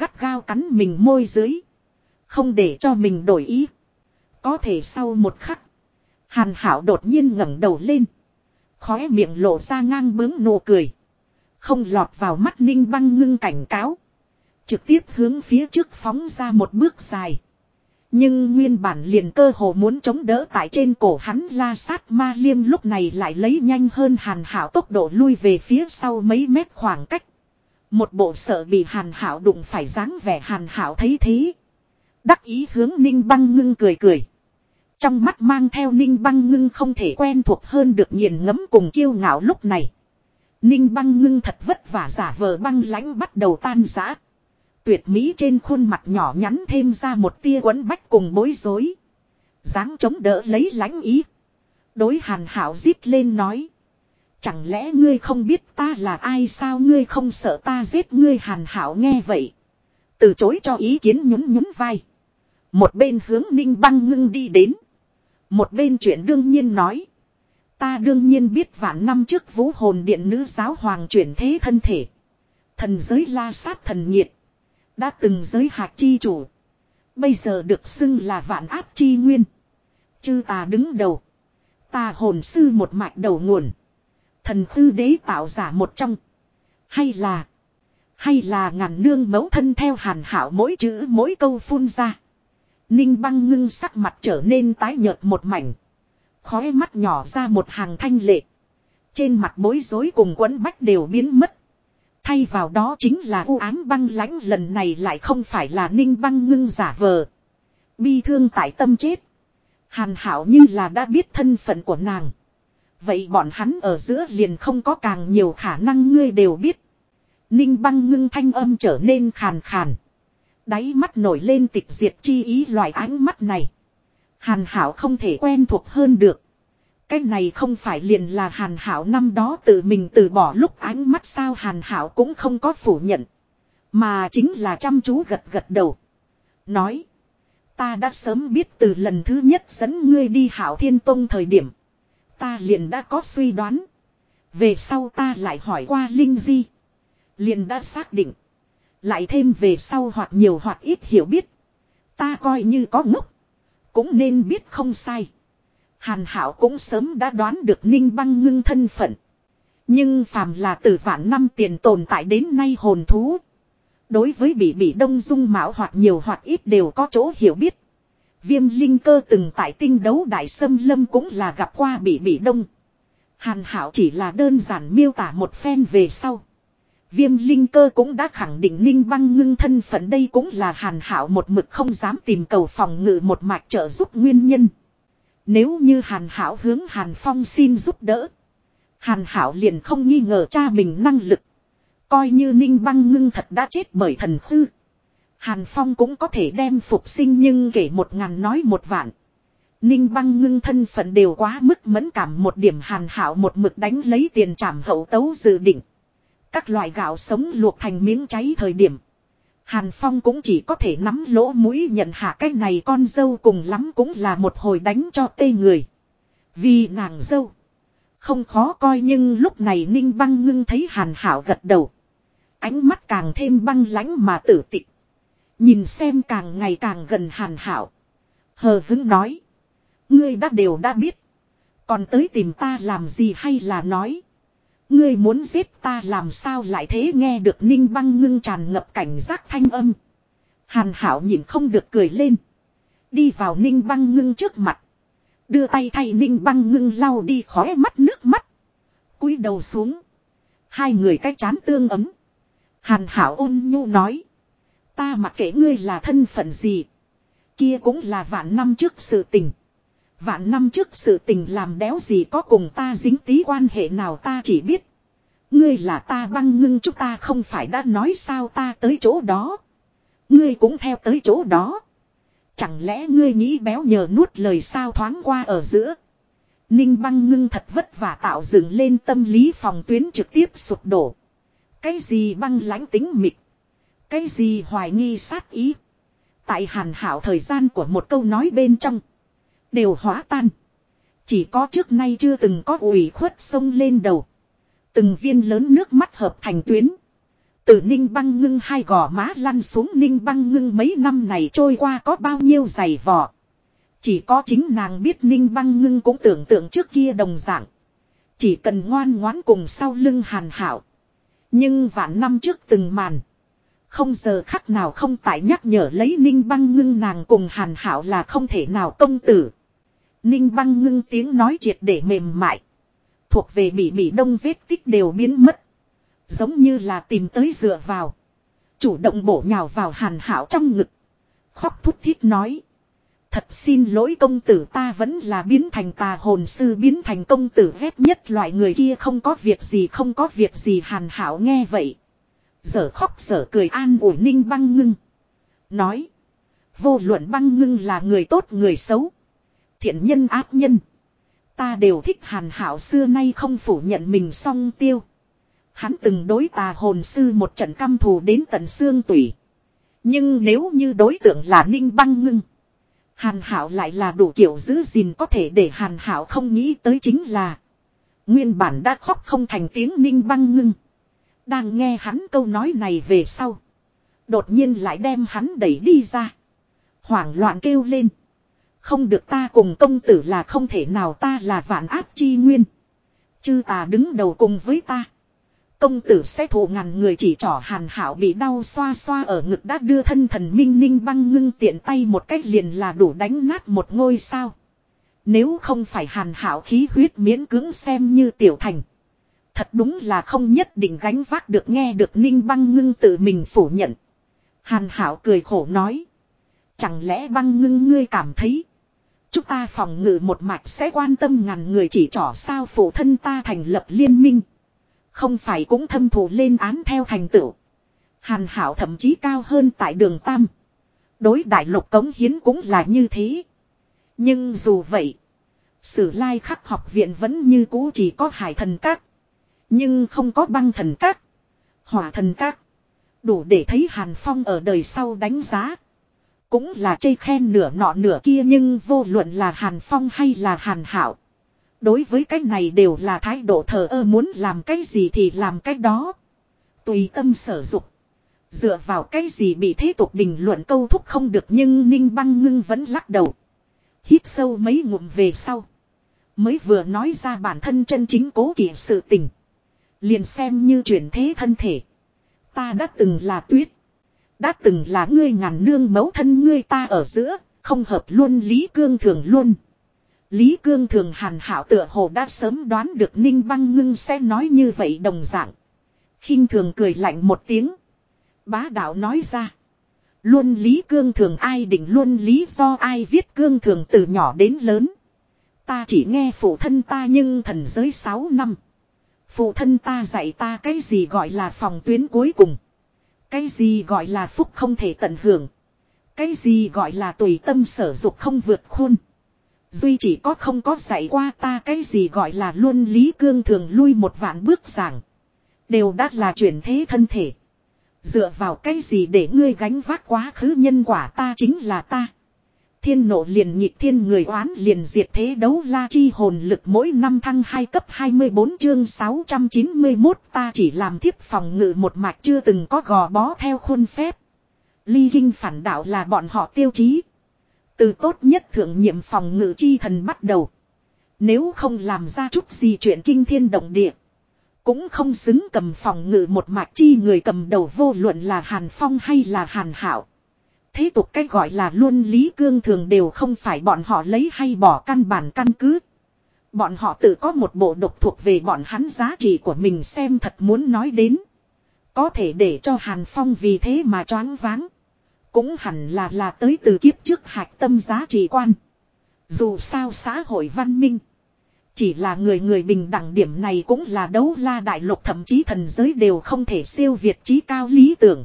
Gắt gao cắn mình môi dưới. Không để cho mình đổi ý. Có thể sau một khắc. Hàn hảo đột nhiên ngẩng đầu lên. Khóe miệng lộ ra ngang bướng nụ cười. Không lọt vào mắt ninh băng ngưng cảnh cáo. Trực tiếp hướng phía trước phóng ra một bước dài. Nhưng nguyên bản liền cơ hồ muốn chống đỡ tại trên cổ hắn la sát ma liêm lúc này lại lấy nhanh hơn hàn hảo tốc độ lui về phía sau mấy mét khoảng cách. Một bộ sợ bị hàn hảo đụng phải dáng vẻ hàn hảo thấy thế. Đắc ý hướng ninh băng ngưng cười cười. Trong mắt mang theo ninh băng ngưng không thể quen thuộc hơn được nhìn ngấm cùng kiêu ngạo lúc này. Ninh băng ngưng thật vất vả giả vờ băng lãnh bắt đầu tan rã. Tuyệt mỹ trên khuôn mặt nhỏ nhắn thêm ra một tia quấn bách cùng bối rối. dáng chống đỡ lấy lãnh ý. Đối hàn hảo rít lên nói. Chẳng lẽ ngươi không biết ta là ai sao ngươi không sợ ta giết ngươi hàn hảo nghe vậy. Từ chối cho ý kiến nhún nhún vai. Một bên hướng ninh băng ngưng đi đến. Một bên chuyện đương nhiên nói. Ta đương nhiên biết vạn năm trước vũ hồn điện nữ giáo hoàng chuyển thế thân thể. Thần giới la sát thần nhiệt. Đã từng giới hạt chi chủ. Bây giờ được xưng là vạn áp chi nguyên. Chư ta đứng đầu. Ta hồn sư một mạch đầu nguồn. Thần tư đế tạo giả một trong. Hay là. Hay là ngàn nương mẫu thân theo hàn hảo mỗi chữ mỗi câu phun ra. Ninh băng ngưng sắc mặt trở nên tái nhợt một mảnh. Khói mắt nhỏ ra một hàng thanh lệ. Trên mặt bối rối cùng quấn bách đều biến mất. Thay vào đó chính là u ám băng lãnh lần này lại không phải là ninh băng ngưng giả vờ. Bi thương tại tâm chết. Hàn hảo như là đã biết thân phận của nàng. Vậy bọn hắn ở giữa liền không có càng nhiều khả năng ngươi đều biết. Ninh băng ngưng thanh âm trở nên khàn khàn. Đáy mắt nổi lên tịch diệt chi ý loại ánh mắt này. Hàn hảo không thể quen thuộc hơn được. Cái này không phải liền là hàn hảo năm đó tự mình từ bỏ lúc ánh mắt sao hàn hảo cũng không có phủ nhận. Mà chính là chăm chú gật gật đầu. Nói. Ta đã sớm biết từ lần thứ nhất dẫn ngươi đi hảo thiên tông thời điểm. Ta liền đã có suy đoán. Về sau ta lại hỏi qua Linh Di. Liền đã xác định. Lại thêm về sau hoặc nhiều hoặc ít hiểu biết. Ta coi như có ngốc. Cũng nên biết không sai. Hàn Hảo cũng sớm đã đoán được Ninh Băng Ngưng thân phận. Nhưng phàm là từ vạn năm tiền tồn tại đến nay hồn thú. Đối với bị bị đông dung mạo hoặc nhiều hoặc ít đều có chỗ hiểu biết. Viêm linh cơ từng tại tinh đấu đại sâm lâm cũng là gặp qua bị bị đông. Hàn hảo chỉ là đơn giản miêu tả một phen về sau. Viêm linh cơ cũng đã khẳng định ninh băng ngưng thân phận đây cũng là hàn hảo một mực không dám tìm cầu phòng ngự một mạch trợ giúp nguyên nhân. Nếu như hàn hảo hướng hàn phong xin giúp đỡ. Hàn hảo liền không nghi ngờ cha mình năng lực. Coi như ninh băng ngưng thật đã chết bởi thần khư. Hàn phong cũng có thể đem phục sinh nhưng kể một ngàn nói một vạn. Ninh băng ngưng thân phận đều quá mức mẫn cảm một điểm hàn hảo một mực đánh lấy tiền trảm hậu tấu dự định. Các loại gạo sống luộc thành miếng cháy thời điểm. Hàn Phong cũng chỉ có thể nắm lỗ mũi nhận hạ cái này con dâu cùng lắm cũng là một hồi đánh cho tê người. Vì nàng dâu. Không khó coi nhưng lúc này Ninh băng ngưng thấy Hàn Hảo gật đầu. Ánh mắt càng thêm băng lãnh mà tử tịch. Nhìn xem càng ngày càng gần Hàn Hảo. Hờ hứng nói. Ngươi đã đều đã biết. Còn tới tìm ta làm gì hay là nói. Ngươi muốn giết ta làm sao lại thế nghe được ninh băng ngưng tràn ngập cảnh giác thanh âm. Hàn hảo nhìn không được cười lên. Đi vào ninh băng ngưng trước mặt. Đưa tay thay ninh băng ngưng lau đi khóe mắt nước mắt. cúi đầu xuống. Hai người cách chán tương ấm. Hàn hảo ôn nhu nói. Ta mặc kệ ngươi là thân phận gì. Kia cũng là vạn năm trước sự tình. Vạn năm trước sự tình làm đéo gì có cùng ta dính tí quan hệ nào ta chỉ biết. Ngươi là ta băng ngưng chúng ta không phải đã nói sao ta tới chỗ đó. Ngươi cũng theo tới chỗ đó. Chẳng lẽ ngươi nghĩ béo nhờ nuốt lời sao thoáng qua ở giữa. Ninh băng ngưng thật vất vả tạo dựng lên tâm lý phòng tuyến trực tiếp sụp đổ. Cái gì băng lãnh tính mịt. Cái gì hoài nghi sát ý. Tại hàn hảo thời gian của một câu nói bên trong. Đều hóa tan. Chỉ có trước nay chưa từng có ủy khuất sông lên đầu. Từng viên lớn nước mắt hợp thành tuyến. Từ ninh băng ngưng hai gò má lăn xuống ninh băng ngưng mấy năm này trôi qua có bao nhiêu giày vò. Chỉ có chính nàng biết ninh băng ngưng cũng tưởng tượng trước kia đồng dạng. Chỉ cần ngoan ngoãn cùng sau lưng hàn hảo. Nhưng vạn năm trước từng màn. Không giờ khắc nào không tại nhắc nhở lấy ninh băng ngưng nàng cùng hàn hảo là không thể nào công tử. Ninh băng ngưng tiếng nói triệt để mềm mại. Thuộc về bị bị đông vết tích đều biến mất. Giống như là tìm tới dựa vào. Chủ động bổ nhào vào hàn hảo trong ngực. Khóc thút thít nói. Thật xin lỗi công tử ta vẫn là biến thành tà hồn sư biến thành công tử ghét nhất loại người kia không có việc gì không có việc gì hàn hảo nghe vậy. Giờ khóc giờ cười an ủi ninh băng ngưng. Nói. Vô luận băng ngưng là người tốt, người xấu. Thiện nhân, ác nhân. Ta đều thích hàn hảo xưa nay không phủ nhận mình song tiêu. Hắn từng đối tà hồn sư một trận căm thù đến tận xương tủy. Nhưng nếu như đối tượng là ninh băng ngưng. Hàn hảo lại là đủ kiểu giữ gìn có thể để hàn hảo không nghĩ tới chính là. Nguyên bản đã khóc không thành tiếng ninh băng ngưng. Đang nghe hắn câu nói này về sau. Đột nhiên lại đem hắn đẩy đi ra. Hoảng loạn kêu lên. Không được ta cùng công tử là không thể nào ta là vạn áp chi nguyên. Chư ta đứng đầu cùng với ta. Công tử sẽ thụ ngàn người chỉ trỏ hàn hảo bị đau xoa xoa ở ngực đã đưa thân thần minh ninh băng ngưng tiện tay một cách liền là đủ đánh nát một ngôi sao. Nếu không phải hàn hảo khí huyết miễn cưỡng xem như tiểu thành. Thật đúng là không nhất định gánh vác được nghe được ninh băng ngưng tự mình phủ nhận. Hàn hảo cười khổ nói. Chẳng lẽ băng ngưng ngươi cảm thấy. Chúng ta phòng ngự một mạch sẽ quan tâm ngàn người chỉ trỏ sao phụ thân ta thành lập liên minh. Không phải cũng thâm thù lên án theo thành tựu. Hàn hảo thậm chí cao hơn tại đường Tam. Đối đại lục cống hiến cũng là như thế. Nhưng dù vậy. Sử lai khắc học viện vẫn như cũ chỉ có hải thần các. Nhưng không có băng thần các. Hỏa thần các. Đủ để thấy Hàn Phong ở đời sau đánh giá. Cũng là chây khen nửa nọ nửa kia nhưng vô luận là Hàn Phong hay là Hàn Hảo. Đối với cái này đều là thái độ thờ ơ muốn làm cái gì thì làm cái đó. Tùy tâm sở dục. Dựa vào cái gì bị thế tục bình luận câu thúc không được nhưng Ninh Băng Ngưng vẫn lắc đầu. Hít sâu mấy ngụm về sau. Mới vừa nói ra bản thân chân chính cố kỷ sự tình. Liền xem như chuyển thế thân thể. Ta đã từng là tuyết. Đã từng là ngươi ngàn nương mấu thân ngươi ta ở giữa, không hợp luôn Lý Cương Thường luôn. Lý Cương Thường hàn hảo tựa hồ đã sớm đoán được Ninh Băng Ngưng sẽ nói như vậy đồng dạng. khinh thường cười lạnh một tiếng. Bá đạo nói ra. Luôn Lý Cương Thường ai định luôn lý do ai viết Cương Thường từ nhỏ đến lớn. Ta chỉ nghe phụ thân ta nhưng thần giới 6 năm. Phụ thân ta dạy ta cái gì gọi là phòng tuyến cuối cùng. Cái gì gọi là phúc không thể tận hưởng. Cái gì gọi là tùy tâm sở dục không vượt khuôn. Duy chỉ có không có dạy qua ta cái gì gọi là luôn lý cương thường lui một vạn bước giảng. Đều đã là chuyển thế thân thể. Dựa vào cái gì để ngươi gánh vác quá khứ nhân quả ta chính là ta. Thiên nộ liền nhịp thiên người oán liền diệt thế đấu la chi hồn lực mỗi năm thăng 2 cấp 24 chương 691 ta chỉ làm thiếp phòng ngự một mạch chưa từng có gò bó theo khuôn phép. Ly kinh phản đạo là bọn họ tiêu chí. Từ tốt nhất thượng nhiệm phòng ngự chi thần bắt đầu. Nếu không làm ra chút gì chuyện kinh thiên động địa. Cũng không xứng cầm phòng ngự một mạch chi người cầm đầu vô luận là Hàn Phong hay là Hàn Hảo. Thế tục cách gọi là luôn lý cương thường đều không phải bọn họ lấy hay bỏ căn bản căn cứ. Bọn họ tự có một bộ độc thuộc về bọn hắn giá trị của mình xem thật muốn nói đến. Có thể để cho Hàn Phong vì thế mà choáng váng. Cũng hẳn là là tới từ kiếp trước hạch tâm giá trị quan. Dù sao xã hội văn minh. Chỉ là người người bình đẳng điểm này cũng là đấu la đại lục thậm chí thần giới đều không thể siêu việt trí cao lý tưởng.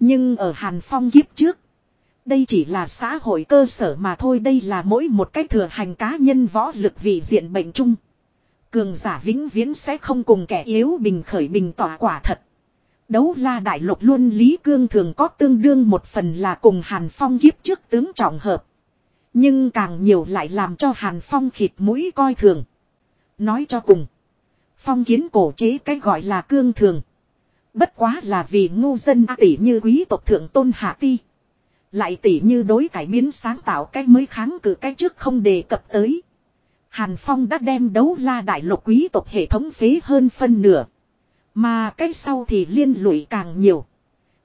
Nhưng ở Hàn Phong kiếp trước. Đây chỉ là xã hội cơ sở mà thôi, đây là mỗi một cách thừa hành cá nhân võ lực vị diện bệnh chung. Cường giả vĩnh viễn sẽ không cùng kẻ yếu bình khởi bình tỏa quả thật. Đấu la đại lục luôn Lý Cương thường có tương đương một phần là cùng Hàn Phong kiếp trước tướng trọng hợp. Nhưng càng nhiều lại làm cho Hàn Phong khịt mũi coi thường. Nói cho cùng. Phong kiến cổ chế cái gọi là cương thường. Bất quá là vì ngu dân tỷ như quý tộc thượng tôn hạ ti. Lại tỷ như đối cải biến sáng tạo cái mới kháng cự cái trước không đề cập tới. Hàn Phong đã đem đấu la đại lục quý tộc hệ thống phế hơn phân nửa. Mà cái sau thì liên lụy càng nhiều.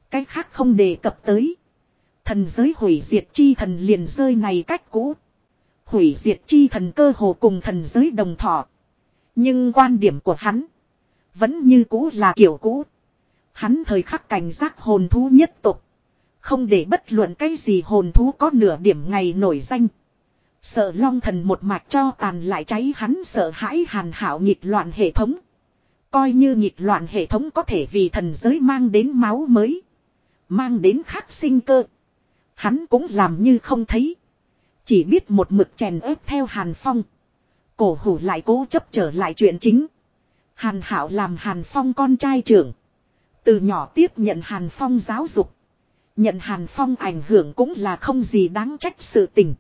Cái khác không đề cập tới. Thần giới hủy diệt chi thần liền rơi này cách cũ. Hủy diệt chi thần cơ hồ cùng thần giới đồng thọ. Nhưng quan điểm của hắn. Vẫn như cũ là kiểu cũ. Hắn thời khắc cảnh giác hồn thú nhất tục. Không để bất luận cái gì hồn thú có nửa điểm ngày nổi danh. Sợ long thần một mạch cho tàn lại cháy hắn sợ hãi hàn hảo nghịch loạn hệ thống. Coi như nghịch loạn hệ thống có thể vì thần giới mang đến máu mới. Mang đến khắc sinh cơ. Hắn cũng làm như không thấy. Chỉ biết một mực chèn ép theo Hàn Phong. Cổ hủ lại cố chấp trở lại chuyện chính. Hàn Hảo làm Hàn Phong con trai trưởng. Từ nhỏ tiếp nhận Hàn Phong giáo dục. Nhận Hàn Phong ảnh hưởng cũng là không gì đáng trách sự tình.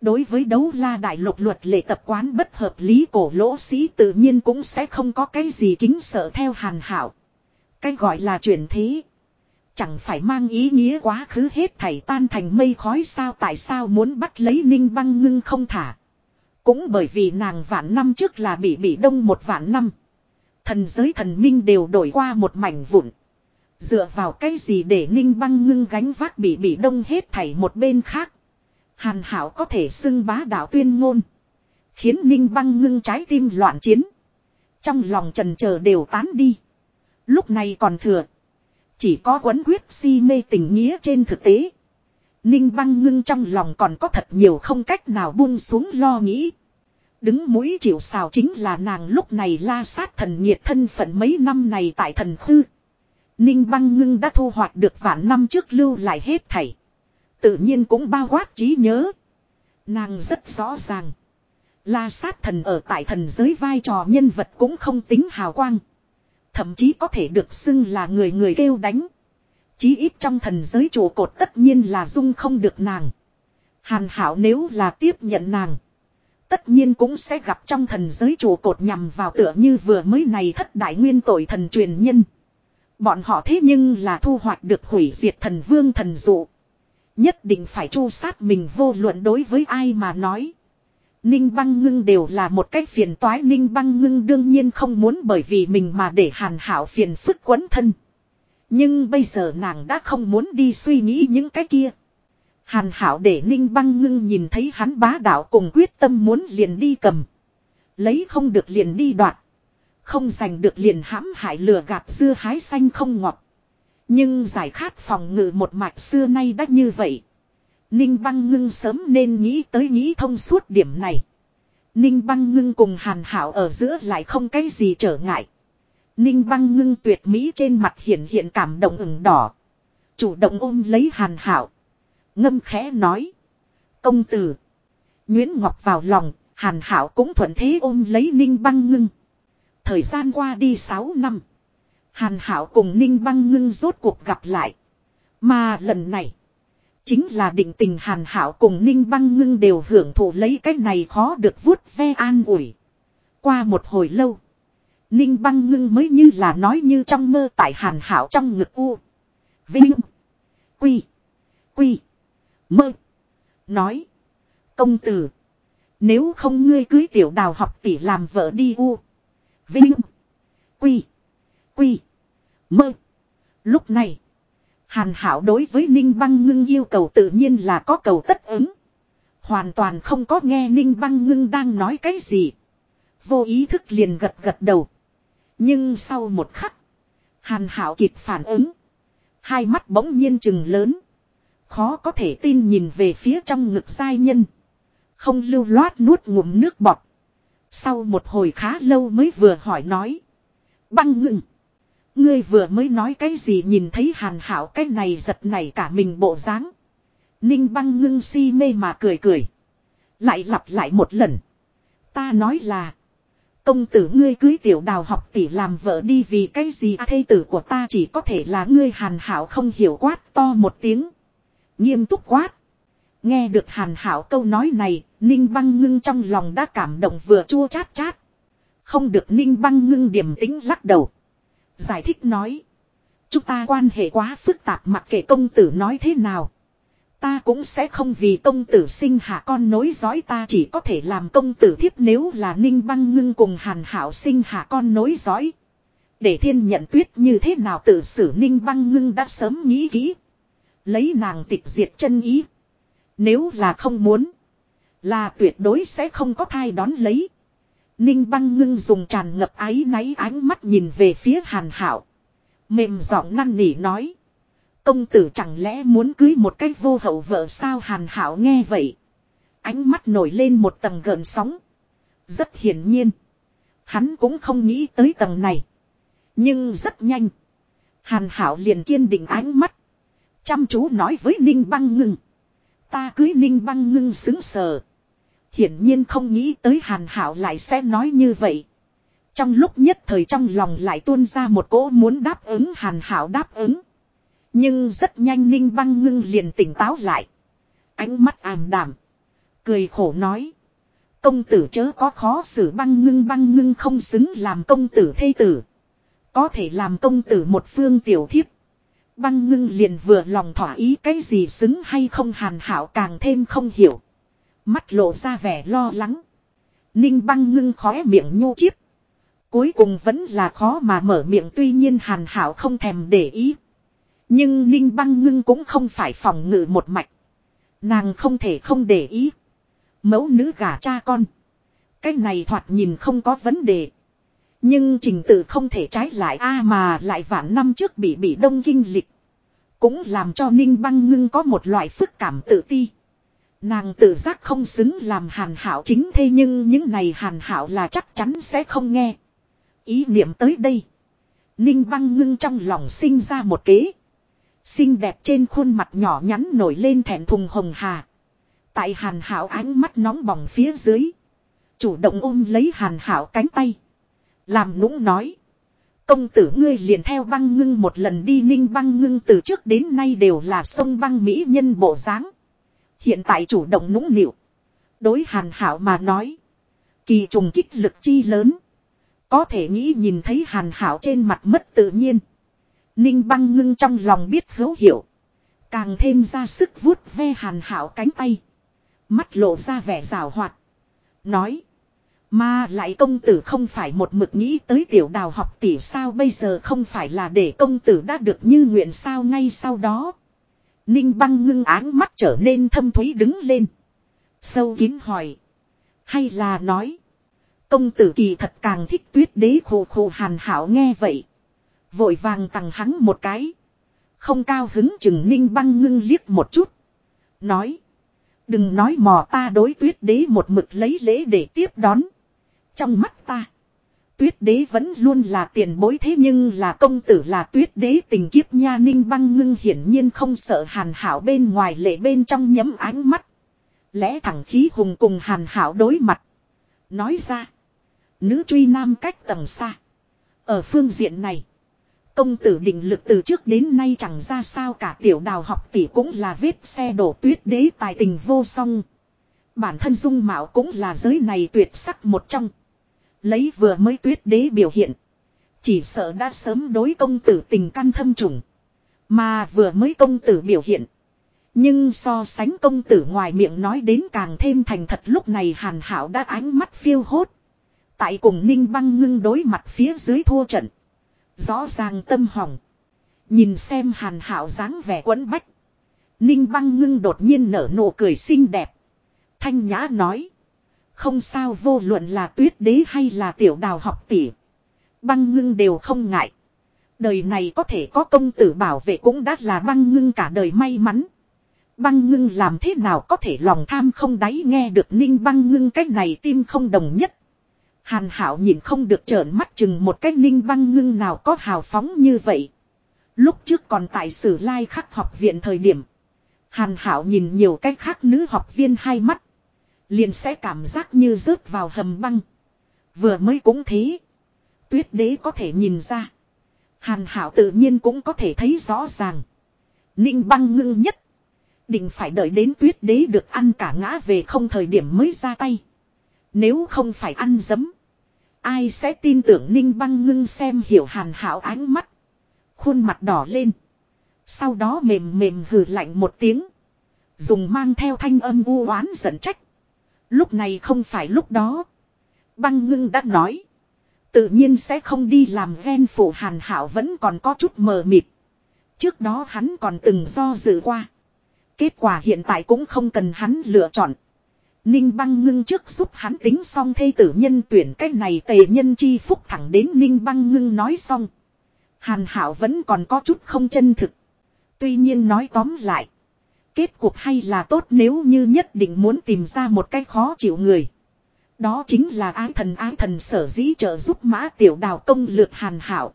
Đối với đấu la đại lục luật lệ tập quán bất hợp lý cổ lỗ sĩ tự nhiên cũng sẽ không có cái gì kính sợ theo hàn hảo. Cái gọi là chuyển thế. Chẳng phải mang ý nghĩa quá khứ hết thảy tan thành mây khói sao tại sao muốn bắt lấy ninh băng ngưng không thả. Cũng bởi vì nàng vạn năm trước là bị bị đông một vạn năm. Thần giới thần minh đều đổi qua một mảnh vụn. Dựa vào cái gì để ninh băng ngưng gánh vác bị bị đông hết thảy một bên khác. Hàn hảo có thể xưng bá đạo tuyên ngôn. Khiến ninh băng ngưng trái tim loạn chiến. Trong lòng trần chờ đều tán đi. Lúc này còn thừa. Chỉ có quấn quyết si mê tình nghĩa trên thực tế. Ninh băng ngưng trong lòng còn có thật nhiều không cách nào buông xuống lo nghĩ. Đứng mũi chịu xào chính là nàng lúc này la sát thần nhiệt thân phận mấy năm này tại thần khư. Ninh băng ngưng đã thu hoạch được vạn năm trước lưu lại hết thảy. Tự nhiên cũng bao quát trí nhớ. Nàng rất rõ ràng. La sát thần ở tại thần giới vai trò nhân vật cũng không tính hào quang. Thậm chí có thể được xưng là người người kêu đánh. Chí ít trong thần giới trụ cột tất nhiên là dung không được nàng. Hàn hảo nếu là tiếp nhận nàng. Tất nhiên cũng sẽ gặp trong thần giới trụ cột nhằm vào tựa như vừa mới này thất đại nguyên tội thần truyền nhân. Bọn họ thế nhưng là thu hoạch được hủy diệt thần vương thần dụ. Nhất định phải chu sát mình vô luận đối với ai mà nói. Ninh băng ngưng đều là một cách phiền toái Ninh băng ngưng đương nhiên không muốn bởi vì mình mà để hàn hảo phiền phức quấn thân. Nhưng bây giờ nàng đã không muốn đi suy nghĩ những cái kia. Hàn hảo để ninh băng ngưng nhìn thấy hắn bá đạo cùng quyết tâm muốn liền đi cầm. Lấy không được liền đi đoạt. Không giành được liền hãm hại lừa gạt dưa hái xanh không ngọt. Nhưng giải khát phòng ngự một mạch xưa nay đã như vậy. Ninh băng ngưng sớm nên nghĩ tới nghĩ thông suốt điểm này. Ninh băng ngưng cùng hàn hảo ở giữa lại không cái gì trở ngại. Ninh băng ngưng tuyệt mỹ trên mặt hiện hiện cảm động ửng đỏ. Chủ động ôm lấy hàn hảo. Ngâm khẽ nói. Công tử. Nguyễn Ngọc vào lòng, hàn hảo cũng thuận thế ôm lấy ninh băng ngưng. Thời gian qua đi 6 năm. Hàn hảo cùng ninh băng ngưng rốt cuộc gặp lại. Mà lần này. Chính là định tình hàn hảo cùng ninh băng ngưng đều hưởng thụ lấy cái này khó được vuốt ve an ủi. Qua một hồi lâu. Ninh băng ngưng mới như là nói như trong mơ tại hàn hảo trong ngực u. Vinh. Quy. Quy. Mơ. Nói. Công tử. Nếu không ngươi cưới tiểu đào học tỷ làm vợ đi u. Vinh. Quy. Quy. Mơ. Lúc này. Hàn hảo đối với Ninh Băng Ngưng yêu cầu tự nhiên là có cầu tất ứng. Hoàn toàn không có nghe Ninh Băng Ngưng đang nói cái gì. Vô ý thức liền gật gật đầu. Nhưng sau một khắc. Hàn hảo kịp phản ứng. Hai mắt bỗng nhiên chừng lớn. Khó có thể tin nhìn về phía trong ngực Sai nhân. Không lưu loát nuốt ngụm nước bọt. Sau một hồi khá lâu mới vừa hỏi nói. Băng ngừng. Ngươi vừa mới nói cái gì nhìn thấy hàn hảo cái này giật này cả mình bộ dáng. Ninh băng ngưng si mê mà cười cười. Lại lặp lại một lần. Ta nói là. Công tử ngươi cưới tiểu đào học tỷ làm vợ đi vì cái gì à, thê tử của ta chỉ có thể là ngươi hàn hảo không hiểu quát to một tiếng. Nghiêm túc quát. Nghe được hàn hảo câu nói này, Ninh băng ngưng trong lòng đã cảm động vừa chua chát chát. Không được Ninh băng ngưng điềm tính lắc đầu. Giải thích nói. Chúng ta quan hệ quá phức tạp mặc kệ công tử nói thế nào. Ta cũng sẽ không vì công tử sinh hạ con nối dõi ta chỉ có thể làm công tử thiếp nếu là ninh băng ngưng cùng hàn hảo sinh hạ con nối dõi. Để thiên nhận tuyết như thế nào tự xử ninh băng ngưng đã sớm nghĩ kỹ. Lấy nàng tịch diệt chân ý. Nếu là không muốn. Là tuyệt đối sẽ không có thai đón lấy. Ninh băng ngưng dùng tràn ngập áy náy ánh mắt nhìn về phía hàn hảo. Mềm giọng năn nỉ nói. Công tử chẳng lẽ muốn cưới một cái vô hậu vợ sao hàn hảo nghe vậy. Ánh mắt nổi lên một tầng gợn sóng. Rất hiển nhiên. Hắn cũng không nghĩ tới tầng này. Nhưng rất nhanh. Hàn hảo liền kiên định ánh mắt. Chăm chú nói với Ninh băng ngưng. Ta cưới Ninh băng ngưng xứng sờ. Hiển nhiên không nghĩ tới hàn hảo lại sẽ nói như vậy. Trong lúc nhất thời trong lòng lại tuôn ra một cỗ muốn đáp ứng hàn hảo đáp ứng. Nhưng rất nhanh ninh băng ngưng liền tỉnh táo lại. Ánh mắt ảm đảm. Cười khổ nói. Công tử chớ có khó xử băng ngưng băng ngưng không xứng làm công tử thê tử. Có thể làm công tử một phương tiểu thiếp. Băng ngưng liền vừa lòng thỏa ý cái gì xứng hay không hàn hảo càng thêm không hiểu. Mắt lộ ra vẻ lo lắng. Ninh băng ngưng khóe miệng nhu chiếp. Cuối cùng vẫn là khó mà mở miệng tuy nhiên hàn hảo không thèm để ý. Nhưng Ninh băng ngưng cũng không phải phòng ngự một mạch. Nàng không thể không để ý. Mẫu nữ gả cha con. Cái này thoạt nhìn không có vấn đề. Nhưng trình tự không thể trái lại a mà lại vạn năm trước bị bị đông kinh lịch. Cũng làm cho Ninh băng ngưng có một loại phức cảm tự ti. Nàng tự giác không xứng làm hàn hảo chính thế nhưng những này hàn hảo là chắc chắn sẽ không nghe. Ý niệm tới đây. Ninh băng ngưng trong lòng sinh ra một kế. Xinh đẹp trên khuôn mặt nhỏ nhắn nổi lên thẹn thùng hồng hà. Tại hàn hảo ánh mắt nóng bỏng phía dưới. Chủ động ôm lấy hàn hảo cánh tay. Làm nũng nói. Công tử ngươi liền theo băng ngưng một lần đi ninh băng ngưng từ trước đến nay đều là sông băng mỹ nhân bộ dáng Hiện tại chủ động nũng nịu. Đối hàn hảo mà nói. Kỳ trùng kích lực chi lớn. Có thể nghĩ nhìn thấy hàn hảo trên mặt mất tự nhiên. Ninh băng ngưng trong lòng biết hữu hiểu. Càng thêm ra sức vuốt ve hàn hảo cánh tay. Mắt lộ ra vẻ rào hoạt. Nói. Mà lại công tử không phải một mực nghĩ tới tiểu đào học tỷ sao bây giờ không phải là để công tử đã được như nguyện sao ngay sau đó. Ninh băng ngưng áng mắt trở nên thâm thúy đứng lên. Sâu kín hỏi. Hay là nói. Công tử kỳ thật càng thích tuyết đế khổ khổ hàn hảo nghe vậy. Vội vàng tặng hắn một cái. Không cao hứng chừng ninh băng ngưng liếc một chút. Nói. Đừng nói mò ta đối tuyết đế một mực lấy lễ để tiếp đón. Trong mắt ta. Tuyết đế vẫn luôn là tiền bối thế nhưng là công tử là tuyết đế tình kiếp nha ninh băng ngưng hiển nhiên không sợ hàn hảo bên ngoài lệ bên trong nhấm ánh mắt. Lẽ thẳng khí hùng cùng hàn hảo đối mặt. Nói ra. Nữ truy nam cách tầng xa. Ở phương diện này. Công tử định lực từ trước đến nay chẳng ra sao cả tiểu đào học tỷ cũng là vết xe đổ tuyết đế tài tình vô song. Bản thân dung mạo cũng là giới này tuyệt sắc một trong. Lấy vừa mới tuyết đế biểu hiện. Chỉ sợ đã sớm đối công tử tình căn thâm trùng. Mà vừa mới công tử biểu hiện. Nhưng so sánh công tử ngoài miệng nói đến càng thêm thành thật lúc này hàn hảo đã ánh mắt phiêu hốt. Tại cùng ninh băng ngưng đối mặt phía dưới thua trận. Rõ ràng tâm hỏng. Nhìn xem hàn hảo dáng vẻ quấn bách. Ninh băng ngưng đột nhiên nở nụ cười xinh đẹp. Thanh nhã nói. Không sao vô luận là tuyết đế hay là tiểu đào học tỷ. Băng ngưng đều không ngại. Đời này có thể có công tử bảo vệ cũng đã là băng ngưng cả đời may mắn. Băng ngưng làm thế nào có thể lòng tham không đáy nghe được ninh băng ngưng cái này tim không đồng nhất. Hàn hảo nhìn không được trợn mắt chừng một cái ninh băng ngưng nào có hào phóng như vậy. Lúc trước còn tại sử lai khắc học viện thời điểm. Hàn hảo nhìn nhiều cái khác nữ học viên hai mắt. Liền sẽ cảm giác như rớt vào hầm băng. Vừa mới cũng thế. Tuyết đế có thể nhìn ra. Hàn hảo tự nhiên cũng có thể thấy rõ ràng. Ninh băng ngưng nhất. Định phải đợi đến tuyết đế được ăn cả ngã về không thời điểm mới ra tay. Nếu không phải ăn dấm. Ai sẽ tin tưởng ninh băng ngưng xem hiểu hàn hảo ánh mắt. Khuôn mặt đỏ lên. Sau đó mềm mềm hừ lạnh một tiếng. Dùng mang theo thanh âm u oán giận trách. Lúc này không phải lúc đó. Băng ngưng đã nói. Tự nhiên sẽ không đi làm ven phủ hàn hảo vẫn còn có chút mờ mịt. Trước đó hắn còn từng do dự qua. Kết quả hiện tại cũng không cần hắn lựa chọn. Ninh băng ngưng trước giúp hắn tính xong thê tử nhân tuyển cách này tề nhân chi phúc thẳng đến Ninh băng ngưng nói xong. Hàn hảo vẫn còn có chút không chân thực. Tuy nhiên nói tóm lại. Kết cục hay là tốt nếu như nhất định muốn tìm ra một cái khó chịu người. Đó chính là ái thần ái thần sở dĩ trợ giúp mã tiểu đào công lược hàn hảo.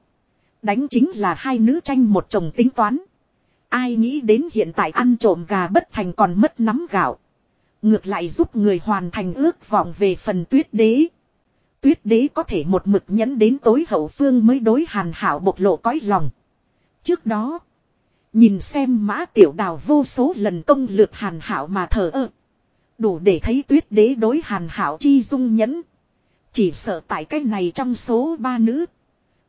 Đánh chính là hai nữ tranh một chồng tính toán. Ai nghĩ đến hiện tại ăn trộm gà bất thành còn mất nắm gạo. Ngược lại giúp người hoàn thành ước vọng về phần tuyết đế. Tuyết đế có thể một mực nhẫn đến tối hậu phương mới đối hàn hảo bộc lộ cõi lòng. Trước đó. Nhìn xem mã tiểu đào vô số lần công lược hàn hảo mà thờ ơ. Đủ để thấy tuyết đế đối hàn hảo chi dung nhẫn. Chỉ sợ tại cái này trong số ba nữ.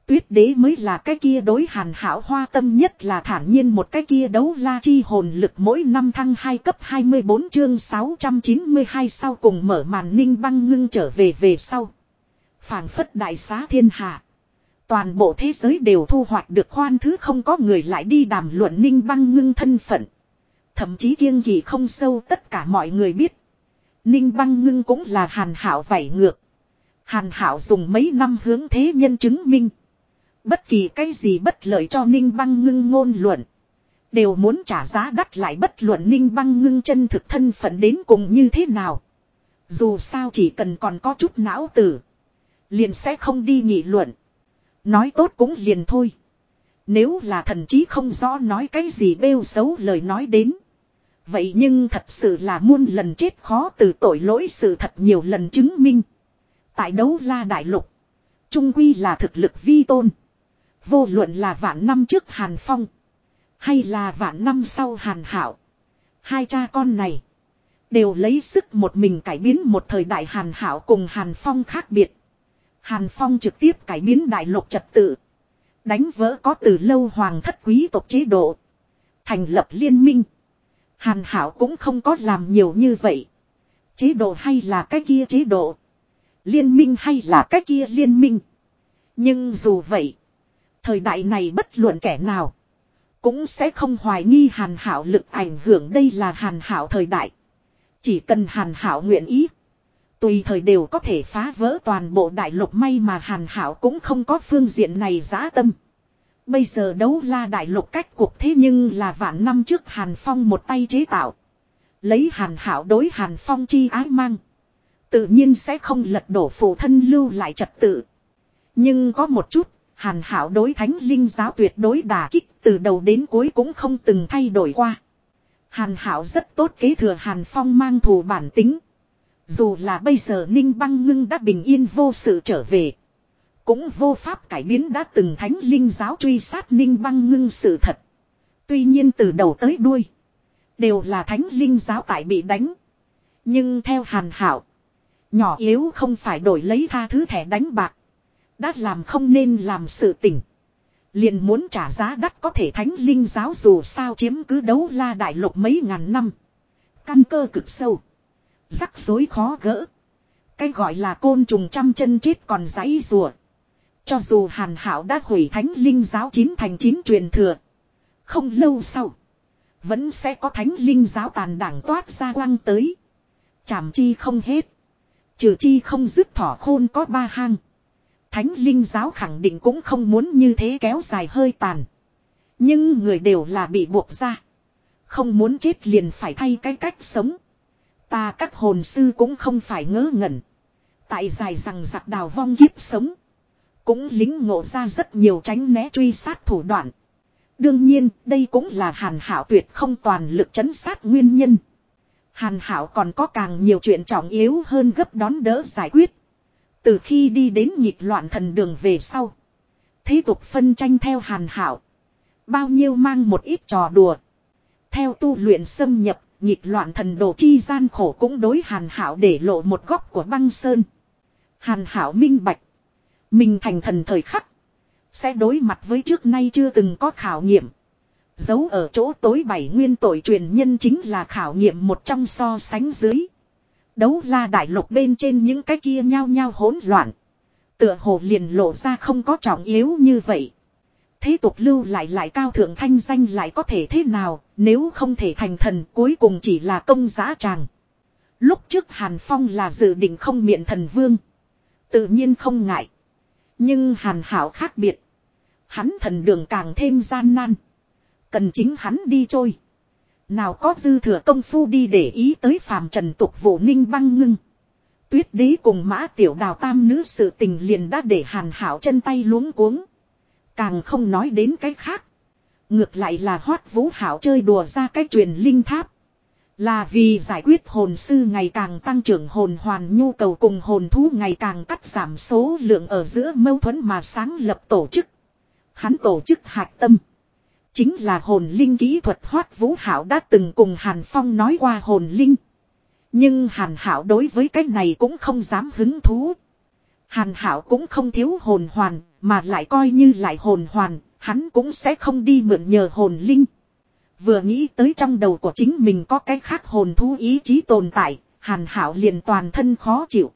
Tuyết đế mới là cái kia đối hàn hảo hoa tâm nhất là thản nhiên một cái kia đấu la chi hồn lực mỗi năm thăng 2 cấp 24 chương 692 sau cùng mở màn ninh băng ngưng trở về về sau. phảng phất đại xá thiên hạ. Toàn bộ thế giới đều thu hoạch được khoan thứ không có người lại đi đàm luận ninh băng ngưng thân phận. Thậm chí kiêng kỳ không sâu tất cả mọi người biết. Ninh băng ngưng cũng là hàn hảo vảy ngược. Hàn hảo dùng mấy năm hướng thế nhân chứng minh. Bất kỳ cái gì bất lợi cho Ninh băng ngưng ngôn luận. Đều muốn trả giá đắt lại bất luận Ninh băng ngưng chân thực thân phận đến cùng như thế nào. Dù sao chỉ cần còn có chút não tử. Liền sẽ không đi nghị luận. Nói tốt cũng liền thôi. Nếu là thần chí không rõ nói cái gì bêu xấu lời nói đến. Vậy nhưng thật sự là muôn lần chết khó từ tội lỗi sự thật nhiều lần chứng minh. Tại đấu la đại lục. Trung quy là thực lực vi tôn. Vô luận là vạn năm trước Hàn Phong. Hay là vạn năm sau Hàn Hảo. Hai cha con này. Đều lấy sức một mình cải biến một thời đại Hàn Hảo cùng Hàn Phong khác biệt. Hàn Phong trực tiếp cải biến đại lục trật tự. Đánh vỡ có từ lâu hoàng thất quý tộc chế độ. Thành lập liên minh. Hàn Hảo cũng không có làm nhiều như vậy. Chế độ hay là cái kia chế độ. Liên minh hay là cái kia liên minh. Nhưng dù vậy. Thời đại này bất luận kẻ nào. Cũng sẽ không hoài nghi hàn hảo lực ảnh hưởng đây là hàn hảo thời đại. Chỉ cần hàn hảo nguyện ý. Tùy thời đều có thể phá vỡ toàn bộ đại lục may mà hàn hảo cũng không có phương diện này giã tâm. Bây giờ đấu la đại lục cách cuộc thế nhưng là vạn năm trước hàn phong một tay chế tạo. Lấy hàn hảo đối hàn phong chi ái mang. Tự nhiên sẽ không lật đổ phụ thân lưu lại trật tự. Nhưng có một chút, hàn hảo đối thánh linh giáo tuyệt đối đà kích từ đầu đến cuối cũng không từng thay đổi qua. Hàn hảo rất tốt kế thừa hàn phong mang thù bản tính. Dù là bây giờ Ninh Băng Ngưng đã bình yên vô sự trở về. Cũng vô pháp cải biến đã từng thánh linh giáo truy sát Ninh Băng Ngưng sự thật. Tuy nhiên từ đầu tới đuôi. Đều là thánh linh giáo tại bị đánh. Nhưng theo hàn hảo. Nhỏ yếu không phải đổi lấy tha thứ thẻ đánh bạc. Đã làm không nên làm sự tỉnh. Liền muốn trả giá đắt có thể thánh linh giáo dù sao chiếm cứ đấu la đại lục mấy ngàn năm. Căn cơ cực sâu. Rắc rối khó gỡ. Cái gọi là côn trùng trăm chân chết còn giấy rùa. Cho dù hàn hảo đã hủy thánh linh giáo chín thành chín truyền thừa. Không lâu sau. Vẫn sẽ có thánh linh giáo tàn đảng toát ra quăng tới. Chảm chi không hết. Trừ chi không dứt thỏ khôn có ba hang. Thánh linh giáo khẳng định cũng không muốn như thế kéo dài hơi tàn. Nhưng người đều là bị buộc ra. Không muốn chết liền phải thay cái cách sống. Ta các hồn sư cũng không phải ngớ ngẩn. Tại dài rằng giặc đào vong kiếp sống. Cũng lính ngộ ra rất nhiều tránh né truy sát thủ đoạn. Đương nhiên, đây cũng là hàn hảo tuyệt không toàn lực chấn sát nguyên nhân. Hàn hảo còn có càng nhiều chuyện trọng yếu hơn gấp đón đỡ giải quyết. Từ khi đi đến nhịp loạn thần đường về sau. Thế tục phân tranh theo hàn hảo. Bao nhiêu mang một ít trò đùa. Theo tu luyện xâm nhập, nhịp loạn thần đồ chi gian khổ cũng đối hàn hảo để lộ một góc của băng sơn. Hàn hảo minh bạch. Mình thành thần thời khắc. Sẽ đối mặt với trước nay chưa từng có khảo nghiệm. Giấu ở chỗ tối bảy nguyên tội truyền nhân chính là khảo nghiệm một trong so sánh dưới. Đấu la đại lục bên trên những cái kia nhao nhao hỗn loạn. Tựa hồ liền lộ ra không có trọng yếu như vậy. Thế tục lưu lại lại cao thượng thanh danh lại có thể thế nào, nếu không thể thành thần cuối cùng chỉ là công giá tràng. Lúc trước Hàn Phong là dự định không miệng thần vương. Tự nhiên không ngại. Nhưng Hàn Hảo khác biệt. Hắn thần đường càng thêm gian nan. Cần chính hắn đi trôi. Nào có dư thừa công phu đi để ý tới phàm trần tục vụ ninh băng ngưng. Tuyết đế cùng mã tiểu đào tam nữ sự tình liền đã để hàn hảo chân tay luống cuống. Càng không nói đến cái khác. Ngược lại là hoát vũ hảo chơi đùa ra cái truyền linh tháp. Là vì giải quyết hồn sư ngày càng tăng trưởng hồn hoàn, nhu cầu cùng hồn thú ngày càng cắt giảm số lượng ở giữa mâu thuẫn mà sáng lập tổ chức. Hắn tổ chức hạt tâm. Chính là hồn linh kỹ thuật hoát vũ hảo đã từng cùng Hàn Phong nói qua hồn linh. Nhưng Hàn Hảo đối với cái này cũng không dám hứng thú. Hàn Hảo cũng không thiếu hồn hoàn, mà lại coi như lại hồn hoàn, hắn cũng sẽ không đi mượn nhờ hồn linh. Vừa nghĩ tới trong đầu của chính mình có cái khác hồn thú ý chí tồn tại, Hàn Hảo liền toàn thân khó chịu.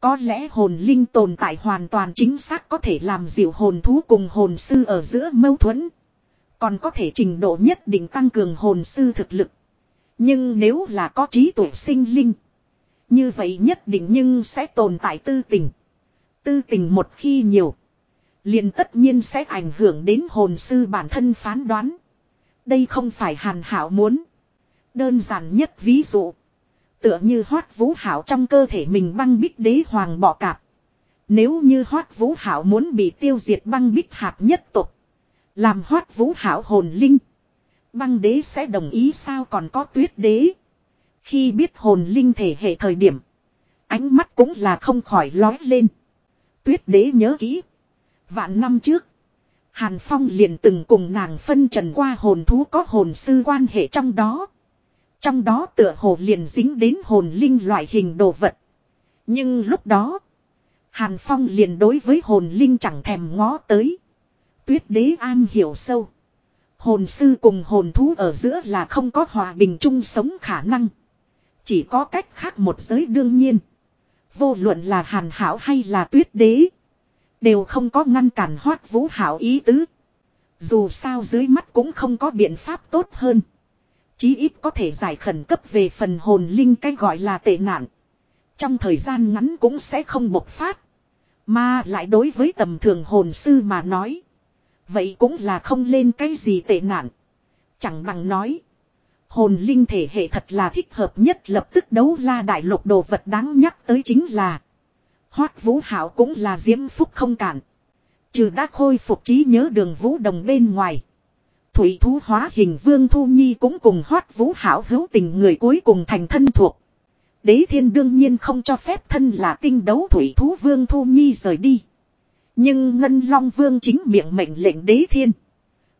Có lẽ hồn linh tồn tại hoàn toàn chính xác có thể làm dịu hồn thú cùng hồn sư ở giữa mâu thuẫn. Còn có thể trình độ nhất định tăng cường hồn sư thực lực. Nhưng nếu là có trí tuệ sinh linh. Như vậy nhất định nhưng sẽ tồn tại tư tình. Tư tình một khi nhiều. liền tất nhiên sẽ ảnh hưởng đến hồn sư bản thân phán đoán. Đây không phải hàn hảo muốn. Đơn giản nhất ví dụ. Tựa như hoát vũ hảo trong cơ thể mình băng bích đế hoàng bỏ cạp. Nếu như hoát vũ hảo muốn bị tiêu diệt băng bích hạt nhất tục. Làm hoát vũ hảo hồn linh. Băng đế sẽ đồng ý sao còn có tuyết đế. Khi biết hồn linh thể hệ thời điểm. Ánh mắt cũng là không khỏi lói lên. Tuyết đế nhớ kỹ. Vạn năm trước. Hàn Phong liền từng cùng nàng phân trần qua hồn thú có hồn sư quan hệ trong đó. Trong đó tựa hồ liền dính đến hồn linh loại hình đồ vật. Nhưng lúc đó. Hàn Phong liền đối với hồn linh chẳng thèm ngó tới. Tuyết đế an hiểu sâu. Hồn sư cùng hồn thú ở giữa là không có hòa bình chung sống khả năng. Chỉ có cách khác một giới đương nhiên. Vô luận là hàn hảo hay là tuyết đế. Đều không có ngăn cản hoát vũ hảo ý tứ. Dù sao dưới mắt cũng không có biện pháp tốt hơn. Chí ít có thể giải khẩn cấp về phần hồn linh cái gọi là tệ nạn. Trong thời gian ngắn cũng sẽ không bộc phát. Mà lại đối với tầm thường hồn sư mà nói. Vậy cũng là không lên cái gì tệ nạn. Chẳng bằng nói. Hồn linh thể hệ thật là thích hợp nhất, lập tức đấu la đại lục đồ vật đáng nhắc tới chính là. Hoát vũ hảo cũng là diễm phúc không cản. Trừ đã khôi phục trí nhớ đường vũ đồng bên ngoài. Thủy thú hóa hình vương thu nhi cũng cùng hoát vũ hảo hữu tình người cuối cùng thành thân thuộc. Đế thiên đương nhiên không cho phép thân là tinh đấu thủy thú vương thu nhi rời đi. Nhưng ngân long vương chính miệng mệnh lệnh đế thiên.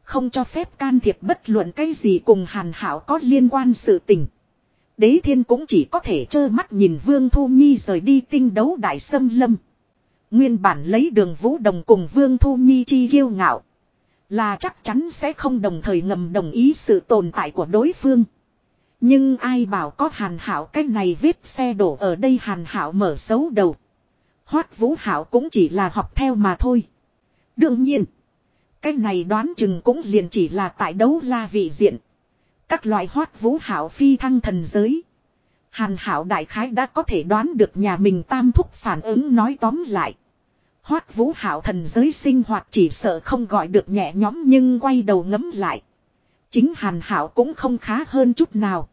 Không cho phép can thiệp bất luận cái gì cùng hàn hảo có liên quan sự tình. Đế thiên cũng chỉ có thể trơ mắt nhìn vương thu nhi rời đi tinh đấu đại sâm lâm. Nguyên bản lấy đường vũ đồng cùng vương thu nhi chi kiêu ngạo. Là chắc chắn sẽ không đồng thời ngầm đồng ý sự tồn tại của đối phương. Nhưng ai bảo có hàn hảo cái này vết xe đổ ở đây hàn hảo mở xấu đầu. Hoát vũ hảo cũng chỉ là học theo mà thôi. Đương nhiên. Cái này đoán chừng cũng liền chỉ là tại đấu la vị diện. Các loại hoát vũ hảo phi thăng thần giới. Hàn hảo đại khái đã có thể đoán được nhà mình tam thúc phản ứng nói tóm lại. Hoát vũ hảo thần giới sinh hoạt chỉ sợ không gọi được nhẹ nhõm nhưng quay đầu ngấm lại. Chính hàn hảo cũng không khá hơn chút nào.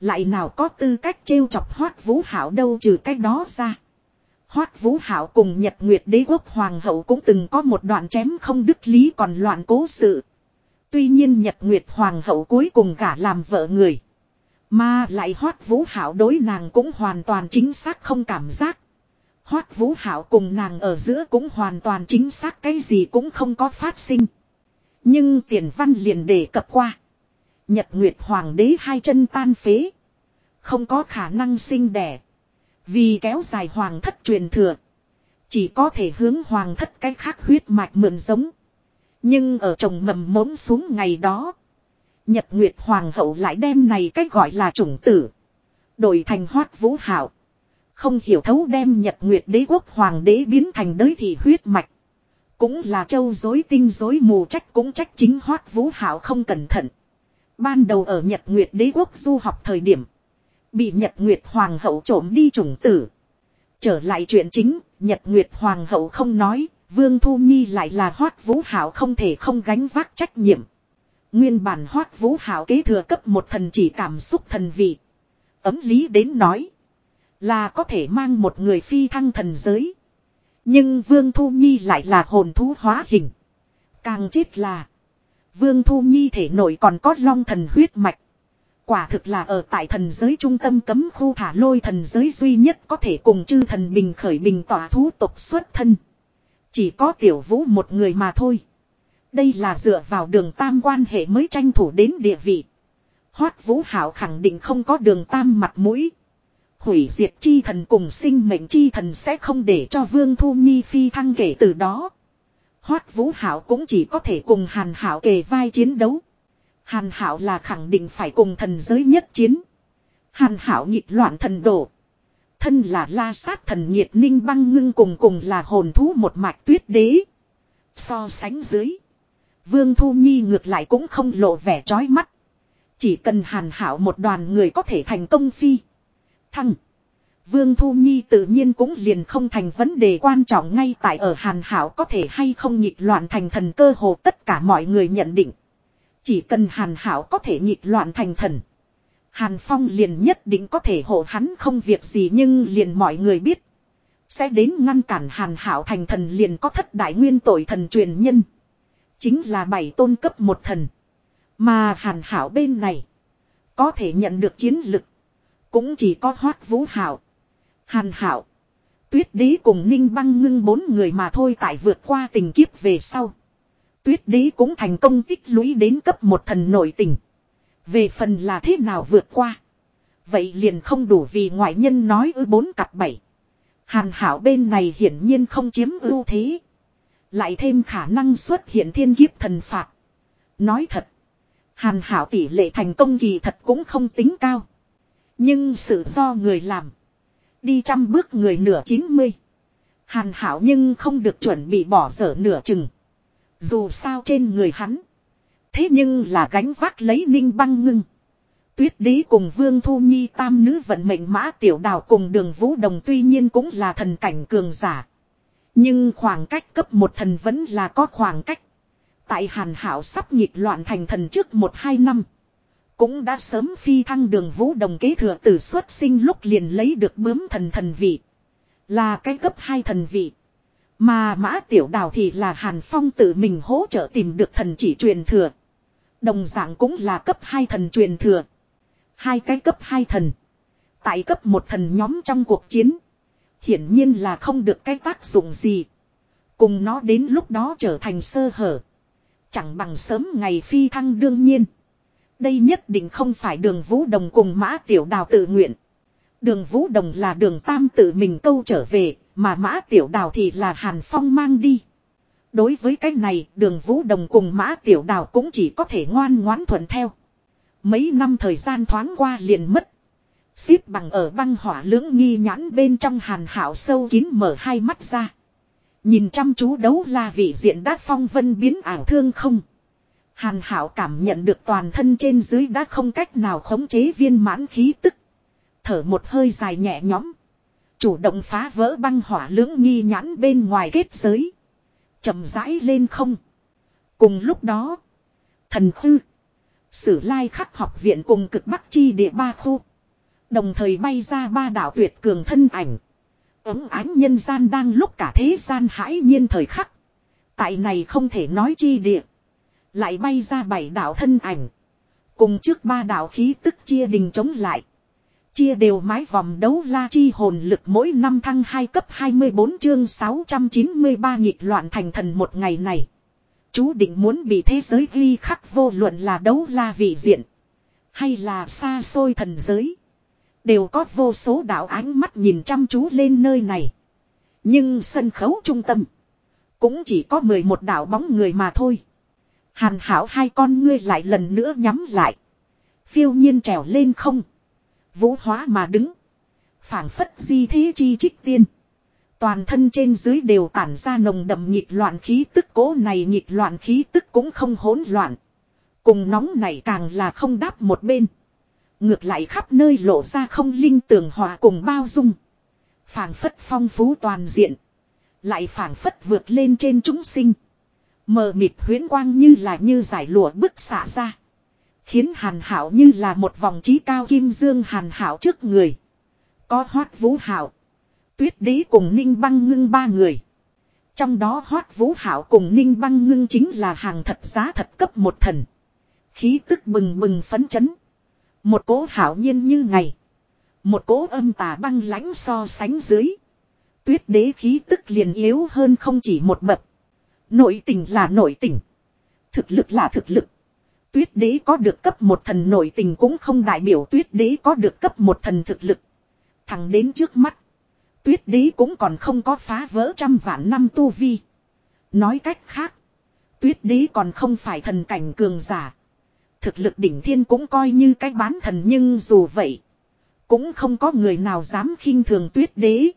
Lại nào có tư cách trêu chọc hoát vũ hảo đâu trừ cách đó ra. Hoát vũ hảo cùng Nhật Nguyệt đế quốc hoàng hậu cũng từng có một đoạn chém không đức lý còn loạn cố sự. Tuy nhiên Nhật Nguyệt hoàng hậu cuối cùng gả làm vợ người. Mà lại hoát vũ hảo đối nàng cũng hoàn toàn chính xác không cảm giác. Hoát vũ hảo cùng nàng ở giữa cũng hoàn toàn chính xác cái gì cũng không có phát sinh. Nhưng tiền văn liền đề cập qua. Nhật Nguyệt Hoàng đế hai chân tan phế. Không có khả năng sinh đẻ. Vì kéo dài hoàng thất truyền thừa. Chỉ có thể hướng hoàng thất cái khác huyết mạch mượn giống. Nhưng ở trồng mầm mống xuống ngày đó. Nhật Nguyệt Hoàng hậu lại đem này cách gọi là chủng tử. Đổi thành hoát vũ hảo. Không hiểu thấu đem Nhật Nguyệt đế quốc hoàng đế biến thành đới thị huyết mạch. Cũng là châu dối tinh dối mù trách cũng trách chính hoát vũ hảo không cẩn thận. Ban đầu ở Nhật Nguyệt đế quốc du học thời điểm. Bị Nhật Nguyệt Hoàng hậu trộm đi trùng tử. Trở lại chuyện chính, Nhật Nguyệt Hoàng hậu không nói, Vương Thu Nhi lại là hoát vũ hảo không thể không gánh vác trách nhiệm. Nguyên bản hoát vũ hảo kế thừa cấp một thần chỉ cảm xúc thần vị. Ấm lý đến nói. Là có thể mang một người phi thăng thần giới. Nhưng Vương Thu Nhi lại là hồn thú hóa hình. Càng chết là. Vương Thu Nhi thể nội còn có long thần huyết mạch. Quả thực là ở tại thần giới trung tâm cấm khu thả lôi thần giới duy nhất có thể cùng chư thần bình khởi bình tỏa thú tộc xuất thân. Chỉ có tiểu vũ một người mà thôi. Đây là dựa vào đường tam quan hệ mới tranh thủ đến địa vị. Hoát vũ hảo khẳng định không có đường tam mặt mũi. Hủy diệt chi thần cùng sinh mệnh chi thần sẽ không để cho vương thu nhi phi thăng kể từ đó. Hoát vũ hảo cũng chỉ có thể cùng hàn hảo kề vai chiến đấu. Hàn hảo là khẳng định phải cùng thần giới nhất chiến. Hàn hảo nghịch loạn thần đổ. Thân là la sát thần nhiệt ninh băng ngưng cùng cùng là hồn thú một mạch tuyết đế. So sánh dưới. Vương Thu Nhi ngược lại cũng không lộ vẻ trói mắt. Chỉ cần hàn hảo một đoàn người có thể thành công phi. Thăng. Vương Thu Nhi tự nhiên cũng liền không thành vấn đề quan trọng ngay tại ở hàn hảo có thể hay không nhịp loạn thành thần cơ hồ tất cả mọi người nhận định. Chỉ cần hàn hảo có thể nhịp loạn thành thần. Hàn Phong liền nhất định có thể hộ hắn không việc gì nhưng liền mọi người biết. Sẽ đến ngăn cản hàn hảo thành thần liền có thất đại nguyên tội thần truyền nhân. Chính là bảy tôn cấp một thần. Mà hàn hảo bên này. Có thể nhận được chiến lực. Cũng chỉ có hoát vũ hảo. Hàn hảo. Tuyết đế cùng ninh băng ngưng bốn người mà thôi tại vượt qua tình kiếp về sau. Tuyết đế cũng thành công tích lũy đến cấp một thần nội tình. Về phần là thế nào vượt qua. Vậy liền không đủ vì ngoại nhân nói ư bốn cặp bảy. Hàn hảo bên này hiển nhiên không chiếm ưu thế. Lại thêm khả năng xuất hiện thiên kiếp thần phạt. Nói thật. Hàn hảo tỷ lệ thành công kỳ thật cũng không tính cao. Nhưng sự do người làm. Đi trăm bước người nửa chín mươi. Hàn hảo nhưng không được chuẩn bị bỏ dở nửa chừng. Dù sao trên người hắn. Thế nhưng là gánh vác lấy ninh băng ngưng. Tuyết đế cùng Vương Thu Nhi tam nữ vận mệnh mã tiểu đào cùng đường vũ đồng tuy nhiên cũng là thần cảnh cường giả. Nhưng khoảng cách cấp một thần vẫn là có khoảng cách. Tại Hàn Hảo sắp nhịp loạn thành thần trước một hai năm. Cũng đã sớm phi thăng đường vũ đồng kế thừa tử xuất sinh lúc liền lấy được bướm thần thần vị. Là cái cấp hai thần vị. Mà mã tiểu đào thì là Hàn Phong tự mình hỗ trợ tìm được thần chỉ truyền thừa. Đồng dạng cũng là cấp hai thần truyền thừa. Hai cái cấp hai thần. Tại cấp một thần nhóm trong cuộc chiến. Hiển nhiên là không được cái tác dụng gì. Cùng nó đến lúc đó trở thành sơ hở. Chẳng bằng sớm ngày phi thăng đương nhiên. Đây nhất định không phải đường Vũ Đồng cùng Mã Tiểu Đào tự nguyện. Đường Vũ Đồng là đường Tam tự mình câu trở về, mà Mã Tiểu Đào thì là Hàn Phong mang đi. Đối với cái này, đường Vũ Đồng cùng Mã Tiểu Đào cũng chỉ có thể ngoan ngoãn thuận theo. Mấy năm thời gian thoáng qua liền mất. Xếp bằng ở băng hỏa lưỡng nghi nhãn bên trong hàn hảo sâu kín mở hai mắt ra. Nhìn chăm chú đấu la vị diện đát phong vân biến ảo thương không. Hàn hảo cảm nhận được toàn thân trên dưới đã không cách nào khống chế viên mãn khí tức. Thở một hơi dài nhẹ nhõm. Chủ động phá vỡ băng hỏa lưỡng nghi nhãn bên ngoài kết giới. chậm rãi lên không. Cùng lúc đó. Thần khư. Sử lai khắc học viện cùng cực bắc chi địa ba khu. Đồng thời bay ra ba đảo tuyệt cường thân ảnh. Ứng ánh nhân gian đang lúc cả thế gian hãi nhiên thời khắc. Tại này không thể nói chi địa. Lại bay ra bảy đảo thân ảnh. Cùng trước ba đảo khí tức chia đình chống lại. Chia đều mái vòng đấu la chi hồn lực mỗi năm thăng 2 cấp 24 chương 693 nhịp loạn thành thần một ngày này. Chú định muốn bị thế giới ghi khắc vô luận là đấu la vị diện. Hay là xa xôi thần giới. Đều có vô số đạo ánh mắt nhìn chăm chú lên nơi này. Nhưng sân khấu trung tâm. Cũng chỉ có 11 đạo bóng người mà thôi. Hàn hảo hai con ngươi lại lần nữa nhắm lại. Phiêu nhiên trèo lên không. Vũ hóa mà đứng. phảng phất di thế chi trích tiên. Toàn thân trên dưới đều tản ra nồng đậm nhịp loạn khí tức, cố này nhịp loạn khí tức cũng không hỗn loạn. Cùng nóng này càng là không đáp một bên. Ngược lại khắp nơi lộ ra không linh tường hòa cùng bao dung. phảng phất phong phú toàn diện. Lại phảng phất vượt lên trên chúng sinh. Mờ mịt huyến quang như là như giải lụa bức xạ ra. Khiến hàn hảo như là một vòng trí cao kim dương hàn hảo trước người. Có hoát vũ hảo. Tuyết đế cùng ninh băng ngưng ba người. Trong đó hoát vũ hảo cùng ninh băng ngưng chính là hàng thật giá thật cấp một thần. Khí tức bừng bừng phấn chấn. Một cố hảo nhiên như ngày. Một cố âm tà băng lãnh so sánh dưới. Tuyết đế khí tức liền yếu hơn không chỉ một bậc. Nội tình là nội tình. Thực lực là thực lực. Tuyết đế có được cấp một thần nội tình cũng không đại biểu tuyết đế có được cấp một thần thực lực. Thẳng đến trước mắt. Tuyết đế cũng còn không có phá vỡ trăm vạn năm tu vi. Nói cách khác. Tuyết đế còn không phải thần cảnh cường giả. Thực lực đỉnh thiên cũng coi như cái bán thần nhưng dù vậy. Cũng không có người nào dám khinh thường tuyết đế.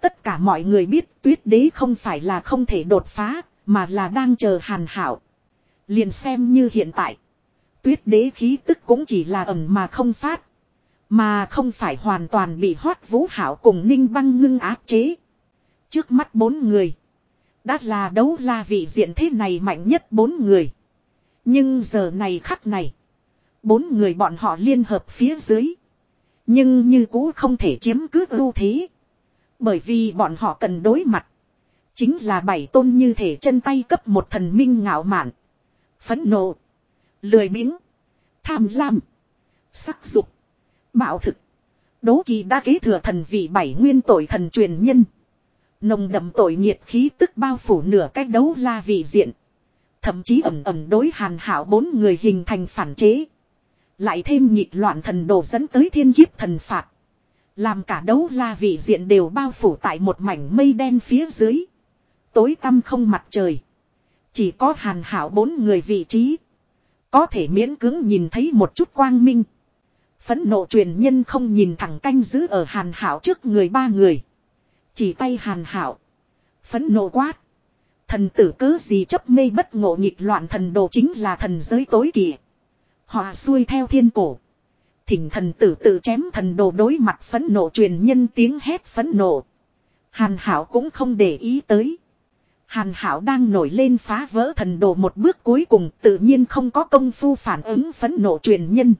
Tất cả mọi người biết tuyết đế không phải là không thể đột phá, mà là đang chờ hàn hảo. Liền xem như hiện tại. Tuyết đế khí tức cũng chỉ là ẩn mà không phát. Mà không phải hoàn toàn bị hoát vũ hảo cùng ninh băng ngưng áp chế. Trước mắt bốn người. Đã là đấu la vị diện thế này mạnh nhất bốn người. Nhưng giờ này khắc này. Bốn người bọn họ liên hợp phía dưới. Nhưng như cũ không thể chiếm cứ ưu thế. Bởi vì bọn họ cần đối mặt. Chính là bảy tôn như thể chân tay cấp một thần minh ngạo mạn. Phấn nộ. Lười biếng. Tham lam. Sắc dục. Bạo thực. Đố kỳ đã kế thừa thần vị bảy nguyên tội thần truyền nhân. Nồng đậm tội nhiệt khí tức bao phủ nửa cách đấu la vị diện. Thậm chí ẩm ẩm đối hàn hảo bốn người hình thành phản chế. Lại thêm nhịp loạn thần đồ dẫn tới thiên kiếp thần phạt. Làm cả đấu la vị diện đều bao phủ tại một mảnh mây đen phía dưới. Tối tăm không mặt trời. Chỉ có hàn hảo bốn người vị trí. Có thể miễn cưỡng nhìn thấy một chút quang minh. Phấn nộ truyền nhân không nhìn thẳng canh giữ ở hàn hảo trước người ba người. Chỉ tay hàn hảo. Phấn nộ quát. Thần tử cứ gì chấp mê bất ngộ nghịch loạn thần đồ chính là thần giới tối kỵ. Họ xuôi theo thiên cổ. Thỉnh thần tử tự chém thần đồ đối mặt phấn nộ truyền nhân tiếng hét phấn nộ. Hàn hảo cũng không để ý tới. Hàn hảo đang nổi lên phá vỡ thần đồ một bước cuối cùng tự nhiên không có công phu phản ứng phấn nộ truyền nhân.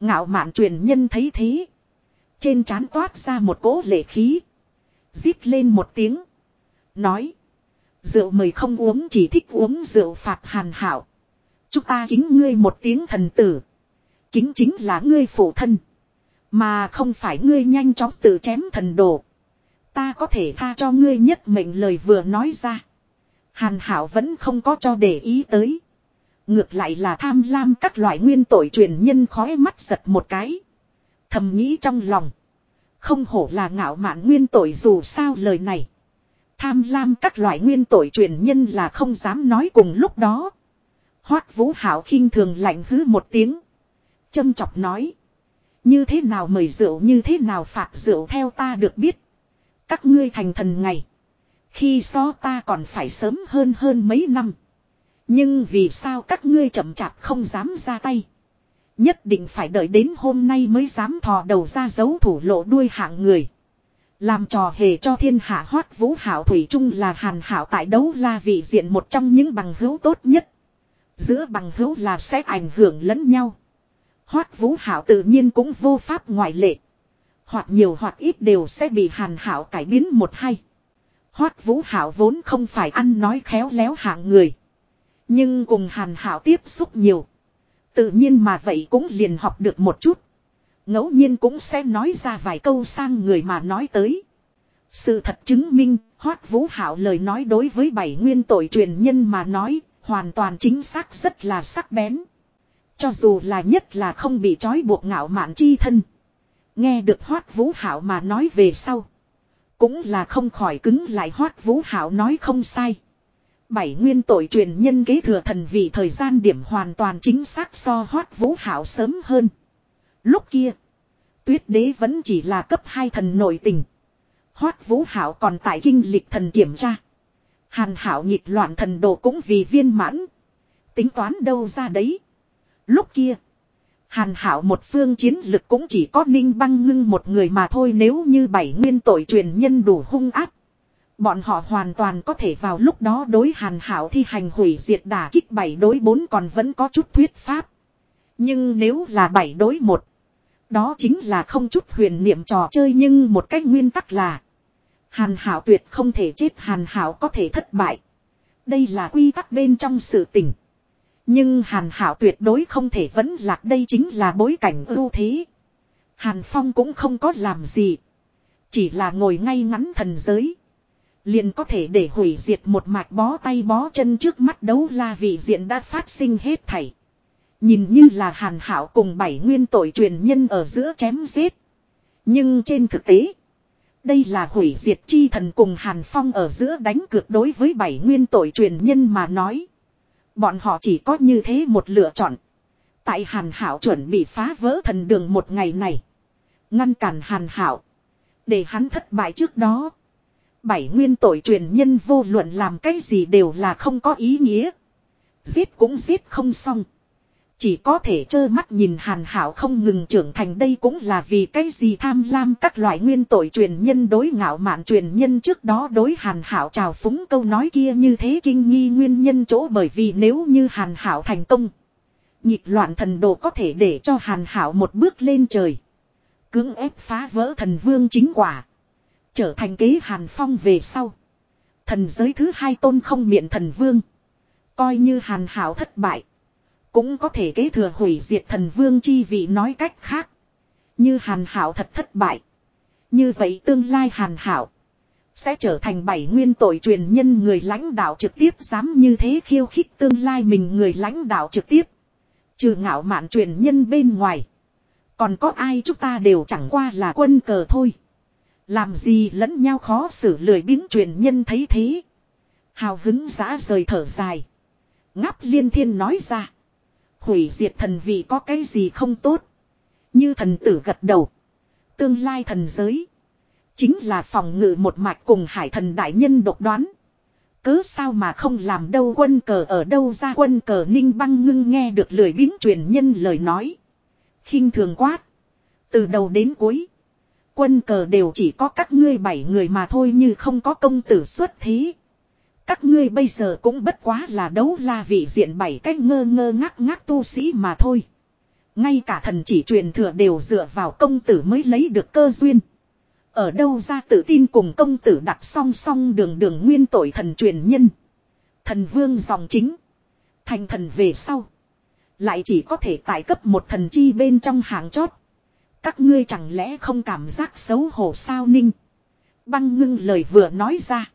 Ngạo mạn truyền nhân thấy thế. Trên trán toát ra một cỗ lệ khí. Rít lên một tiếng. Nói. Rượu mời không uống chỉ thích uống rượu phạt hàn hảo. Chúng ta kính ngươi một tiếng thần tử. Kính chính là ngươi phụ thân. Mà không phải ngươi nhanh chóng tự chém thần đồ. Ta có thể tha cho ngươi nhất mệnh lời vừa nói ra. Hàn hảo vẫn không có cho để ý tới. Ngược lại là tham lam các loại nguyên tội truyền nhân khói mắt giật một cái. Thầm nghĩ trong lòng. Không hổ là ngạo mạn nguyên tội dù sao lời này. Tham lam các loại nguyên tội truyền nhân là không dám nói cùng lúc đó. Hoát vũ hảo khinh thường lạnh hứ một tiếng. Châm chọc nói. Như thế nào mời rượu như thế nào phạt rượu theo ta được biết. Các ngươi thành thần ngày. Khi so ta còn phải sớm hơn hơn mấy năm. Nhưng vì sao các ngươi chậm chạp không dám ra tay. Nhất định phải đợi đến hôm nay mới dám thò đầu ra giấu thủ lộ đuôi hạng người. Làm trò hề cho thiên hạ hoát vũ hảo thủy chung là hàn hảo tại đấu la vị diện một trong những bằng hữu tốt nhất. Giữa bằng hữu là sẽ ảnh hưởng lẫn nhau. Hoát vũ hảo tự nhiên cũng vô pháp ngoại lệ. Hoặc nhiều hoặc ít đều sẽ bị hàn hảo cải biến một hay. Hoát vũ hảo vốn không phải ăn nói khéo léo hạng người. Nhưng cùng hàn hảo tiếp xúc nhiều. Tự nhiên mà vậy cũng liền học được một chút. ngẫu nhiên cũng sẽ nói ra vài câu sang người mà nói tới. Sự thật chứng minh, Hoát Vũ Hảo lời nói đối với bảy nguyên tội truyền nhân mà nói, hoàn toàn chính xác rất là sắc bén. Cho dù là nhất là không bị trói buộc ngạo mạn chi thân. Nghe được Hoát Vũ Hảo mà nói về sau. Cũng là không khỏi cứng lại Hoát Vũ Hảo nói không sai. Bảy nguyên tội truyền nhân kế thừa thần vì thời gian điểm hoàn toàn chính xác so hoát vũ hảo sớm hơn. Lúc kia, tuyết đế vẫn chỉ là cấp hai thần nội tình. Hoát vũ hảo còn tại kinh lịch thần kiểm tra. Hàn hảo nghịch loạn thần đồ cũng vì viên mãn. Tính toán đâu ra đấy. Lúc kia, hàn hảo một phương chiến lực cũng chỉ có ninh băng ngưng một người mà thôi, nếu như bảy nguyên tội truyền nhân đủ hung áp. Bọn họ hoàn toàn có thể vào lúc đó đối hàn hảo thi hành hủy diệt đả kích bảy đối bốn còn vẫn có chút thuyết pháp. Nhưng nếu là bảy đối một, Đó chính là không chút huyền niệm trò chơi, nhưng một cách nguyên tắc là. Hàn hảo tuyệt không thể chết, hàn hảo có thể thất bại. Đây là quy tắc bên trong sự tình. Nhưng hàn hảo tuyệt đối không thể vẫn lạc đây chính là bối cảnh ưu thế. Hàn Phong cũng không có làm gì. Chỉ là ngồi ngay ngắn thần giới. Liền có thể để hủy diệt một mạch bó tay bó chân trước mắt đấu la vị diện đã phát sinh hết thảy. Nhìn như là hàn hảo cùng bảy nguyên tội truyền nhân ở giữa chém giết. Nhưng trên thực tế, đây là hủy diệt chi thần cùng hàn phong ở giữa đánh cược đối với bảy nguyên tội truyền nhân mà nói. Bọn họ chỉ có như thế một lựa chọn. Tại hàn hảo chuẩn bị phá vỡ thần đường một ngày này. Ngăn cản hàn hảo. Để hắn thất bại trước đó. Bảy nguyên tội truyền nhân vô luận làm cái gì đều là không có ý nghĩa. Giết cũng giết không xong. Chỉ có thể trơ mắt nhìn hàn hảo không ngừng trưởng thành đây cũng là vì cái gì tham lam các loại nguyên tội truyền nhân đối ngạo mạn truyền nhân trước đó đối hàn hảo trào phúng câu nói kia như thế kinh nghi nguyên nhân chỗ bởi vì nếu như hàn hảo thành công. Nhịp loạn thần đồ có thể để cho hàn hảo một bước lên trời. Cưỡng ép phá vỡ thần vương chính quả. Trở thành kế hàn phong về sau. Thần giới thứ hai tôn không miệng thần vương. Coi như hàn hảo thất bại. Cũng có thể kế thừa hủy diệt thần vương chi vị nói cách khác. Như hàn hảo thật thất bại. Như vậy tương lai hàn hảo. Sẽ trở thành bảy nguyên tội truyền nhân người lãnh đạo trực tiếp dám như thế khiêu khích tương lai mình người lãnh đạo trực tiếp. Trừ ngạo mạn truyền nhân bên ngoài. Còn có ai chúng ta đều chẳng qua là quân cờ thôi. Làm gì lẫn nhau khó xử lười biếng truyền nhân thấy thế. Hào hứng giã rời thở dài. Ngắp liên thiên nói ra. Hủy diệt thần vị có cái gì không tốt. Như thần tử gật đầu. Tương lai thần giới. Chính là phòng ngự một mạch cùng hải thần đại nhân độc đoán. cứ sao mà không làm đâu quân cờ ở đâu ra quân cờ ninh băng ngưng nghe được lười biếng truyền nhân lời nói. khinh thường quát. Từ đầu đến cuối. Quân cờ đều chỉ có các ngươi bảy người mà thôi như không có công tử xuất thí. Các ngươi bây giờ cũng bất quá là đấu la vị diện bảy cách ngơ ngơ ngác ngác tu sĩ mà thôi. Ngay cả thần chỉ truyền thừa đều dựa vào công tử mới lấy được cơ duyên. Ở đâu ra tự tin cùng công tử đặt song song đường đường nguyên tội thần truyền nhân. Thần vương dòng chính. Thành thần về sau. Lại chỉ có thể tại cấp một thần chi bên trong hàng chót. Các ngươi chẳng lẽ không cảm giác xấu hổ sao ninh. Băng ngưng lời vừa nói ra.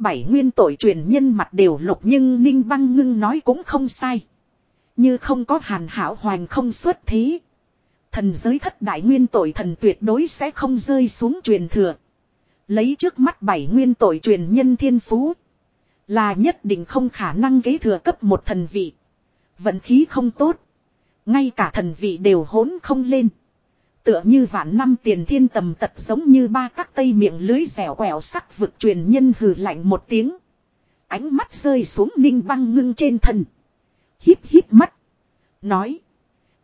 Bảy nguyên tội truyền nhân mặt đều lục nhưng ninh băng ngưng nói cũng không sai. Như không có hàn hảo hoành không xuất thế. Thần giới thất đại nguyên tội thần tuyệt đối sẽ không rơi xuống truyền thừa. Lấy trước mắt bảy nguyên tội truyền nhân thiên phú. Là nhất định không khả năng kế thừa cấp một thần vị. Vận khí không tốt. Ngay cả thần vị đều hỗn không lên. Tựa như vạn năm tiền thiên tầm tật giống như ba các tây miệng lưới dẻo quẹo sắc vực truyền nhân hừ lạnh một tiếng. Ánh mắt rơi xuống ninh băng ngưng trên thân. Híp híp mắt. Nói.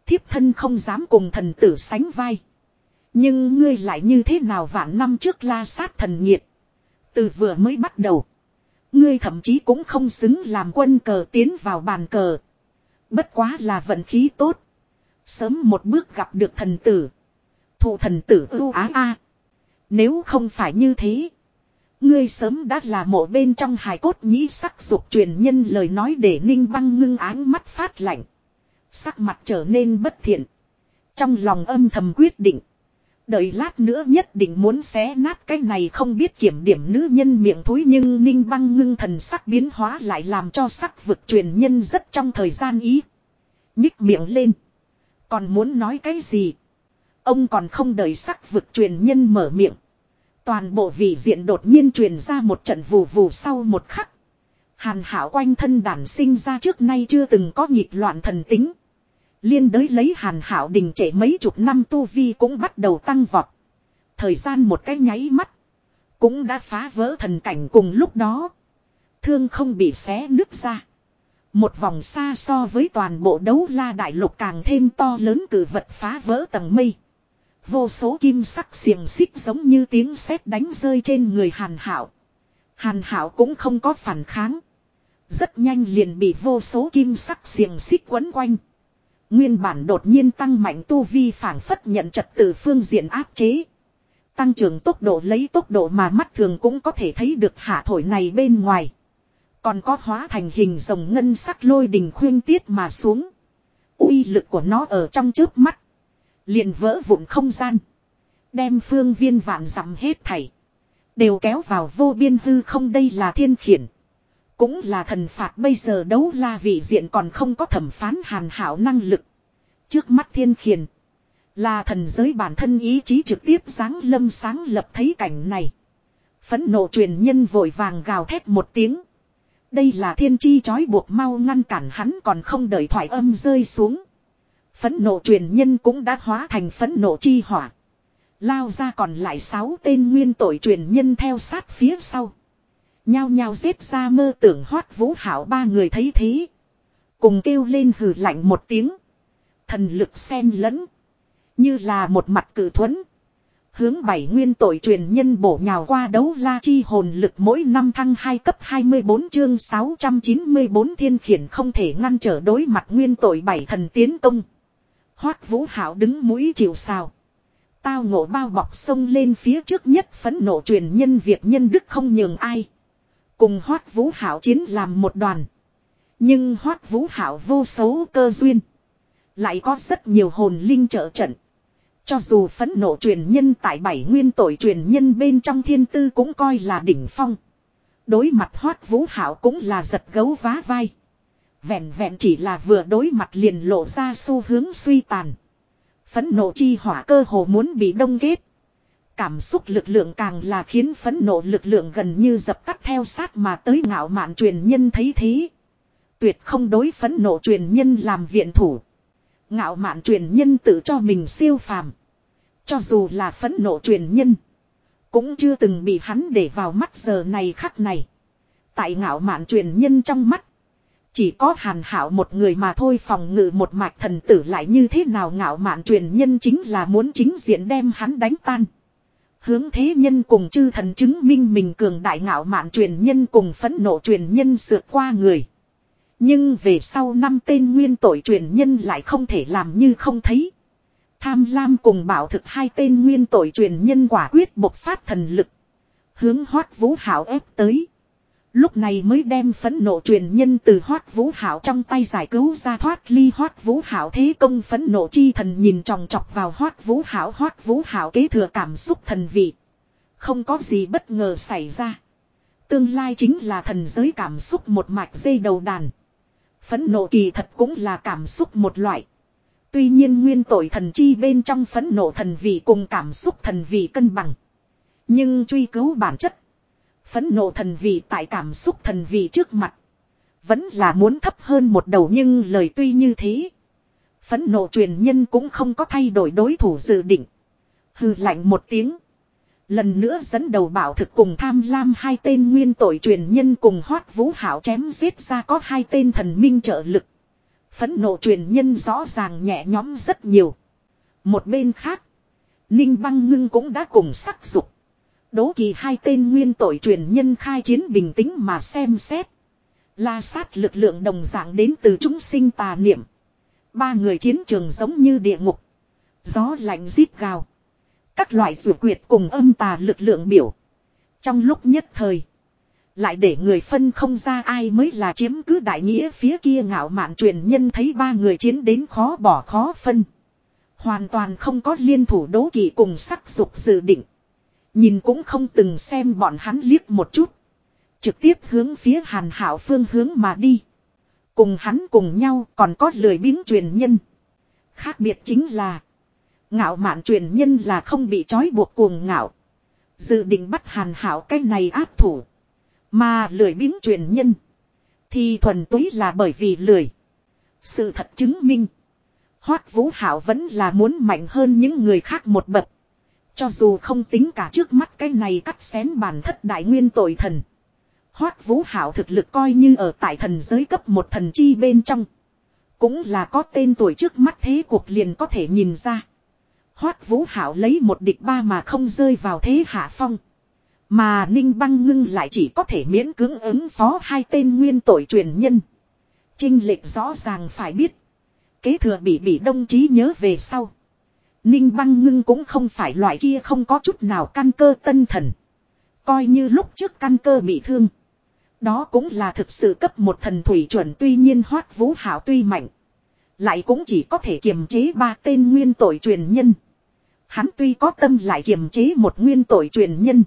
Thiếp thân không dám cùng thần tử sánh vai. Nhưng ngươi lại như thế nào vạn năm trước la sát thần nhiệt. Từ vừa mới bắt đầu. Ngươi thậm chí cũng không xứng làm quân cờ tiến vào bàn cờ. Bất quá là vận khí tốt. Sớm một bước gặp được thần tử. Thù thần tử ưu á a. Nếu không phải như thế. Ngươi sớm đã là mộ bên trong hài cốt nhĩ sắc dục truyền nhân lời nói để ninh băng ngưng áng mắt phát lạnh. Sắc mặt trở nên bất thiện. Trong lòng âm thầm quyết định. Đợi lát nữa nhất định muốn xé nát cái này không biết kiểm điểm nữ nhân miệng thối nhưng ninh băng ngưng thần sắc biến hóa lại làm cho sắc vực truyền nhân rất trong thời gian ý. Nhích miệng lên. Còn muốn nói cái gì? Ông còn không đợi sắc vực truyền nhân mở miệng. Toàn bộ vị diện đột nhiên truyền ra một trận vù vù sau một khắc. Hàn hảo quanh thân đản sinh ra trước nay chưa từng có nhịp loạn thần tính. Liên đới lấy hàn hảo đình trễ mấy chục năm tu vi cũng bắt đầu tăng vọt. Thời gian một cái nháy mắt. Cũng đã phá vỡ thần cảnh cùng lúc đó. Thương không bị xé nứt ra. Một vòng xa so với toàn bộ đấu la đại lục càng thêm to lớn cử vật phá vỡ tầng mây. Vô số kim sắc xiềng xích giống như tiếng sét đánh rơi trên người hàn hảo. Hàn hảo cũng không có phản kháng. Rất nhanh liền bị vô số kim sắc xiềng xích quấn quanh. Nguyên bản đột nhiên tăng mạnh tu vi phản phất nhận trật từ phương diện áp chế. Tăng trưởng tốc độ lấy tốc độ mà mắt thường cũng có thể thấy được hạ thổi này bên ngoài. Còn có hóa thành hình rồng ngân sắc lôi đình khuyên tiết mà xuống. uy lực của nó ở trong trước mắt. Liền vỡ vụn không gian. Đem phương viên vạn dặm hết thảy. Đều kéo vào vô biên hư không đây là thiên khiển. Cũng là thần phạt bây giờ đấu la vị diện còn không có thẩm phán hàn hảo năng lực. Trước mắt thiên khiển. Là thần giới bản thân ý chí trực tiếp sáng lâm sáng lập thấy cảnh này. Phấn nộ truyền nhân vội vàng gào thét một tiếng. Đây là thiên chi chói buộc mau ngăn cản hắn còn không đợi thoại âm rơi xuống. Phấn nộ truyền nhân cũng đã hóa thành phấn nộ chi hỏa. Lao ra còn lại sáu tên nguyên tội truyền nhân theo sát phía sau. Nhao nhao giết ra mơ tưởng hoát vũ hảo ba người thấy thế. Cùng kêu lên hừ lạnh một tiếng. Thần lực xen lẫn. Như là một mặt cử thuẫn. Hướng bảy nguyên tội truyền nhân bổ nhào qua đấu la chi hồn lực mỗi năm thăng 2 cấp 24 chương 694 thiên khiển không thể ngăn trở đối mặt nguyên tội bảy thần tiến công. Hoát vũ hảo đứng mũi chịu sào. Tao ngộ bao bọc sông lên phía trước nhất phấn nộ truyền nhân việc nhân đức không nhường ai. Cùng hoát vũ hảo chiến làm một đoàn. Nhưng hoát vũ hảo vô số cơ duyên. Lại có rất nhiều hồn linh trợ trận. Cho dù phấn nộ truyền nhân tại bảy nguyên tội truyền nhân bên trong thiên tư cũng coi là đỉnh phong. Đối mặt hoát vũ hảo cũng là giật gấu vá vai. Vẹn vẹn chỉ là vừa đối mặt liền lộ ra xu hướng suy tàn. Phấn nộ chi hỏa cơ hồ muốn bị đông kết. Cảm xúc lực lượng càng là khiến phấn nộ lực lượng gần như dập tắt theo sát mà tới ngạo mạn truyền nhân thấy thế. Tuyệt không đối phấn nộ truyền nhân làm viện thủ. Ngạo mạn truyền nhân tự cho mình siêu phàm. Cho dù là phấn nộ truyền nhân. Cũng chưa từng bị hắn để vào mắt giờ này khắc này. Tại ngạo mạn truyền nhân trong mắt. Chỉ có hàn hảo một người mà thôi, phòng ngự một mạch thần tử lại như thế nào ngạo mạn truyền nhân chính là muốn chính diện đem hắn đánh tan. Hướng thế nhân cùng chư thần chứng minh mình cường đại ngạo mạn truyền nhân cùng phẫn nộ truyền nhân sượt qua người. Nhưng về sau năm tên nguyên tội truyền nhân lại không thể làm như không thấy. Tham lam cùng bảo thực hai tên nguyên tội truyền nhân quả quyết bộc phát thần lực. Hướng hoát vũ hảo ép tới. Lúc này mới đem phẫn nộ truyền nhân từ hoát vũ hảo trong tay giải cứu ra thoát ly hoát vũ hảo thế công phẫn nộ chi thần nhìn tròng trọc vào hoát vũ hảo hoát vũ hảo kế thừa cảm xúc thần vị. Không có gì bất ngờ xảy ra. Tương lai chính là thần giới cảm xúc một mạch dây đầu đàn. Phẫn nộ kỳ thật cũng là cảm xúc một loại. Tuy nhiên nguyên tội thần chi bên trong phẫn nộ thần vị cùng cảm xúc thần vị cân bằng. Nhưng truy cứu bản chất. Phẫn nộ thần vị tại cảm xúc thần vị trước mặt. Vẫn là muốn thấp hơn một đầu nhưng lời tuy như thế. Phẫn nộ truyền nhân cũng không có thay đổi đối thủ dự định. Hừ lạnh một tiếng. Lần nữa dẫn đầu bảo thực cùng tham lam hai tên nguyên tội truyền nhân cùng hoát vũ hảo chém giết ra có hai tên thần minh trợ lực. Phẫn nộ truyền nhân rõ ràng nhẹ nhóm rất nhiều. Một bên khác. Ninh băng ngưng cũng đã cùng sắc dục. Đố kỳ hai tên nguyên tội truyền nhân khai chiến bình tĩnh mà xem xét. La sát lực lượng đồng dạng đến từ chúng sinh tà niệm. Ba người chiến trường giống như địa ngục. Gió lạnh rít gào. Các loại rủ quyệt cùng âm tà lực lượng biểu. Trong lúc nhất thời. Lại để người phân không ra ai mới là chiếm cứ đại nghĩa phía kia ngạo mạn truyền nhân thấy ba người chiến đến khó bỏ khó phân. Hoàn toàn không có liên thủ đố kỵ cùng sắc dục dự định. Nhìn cũng không từng xem bọn hắn liếc một chút. Trực tiếp hướng phía hàn hảo phương hướng mà đi. Cùng hắn cùng nhau còn có lười biếng truyền nhân. Khác biệt chính là. Ngạo mạn truyền nhân là không bị trói buộc cuồng ngạo. Dự định bắt hàn hảo cái này áp thủ. Mà lười biếng truyền nhân. Thì thuần túy là bởi vì lười. Sự thật chứng minh. Hoát vũ hảo vẫn là muốn mạnh hơn những người khác một bậc. Cho dù không tính cả trước mắt cái này cắt xén bản thất đại nguyên tội thần. Hoát vũ hảo thực lực coi như ở tại thần giới cấp một thần chi bên trong. Cũng là có tên tuổi trước mắt thế cuộc liền có thể nhìn ra. Hoát vũ hảo lấy một địch ba mà không rơi vào thế hạ phong. Mà Ninh Băng Ngưng lại chỉ có thể miễn cưỡng ứng phó hai tên nguyên tội truyền nhân. Trinh lệch rõ ràng phải biết. Kế thừa bị bị đông chí nhớ về sau. Ninh Băng Ngưng cũng không phải loại kia không có chút nào căn cơ tân thần. Coi như lúc trước căn cơ bị thương. Đó cũng là thực sự cấp một thần thủy chuẩn tuy nhiên hoát vũ hảo tuy mạnh. Lại cũng chỉ có thể kiềm chế ba tên nguyên tội truyền nhân. Hắn tuy có tâm lại kiềm chế một nguyên tội truyền nhân.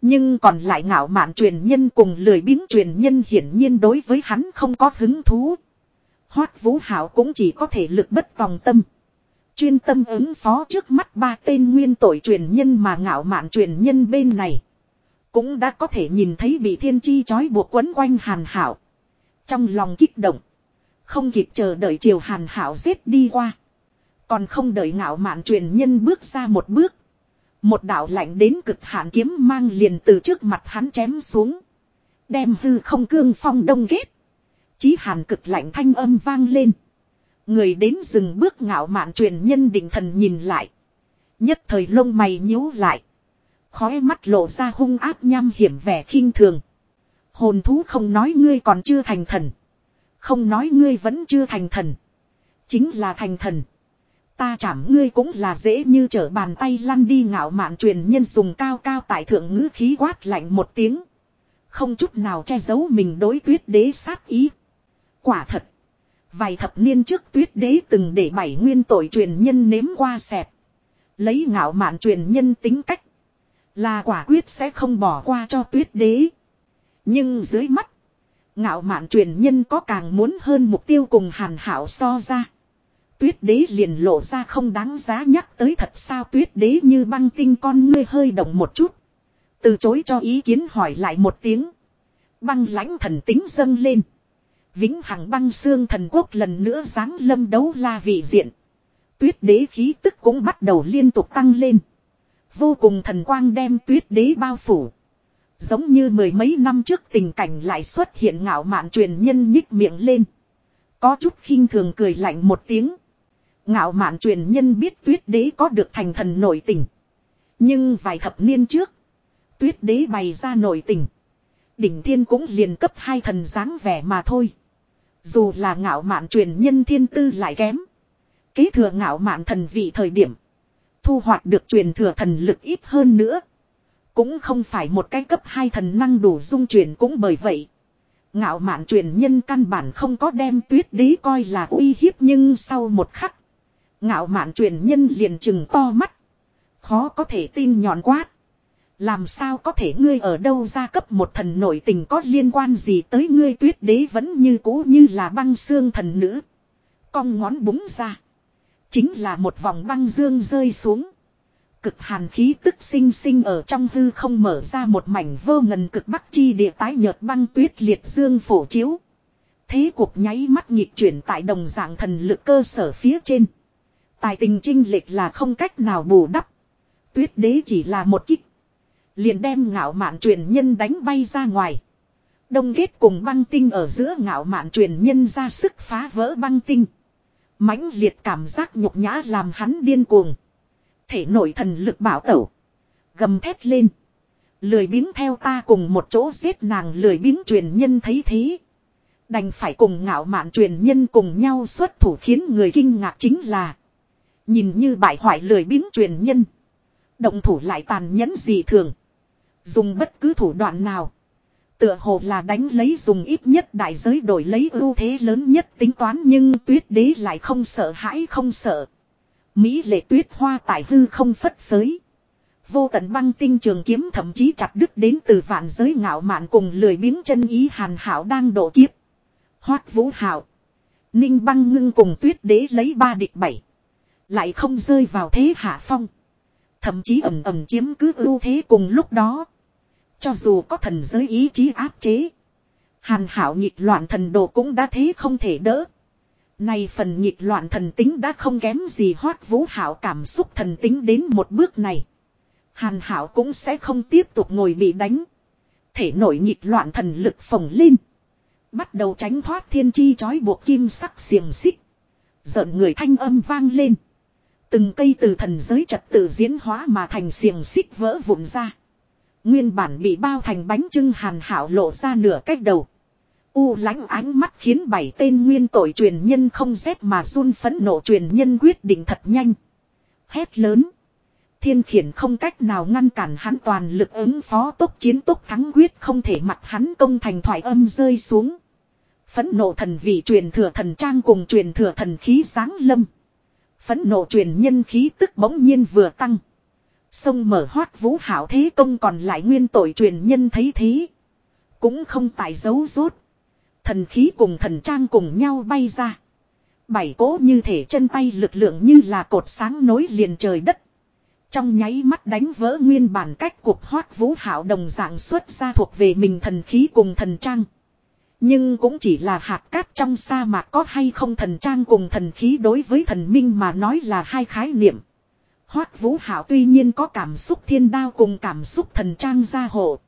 Nhưng còn lại ngạo mạn truyền nhân cùng lười biếng truyền nhân hiển nhiên đối với hắn không có hứng thú. Hoát vũ hảo cũng chỉ có thể lực bất tòng tâm. Chuyên tâm ứng phó trước mắt ba tên nguyên tội truyền nhân mà ngạo mạn truyền nhân bên này. Cũng đã có thể nhìn thấy bị thiên chi chói buộc quấn quanh hàn hảo. Trong lòng kích động. Không kịp chờ đợi chiều hàn hảo giết đi qua. Còn không đợi ngạo mạn truyền nhân bước ra một bước. Một đạo lạnh đến cực hạn kiếm mang liền từ trước mặt hắn chém xuống. Đem hư không cương phong đông ghét. Chí hàn cực lạnh thanh âm vang lên. Người đến dừng bước ngạo mạn truyền nhân định thần nhìn lại. Nhất thời lông mày nhíu lại. Khói mắt lộ ra hung áp nham hiểm vẻ khinh thường. Hồn thú không nói ngươi còn chưa thành thần. Không nói ngươi vẫn chưa thành thần. Chính là thành thần. Ta chảm ngươi cũng là dễ như trở bàn tay lăn đi ngạo mạn truyền nhân dùng cao cao tại thượng ngữ khí quát lạnh một tiếng. Không chút nào che giấu mình đối tuyết đế sát ý. Quả thật. Vài thập niên trước tuyết đế từng để bảy nguyên tội truyền nhân nếm qua xẹp. Lấy ngạo mạn truyền nhân tính cách. Là quả quyết sẽ không bỏ qua cho tuyết đế. Nhưng dưới mắt. Ngạo mạn truyền nhân có càng muốn hơn mục tiêu cùng hàn hảo so ra. Tuyết đế liền lộ ra không đáng giá nhắc tới thật sao tuyết đế như băng tinh con ngươi hơi động một chút. Từ chối cho ý kiến hỏi lại một tiếng. Băng lãnh thần tính dâng lên. Vĩnh hằng băng xương thần quốc lần nữa giáng lâm đấu la vị diện. Tuyết đế khí tức cũng bắt đầu liên tục tăng lên. Vô cùng thần quang đem tuyết đế bao phủ. Giống như mười mấy năm trước tình cảnh lại xuất hiện ngạo mạn truyền nhân nhích miệng lên. Có chút khinh thường cười lạnh một tiếng. Ngạo mạn truyền nhân biết tuyết đế có được thành thần nổi tình. Nhưng vài thập niên trước. Tuyết đế bày ra nổi tình. Đỉnh thiên cũng liền cấp hai thần dáng vẻ mà thôi. Dù là ngạo mạn truyền nhân thiên tư lại kém. Kế thừa ngạo mạn thần vị thời điểm. Thu hoạch được truyền thừa thần lực ít hơn nữa. Cũng không phải một cái cấp hai thần năng đủ dung truyền cũng bởi vậy. Ngạo mạn truyền nhân căn bản không có đem tuyết đế coi là uy hiếp nhưng sau một khắc. Ngạo mạn truyền nhân liền chừng to mắt. Khó có thể tin nhọn quát. Làm sao có thể ngươi ở đâu ra cấp một thần nổi tình có liên quan gì tới ngươi tuyết đế vẫn như cũ như là băng xương thần nữ. Cong ngón búng ra. Chính là một vòng băng dương rơi xuống. Cực hàn khí tức sinh sinh ở trong hư không mở ra một mảnh vô ngần cực bắc chi địa tái nhợt băng tuyết liệt dương phổ chiếu. Thế cuộc nháy mắt nhịp chuyển tại đồng dạng thần lực cơ sở phía trên. Tài tình trinh lệch là không cách nào bù đắp. Tuyết đế chỉ là một kích. Liền đem ngạo mạn truyền nhân đánh bay ra ngoài. Đông kết cùng băng tinh ở giữa ngạo mạn truyền nhân ra sức phá vỡ băng tinh mãnh liệt cảm giác nhục nhã làm hắn điên cuồng. Thể nội thần lực bảo tẩu. Gầm thét lên. Lười biếng theo ta cùng một chỗ giết nàng lười biếng truyền nhân thấy thế. Đành phải cùng ngạo mạn truyền nhân cùng nhau xuất thủ khiến người kinh ngạc chính là. Nhìn như bại hoại lười biếng truyền nhân. Động thủ lại tàn nhẫn gì thường. Dùng bất cứ thủ đoạn nào. Tựa hồ là đánh lấy dùng ít nhất đại giới đổi lấy ưu thế lớn nhất tính toán nhưng tuyết đế lại không sợ hãi không sợ. Mỹ lệ tuyết hoa tại hư không phất phới. Vô tận băng tinh trường kiếm thậm chí chặt đứt đến từ vạn giới ngạo mạn cùng lười biếng chân ý hàn hảo đang độ kiếp. Hoát vũ hảo. Ninh băng ngưng cùng tuyết đế lấy ba địch bảy. Lại không rơi vào thế hạ phong. Thậm chí ẩm ẩm chiếm cứ ưu thế cùng lúc đó. Cho dù có thần giới ý chí áp chế. Hàn hảo nhịp loạn thần đồ cũng đã thế không thể đỡ. Này phần nhịp loạn thần tính đã không kém gì hoát vũ hảo cảm xúc thần tính đến một bước này. Hàn hảo cũng sẽ không tiếp tục ngồi bị đánh. Thể nổi nhịp loạn thần lực phồng lên. Bắt đầu tránh thoát thiên chi chói buộc kim sắc xiềng xích. Giận người thanh âm vang lên. Từng cây từ thần giới trật tự diễn hóa mà thành xiềng xích vỡ vụn ra. Nguyên bản bị bao thành bánh trưng hàn hảo lộ ra nửa cách đầu. U lãnh ánh mắt khiến bảy tên nguyên tội truyền nhân không rét mà run phấn nộ truyền nhân quyết định thật nhanh. Hét lớn. Thiên khiển không cách nào ngăn cản hắn toàn lực ứng phó tốc chiến tốc thắng quyết không thể mặt hắn công thành thoại âm rơi xuống. Phấn nộ thần vị truyền thừa thần trang cùng truyền thừa thần khí sáng lâm. Phấn nộ truyền nhân khí tức bỗng nhiên vừa tăng. Sông mở hoát vũ hảo thế công còn lại nguyên tội truyền nhân thấy thế. Cũng không tại giấu rốt. Thần khí cùng thần trang cùng nhau bay ra. Bảy cố như thể chân tay lực lượng như là cột sáng nối liền trời đất. Trong nháy mắt đánh vỡ nguyên bản cách cuộc hoát vũ hảo đồng dạng xuất ra thuộc về mình thần khí cùng thần trang. Nhưng cũng chỉ là hạt cát trong sa mạc có hay không thần trang cùng thần khí đối với thần minh mà nói là hai khái niệm. Hoát vũ hảo tuy nhiên có cảm xúc thiên đao cùng cảm xúc thần trang gia hộ.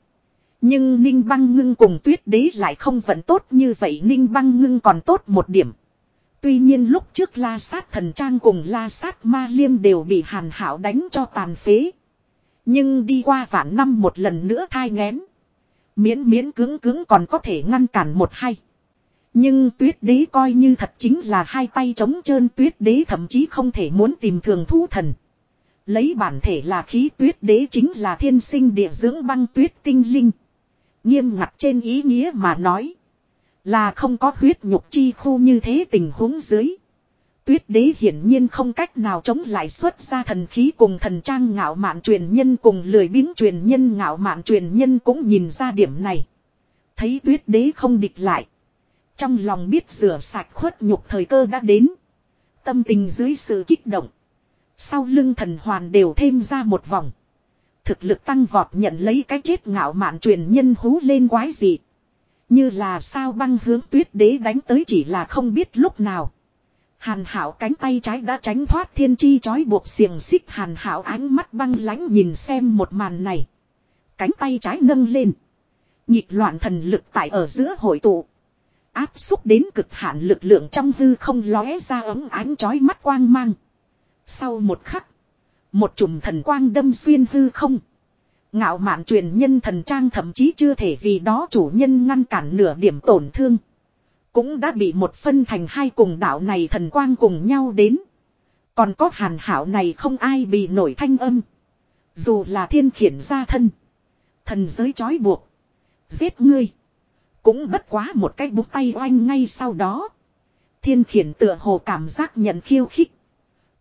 Nhưng Ninh Băng Ngưng cùng Tuyết Đế lại không vẫn tốt như vậy Ninh Băng Ngưng còn tốt một điểm. Tuy nhiên lúc trước La Sát Thần Trang cùng La Sát Ma Liêm đều bị Hàn Hảo đánh cho tàn phế. Nhưng đi qua vạn năm một lần nữa thai ngén. Miễn miễn cứng cứng còn có thể ngăn cản một hay. Nhưng tuyết đế coi như thật chính là hai tay trống trơn tuyết đế thậm chí không thể muốn tìm thường thu thần. Lấy bản thể là khí tuyết đế chính là thiên sinh địa dưỡng băng tuyết tinh linh. Nghiêm ngặt trên ý nghĩa mà nói. Là không có huyết nhục chi khu như thế tình huống dưới. Tuyết đế hiển nhiên không cách nào chống lại xuất ra thần khí cùng thần trang ngạo mạn truyền nhân cùng lười biếng truyền nhân ngạo mạn truyền nhân cũng nhìn ra điểm này. Thấy tuyết đế không địch lại. Trong lòng biết rửa sạch khuất nhục thời cơ đã đến. Tâm tình dưới sự kích động. Sau lưng thần hoàn đều thêm ra một vòng. Thực lực tăng vọt nhận lấy cái chết ngạo mạn truyền nhân hú lên quái gì. Như là sao băng hướng tuyết đế đánh tới chỉ là không biết lúc nào. Hàn hảo cánh tay trái đã tránh thoát thiên chi chói buộc xiềng xích hàn hảo ánh mắt băng lãnh nhìn xem một màn này. Cánh tay trái nâng lên. Nhịp loạn thần lực tại ở giữa hội tụ. Áp xúc đến cực hạn lực lượng trong hư không lóe ra ấm ánh chói mắt quang mang. Sau một khắc. Một chùm thần quang đâm xuyên hư không. Ngạo mạn truyền nhân thần trang thậm chí chưa thể vì đó chủ nhân ngăn cản nửa điểm tổn thương. Cũng đã bị một phân thành hai cùng đạo này thần quang cùng nhau đến. Còn có hàn hảo này không ai bị nổi thanh âm. Dù là thiên khiển gia thân. Thần giới trói buộc. Giết ngươi. Cũng bất quá một cái búng tay oanh ngay sau đó. Thiên khiển tựa hồ cảm giác nhận khiêu khích.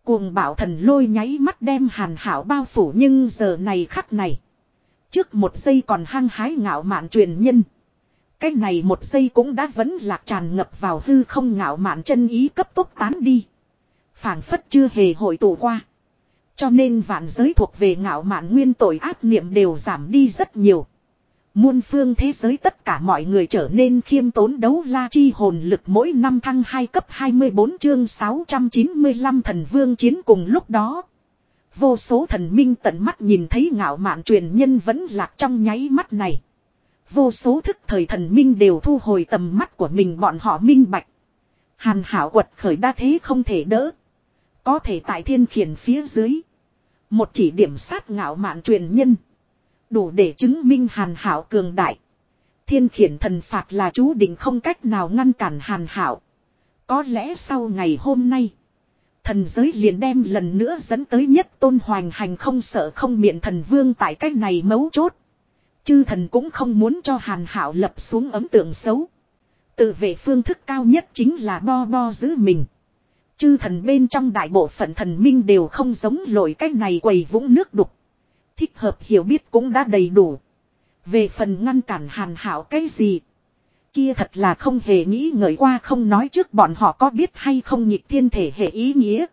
Cuồng bảo thần lôi nháy mắt đem hàn hảo bao phủ, nhưng giờ này khắc này. Trước một giây còn hăng hái ngạo mạn truyền nhân. Cái này một giây cũng đã vẫn lạc tràn ngập vào hư không, ngạo mạn chân ý cấp tốc tán đi. phảng phất chưa hề hội tụ qua. Cho nên vạn giới thuộc về ngạo mạn nguyên tội ác niệm đều giảm đi rất nhiều. Muôn phương thế giới tất cả mọi người trở nên khiêm tốn đấu la chi hồn lực mỗi năm thăng 2 cấp 24 chương 695 thần vương chiến cùng lúc đó. Vô số thần minh tận mắt nhìn thấy ngạo mạn truyền nhân vẫn lạc trong nháy mắt này. Vô số thức thời thần minh đều thu hồi tầm mắt của mình bọn họ minh bạch. Hàn hảo quật khởi đa thế không thể đỡ. Có thể tại thiên khiển phía dưới. Một chỉ điểm sát ngạo mạn truyền nhân. Đủ để chứng minh hàn hảo cường đại. Thiên khiển thần phạt là chú định không cách nào ngăn cản hàn hảo. Có lẽ sau ngày hôm nay. Thần giới liền đem lần nữa dẫn tới nhất tôn hoành hành không sợ không miệng thần vương tại cách này mấu chốt. Chư thần cũng không muốn cho hàn hảo lập xuống ấm tượng xấu. Tự vệ phương thức cao nhất chính là bo bo giữ mình. Chư thần bên trong đại bộ phận thần minh đều không giống lội cách này quầy vũng nước đục. Thích hợp hiểu biết cũng đã đầy đủ. Về phần ngăn cản hàn hảo cái gì. Kia thật là không hề nghĩ ngợi qua không nói trước bọn họ có biết hay không nhịp thiên thể hệ ý nghĩa.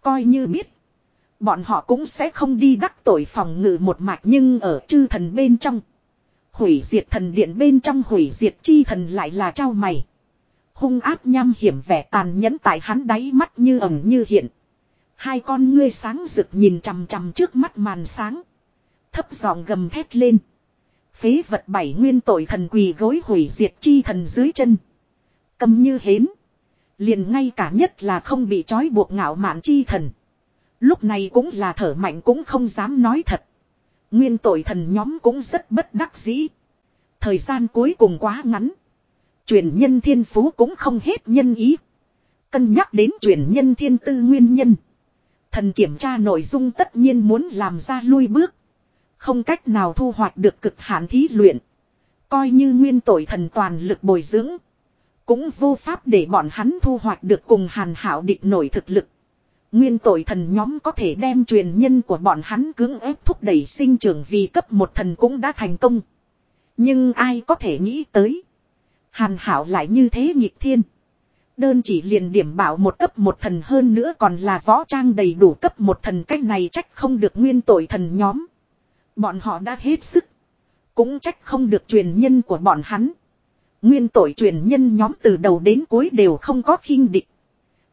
Coi như biết. Bọn họ cũng sẽ không đi đắc tội phòng ngự một mạch nhưng ở chư thần bên trong. Hủy diệt thần điện bên trong hủy diệt chi thần lại là trao mày. Hung áp nham hiểm vẻ tàn nhẫn tại hắn đáy mắt như ẩm như hiện. Hai con ngươi sáng rực nhìn chằm chằm trước mắt màn sáng. Thấp giọng gầm thét lên. Phế vật bảy nguyên tội thần quỳ gối hủy diệt chi thần dưới chân. Cầm như hến. Liền ngay cả nhất là không bị trói buộc ngạo mạn chi thần. Lúc này cũng là thở mạnh cũng không dám nói thật. Nguyên tội thần nhóm cũng rất bất đắc dĩ. Thời gian cuối cùng quá ngắn. Truyền nhân thiên phú cũng không hết nhân ý. Cân nhắc đến truyền nhân thiên tư nguyên nhân. Thần kiểm tra nội dung tất nhiên muốn làm ra lui bước. Không cách nào thu hoạch được cực hạn thí luyện. Coi như nguyên tội thần toàn lực bồi dưỡng. Cũng vô pháp để bọn hắn thu hoạch được cùng hàn hảo địch nổi thực lực. Nguyên tội thần nhóm có thể đem truyền nhân của bọn hắn cưỡng ép thúc đẩy sinh trưởng vì cấp một thần cũng đã thành công. Nhưng ai có thể nghĩ tới. Hàn hảo lại như thế nhịp thiên. Đơn chỉ liền điểm bảo một cấp một thần hơn nữa còn là võ trang đầy đủ cấp một thần, cách này trách không được nguyên tội thần nhóm. Bọn họ đã hết sức. Cũng trách không được truyền nhân của bọn hắn. Nguyên tội truyền nhân nhóm từ đầu đến cuối đều không có khinh địch.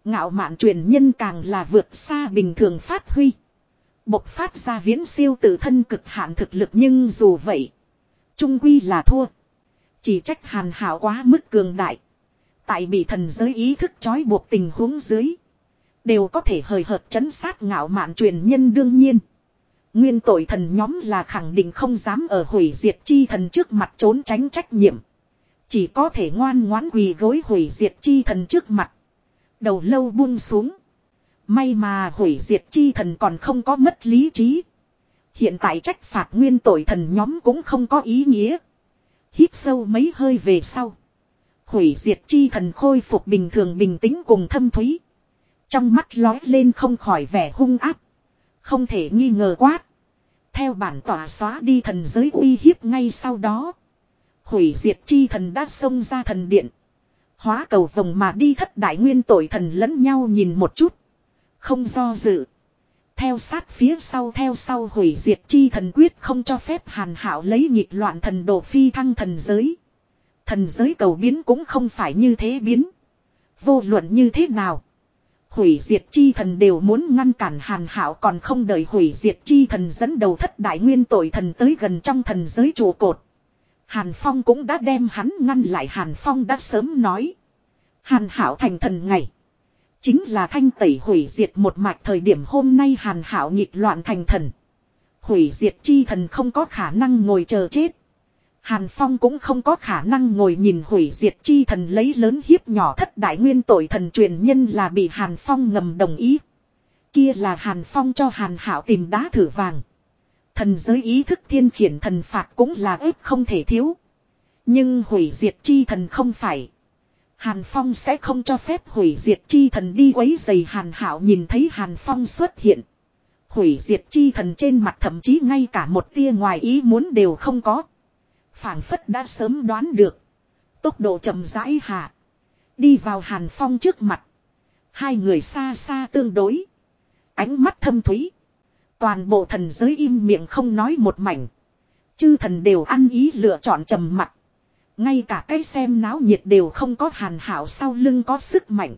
Ngạo mạn truyền nhân càng là vượt xa bình thường phát huy. Bộc phát ra viễn siêu tự thân cực hạn thực lực nhưng dù vậy. Trung quy là thua. Chỉ trách hàn hảo quá mức cường đại. Tại bị thần giới ý thức trói buộc tình huống dưới. Đều có thể hời hợt chấn sát ngạo mạn truyền nhân đương nhiên. Nguyên tội thần nhóm là khẳng định không dám ở hủy diệt chi thần trước mặt trốn tránh trách nhiệm. Chỉ có thể ngoan ngoãn quỳ gối hủy diệt chi thần trước mặt. Đầu lâu buông xuống. May mà hủy diệt chi thần còn không có mất lý trí. Hiện tại trách phạt nguyên tội thần nhóm cũng không có ý nghĩa. Hít sâu mấy hơi về sau. Hủy diệt chi thần khôi phục bình thường bình tĩnh cùng thâm thúy. Trong mắt lói lên không khỏi vẻ hung áp. Không thể nghi ngờ quát. Theo bản tỏa xóa đi thần giới uy hiếp ngay sau đó. Hủy diệt chi thần đã xông ra thần điện. Hóa cầu vòng mà đi thất đại nguyên tội thần lẫn nhau nhìn một chút. Không do dự. Theo sát phía sau, theo sau hủy diệt chi thần quyết không cho phép hàn hảo lấy nhịp loạn thần độ phi thăng thần giới. Thần giới cầu biến cũng không phải như thế biến. Vô luận như thế nào. Hủy diệt chi thần đều muốn ngăn cản hàn hảo còn không đợi hủy diệt chi thần dẫn đầu thất đại nguyên tội thần tới gần trong thần giới trụ cột. Hàn Phong cũng đã đem hắn ngăn lại, Hàn Phong đã sớm nói. Hàn hảo thành thần ngày. Chính là thanh tẩy hủy diệt một mạch thời điểm hôm nay hàn hảo nhịp loạn thành thần. Hủy diệt chi thần không có khả năng ngồi chờ chết. Hàn Phong cũng không có khả năng ngồi nhìn hủy diệt chi thần lấy lớn hiếp nhỏ thất đại nguyên tội thần truyền nhân là bị Hàn Phong ngầm đồng ý. Kia là Hàn Phong cho Hàn Hảo tìm đá thử vàng. Thần giới ý thức thiên khiển thần phạt cũng là ếp không thể thiếu. Nhưng hủy diệt chi thần không phải. Hàn Phong sẽ không cho phép hủy diệt chi thần đi quấy giày Hàn Hảo nhìn thấy Hàn Phong xuất hiện. Hủy diệt chi thần trên mặt thậm chí ngay cả một tia ngoài ý muốn đều không có phảng phất đã sớm đoán được. Tốc độ chậm rãi hạ. Đi vào Hàn Phong trước mặt. Hai người xa xa tương đối. Ánh mắt thâm thúy. Toàn bộ thần giới im miệng không nói một mảnh. Chư thần đều ăn ý lựa chọn trầm mặt. Ngay cả cái xem náo nhiệt đều không có hàn hảo sau lưng có sức mạnh.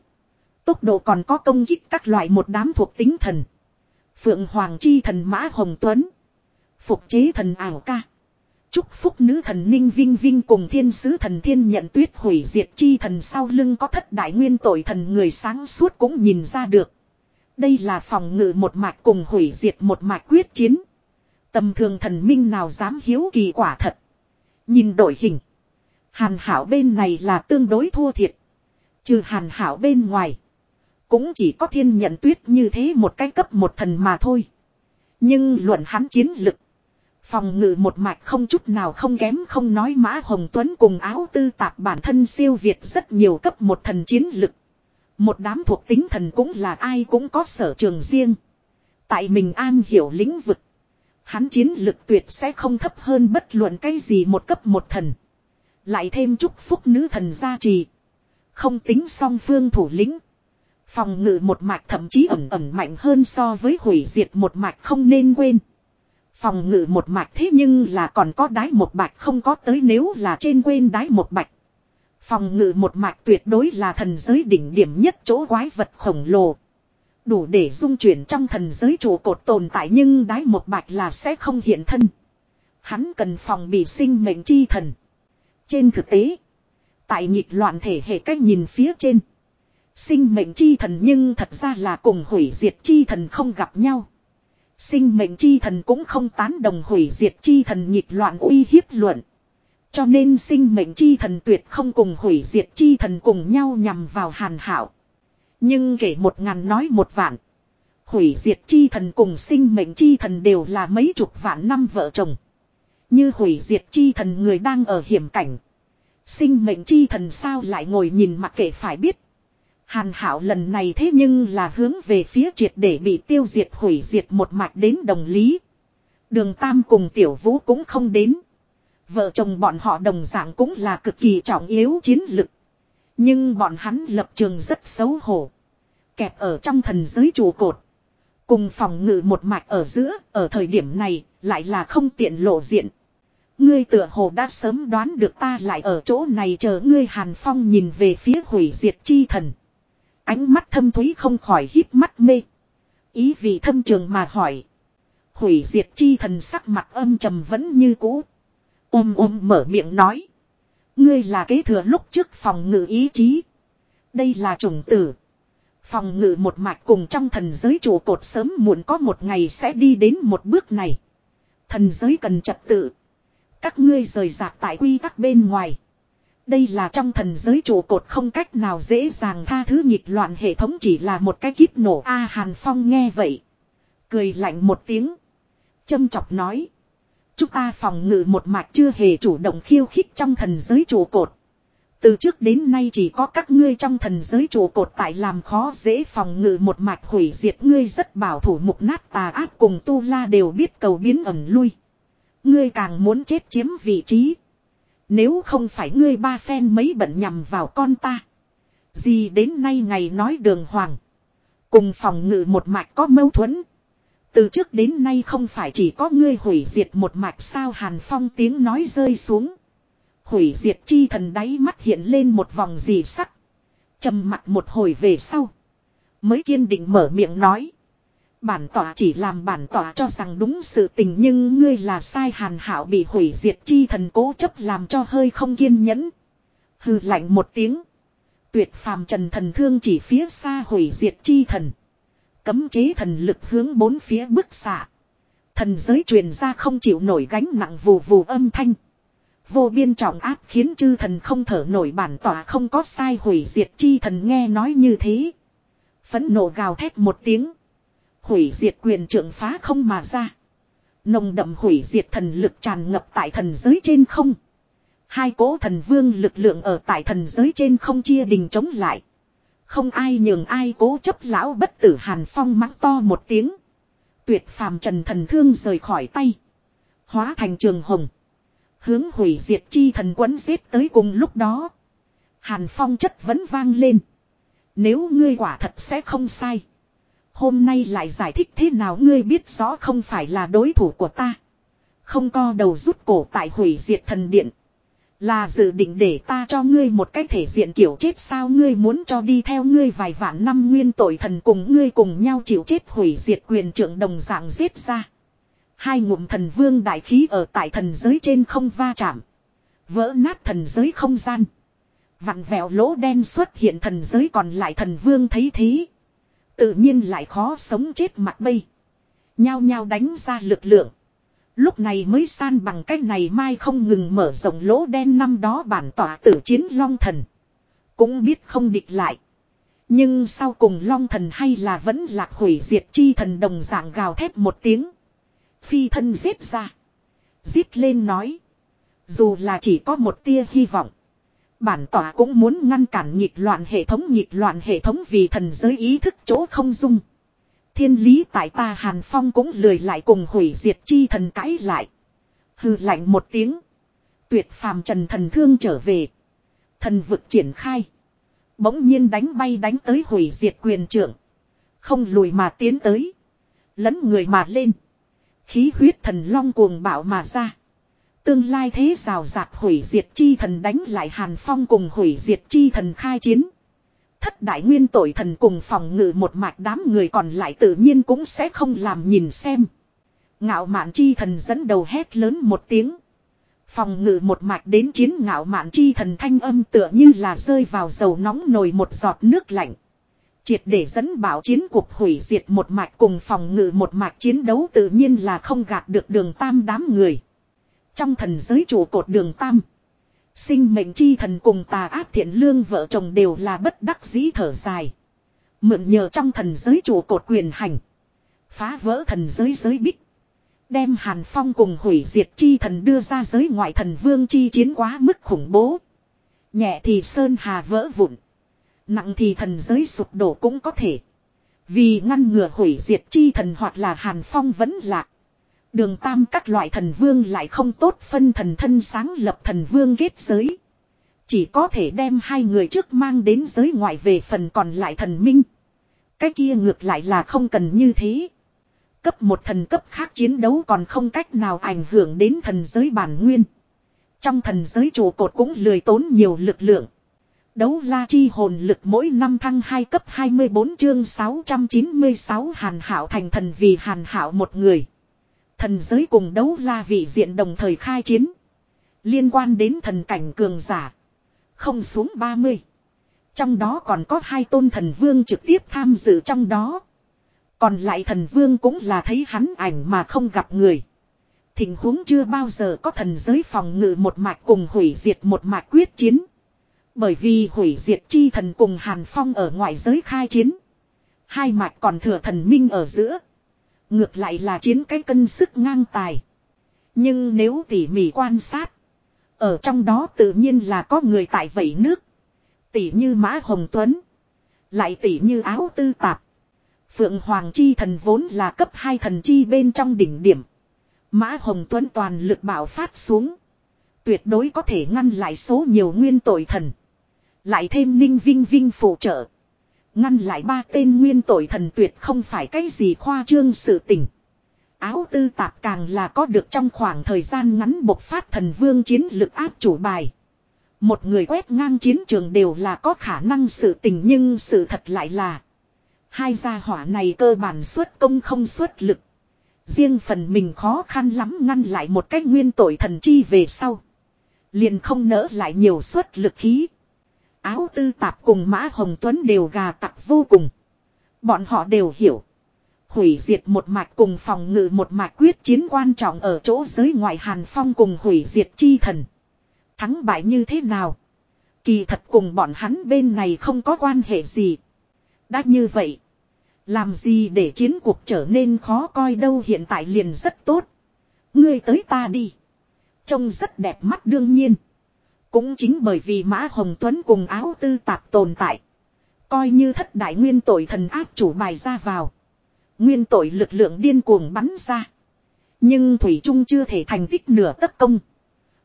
Tốc độ còn có công kích các loại một đám thuộc tính thần. Phượng Hoàng Chi thần Mã Hồng Tuấn. Phục chế thần ảo ca. Chúc phúc nữ thần ninh vinh vinh cùng thiên sứ thần thiên nhận tuyết hủy diệt chi thần sau lưng có thất đại nguyên tội thần người sáng suốt cũng nhìn ra được. Đây là phòng ngự một mạch cùng hủy diệt một mạch quyết chiến. Tầm thường thần minh nào dám hiếu kỳ quả thật. Nhìn đội hình. Hàn hảo bên này là tương đối thua thiệt. Trừ hàn hảo bên ngoài. Cũng chỉ có thiên nhận tuyết như thế một cái cấp một thần mà thôi. Nhưng luận hắn chiến lực. Phòng ngự một mạch không chút nào không kém không nói Mã Hồng Tuấn cùng áo tư tạp bản thân siêu việt rất nhiều cấp một thần chiến lực. Một đám thuộc tính thần cũng là ai cũng có sở trường riêng. Tại mình an hiểu lĩnh vực. Hắn chiến lực tuyệt sẽ không thấp hơn bất luận cái gì một cấp một thần. Lại thêm chúc phúc nữ thần gia trì. Không tính song phương thủ lĩnh. Phòng ngự một mạch thậm chí ẩn ẩn mạnh hơn so với hủy diệt một mạch không nên quên. Phòng ngự một mạch thế nhưng là còn có đái một bạch không có tới nếu là trên quên đái một bạch. Phòng ngự một mạch tuyệt đối là thần giới đỉnh điểm nhất chỗ quái vật khổng lồ. Đủ để dung chuyển trong thần giới trụ cột tồn tại nhưng đái một bạch là sẽ không hiện thân. Hắn cần phòng bị sinh mệnh chi thần. Trên thực tế, tại nhịp loạn thể hệ cách nhìn phía trên. Sinh mệnh chi thần nhưng thật ra là cùng hủy diệt chi thần không gặp nhau. Sinh mệnh chi thần cũng không tán đồng hủy diệt chi thần nhịp loạn uy hiếp luận. Cho nên sinh mệnh chi thần tuyệt không cùng hủy diệt chi thần cùng nhau nhằm vào hàn hảo. Nhưng kể một ngàn nói một vạn. Hủy diệt chi thần cùng sinh mệnh chi thần đều là mấy chục vạn năm vợ chồng. Như hủy diệt chi thần người đang ở hiểm cảnh. Sinh mệnh chi thần sao lại ngồi nhìn mặc kệ phải biết. Hàn hảo lần này thế nhưng là hướng về phía triệt để bị tiêu diệt hủy diệt một mạch đến đồng lý. Đường Tam cùng Tiểu Vũ cũng không đến. Vợ chồng bọn họ đồng dạng cũng là cực kỳ trọng yếu chiến lực. Nhưng bọn hắn lập trường rất xấu hổ. Kẹp ở trong thần giới trụ cột. Cùng phòng ngự một mạch ở giữa, ở thời điểm này, lại là không tiện lộ diện. Ngươi tựa hồ đã sớm đoán được ta lại ở chỗ này chờ ngươi Hàn Phong nhìn về phía hủy diệt chi thần. Ánh mắt thâm thúy không khỏi híp mắt mê. Ý vị thâm trường mà hỏi. Hủy diệt chi thần sắc mặt âm trầm vẫn như cũ. Ôm ôm mở miệng nói. Ngươi là kế thừa lúc trước phòng ngự ý chí. Đây là trùng tử. Phòng ngự một mạch cùng trong thần giới trụ cột sớm muộn có một ngày sẽ đi đến một bước này. Thần giới cần trật tự. Các ngươi rời rạc tại quy tắc bên ngoài. Đây là trong thần giới trụ cột không cách nào dễ dàng tha thứ nghịch loạn hệ thống chỉ là một cái kíp nổ A Hàn Phong nghe vậy. Cười lạnh một tiếng. Châm chọc nói. Chúng ta phòng ngự một mạch chưa hề chủ động khiêu khích trong thần giới trụ cột. Từ trước đến nay chỉ có các ngươi trong thần giới trụ cột tại làm khó dễ phòng ngự một mạch hủy diệt ngươi rất bảo thủ mục nát tà ác cùng tu la đều biết cầu biến ẩn lui. Ngươi càng muốn chết chiếm vị trí. Nếu không phải ngươi ba phen mấy bận nhằm vào con ta. Gì đến nay ngày nói đường hoàng. Cùng phòng ngự một mạch có mâu thuẫn. Từ trước đến nay không phải chỉ có ngươi hủy diệt một mạch sao Hàn Phong tiếng nói rơi xuống. Hủy diệt chi thần đáy mắt hiện lên một vòng dị sắc. trầm mặt một hồi về sau. Mới kiên định mở miệng nói. Bản tỏa chỉ làm bản tỏa cho rằng đúng sự tình nhưng ngươi là sai hàn hảo bị hủy diệt chi thần cố chấp làm cho hơi không kiên nhẫn. Hừ lạnh một tiếng. Tuyệt phàm trần thần thương chỉ phía xa hủy diệt chi thần. Cấm chế thần lực hướng bốn phía bức xạ. Thần giới truyền ra không chịu nổi gánh nặng vù vù âm thanh. Vô biên trọng áp khiến chư thần không thở nổi bản tỏa không có sai hủy diệt chi thần nghe nói như thế. Phấn nộ gào thét một tiếng. Hủy diệt quyền trưởng phá không mà ra. Nồng đậm hủy diệt thần lực tràn ngập tại thần giới trên không. Hai cố thần vương lực lượng ở tại thần giới trên không chia đình chống lại. Không ai nhường ai cố chấp lão bất tử hàn phong mắng to một tiếng. Tuyệt phàm trần thần thương rời khỏi tay. Hóa thành trường hồng. Hướng hủy diệt chi thần quấn giết tới cùng lúc đó. Hàn phong chất vẫn vang lên. Nếu ngươi quả thật sẽ không sai. Hôm nay lại giải thích thế nào ngươi biết rõ không phải là đối thủ của ta. Không co đầu rút cổ tại hủy diệt thần điện. Là dự định để ta cho ngươi một cái thể diện kiểu chết sao ngươi muốn cho đi theo ngươi vài vạn năm nguyên tội thần cùng ngươi cùng nhau chịu chết hủy diệt quyền trưởng đồng dạng giết ra. Hai ngụm thần vương đại khí ở tại thần giới trên không va chạm. Vỡ nát thần giới không gian. Vặn vẹo lỗ đen xuất hiện thần giới còn lại thần vương thấy thế. Tự nhiên lại khó sống chết mặt bây. Nhao nhao đánh ra lực lượng. Lúc này mới san bằng cách này mai không ngừng mở rộng lỗ đen năm đó bản tỏa tử chiến long thần. Cũng biết không địch lại. Nhưng sau cùng long thần hay là vẫn lạc hủy diệt chi thần đồng dạng gào thét một tiếng. Phi thân giết ra. Giết lên nói. Dù là chỉ có một tia hy vọng. Bản tỏa cũng muốn ngăn cản nhịp loạn hệ thống nhịp loạn hệ thống vì thần giới ý thức chỗ không dung. Thiên lý tại ta Hàn Phong cũng lười lại cùng hủy diệt chi thần cãi lại. Hừ lạnh một tiếng. Tuyệt phàm trần thần thương trở về. Thần vực triển khai. Bỗng nhiên đánh bay đánh tới hủy diệt quyền trưởng. Không lùi mà tiến tới. Lấn người mà lên. Khí huyết thần long cuồng bạo mà ra. Tương lai thế rào rạc hủy diệt chi thần đánh lại Hàn Phong cùng hủy diệt chi thần khai chiến. Thất đại nguyên tội thần cùng phòng ngự một mạch đám người còn lại tự nhiên cũng sẽ không làm nhìn xem. Ngạo mạn chi thần dẫn đầu hét lớn một tiếng. Phòng ngự một mạch đến chiến ngạo mạn chi thần thanh âm tựa như là rơi vào dầu nóng nồi một giọt nước lạnh. Triệt để dẫn bảo chiến cuộc hủy diệt một mạch cùng phòng ngự một mạch chiến đấu tự nhiên là không gạt được đường tam đám người. Trong thần giới trụ cột đường tam. Sinh mệnh chi thần cùng tà ác thiện lương vợ chồng đều là bất đắc dĩ thở dài. Mượn nhờ trong thần giới trụ cột quyền hành. Phá vỡ thần giới giới bích. Đem Hàn Phong cùng hủy diệt chi thần đưa ra giới ngoại thần vương chi chiến quá mức khủng bố. Nhẹ thì sơn hà vỡ vụn. Nặng thì thần giới sụp đổ cũng có thể. Vì ngăn ngừa hủy diệt chi thần hoặc là Hàn Phong vẫn lạc. Đường tam các loại thần vương lại không tốt phân thần thân sáng lập thần vương kết giới. Chỉ có thể đem hai người trước mang đến giới ngoại về phần còn lại thần minh. Cái kia ngược lại là không cần như thế. Cấp một thần cấp khác chiến đấu còn không cách nào ảnh hưởng đến thần giới bản nguyên. Trong thần giới trụ cột cũng lười tốn nhiều lực lượng. Đấu la chi hồn lực mỗi năm thăng 2 cấp 24 chương 696 hàn hảo thành thần vì hàn hảo một người. Thần giới cùng đấu la vị diện đồng thời khai chiến. Liên quan đến thần cảnh cường giả. Không xuống 30. Trong đó còn có hai tôn thần vương trực tiếp tham dự trong đó. Còn lại thần vương cũng là thấy hắn ảnh mà không gặp người. Tình huống chưa bao giờ có thần giới phòng ngự một mạch cùng hủy diệt một mạch quyết chiến. Bởi vì hủy diệt chi thần cùng Hàn Phong ở ngoại giới khai chiến. Hai mạch còn thừa thần minh ở giữa. Ngược lại là chiến cái cân sức ngang tài. Nhưng nếu tỉ mỉ quan sát. Ở trong đó tự nhiên là có người tại vẩy nước. Tỉ như Mã Hồng Tuấn. Lại tỉ như áo tư tạp. Phượng Hoàng Chi thần vốn là cấp hai thần chi bên trong đỉnh điểm. Mã Hồng Tuấn toàn lực bảo phát xuống. Tuyệt đối có thể ngăn lại số nhiều nguyên tội thần. Lại thêm ninh vinh vinh phụ trợ. Ngăn lại ba tên nguyên tội thần tuyệt không phải cái gì khoa trương sự tình. Áo tư tạp càng là có được trong khoảng thời gian ngắn bộc phát thần vương chiến lực áp chủ bài. Một người quét ngang chiến trường đều là có khả năng sự tình nhưng sự thật lại là. Hai gia hỏa này cơ bản xuất công không xuất lực. Riêng phần mình khó khăn lắm ngăn lại một cách nguyên tội thần chi về sau. Liền không nỡ lại nhiều xuất lực khí. Áo tư tạp cùng Mã Hồng Tuấn đều gà tặc vô cùng. Bọn họ đều hiểu. Hủy diệt một mạch cùng phòng ngự một mạch quyết chiến quan trọng ở chỗ giới ngoại Hàn Phong cùng hủy diệt chi thần. Thắng bại như thế nào? Kỳ thật cùng bọn hắn bên này không có quan hệ gì. Đã như vậy. Làm gì để chiến cuộc trở nên khó coi đâu hiện tại liền rất tốt. Ngươi tới ta đi. Trông rất đẹp mắt đương nhiên. Cũng chính bởi vì Mã Hồng Tuấn cùng áo tư tạp tồn tại. Coi như thất đại nguyên tội thần áp chủ bài ra vào. Nguyên tội lực lượng điên cuồng bắn ra. Nhưng Thủy Trung chưa thể thành tích nửa tất công.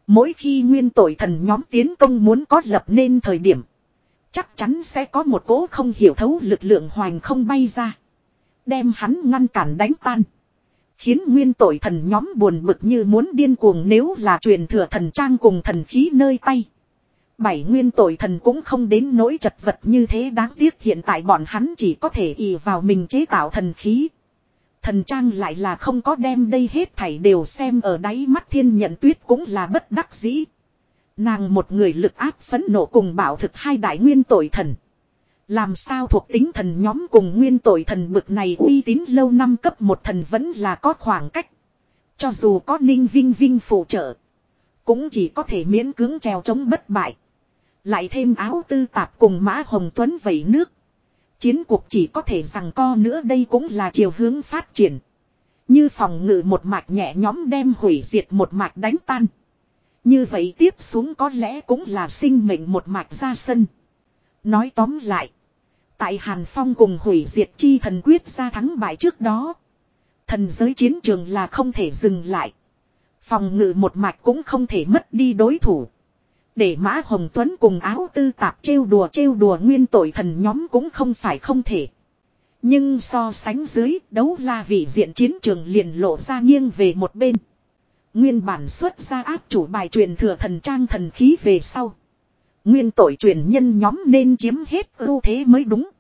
Mỗi khi nguyên tội thần nhóm tiến công muốn có lập nên thời điểm. Chắc chắn sẽ có một cố không hiểu thấu lực lượng hoành không bay ra. Đem hắn ngăn cản đánh tan. Khiến nguyên tội thần nhóm buồn bực như muốn điên cuồng nếu là truyền thừa thần trang cùng thần khí nơi tay. Bảy nguyên tội thần cũng không đến nỗi chật vật như thế đáng tiếc hiện tại bọn hắn chỉ có thể ỷ vào mình chế tạo thần khí. Thần trang lại là không có đem đây hết thảy đều xem ở đáy mắt thiên nhận tuyết cũng là bất đắc dĩ. Nàng một người lực áp phấn nộ cùng bảo thực hai đại nguyên tội thần. Làm sao thuộc tính thần nhóm cùng nguyên tội thần bực này uy tín lâu năm cấp một thần vẫn là có khoảng cách. Cho dù có ninh vinh vinh phụ trợ. Cũng chỉ có thể miễn cưỡng treo chống bất bại. Lại thêm áo tư tạp cùng mã hồng tuấn vẩy nước. Chiến cuộc chỉ có thể rằng co nữa đây cũng là chiều hướng phát triển. Như phòng ngự một mạch nhẹ nhóm đem hủy diệt một mạch đánh tan. Như vậy tiếp xuống có lẽ cũng là sinh mệnh một mạch ra sân. Nói tóm lại. Tại Hàn Phong cùng hủy diệt chi thần quyết ra thắng bại trước đó. Thần giới chiến trường là không thể dừng lại. Phòng ngự một mạch cũng không thể mất đi đối thủ. Để Mã Hồng Tuấn cùng áo tư tạp trêu đùa trêu đùa nguyên tội thần nhóm cũng không phải không thể. Nhưng so sánh dưới, đấu la vị diện chiến trường liền lộ ra nghiêng về một bên. Nguyên bản xuất ra áp chủ bài truyền thừa thần trang thần khí về sau. Nguyên tội truyền nhân nhóm nên chiếm hết ưu thế mới đúng.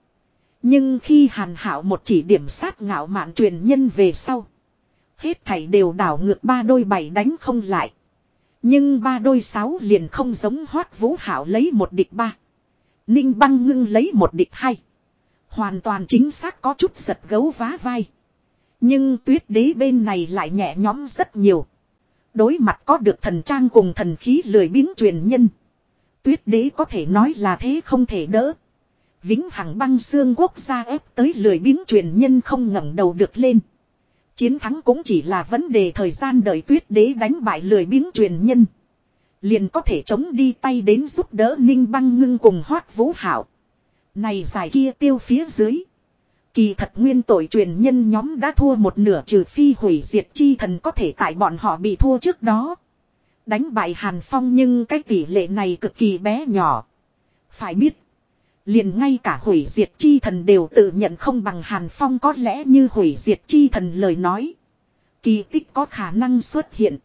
Nhưng khi hàn hảo một chỉ điểm sát ngạo mạn truyền nhân về sau. Hết thảy đều đảo ngược ba đôi bảy đánh không lại. Nhưng ba đôi sáu liền không giống hoát vũ hảo lấy một địch ba. Ninh băng ngưng lấy một địch hai. Hoàn toàn chính xác có chút giật gấu vá vai. Nhưng tuyết đế bên này lại nhẹ nhõm rất nhiều. Đối mặt có được thần trang cùng thần khí lười biếng truyền nhân. Tuyết đế có thể nói là thế không thể đỡ. Vĩnh hằng băng xương quốc gia ép tới lười biếng truyền nhân không ngẩng đầu được lên. Chiến thắng cũng chỉ là vấn đề thời gian đợi tuyết đế đánh bại lười biếng truyền nhân. Liền có thể chống đi tay đến giúp đỡ ninh băng ngưng cùng hoát vũ hảo. Này giải kia tiêu phía dưới. Kỳ thật nguyên tội truyền nhân nhóm đã thua một nửa trừ phi hủy diệt chi thần có thể tại bọn họ bị thua trước đó. Đánh bại Hàn Phong nhưng cái tỷ lệ này cực kỳ bé nhỏ. Phải biết. Liền ngay cả hủy diệt chi thần đều tự nhận không bằng Hàn Phong có lẽ như hủy diệt chi thần lời nói. Kỳ tích có khả năng xuất hiện.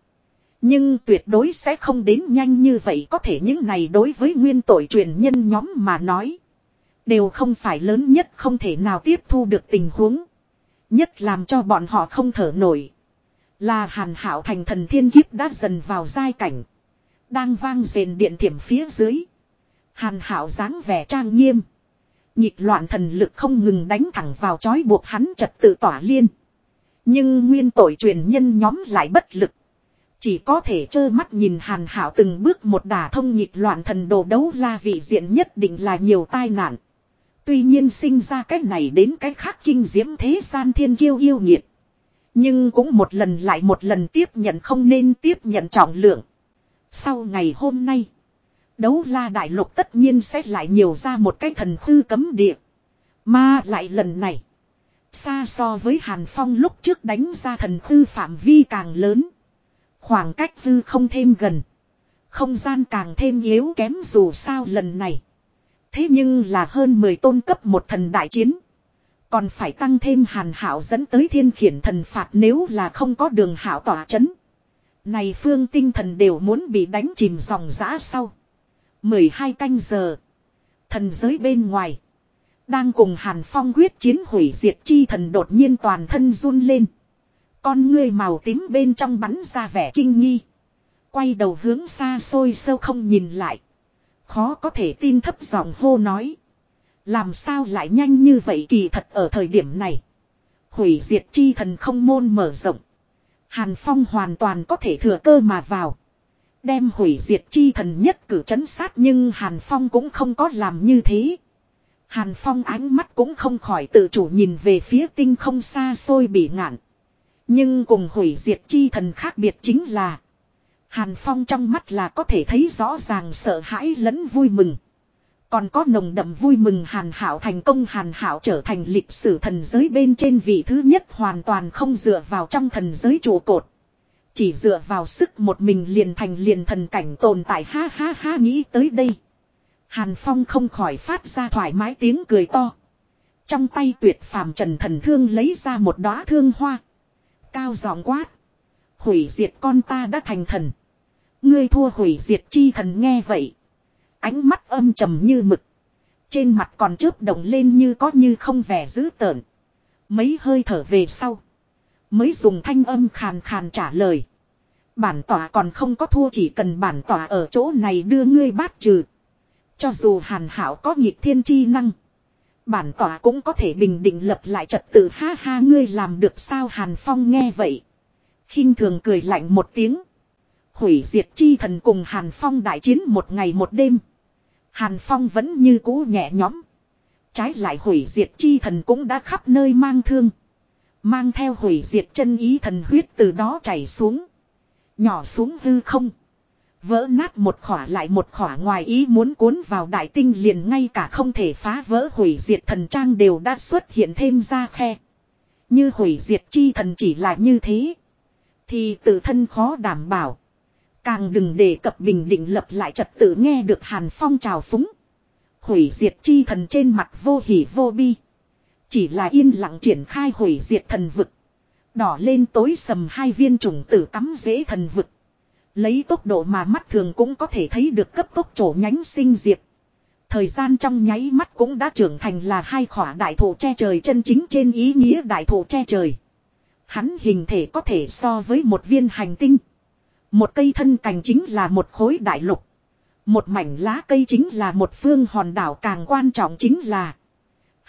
Nhưng tuyệt đối sẽ không đến nhanh như vậy có thể những này đối với nguyên tội truyền nhân nhóm mà nói. Đều không phải lớn nhất không thể nào tiếp thu được tình huống. Nhất làm cho bọn họ không thở nổi. Là hàn hảo thành thần thiên kiếp đã dần vào giai cảnh. Đang vang rền điện thiểm phía dưới. Hàn hảo dáng vẻ trang nghiêm. Nhịp loạn thần lực không ngừng đánh thẳng vào chói buộc hắn trật tự tỏa liên. Nhưng nguyên tội truyền nhân nhóm lại bất lực. Chỉ có thể trơ mắt nhìn hàn hảo từng bước một đả thông nhịp loạn thần đồ đấu la vị diện nhất định là nhiều tai nạn. Tuy nhiên sinh ra cách này đến cách khác kinh diễm thế gian thiên kiêu yêu nghiệt. Nhưng cũng một lần lại một lần tiếp nhận không nên tiếp nhận trọng lượng. Sau ngày hôm nay. Đấu la đại lục tất nhiên sẽ lại nhiều ra một cái thần hư cấm địa. Mà lại lần này. Xa so với Hàn Phong lúc trước đánh ra thần hư phạm vi càng lớn. Khoảng cách hư không thêm gần. Không gian càng thêm yếu kém dù sao lần này. Thế nhưng là hơn 10 tôn cấp một thần đại chiến. Còn phải tăng thêm hàn hảo dẫn tới thiên khiển thần phạt nếu là không có đường hảo tỏa chấn. Này phương tinh thần đều muốn bị đánh chìm dòng giã sau. 12 canh giờ. Thần giới bên ngoài. Đang cùng Hàn Phong quyết chiến hủy diệt chi thần đột nhiên toàn thân run lên. Con ngươi màu tím bên trong bắn ra vẻ kinh nghi. Quay đầu hướng xa xôi sâu không nhìn lại. Khó có thể tin thấp giọng hô nói. Làm sao lại nhanh như vậy kỳ thật ở thời điểm này. Hủy diệt chi thần không môn mở rộng. Hàn Phong hoàn toàn có thể thừa cơ mà vào. Đem hủy diệt chi thần nhất cử chấn sát nhưng Hàn Phong cũng không có làm như thế. Hàn Phong ánh mắt cũng không khỏi tự chủ nhìn về phía tinh không xa xôi bị ngạn. Nhưng cùng hủy diệt chi thần khác biệt chính là. Hàn Phong trong mắt là có thể thấy rõ ràng sợ hãi lẫn vui mừng. Còn có nồng đậm vui mừng Hàn Hảo thành công Hàn Hảo trở thành lịch sử thần giới bên trên vị thứ nhất hoàn toàn không dựa vào trong thần giới trụ cột. Chỉ dựa vào sức một mình liền thành liền thần cảnh tồn tại ha ha ha nghĩ tới đây. Hàn Phong không khỏi phát ra thoải mái tiếng cười to. Trong tay tuyệt phàm trần thần thương lấy ra một đóa thương hoa. Cao giọng quát. Hủy diệt con ta đã thành thần. Ngươi thua hủy diệt chi thần nghe vậy. Ánh mắt âm trầm như mực. Trên mặt còn chớp động lên như có như không vẻ dữ tợn. Mấy hơi thở về sau. Mới dùng thanh âm khàn khàn trả lời. Bản tỏa còn không có thua chỉ cần bản tỏa ở chỗ này đưa ngươi bát trừ. Cho dù hàn hảo có nghịch thiên chi năng. Bản tỏa cũng có thể bình định lập lại trật tự ha ha, ngươi làm được sao hàn phong nghe vậy. khinh thường cười lạnh một tiếng. Hủy diệt chi thần cùng hàn phong đại chiến một ngày một đêm. Hàn phong vẫn như cũ nhẹ nhõm. Trái lại hủy diệt chi thần cũng đã khắp nơi mang thương. Mang theo hủy diệt chân ý thần huyết từ đó chảy xuống. Nhỏ xuống hư không. Vỡ nát một khỏa lại một khỏa ngoài ý muốn cuốn vào đại tinh liền ngay cả không thể phá vỡ hủy diệt thần trang đều đã xuất hiện thêm ra khe. Như hủy diệt chi thần chỉ là như thế. Thì tự thân khó đảm bảo. Càng đừng đề cập bình định lập lại trật tự nghe được Hàn Phong trào phúng. Hủy diệt chi thần trên mặt vô hỉ vô bi. Chỉ là yên lặng triển khai hủy diệt thần vực. Đỏ lên tối sầm hai viên trùng tử tắm dễ thần vực. Lấy tốc độ mà mắt thường cũng có thể thấy được cấp tốc chỗ nhánh sinh diệt Thời gian trong nháy mắt cũng đã trưởng thành là hai khỏa đại thổ che trời chân chính trên ý nghĩa đại thổ che trời. Hắn hình thể có thể so với một viên hành tinh. Một cây thân cành chính là một khối đại lục. Một mảnh lá cây chính là một phương hòn đảo càng quan trọng chính là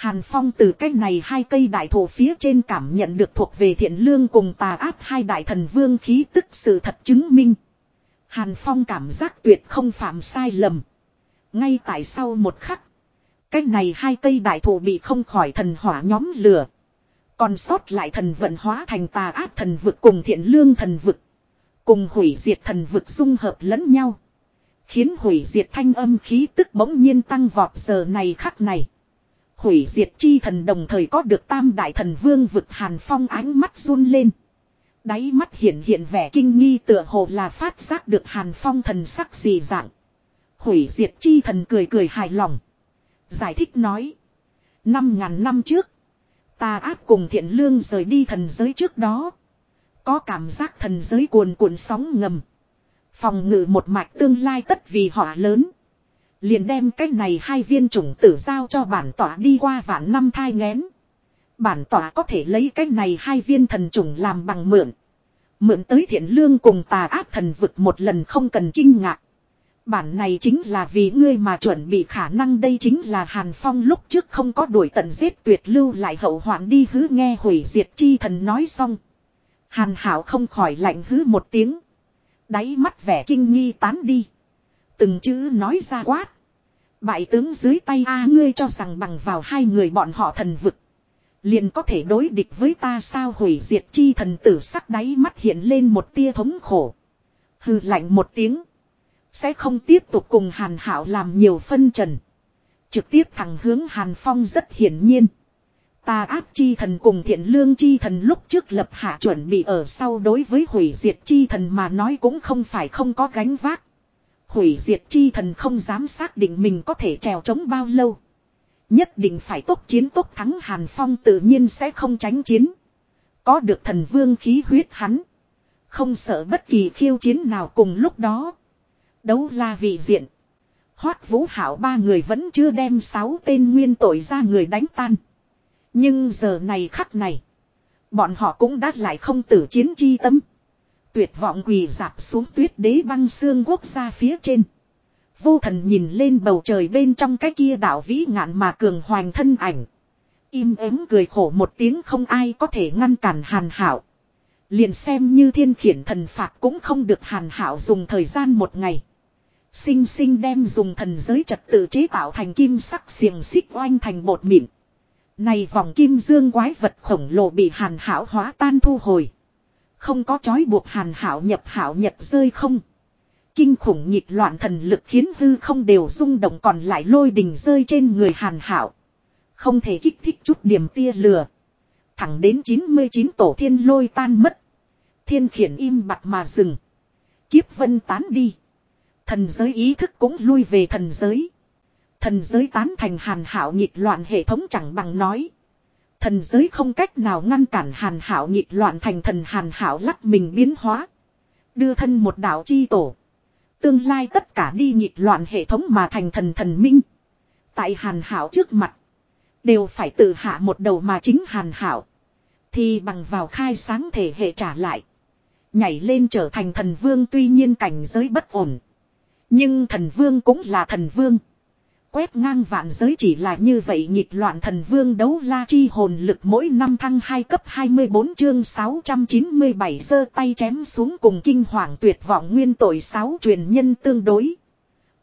Hàn Phong từ cái này hai cây đại thổ phía trên cảm nhận được thuộc về thiện lương cùng tà ác hai đại thần vương khí tức sự thật chứng minh. Hàn Phong cảm giác tuyệt không phạm sai lầm. Ngay tại sau một khắc. Cái này hai cây đại thổ bị không khỏi thần hỏa nhóm lửa. Còn sót lại thần vận hóa thành tà ác thần vực cùng thiện lương thần vực. Cùng hủy diệt thần vực dung hợp lẫn nhau. Khiến hủy diệt thanh âm khí tức bỗng nhiên tăng vọt giờ này khắc này. Hủy diệt chi thần đồng thời có được tam đại thần vương vực hàn phong ánh mắt run lên. Đáy mắt hiện hiện vẻ kinh nghi tựa hồ là phát giác được hàn phong thần sắc gì dạng. Hủy diệt chi thần cười cười hài lòng. Giải thích nói. Năm ngàn năm trước. Ta áp cùng thiện lương rời đi thần giới trước đó. Có cảm giác thần giới cuồn cuộn sóng ngầm. Phòng ngự một mạch tương lai tất vì họ lớn. Liền đem cái này hai viên chủng tử giao cho bản tỏa đi qua vạn năm thai ngén. Bản tỏa có thể lấy cái này hai viên thần trùng làm bằng mượn. Mượn tới thiện lương cùng tà ác thần vực một lần không cần kinh ngạc. Bản này chính là vì ngươi mà chuẩn bị khả năng đây chính là Hàn Phong lúc trước không có đuổi tận giết tuyệt lưu lại hậu hoạn đi hứ nghe hủy diệt chi thần nói xong. Hàn Hảo không khỏi lạnh hứ một tiếng. Đáy mắt vẻ kinh nghi tán đi. Từng chữ nói ra quát. Bại tướng dưới tay A ngươi cho rằng bằng vào hai người bọn họ thần vực. Liền có thể đối địch với ta sao hủy diệt chi thần tử sắc đáy mắt hiện lên một tia thống khổ. Hừ lạnh một tiếng. Sẽ không tiếp tục cùng hàn hảo làm nhiều phân trần. Trực tiếp thẳng hướng hàn phong rất hiển nhiên. Tà ác chi thần cùng thiện lương chi thần lúc trước lập hạ chuẩn bị ở sau đối với hủy diệt chi thần mà nói cũng không phải không có gánh vác. Hủy diệt chi thần không dám xác định mình có thể trèo trống bao lâu. Nhất định phải tốt chiến tốt thắng Hàn Phong tự nhiên sẽ không tránh chiến. Có được thần vương khí huyết hắn. Không sợ bất kỳ khiêu chiến nào cùng lúc đó. Đấu la vị diện. Hoát vũ hảo ba người vẫn chưa đem sáu tên nguyên tội ra người đánh tan. Nhưng giờ này khắc này. Bọn họ cũng đã lại không tử chiến chi tâm. Tuyệt vọng quỳ dạp xuống tuyết đế băng xương quốc gia phía trên. Vô thần nhìn lên bầu trời bên trong cái kia đảo vĩ ngạn mà cường hoành thân ảnh. Im ắng cười khổ một tiếng không ai có thể ngăn cản hàn hảo. Liền xem như thiên khiển thần phạt cũng không được hàn hảo dùng thời gian một ngày. Sinh sinh đem dùng thần giới trật tự chế tạo thành kim sắc xiềng xích oanh thành bột mịn. Này vòng kim dương quái vật khổng lồ bị hàn hảo hóa tan thu hồi. Không có chói buộc hàn hảo nhập hảo nhật rơi không. Kinh khủng nhịp loạn thần lực khiến hư không đều rung động còn lại lôi đình rơi trên người hàn hảo. Không thể kích thích chút điểm tia lừa. Thẳng đến 99 tổ thiên lôi tan mất. Thiên khiển im bặt mà dừng. Kiếp vân tán đi. Thần giới ý thức cũng lui về thần giới. Thần giới tán thành hàn hảo nhịp loạn hệ thống chẳng bằng nói. Thần giới không cách nào ngăn cản hàn hảo nhịp loạn thành thần hàn hảo lắc mình biến hóa. Đưa thân một đạo chi tổ. Tương lai tất cả đi nhịp loạn hệ thống mà thành thần thần minh. Tại hàn hảo trước mặt. Đều phải tự hạ một đầu mà chính hàn hảo. Thì bằng vào khai sáng thể hệ trả lại. Nhảy lên trở thành thần vương tuy nhiên cảnh giới bất ổn. Nhưng thần vương cũng là thần vương. Quét ngang vạn giới chỉ là như vậy nhịp loạn thần vương đấu la chi hồn lực mỗi năm thăng 2 cấp 24 chương 697 giơ tay chém xuống cùng kinh hoàng tuyệt vọng nguyên tội 6 truyền nhân tương đối.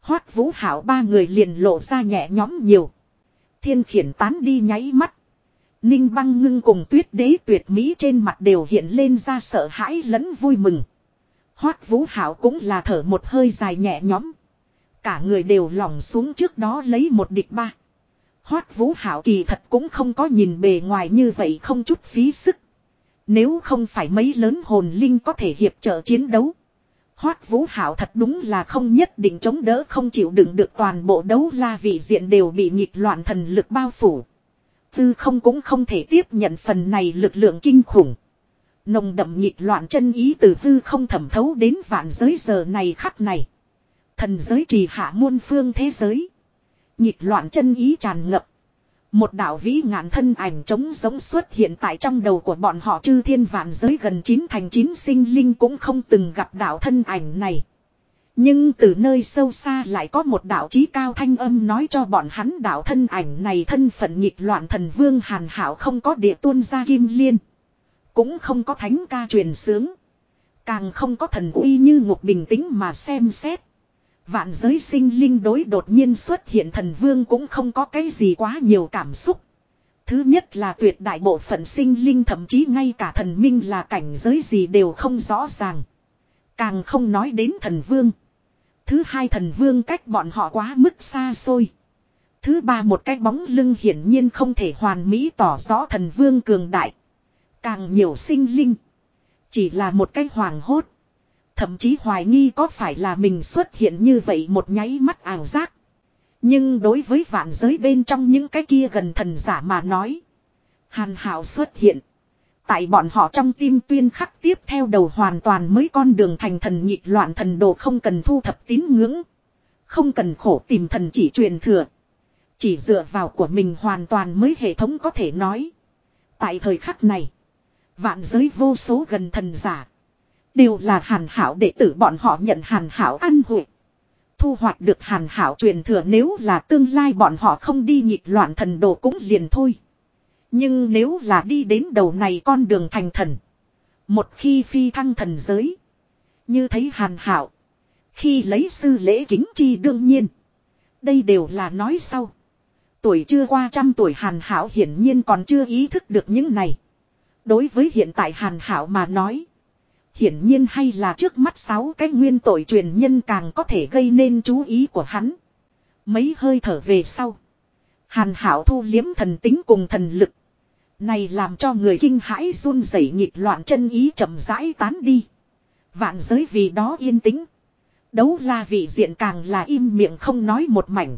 Hoát vũ hảo ba người liền lộ ra nhẹ nhóm nhiều. Thiên khiển tán đi nháy mắt. Ninh băng ngưng cùng tuyết đế tuyệt mỹ trên mặt đều hiện lên ra sợ hãi lẫn vui mừng. Hoát vũ hảo cũng là thở một hơi dài nhẹ nhõm. Cả người đều lỏng xuống trước đó lấy một địch ba. Hoát vũ hảo kỳ thật cũng không có nhìn bề ngoài như vậy không chút phí sức. Nếu không phải mấy lớn hồn linh có thể hiệp trợ chiến đấu. Hoát vũ hảo thật đúng là không nhất định chống đỡ không chịu đựng được toàn bộ đấu la vị diện đều bị nhịp loạn thần lực bao phủ. Tư không cũng không thể tiếp nhận phần này lực lượng kinh khủng. Nồng đậm nhịp loạn chân ý từ tư không thẩm thấu đến vạn giới giờ này khắc này. Thần giới trì hạ muôn phương thế giới. Nhịp loạn chân ý tràn ngập. Một đạo vĩ ngạn thân ảnh trống giống xuất hiện tại trong đầu của bọn họ chư thiên vạn giới gần chín thành chín sinh linh cũng không từng gặp đạo thân ảnh này. Nhưng từ nơi sâu xa lại có một đạo trí cao thanh âm nói cho bọn hắn đạo thân ảnh này thân phận nhịp loạn thần vương hàn hảo không có địa tuôn ra kim liên. Cũng không có thánh ca truyền sướng. Càng không có thần uy như ngục bình tĩnh mà xem xét. Vạn giới sinh linh đối đột nhiên xuất hiện thần vương cũng không có cái gì quá nhiều cảm xúc. Thứ nhất là tuyệt đại bộ phận sinh linh, thậm chí ngay cả thần minh là cảnh giới gì đều không rõ ràng. Càng không nói đến thần vương. Thứ hai thần vương cách bọn họ quá mức xa xôi. Thứ ba một cái bóng lưng hiển nhiên không thể hoàn mỹ tỏ rõ thần vương cường đại. Càng nhiều sinh linh. Chỉ là một cái hoàng hốt. Thậm chí hoài nghi có phải là mình xuất hiện như vậy một nháy mắt ảo giác. Nhưng đối với vạn giới bên trong những cái kia gần thần giả mà nói. Hàn hảo xuất hiện. Tại bọn họ trong tim tuyên khắc tiếp theo đầu hoàn toàn mới con đường thành thần nhịp loạn thần đồ không cần thu thập tín ngưỡng. Không cần khổ tìm thần chỉ truyền thừa. Chỉ dựa vào của mình hoàn toàn mới hệ thống có thể nói. Tại thời khắc này. Vạn giới vô số gần thần giả. Đều là hàn hảo đệ tử bọn họ nhận hàn hảo ăn hội. Thu hoạch được hàn hảo truyền thừa nếu là tương lai bọn họ không đi nhịp loạn thần đồ cũng liền thôi. Nhưng nếu là đi đến đầu này con đường thành thần. Một khi phi thăng thần giới. Như thấy hàn hảo. Khi lấy sư lễ kính chi đương nhiên. Đây đều là nói sau. Tuổi chưa qua trăm tuổi hàn hảo hiển nhiên còn chưa ý thức được những này. Đối với hiện tại hàn hảo mà nói. Hiển nhiên hay là trước mắt sáu cái nguyên tội truyền nhân càng có thể gây nên chú ý của hắn. Mấy hơi thở về sau. Hàn hảo thu liếm thần tính cùng thần lực. Này làm cho người kinh hãi run rẩy nhịp loạn chân ý chậm rãi tán đi. Vạn giới vì đó yên tĩnh. Đấu la vị diện càng là im miệng không nói một mảnh.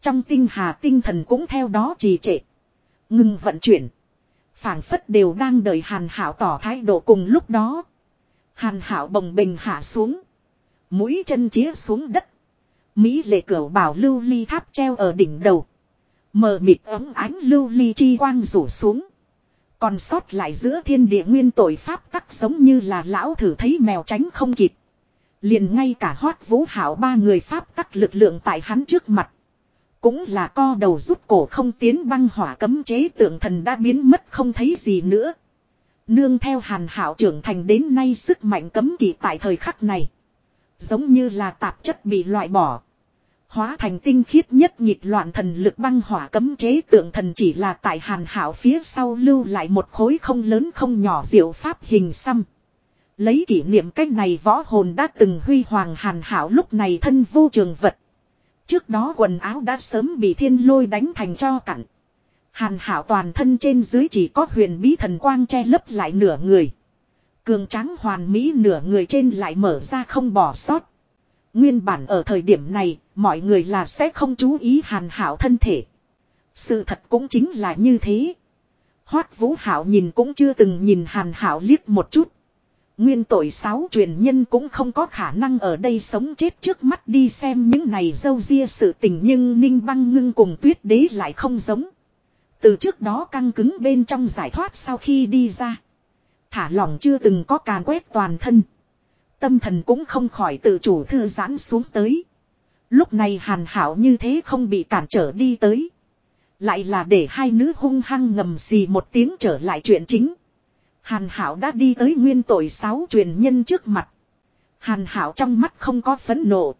Trong tinh hà tinh thần cũng theo đó trì trệ. Ngừng vận chuyển. phảng phất đều đang đợi hàn hảo tỏ thái độ cùng lúc đó. Hàn hảo bồng bình hạ xuống. Mũi chân chĩa xuống đất. Mỹ lệ cửu bảo lưu ly tháp treo ở đỉnh đầu. Mờ mịt ấm ánh lưu ly chi quang rủ xuống. Còn sót lại giữa thiên địa nguyên tội pháp tắc giống như là lão thử thấy mèo tránh không kịp. Liền ngay cả hoát vũ hảo ba người pháp tắc lực lượng tại hắn trước mặt. Cũng là co đầu rút cổ không tiến băng hỏa cấm chế tượng thần đã biến mất không thấy gì nữa. Nương theo hàn hảo trưởng thành đến nay sức mạnh cấm kỵ tại thời khắc này. Giống như là tạp chất bị loại bỏ. Hóa thành tinh khiết nhất nhịp loạn thần lực băng hỏa cấm chế tượng thần chỉ là tại hàn hảo phía sau lưu lại một khối không lớn không nhỏ diệu pháp hình xăm. Lấy kỷ niệm cách này võ hồn đã từng huy hoàng hàn hảo lúc này thân vô trường vật. Trước đó quần áo đã sớm bị thiên lôi đánh thành cho cặn. Hàn hảo toàn thân trên dưới chỉ có huyền bí thần quang che lấp lại nửa người. Cường trắng hoàn mỹ nửa người trên lại mở ra không bỏ sót. Nguyên bản ở thời điểm này, mọi người là sẽ không chú ý hàn hảo thân thể. Sự thật cũng chính là như thế. Hoát vũ hảo nhìn cũng chưa từng nhìn hàn hảo liếc một chút. Nguyên tội sáu truyền nhân cũng không có khả năng ở đây sống chết trước mắt đi xem những này dâu ria sự tình nhưng Ninh Băng Ngưng cùng tuyết đế lại không giống. Từ trước đó căng cứng bên trong giải thoát sau khi đi ra. Thả lỏng chưa từng có càn quét toàn thân. Tâm thần cũng không khỏi tự chủ thư giãn xuống tới. Lúc này hàn hảo như thế không bị cản trở đi tới. Lại là để hai nữ hung hăng ngầm xì một tiếng trở lại chuyện chính. Hàn hảo đã đi tới nguyên tội sáu truyền nhân trước mặt. Hàn hảo trong mắt không có phấn nộ.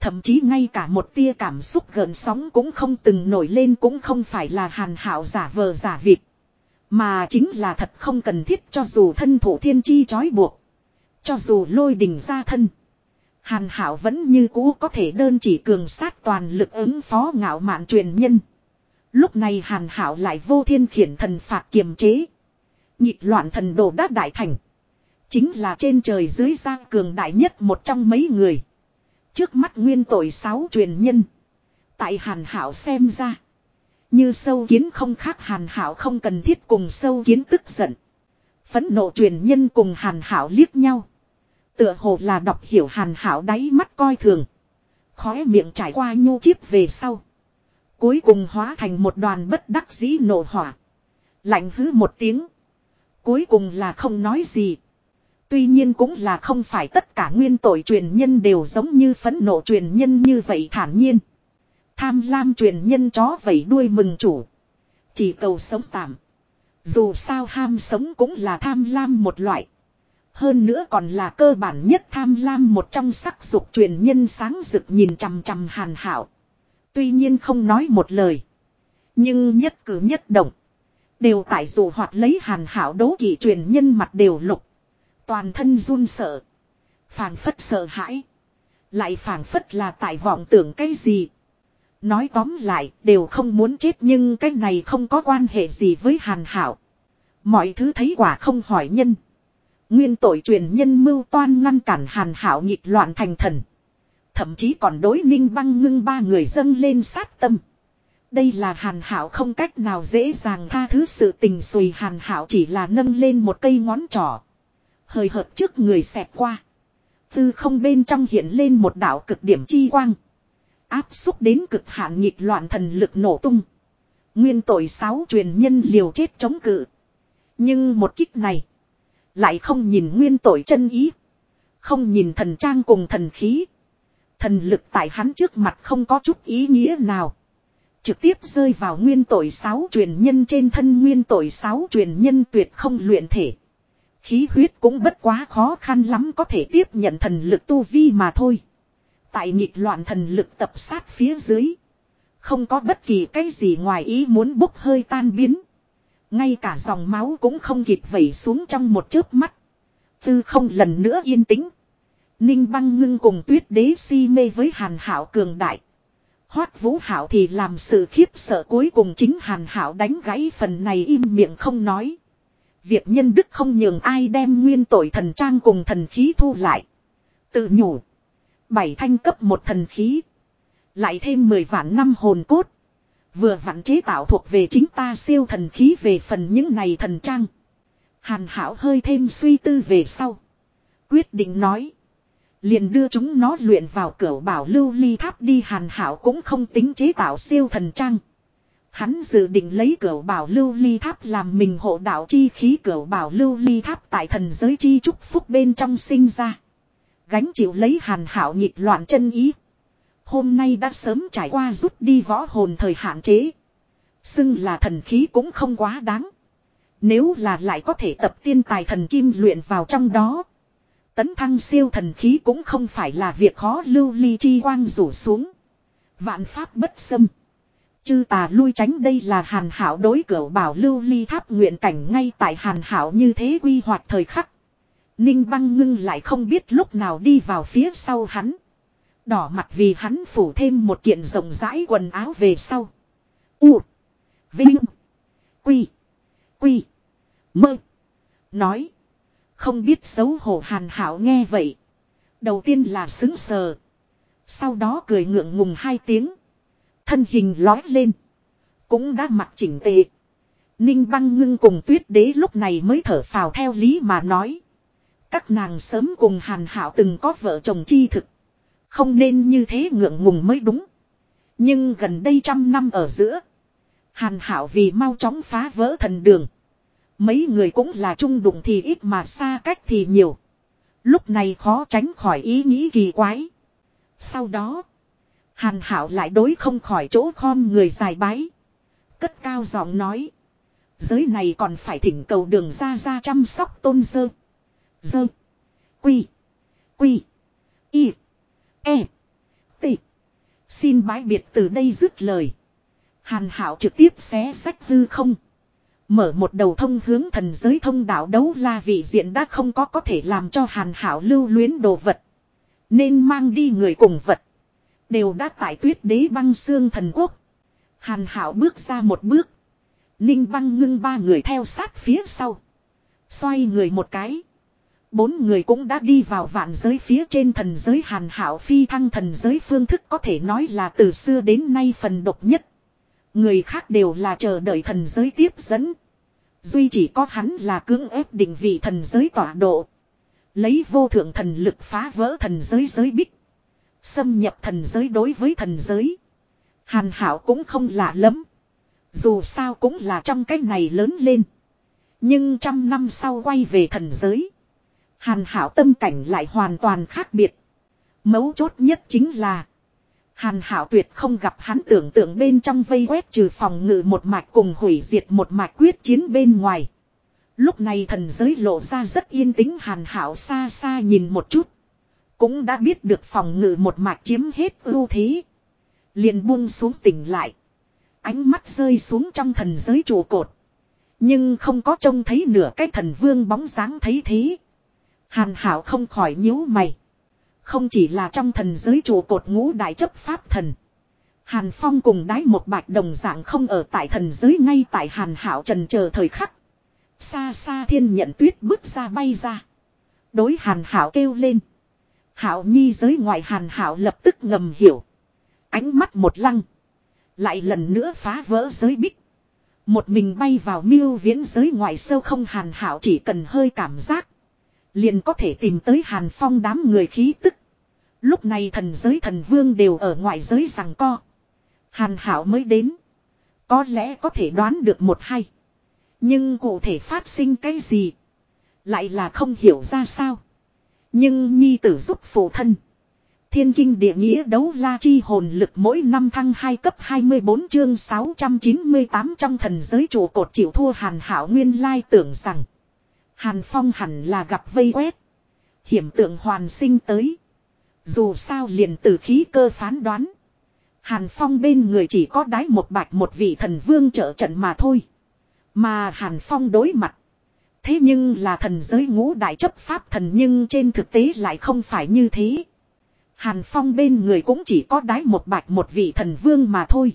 Thậm chí ngay cả một tia cảm xúc gần sóng cũng không từng nổi lên cũng không phải là hàn hảo giả vờ giả vịt. Mà chính là thật không cần thiết cho dù thân thủ thiên chi trói buộc. Cho dù lôi đình ra thân. Hàn hảo vẫn như cũ có thể đơn chỉ cường sát toàn lực ứng phó ngạo mạn truyền nhân. Lúc này hàn hảo lại vô thiên khiển thần phạt kiềm chế. Nhịp loạn thần đồ đát đại thành. Chính là trên trời dưới giang cường đại nhất một trong mấy người. Trước mắt nguyên tội sáu truyền nhân. Tại hàn hảo xem ra. Như sâu kiến không khác hàn hảo không cần thiết cùng sâu kiến tức giận. Phấn nộ truyền nhân cùng hàn hảo liếc nhau. Tựa hồ là đọc hiểu hàn hảo đáy mắt coi thường. Khóe miệng trải qua nhu chiếp về sau. Cuối cùng hóa thành một đoàn bất đắc dĩ nổ hỏa. Lạnh hứ một tiếng. Cuối cùng là không nói gì. Tuy nhiên cũng là không phải tất cả nguyên tội truyền nhân đều giống như phấn nộ truyền nhân như vậy thản nhiên. Tham lam truyền nhân chó vẩy đuôi mừng chủ. Chỉ cầu sống tạm. Dù sao ham sống cũng là tham lam một loại. Hơn nữa còn là cơ bản nhất tham lam một trong sắc dục truyền nhân sáng rực nhìn chằm chằm hàn hảo. Tuy nhiên không nói một lời. Nhưng nhất cử nhất động. Đều tại dù hoạt lấy hàn hảo đấu kỵ truyền nhân mặt đều lục. Toàn thân run sợ. phảng phất sợ hãi. Lại phảng phất là tại vọng tưởng cái gì. Nói tóm lại, đều không muốn chết nhưng cái này không có quan hệ gì với hàn hảo. Mọi thứ thấy quả không hỏi nhân. Nguyên tội truyền nhân mưu toan ngăn cản hàn hảo nhịp loạn thành thần. Thậm chí còn đối ninh băng ngưng ba người dâng lên sát tâm. Đây là hàn hảo không cách nào dễ dàng tha thứ sự tình xùy hàn hảo chỉ là nâng lên một cây ngón trỏ. Hời hợt trước người xẹt qua. Tư không bên trong hiện lên một đảo cực điểm chi quang. Áp xúc đến cực hạn nhịp loạn thần lực nổ tung. Nguyên tội sáu truyền nhân liều chết chống cự. Nhưng một kích này. Lại không nhìn nguyên tội chân ý. Không nhìn thần trang cùng thần khí. Thần lực tại hắn trước mặt không có chút ý nghĩa nào. Trực tiếp rơi vào nguyên tội sáu truyền nhân trên thân nguyên tội sáu truyền nhân tuyệt không luyện thể. Khí huyết cũng bất quá khó khăn lắm có thể tiếp nhận thần lực tu vi mà thôi. Tại nghịch loạn thần lực tập sát phía dưới. Không có bất kỳ cái gì ngoài ý muốn bốc hơi tan biến. Ngay cả dòng máu cũng không kịp vẩy xuống trong một chớp mắt. Tư không lần nữa yên tĩnh. Ninh băng ngưng cùng tuyết đế si mê với hàn hảo cường đại. Hoát vũ hảo thì làm sự khiếp sợ cuối cùng chính hàn hảo đánh gãy phần này im miệng không nói. Việc nhân đức không nhường ai đem nguyên tội thần trang cùng thần khí thu lại. Tự nhủ. Bảy thanh cấp một thần khí. Lại thêm 10 vạn năm hồn cốt. Vừa vặn chế tạo thuộc về chính ta siêu thần khí về phần những này thần trang. Hàn hảo hơi thêm suy tư về sau. Quyết định nói. Liền đưa chúng nó luyện vào cửa bảo lưu ly tháp đi hàn hảo cũng không tính chế tạo siêu thần trang. Hắn dự định lấy cửa bảo lưu ly tháp làm mình hộ đạo chi khí cửa bảo lưu ly tháp tại thần giới chi chúc phúc bên trong sinh ra. Gánh chịu lấy hàn hảo nhịp loạn chân ý. Hôm nay đã sớm trải qua rút đi võ hồn thời hạn chế. Xưng là thần khí cũng không quá đáng. Nếu là lại có thể tập tiên tài thần kim luyện vào trong đó. Tấn thăng siêu thần khí cũng không phải là việc khó lưu ly chi quang rủ xuống. Vạn pháp bất xâm. Chư tà lui tránh đây là hàn hảo đối cửa bảo lưu ly tháp nguyện cảnh ngay tại hàn hảo như thế quy hoạch thời khắc. Ninh băng ngưng lại không biết lúc nào đi vào phía sau hắn. Đỏ mặt vì hắn phủ thêm một kiện rộng rãi quần áo về sau. U. Vinh. Quy. Quy. Mơ. Nói. Không biết xấu hổ hàn hảo nghe vậy. Đầu tiên là xứng sờ. Sau đó cười ngượng ngùng hai tiếng. Thân hình lói lên. Cũng đã mặc chỉnh tề. Ninh băng ngưng cùng tuyết đế lúc này mới thở phào theo lý mà nói. Các nàng sớm cùng hàn hảo từng có vợ chồng chi thực. Không nên như thế ngượng ngùng mới đúng. Nhưng gần đây trăm năm ở giữa. Hàn hảo vì mau chóng phá vỡ thần đường. Mấy người cũng là chung đụng thì ít mà xa cách thì nhiều. Lúc này khó tránh khỏi ý nghĩ kỳ quái. Sau đó. Hàn hảo lại đối không khỏi chỗ khom người dài bái. Cất cao giọng nói. Giới này còn phải thỉnh cầu đường ra ra chăm sóc tôn dơ. Dơ. Quy. Quy. Y. E. T. Xin bái biệt từ đây dứt lời. Hàn hảo trực tiếp xé sách hư không. Mở một đầu thông hướng thần giới thông đạo đấu la vị diện đã không có có thể làm cho hàn hảo lưu luyến đồ vật. Nên mang đi người cùng vật. Đều đã tại tuyết đế băng xương thần quốc. Hàn hảo bước ra một bước. Ninh băng ngưng ba người theo sát phía sau. Xoay người một cái. Bốn người cũng đã đi vào vạn giới phía trên thần giới hàn hảo phi thăng thần giới phương thức có thể nói là từ xưa đến nay phần độc nhất. Người khác đều là chờ đợi thần giới tiếp dẫn. Duy chỉ có hắn là cưỡng ép định vị thần giới tọa độ. Lấy vô thượng thần lực phá vỡ thần giới giới bích. Xâm nhập thần giới đối với thần giới. Hàn hảo cũng không lạ lắm. Dù sao cũng là trong cái này lớn lên. Nhưng trăm năm sau quay về thần giới. Hàn hảo tâm cảnh lại hoàn toàn khác biệt. Mấu chốt nhất chính là. Hàn hảo tuyệt không gặp hắn tưởng tượng bên trong vây quét trừ phòng ngự một mạch cùng hủy diệt một mạch quyết chiến bên ngoài. Lúc này thần giới lộ ra rất yên tĩnh, hàn hảo xa xa nhìn một chút. Cũng đã biết được phòng ngự một mạch chiếm hết ưu thế. Liền buông xuống tỉnh lại. Ánh mắt rơi xuống trong thần giới trụ cột. Nhưng không có trông thấy nửa cái thần vương bóng dáng thấy thế. Hàn hảo không khỏi nhíu mày. Không chỉ là trong thần giới trụ cột ngũ đại chấp pháp thần. Hàn Phong cùng đái một bạch đồng dạng không ở tại thần giới ngay tại Hàn Hảo trần chờ thời khắc. Xa xa thiên nhận tuyết bước ra bay ra. Đối Hàn Hảo kêu lên. Hảo nhi giới ngoài Hàn Hảo lập tức ngầm hiểu. Ánh mắt một lăng. Lại lần nữa phá vỡ giới bích. Một mình bay vào miêu viễn giới ngoài sâu không Hàn Hảo chỉ cần hơi cảm giác. Liền có thể tìm tới Hàn Phong đám người khí tức. Lúc này thần giới thần vương đều ở ngoài giới rằng co. Hàn Hảo mới đến. Có lẽ có thể đoán được một hay. Nhưng cụ thể phát sinh cái gì. Lại là không hiểu ra sao. Nhưng nhi tử giúp phụ thân. Thiên kinh địa nghĩa đấu la chi hồn lực mỗi năm thăng 2 cấp 24 chương 698 trong thần giới trụ cột chịu thua hàn hảo nguyên lai tưởng rằng. Hàn Phong hẳn là gặp vây quét. Hiểm tượng hoàn sinh tới. Dù sao liền từ khí cơ phán đoán. Hàn Phong bên người chỉ có đái một bạch một vị thần vương trợ trận mà thôi. Mà Hàn Phong đối mặt. Thế nhưng là thần giới ngũ đại chấp pháp thần nhưng trên thực tế lại không phải như thế. Hàn Phong bên người cũng chỉ có đái một bạch một vị thần vương mà thôi.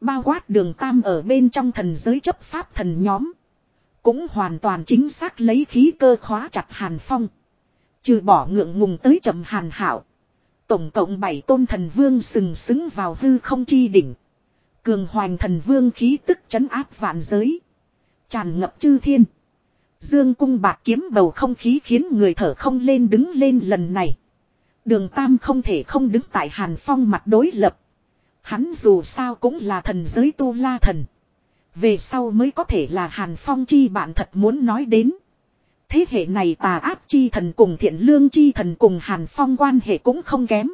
Bao quát đường tam ở bên trong thần giới chấp pháp thần nhóm. Cũng hoàn toàn chính xác lấy khí cơ khóa chặt Hàn Phong. Trừ bỏ ngượng ngùng tới chậm Hàn Hảo. Tổng cộng bảy tôn thần vương sừng sững vào hư không chi đỉnh. Cường hoành thần vương khí tức chấn áp vạn giới. Tràn ngập chư thiên. Dương cung bạc kiếm bầu không khí khiến người thở không lên đứng lên lần này. Đường Tam không thể không đứng tại Hàn Phong mặt đối lập. Hắn dù sao cũng là thần giới tu la thần. Về sau mới có thể là Hàn Phong chi bạn thật muốn nói đến. Thế hệ này tà áp chi thần cùng thiện lương chi thần cùng Hàn Phong quan hệ cũng không kém.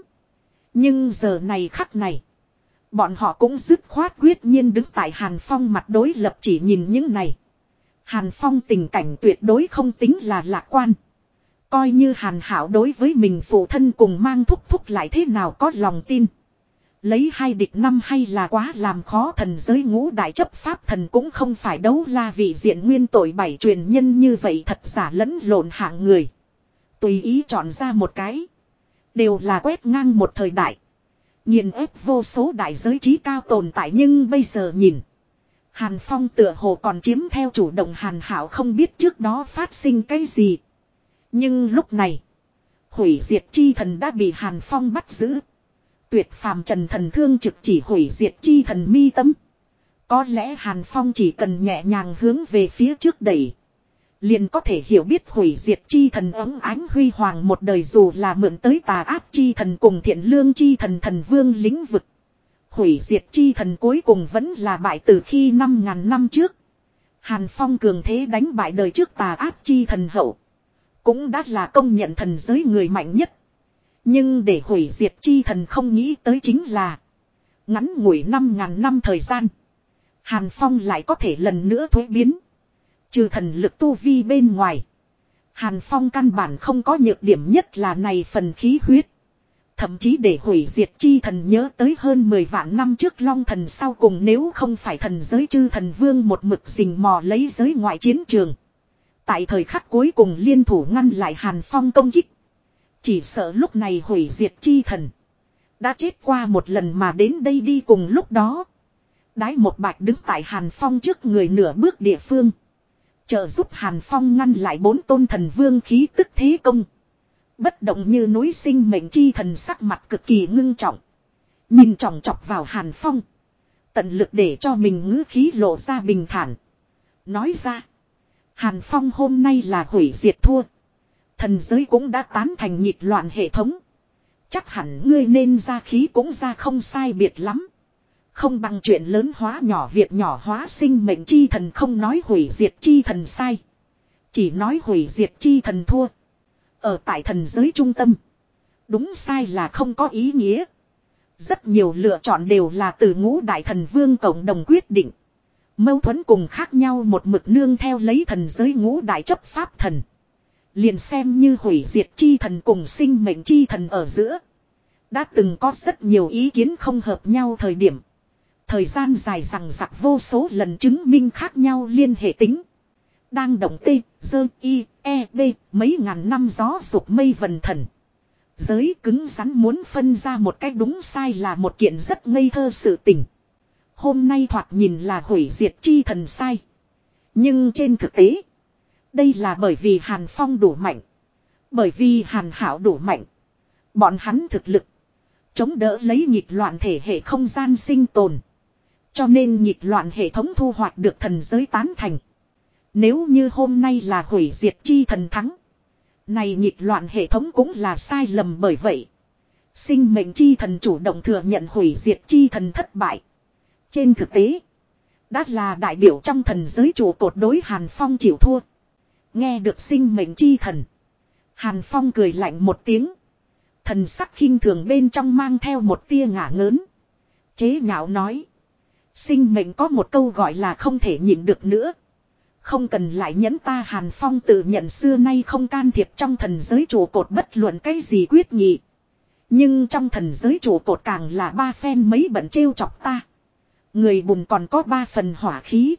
Nhưng giờ này khắc này. Bọn họ cũng dứt khoát quyết nhiên đứng tại Hàn Phong mặt đối lập chỉ nhìn những này. Hàn Phong tình cảnh tuyệt đối không tính là lạc quan. Coi như Hàn Hảo đối với mình phụ thân cùng mang thúc thúc lại thế nào có lòng tin. Lấy hai địch năm hay là quá làm khó thần giới ngũ đại chấp pháp thần cũng không phải đấu la vị diện nguyên tội bảy truyền nhân như vậy thật giả lẫn lộn hạng người. Tùy ý chọn ra một cái. Đều là quét ngang một thời đại. Nhìn ép vô số đại giới trí cao tồn tại nhưng bây giờ nhìn. Hàn Phong tựa hồ còn chiếm theo chủ động Hàn Hảo không biết trước đó phát sinh cái gì. Nhưng lúc này. Hủy diệt chi thần đã bị Hàn Phong bắt giữ. Tuyệt phàm trần thần thương trực chỉ hủy diệt chi thần mi tâm. Có lẽ Hàn Phong chỉ cần nhẹ nhàng hướng về phía trước đẩy. Liền có thể hiểu biết hủy diệt chi thần ấm ánh huy hoàng một đời dù là mượn tới tà áp chi thần cùng thiện lương chi thần thần vương lĩnh vực. Hủy diệt chi thần cuối cùng vẫn là bại từ khi 5.000 năm trước. Hàn Phong cường thế đánh bại đời trước tà áp chi thần hậu. Cũng đã là công nhận thần giới người mạnh nhất. Nhưng để hủy diệt chi thần không nghĩ tới chính là. Ngắn ngủi 5.000 năm thời gian. Hàn Phong lại có thể lần nữa thuế biến. Trừ thần lực tu vi bên ngoài. Hàn Phong căn bản không có nhược điểm nhất là này phần khí huyết. Thậm chí để hủy diệt chi thần nhớ tới hơn 10 vạn năm trước long thần sau cùng nếu không phải thần giới chư thần vương một mực rình mò lấy giới ngoại chiến trường. Tại thời khắc cuối cùng liên thủ ngăn lại Hàn Phong công kích. Chỉ sợ lúc này hủy diệt chi thần. Đã chết qua một lần mà đến đây đi cùng lúc đó. Đái một bạch đứng tại Hàn Phong trước người nửa bước địa phương. Trợ giúp Hàn Phong ngăn lại bốn tôn thần vương khí tức thế công. Bất động như núi sinh mệnh chi thần sắc mặt cực kỳ ngưng trọng. Nhìn trọng chọc vào Hàn Phong. Tận lực để cho mình ngữ khí lộ ra bình thản. Nói ra. Hàn Phong hôm nay là hủy diệt thua. Thần giới cũng đã tán thành nhịp loạn hệ thống. Chắc hẳn ngươi nên ra khí cũng ra không sai biệt lắm. Không bằng chuyện lớn hóa nhỏ việc nhỏ hóa sinh mệnh chi thần không nói hủy diệt chi thần sai. Chỉ nói hủy diệt chi thần thua. Ở tại thần giới trung tâm. Đúng sai là không có ý nghĩa. Rất nhiều lựa chọn đều là từ ngũ đại thần vương cộng đồng quyết định. Mâu thuẫn cùng khác nhau một mực nương theo lấy thần giới ngũ đại chấp pháp thần. Liền xem như hủy diệt chi thần cùng sinh mệnh chi thần ở giữa. Đã từng có rất nhiều ý kiến không hợp nhau thời điểm. Thời gian dài rằng giặc vô số lần chứng minh khác nhau liên hệ tính. Đang động tê, dơ, y, e, b, mấy ngàn năm gió dục mây vần thần. Giới cứng rắn muốn phân ra một cách đúng sai là một kiện rất ngây thơ sự tình. Hôm nay thoạt nhìn là hủy diệt chi thần sai. Nhưng trên thực tế, đây là bởi vì Hàn Phong đủ mạnh. Bởi vì Hàn Hảo đủ mạnh. Bọn hắn thực lực. Chống đỡ lấy nhịp loạn thể hệ không gian sinh tồn. Cho nên nhịp loạn hệ thống thu hoạch được thần giới tán thành. Nếu như hôm nay là hủy diệt chi thần thắng. Này nhịp loạn hệ thống cũng là sai lầm bởi vậy. Sinh mệnh chi thần chủ động thừa nhận hủy diệt chi thần thất bại. Trên thực tế. Đã là đại biểu trong thần giới chủ cột đối Hàn Phong chịu thua. Nghe được sinh mệnh chi thần. Hàn Phong cười lạnh một tiếng. Thần sắc khinh thường bên trong mang theo một tia ngả ngớn. Chế nhạo nói. Sinh mệnh có một câu gọi là không thể nhịn được nữa. Không cần lại nhấn ta Hàn Phong tự nhận xưa nay không can thiệp trong thần giới trụ cột bất luận cái gì quyết nghị. Nhưng trong thần giới trụ cột càng là ba phen mấy bận trêu chọc ta. Người bùn còn có ba phần hỏa khí.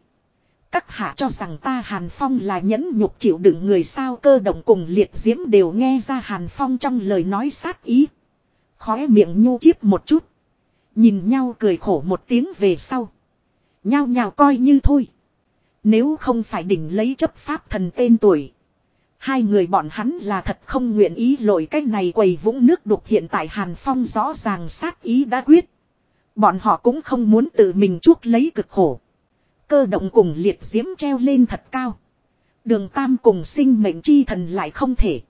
Các hạ cho rằng ta Hàn Phong là nhẫn nhục chịu đựng người sao cơ động cùng liệt diễm đều nghe ra Hàn Phong trong lời nói sát ý. Khóe miệng nhu chiếp một chút. Nhìn nhau cười khổ một tiếng về sau. Nhao nhao coi như thôi. Nếu không phải đỉnh lấy chấp pháp thần tên tuổi. Hai người bọn hắn là thật không nguyện ý lội cách này quầy vũng nước đục hiện tại Hàn Phong rõ ràng sát ý đã quyết. Bọn họ cũng không muốn tự mình chuốc lấy cực khổ. Cơ động cùng liệt diễm treo lên thật cao. Đường Tam cùng sinh mệnh chi thần lại không thể.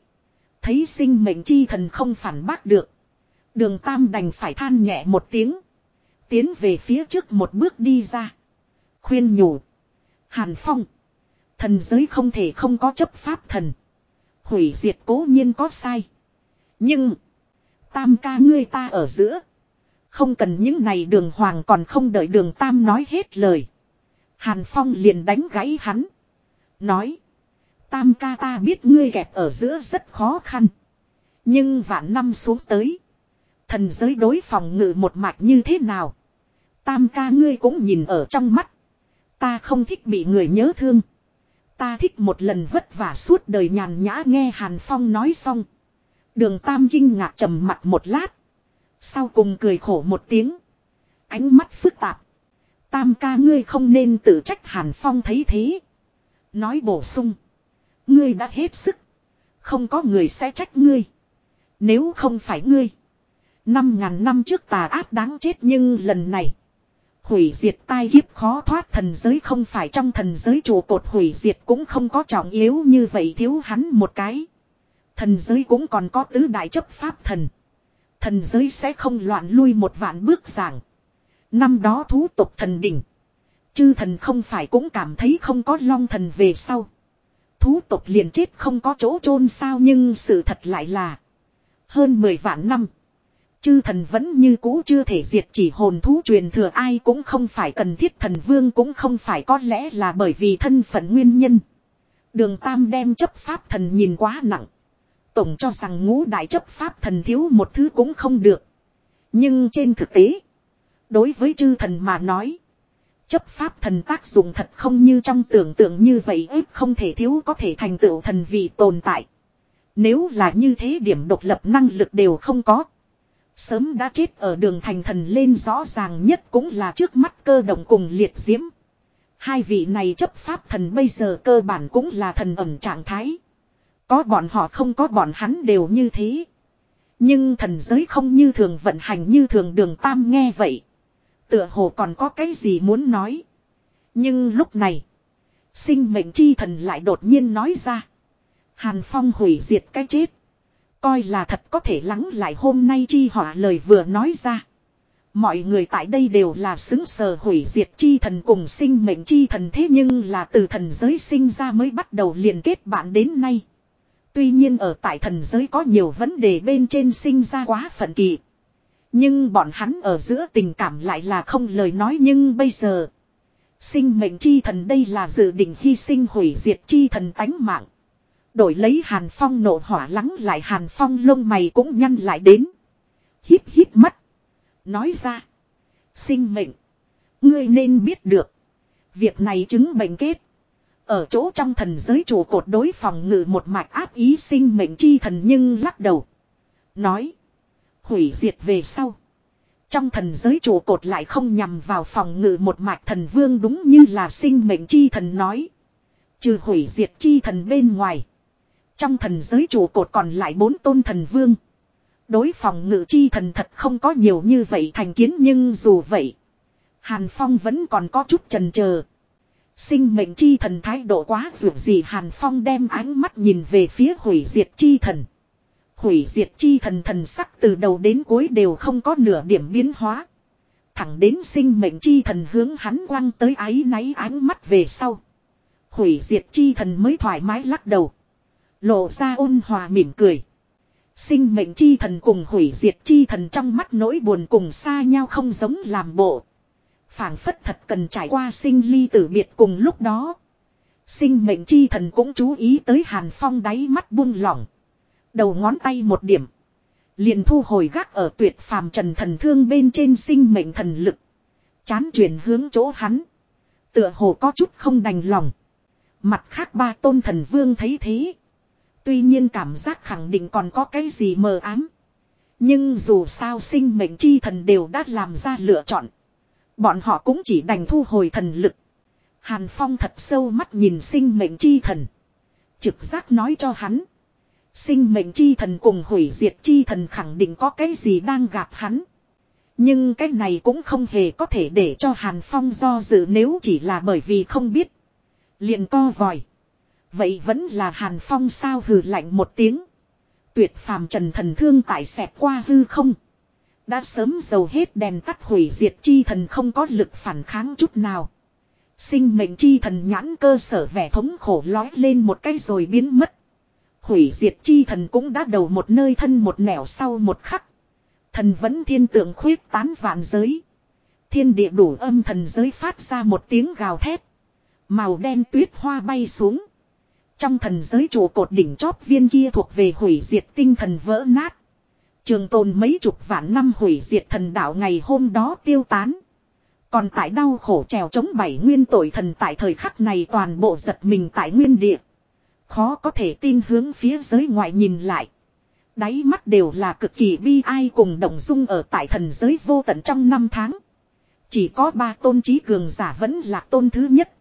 Thấy sinh mệnh chi thần không phản bác được. Đường Tam đành phải than nhẹ một tiếng. Tiến về phía trước một bước đi ra. Khuyên nhủ. Hàn Phong. Thần giới không thể không có chấp pháp thần. Hủy diệt cố nhiên có sai. Nhưng. Tam ca ngươi ta ở giữa. Không cần những này đường hoàng còn không đợi đường Tam nói hết lời. Hàn Phong liền đánh gãy hắn. Nói. Tam ca ta biết ngươi kẹp ở giữa rất khó khăn. Nhưng vạn năm xuống tới. Thần giới đối phòng ngự một mạch như thế nào. Tam ca ngươi cũng nhìn ở trong mắt. Ta không thích bị người nhớ thương. Ta thích một lần vất vả suốt đời nhàn nhã nghe Hàn Phong nói xong. Đường Tam kinh ngạc trầm mặt một lát. Sau cùng cười khổ một tiếng. Ánh mắt phức tạp. Tam ca ngươi không nên tự trách Hàn Phong thấy thế. Nói bổ sung. Ngươi đã hết sức. Không có người sẽ trách ngươi. Nếu không phải ngươi. Năm ngàn năm trước tà ác đáng chết nhưng lần này. Hủy diệt tai kiếp khó thoát thần giới không phải trong thần giới trụ cột hủy diệt cũng không có trọng yếu như vậy thiếu hắn một cái. Thần giới cũng còn có tứ đại chấp pháp thần. Thần giới sẽ không loạn lui một vạn bước giảng. Năm đó thú tục thần đỉnh. Chư thần không phải cũng cảm thấy không có long thần về sau. Thú tục liền chết không có chỗ chôn sao nhưng sự thật lại là. Hơn 10 vạn năm. Chư thần vẫn như cũ chưa thể diệt chỉ hồn thú truyền thừa, ai cũng không phải cần thiết, thần vương cũng không phải có lẽ là bởi vì thân phận nguyên nhân. Đường Tam đem chấp pháp thần nhìn quá nặng. Tổng cho rằng ngũ đại chấp pháp thần thiếu một thứ cũng không được. Nhưng trên thực tế. Đối với chư thần mà nói. Chấp pháp thần tác dụng thật không như trong tưởng tượng như vậy ếp không thể thiếu có thể thành tựu thần vị tồn tại. Nếu là như thế, điểm độc lập năng lực đều không có. Sớm đã chết ở đường thành thần lên rõ ràng nhất cũng là trước mắt cơ động cùng liệt diễm. Hai vị này chấp pháp thần bây giờ cơ bản cũng là thần ẩm trạng thái. Có bọn họ không có bọn hắn đều như thế. Nhưng thần giới không như thường vận hành như thường đường tam nghe vậy. Tựa hồ còn có cái gì muốn nói. Nhưng lúc này. Sinh mệnh chi thần lại đột nhiên nói ra. Hàn Phong hủy diệt cái chết. Coi là thật có thể lắng lại hôm nay chi họa lời vừa nói ra. Mọi người tại đây đều là xứng sờ hủy diệt chi thần cùng sinh mệnh chi thần thế nhưng là từ thần giới sinh ra mới bắt đầu liên kết bạn đến nay. Tuy nhiên ở tại thần giới có nhiều vấn đề bên trên sinh ra quá phận kỳ. Nhưng bọn hắn ở giữa tình cảm lại là không lời nói nhưng bây giờ. Sinh mệnh chi thần đây là dự định hy sinh hủy diệt chi thần tánh mạng. Đổi lấy Hàn Phong nổ hỏa lắng lại Hàn Phong lông mày cũng nhăn lại đến. Hít hít mắt. Nói ra. Sinh mệnh. Ngươi nên biết được. Việc này chứng bệnh kết. Ở chỗ trong thần giới chủ cột đối phòng ngự một mạch áp ý sinh mệnh chi thần nhưng lắc đầu. Nói. Hủy diệt về sau. Trong thần giới chủ cột lại không nhằm vào phòng ngự một mạch thần vương đúng như là sinh mệnh chi thần nói. Trừ hủy diệt chi thần bên ngoài. Trong thần giới chủ cột còn lại bốn tôn thần vương. Đối phòng ngự chi thần thật không có nhiều như vậy thành kiến nhưng dù vậy. Hàn Phong vẫn còn có chút trần chờ Sinh mệnh chi thần thái độ quá dù gì Hàn Phong đem ánh mắt nhìn về phía hủy diệt chi thần. Hủy diệt chi thần thần sắc từ đầu đến cuối đều không có nửa điểm biến hóa. Thẳng đến sinh mệnh chi thần hướng hắn quăng tới ái náy ánh mắt về sau. Hủy diệt chi thần mới thoải mái lắc đầu. Lộ ra ôn hòa mỉm cười. Sinh mệnh chi thần cùng hủy diệt chi thần trong mắt nỗi buồn cùng xa nhau không giống làm bộ. phảng phất thật cần trải qua sinh ly tử biệt cùng lúc đó. Sinh mệnh chi thần cũng chú ý tới hàn phong đáy mắt buông lỏng. Đầu ngón tay một điểm. Liền thu hồi gác ở tuyệt phàm trần thần thương bên trên sinh mệnh thần lực. Chán chuyển hướng chỗ hắn. Tựa hồ có chút không đành lòng. Mặt khác ba tôn thần vương thấy thế. Tuy nhiên cảm giác khẳng định còn có cái gì mờ ám. Nhưng dù sao sinh mệnh chi thần đều đã làm ra lựa chọn. Bọn họ cũng chỉ đành thu hồi thần lực. Hàn Phong thật sâu mắt nhìn sinh mệnh chi thần. Trực giác nói cho hắn. Sinh mệnh chi thần cùng hủy diệt chi thần khẳng định có cái gì đang gạt hắn. Nhưng cái này cũng không hề có thể để cho Hàn Phong do dự nếu chỉ là bởi vì không biết. liền co vòi. Vậy vẫn là Hàn Phong sao hừ lạnh một tiếng. Tuyệt phàm trần thần thương tại xẹp qua hư không. Đã sớm dầu hết đèn tắt hủy diệt chi thần không có lực phản kháng chút nào. Sinh mệnh chi thần nhãn cơ sở vẻ thống khổ lói lên một cái rồi biến mất. Hủy diệt chi thần cũng đã đầu một nơi thân một nẻo sau một khắc. Thần vẫn thiên tượng khuyết tán vạn giới. Thiên địa đủ âm thần giới phát ra một tiếng gào thét. Màu đen tuyết hoa bay xuống. Trong thần giới trụ cột đỉnh chóp viên kia thuộc về hủy diệt tinh thần vỡ nát. Trường tồn mấy chục vạn năm hủy diệt thần đạo ngày hôm đó tiêu tán. Còn tại đau khổ trèo chống bảy nguyên tội thần tại thời khắc này toàn bộ giật mình tại nguyên địa. Khó có thể tin hướng phía giới ngoại nhìn lại. Đáy mắt đều là cực kỳ bi ai cùng động dung ở tại thần giới vô tận trong năm tháng. Chỉ có ba tôn trí cường giả vẫn là tôn thứ nhất.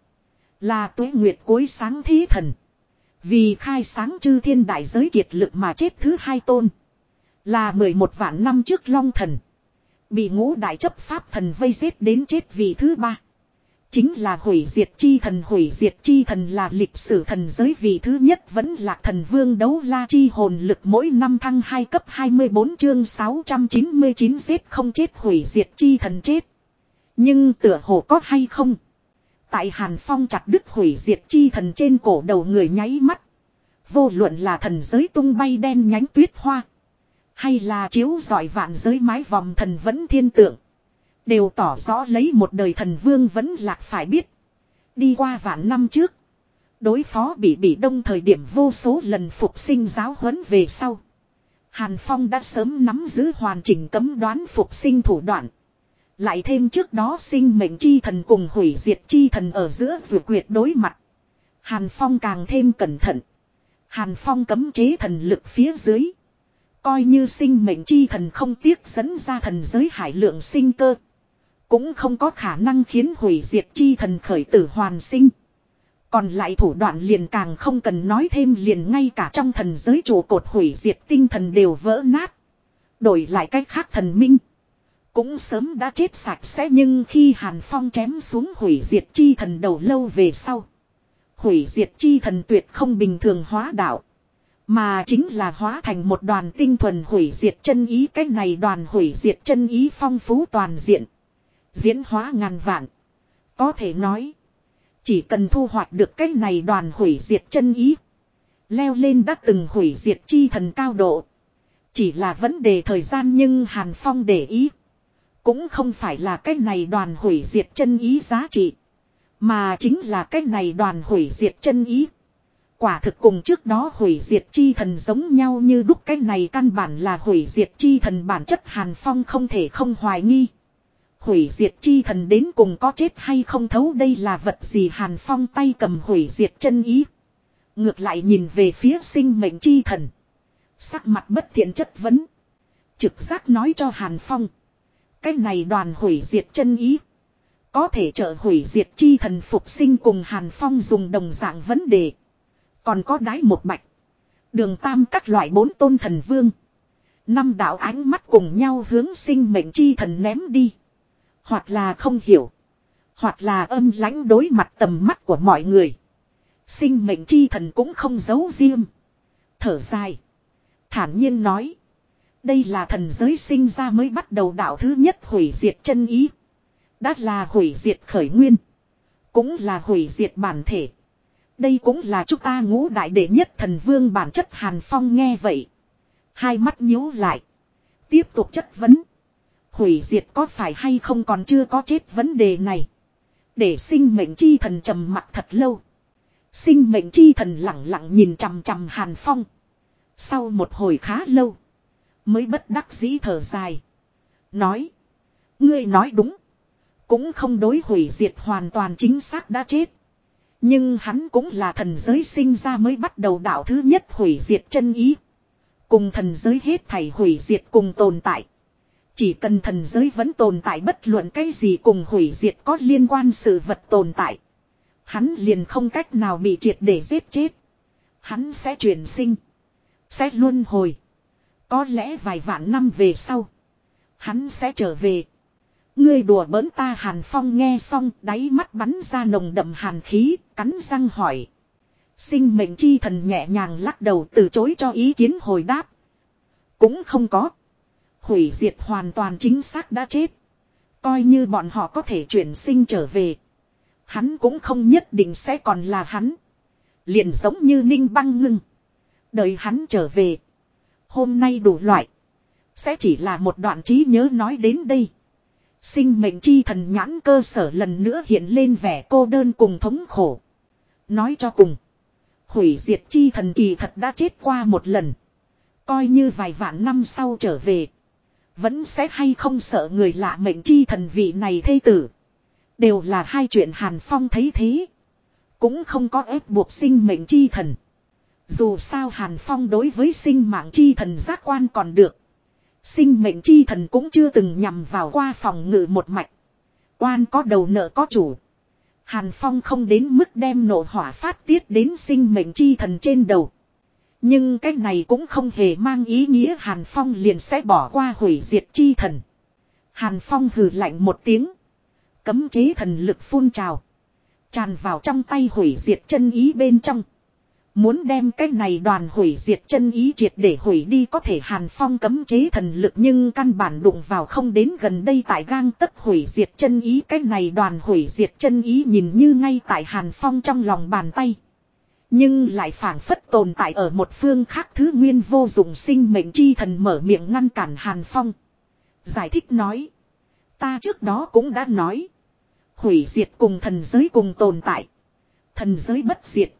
Là tuế nguyệt cuối sáng thí thần. Vì khai sáng chư thiên đại giới kiệt lực mà chết thứ hai tôn. Là 11 vạn năm trước long thần. Bị ngũ đại chấp pháp thần vây giết đến chết vì thứ ba. Chính là hủy diệt chi thần, hủy diệt chi thần là lịch sử thần giới vị thứ nhất vẫn là thần vương đấu la chi hồn lực mỗi năm thăng 2 cấp 24 chương 699 giết không chết, hủy diệt chi thần chết. Nhưng tựa hồ có hay không? Tại Hàn Phong chặt đứt hủy diệt chi thần trên cổ đầu người nháy mắt. Vô luận là thần giới tung bay đen nhánh tuyết hoa. Hay là chiếu giỏi vạn giới mái vòng thần vẫn thiên tượng. Đều tỏ rõ lấy một đời thần vương vẫn lạc phải biết. Đi qua vạn năm trước. Đối phó bị bị đông thời điểm vô số lần phục sinh giáo huấn về sau. Hàn Phong đã sớm nắm giữ hoàn chỉnh cấm đoán phục sinh thủ đoạn. Lại thêm trước đó sinh mệnh chi thần cùng hủy diệt chi thần ở giữa dù quyệt đối mặt. Hàn Phong càng thêm cẩn thận. Hàn Phong cấm chế thần lực phía dưới. Coi như sinh mệnh chi thần không tiếc dẫn ra thần giới hải lượng sinh cơ. Cũng không có khả năng khiến hủy diệt chi thần khởi tử hoàn sinh. Còn lại thủ đoạn liền càng không cần nói thêm liền ngay cả trong thần giới trụ cột hủy diệt tinh thần đều vỡ nát. Đổi lại cách khác thần minh. Cũng sớm đã chết sạch sẽ nhưng khi Hàn Phong chém xuống hủy diệt chi thần đầu lâu về sau. Hủy diệt chi thần tuyệt không bình thường hóa đạo. Mà chính là hóa thành một đoàn tinh thuần hủy diệt chân ý. Cái này đoàn hủy diệt chân ý phong phú toàn diện. Diễn hóa ngàn vạn. Có thể nói. Chỉ cần thu hoạch được cái này đoàn hủy diệt chân ý. Leo lên đã từng hủy diệt chi thần cao độ. Chỉ là vấn đề thời gian nhưng Hàn Phong để ý. Cũng không phải là cái này đoàn hủy diệt chân ý giá trị. Mà chính là cái này đoàn hủy diệt chân ý. Quả thực cùng trước đó hủy diệt chi thần giống nhau như đúc cái này căn bản là hủy diệt chi thần bản chất Hàn Phong không thể không hoài nghi. Hủy diệt chi thần đến cùng có chết hay không thấu đây là vật gì Hàn Phong tay cầm hủy diệt chân ý. Ngược lại nhìn về phía sinh mệnh chi thần. Sắc mặt bất thiện chất vấn. Trực giác nói cho Hàn Phong. Cái này đoàn hủy diệt chân ý. Có thể trợ hủy diệt chi thần phục sinh cùng Hàn Phong dùng đồng dạng vấn đề. Còn có đái một bạch. Đường tam các loại bốn tôn thần vương. Năm đạo ánh mắt cùng nhau hướng sinh mệnh chi thần ném đi. Hoặc là không hiểu. Hoặc là âm lãnh đối mặt tầm mắt của mọi người. Sinh mệnh chi thần cũng không giấu riêng. Thở dài. Thản nhiên nói. Đây là thần giới sinh ra mới bắt đầu đạo thứ nhất hủy diệt chân ý. Đã là hủy diệt khởi nguyên. Cũng là hủy diệt bản thể. Đây cũng là chúng ta ngũ đại đệ nhất thần vương bản chất Hàn Phong nghe vậy. Hai mắt nhíu lại. Tiếp tục chất vấn. Hủy diệt có phải hay không còn chưa có chết vấn đề này. Để sinh mệnh chi thần trầm mặc thật lâu. Sinh mệnh chi thần lặng lặng nhìn chằm chằm Hàn Phong. Sau một hồi khá lâu. Mới bất đắc dĩ thở dài. Nói. Ngươi nói đúng. Cũng không đối hủy diệt hoàn toàn chính xác đã chết. Nhưng hắn cũng là thần giới sinh ra mới bắt đầu đạo thứ nhất hủy diệt chân ý. Cùng thần giới hết thảy hủy diệt cùng tồn tại. Chỉ cần thần giới vẫn tồn tại bất luận cái gì cùng hủy diệt có liên quan sự vật tồn tại. Hắn liền không cách nào bị triệt để giết chết. Hắn sẽ chuyển sinh. Sẽ luân hồi. Có lẽ vài vạn năm về sau. Hắn sẽ trở về. Ngươi đùa bỡn ta Hàn Phong nghe xong đáy mắt bắn ra nồng đậm hàn khí, cắn răng hỏi. Sinh mệnh chi thần nhẹ nhàng lắc đầu từ chối cho ý kiến hồi đáp, Cũng không có. Hủy diệt hoàn toàn chính xác đã chết. Coi như bọn họ có thể chuyển sinh trở về. Hắn cũng không nhất định sẽ còn là hắn. Liền giống như ninh băng ngưng. Đợi hắn trở về. Hôm nay đủ loại. Sẽ chỉ là một đoạn trí nhớ nói đến đây. Sinh mệnh chi thần nhãn cơ sở lần nữa hiện lên vẻ cô đơn cùng thống khổ. Nói cho cùng. Hủy diệt chi thần kỳ thật đã chết qua một lần. Coi như vài vạn năm sau trở về. Vẫn sẽ hay không sợ người lạ mệnh chi thần vị này thê tử. Đều là hai chuyện Hàn Phong thấy thế. Cũng không có ép buộc sinh mệnh chi thần. Dù sao Hàn Phong đối với sinh mạng chi thần giác quan còn được. Sinh mệnh chi thần cũng chưa từng nhằm vào qua phòng ngự một mạch. Quan có đầu nợ có chủ. Hàn Phong không đến mức đem nộ hỏa phát tiết đến sinh mệnh chi thần trên đầu. Nhưng cái này cũng không hề mang ý nghĩa Hàn Phong liền sẽ bỏ qua hủy diệt chi thần. Hàn Phong hừ lạnh một tiếng. Cấm chế thần lực phun trào. Tràn vào trong tay hủy diệt chân ý bên trong. Muốn đem cái này đoàn hủy diệt chân ý triệt để hủy đi có thể hàn phong cấm chế thần lực nhưng căn bản đụng vào không đến gần đây tại gang tấc hủy diệt chân ý cái này đoàn hủy diệt chân ý nhìn như ngay tại hàn phong trong lòng bàn tay. Nhưng lại phản phất tồn tại ở một phương khác thứ nguyên vô dụng sinh mệnh chi thần mở miệng ngăn cản hàn phong. Giải thích nói. Ta trước đó cũng đã nói. Hủy diệt cùng thần giới cùng tồn tại. Thần giới bất diệt.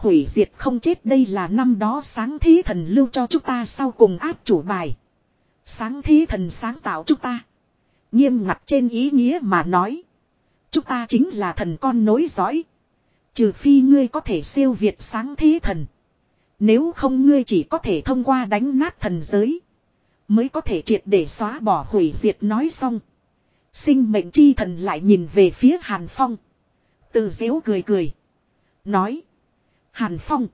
Hủy diệt không chết đây là năm đó sáng thế thần lưu cho chúng ta sau cùng áp chủ bài. Sáng thế thần sáng tạo chúng ta. Nghiêm ngặt trên ý nghĩa mà nói. Chúng ta chính là thần con nối dõi. Trừ phi ngươi có thể siêu việt sáng thế thần. Nếu không ngươi chỉ có thể thông qua đánh nát thần giới. Mới có thể triệt để xóa bỏ hủy diệt nói xong. Sinh mệnh chi thần lại nhìn về phía Hàn Phong. Từ dễu cười cười. Nói. Hàn Phong.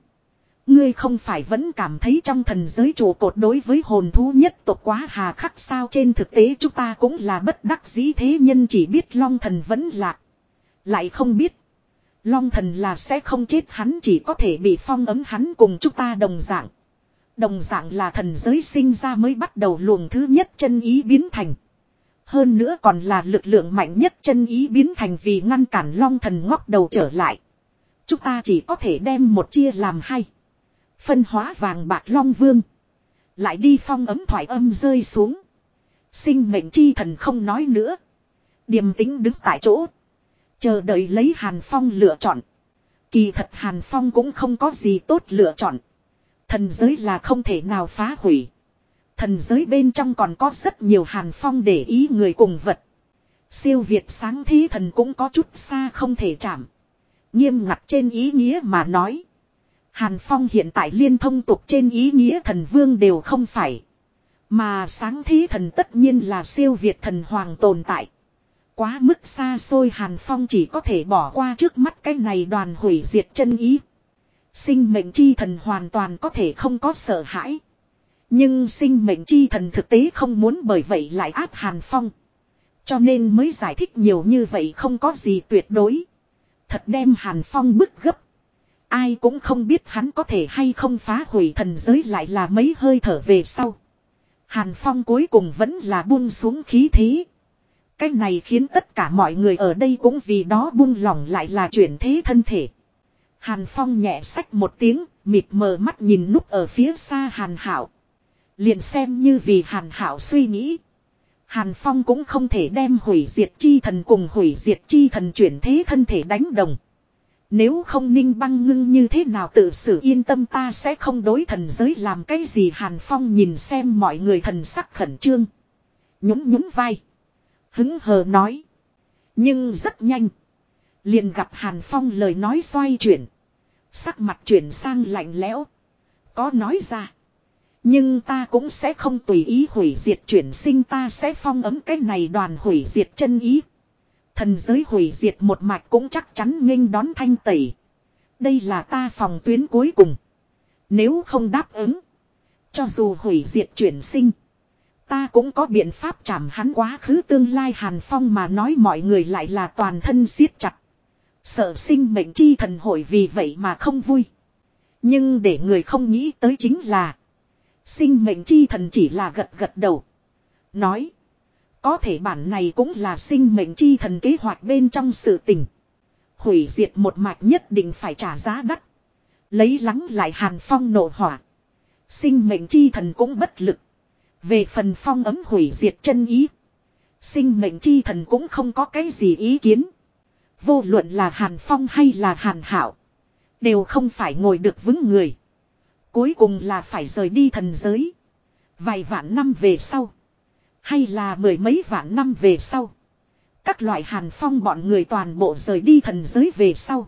Ngươi không phải vẫn cảm thấy trong thần giới trụ cột đối với hồn thú nhất tộc quá hà khắc sao trên thực tế chúng ta cũng là bất đắc dĩ thế nhân chỉ biết long thần vẫn lạc. Lại không biết. Long thần là sẽ không chết, hắn chỉ có thể bị phong ấm, hắn cùng chúng ta đồng dạng. Đồng dạng là thần giới sinh ra mới bắt đầu luồng thứ nhất chân ý biến thành. Hơn nữa còn là lực lượng mạnh nhất chân ý biến thành vì ngăn cản long thần ngóc đầu trở lại. Chúng ta chỉ có thể đem một chia làm hai. Phân hóa vàng bạc long vương. Lại đi phong ấm thoải âm rơi xuống. Sinh mệnh chi thần không nói nữa. Điềm tính đứng tại chỗ. Chờ đợi lấy Hàn Phong lựa chọn. Kỳ thật Hàn Phong cũng không có gì tốt lựa chọn. Thần giới là không thể nào phá hủy. Thần giới bên trong còn có rất nhiều Hàn Phong để ý người cùng vật. Siêu Việt sáng thí thần cũng có chút xa không thể chạm. Nghiêm ngặt trên ý nghĩa mà nói. Hàn Phong hiện tại liên thông tục trên ý nghĩa thần vương đều không phải. Mà sáng thí thần tất nhiên là siêu việt thần hoàng tồn tại. Quá mức xa xôi Hàn Phong chỉ có thể bỏ qua trước mắt cái này đoàn hủy diệt chân ý. Sinh mệnh chi thần hoàn toàn có thể không có sợ hãi. Nhưng sinh mệnh chi thần thực tế không muốn bởi vậy lại áp Hàn Phong. Cho nên mới giải thích nhiều như vậy không có gì tuyệt đối. Thật đem Hàn Phong bức gấp. Ai cũng không biết hắn có thể hay không phá hủy thần giới lại là mấy hơi thở về sau. Hàn Phong cuối cùng vẫn là buông xuống khí thế. Cái này khiến tất cả mọi người ở đây cũng vì đó buông lỏng lại là chuyển thế thân thể. Hàn Phong nhẹ sách một tiếng, mịt mờ mắt nhìn núp ở phía xa Hàn Hảo. Liền xem như vì Hàn Hảo suy nghĩ. Hàn Phong cũng không thể đem hủy diệt chi thần cùng hủy diệt chi thần chuyển thế thân thể đánh đồng. Nếu không ninh băng ngưng như thế nào tự xử yên tâm ta sẽ không đối thần giới làm cái gì Hàn Phong nhìn xem mọi người thần sắc khẩn trương. Nhún nhún vai. Hứng hờ nói. Nhưng rất nhanh. Liền gặp Hàn Phong lời nói xoay chuyển. Sắc mặt chuyển sang lạnh lẽo. Có nói ra. Nhưng ta cũng sẽ không tùy ý hủy diệt chuyển sinh, ta sẽ phong ấm cái này đoàn hủy diệt chân ý. Thần giới hủy diệt một mạch cũng chắc chắn nghênh đón thanh tẩy. Đây là ta phòng tuyến cuối cùng. Nếu không đáp ứng. Cho dù hủy diệt chuyển sinh. Ta cũng có biện pháp chạm hắn quá khứ tương lai Hàn Phong mà nói mọi người lại là toàn thân siết chặt. Sợ sinh mệnh chi thần hội vì vậy mà không vui. Nhưng để người không nghĩ tới chính là. Sinh mệnh chi thần chỉ là gật gật đầu. Nói. Có thể bản này cũng là sinh mệnh chi thần kế hoạch bên trong sự tình. Hủy diệt một mạch nhất định phải trả giá đắt. Lấy lắng lại hàn phong nổ hỏa. Sinh mệnh chi thần cũng bất lực. Về phần phong ấm hủy diệt chân ý. Sinh mệnh chi thần cũng không có cái gì ý kiến. Vô luận là hàn phong hay là hàn hảo. Đều không phải ngồi được vững người. Cuối cùng là phải rời đi thần giới. Vài vạn năm về sau. Hay là mười mấy vạn năm về sau. Các loại hàn phong bọn người toàn bộ rời đi thần giới về sau.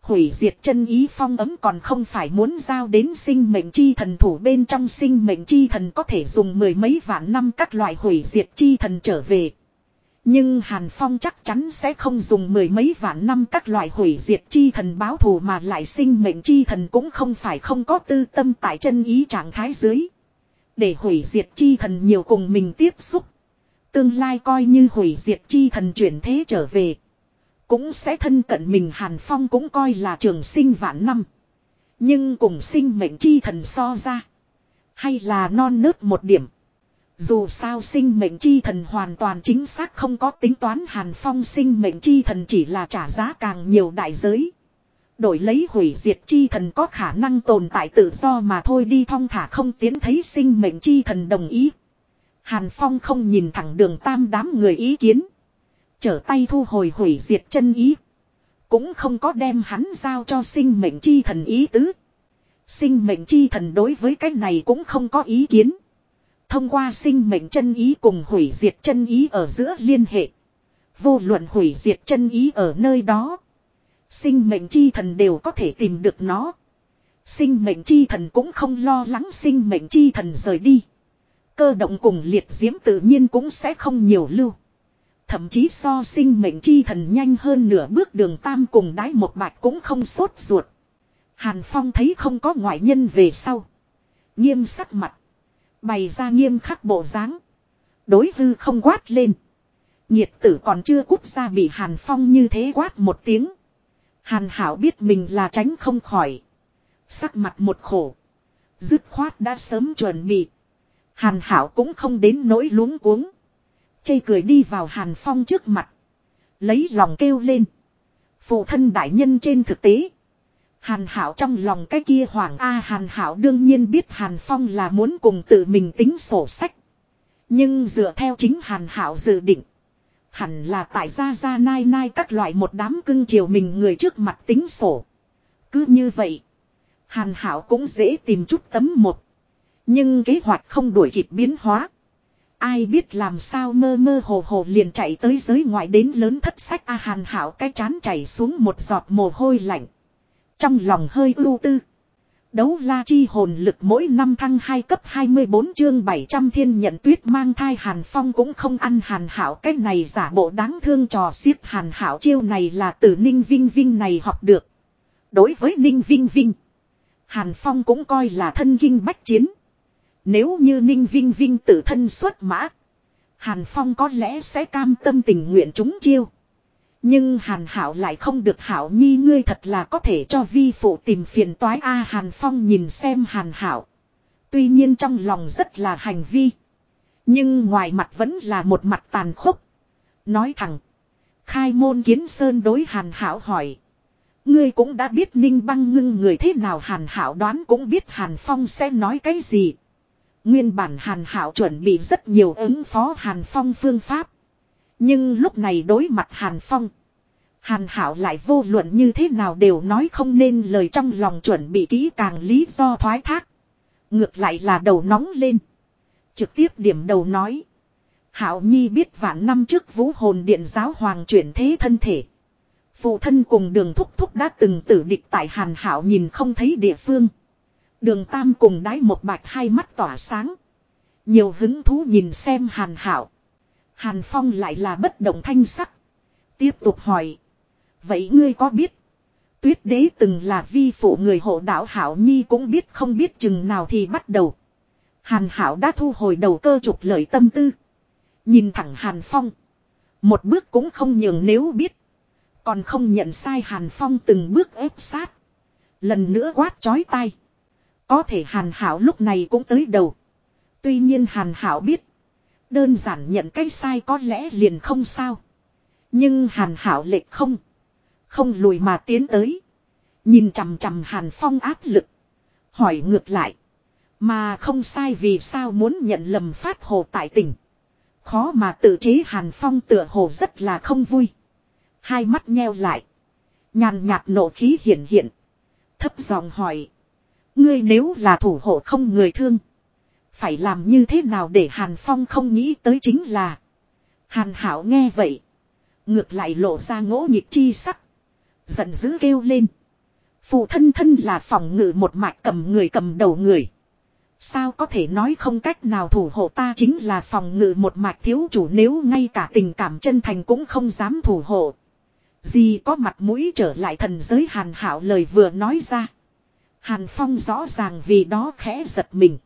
Hủy diệt chân ý phong ấm còn không phải muốn giao đến sinh mệnh chi thần thủ bên trong sinh mệnh chi thần có thể dùng mười mấy vạn năm các loại hủy diệt chi thần trở về. Nhưng Hàn Phong chắc chắn sẽ không dùng mười mấy vạn năm các loại hủy diệt chi thần báo thù mà lại sinh mệnh chi thần cũng không phải không có tư tâm tại chân ý trạng thái dưới. Để hủy diệt chi thần nhiều cùng mình tiếp xúc. Tương lai coi như hủy diệt chi thần chuyển thế trở về. Cũng sẽ thân cận mình Hàn Phong cũng coi là trường sinh vạn năm. Nhưng cùng sinh mệnh chi thần so ra. Hay là non nớt một điểm. Dù sao sinh mệnh chi thần hoàn toàn chính xác không có tính toán Hàn Phong sinh mệnh chi thần chỉ là trả giá càng nhiều đại giới. Đổi lấy hủy diệt chi thần có khả năng tồn tại tự do mà thôi đi thong thả không tiến thấy sinh mệnh chi thần đồng ý. Hàn Phong không nhìn thẳng đường tam đám người ý kiến. Trở tay thu hồi hủy diệt chân ý. Cũng không có đem hắn giao cho sinh mệnh chi thần ý tứ. Sinh mệnh chi thần đối với cái này cũng không có ý kiến. Thông qua sinh mệnh chân ý cùng hủy diệt chân ý ở giữa liên hệ. Vô luận hủy diệt chân ý ở nơi đó. Sinh mệnh chi thần đều có thể tìm được nó. Sinh mệnh chi thần cũng không lo lắng sinh mệnh chi thần rời đi. Cơ động cùng liệt diễm tự nhiên cũng sẽ không nhiều lưu. Thậm chí so sinh mệnh chi thần nhanh hơn nửa bước đường tam cùng đái một bạch cũng không sốt ruột. Hàn Phong thấy không có ngoại nhân về sau. Nghiêm sắc mặt. Bày ra nghiêm khắc bộ dáng. Đối hư không quát lên. Nhiệt tử còn chưa cút ra bị Hàn Phong như thế quát một tiếng. Hàn Hảo biết mình là tránh không khỏi. Sắc mặt một khổ. Dứt khoát đã sớm chuẩn bị. Hàn Hảo cũng không đến nỗi luống cuống. Chây cười đi vào Hàn Phong trước mặt. Lấy lòng kêu lên. Phụ thân đại nhân trên thực tế. Hàn Hảo trong lòng cái kia hoàng A Hàn Hảo đương nhiên biết Hàn Phong là muốn cùng tự mình tính sổ sách. Nhưng dựa theo chính Hàn Hảo dự định. Hẳn là tại gia gia nai nai các loại một đám cưng chiều mình người trước mặt tính sổ. Cứ như vậy. Hàn Hảo cũng dễ tìm chút tấm một. Nhưng kế hoạch không đuổi kịp biến hóa. Ai biết làm sao mơ mơ hồ hồ liền chạy tới giới ngoại đến lớn thất sách A Hàn Hảo cái chán chảy xuống một giọt mồ hôi lạnh. Trong lòng hơi ưu tư. Đấu la chi hồn lực mỗi năm thăng 2 cấp 24 chương 700 thiên nhận tuyết mang thai Hàn Phong cũng không ăn Hàn Hảo cái này giả bộ đáng thương trò xiết Hàn Hảo chiêu này là từ Ninh Vinh Vinh này học được. Đối với Ninh Vinh Vinh, Hàn Phong cũng coi là thân kinh bách chiến. Nếu như Ninh Vinh Vinh tự thân xuất mã, Hàn Phong có lẽ sẽ cam tâm tình nguyện chúng chiêu. Nhưng Hàn Hảo lại không được Hảo Nhi ngươi thật là có thể cho vi phụ tìm phiền toái a Hàn Phong nhìn xem Hàn Hảo. Tuy nhiên trong lòng rất là hành vi. Nhưng ngoài mặt vẫn là một mặt tàn khốc. Nói thẳng. Khai môn kiến sơn đối Hàn Hảo hỏi. Ngươi cũng đã biết ninh băng ngưng người thế nào Hàn Hảo đoán cũng biết Hàn Phong sẽ nói cái gì. Nguyên bản Hàn Hảo chuẩn bị rất nhiều ứng phó Hàn Phong phương pháp. Nhưng lúc này đối mặt Hàn Phong. Hàn Hảo lại vô luận như thế nào đều nói không nên lời trong lòng chuẩn bị kỹ càng lý do thoái thác. Ngược lại là đầu nóng lên. Trực tiếp điểm đầu nói. Hảo Nhi biết vạn năm trước vũ hồn điện giáo hoàng chuyển thế thân thể. Phụ thân cùng đường thúc thúc đã từng tử địch tại Hàn Hảo nhìn không thấy địa phương. Đường Tam cùng đái một bạch hai mắt tỏa sáng. Nhiều hứng thú nhìn xem Hàn Hảo. Hàn Phong lại là bất động thanh sắc. Tiếp tục hỏi. Vậy ngươi có biết? Tuyết đế từng là vi phụ người hộ đạo Hảo Nhi cũng biết không biết chừng nào thì bắt đầu. Hàn Hảo đã thu hồi đầu cơ trục lợi tâm tư. Nhìn thẳng Hàn Phong. Một bước cũng không nhường nếu biết. Còn không nhận sai Hàn Phong từng bước ép sát. Lần nữa quát chói tai. Có thể Hàn Hảo lúc này cũng tới đầu. Tuy nhiên Hàn Hảo biết. Đơn giản nhận cái sai có lẽ liền không sao. Nhưng Hàn Hảo lệch không. Không lùi mà tiến tới. Nhìn chằm chằm Hàn Phong áp lực. Hỏi ngược lại. Mà không sai vì sao muốn nhận lầm phát hồ tại tỉnh. Khó mà tự chế Hàn Phong tựa hồ rất là không vui. Hai mắt nheo lại. Nhàn nhạt nộ khí hiện hiện. Thấp giọng hỏi. Ngươi nếu là thủ hộ không người thương. Phải làm như thế nào để Hàn Phong không nghĩ tới chính là. Hàn Hảo nghe vậy. Ngược lại lộ ra ngỗ nhịp chi sắc. Giận dữ kêu lên. Phụ thân thân là phòng ngự một mạch cầm người cầm đầu người. Sao có thể nói không cách nào thủ hộ ta chính là phòng ngự một mạch thiếu chủ nếu ngay cả tình cảm chân thành cũng không dám thủ hộ. Gì có mặt mũi trở lại thần giới hàn hảo lời vừa nói ra. Hàn Phong rõ ràng vì đó khẽ giật mình.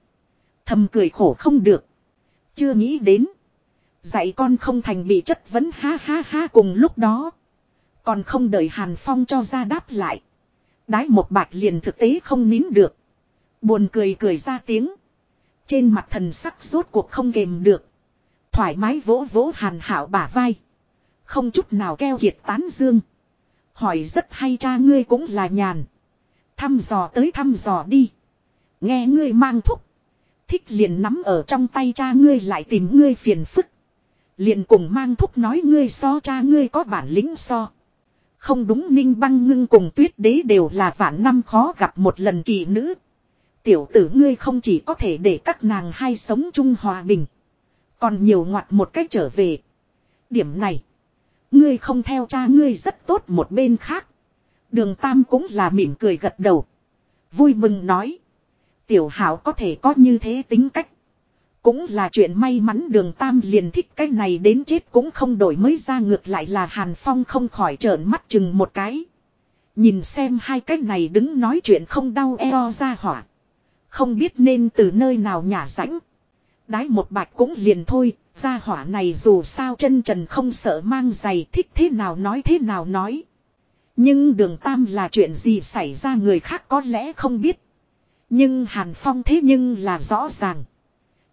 Thầm cười khổ không được. Chưa nghĩ đến. Dạy con không thành bị chất vấn ha ha ha cùng lúc đó. Còn không đợi Hàn Phong cho ra đáp lại. Đái một bạch liền thực tế không nín được. Buồn cười cười ra tiếng. Trên mặt thần sắc rốt cuộc không kềm được. Thoải mái vỗ vỗ Hàn Hảo bả vai. Không chút nào keo kiệt tán dương. Hỏi rất hay cha ngươi cũng là nhàn. Thăm dò tới thăm dò đi. Nghe ngươi mang thúc. Thích liền nắm ở trong tay cha ngươi lại tìm ngươi phiền phức. Liền cùng mang thúc nói ngươi so cha ngươi có bản lĩnh so. Không đúng ninh băng ngưng cùng tuyết đế đều là vạn năm khó gặp một lần kỳ nữ. Tiểu tử ngươi không chỉ có thể để các nàng hai sống chung hòa bình. Còn nhiều ngoặt một cách trở về. Điểm này. Ngươi không theo cha ngươi rất tốt một bên khác. Đường Tam cũng là mỉm cười gật đầu. Vui mừng nói. Tiểu hảo có thể có như thế tính cách. Cũng là chuyện may mắn đường Tam liền thích cái này đến chết cũng không đổi mới ra ngược lại là Hàn Phong không khỏi trợn mắt chừng một cái. Nhìn xem hai cái này đứng nói chuyện không đau eo ra hỏa. Không biết nên từ nơi nào nhả rãnh. Đái một bạch cũng liền thôi, ra hỏa này dù sao chân trần không sợ mang giày thích thế nào nói thế nào nói. Nhưng đường tam là chuyện gì xảy ra người khác có lẽ không biết. Nhưng Hàn Phong thế nhưng là rõ ràng.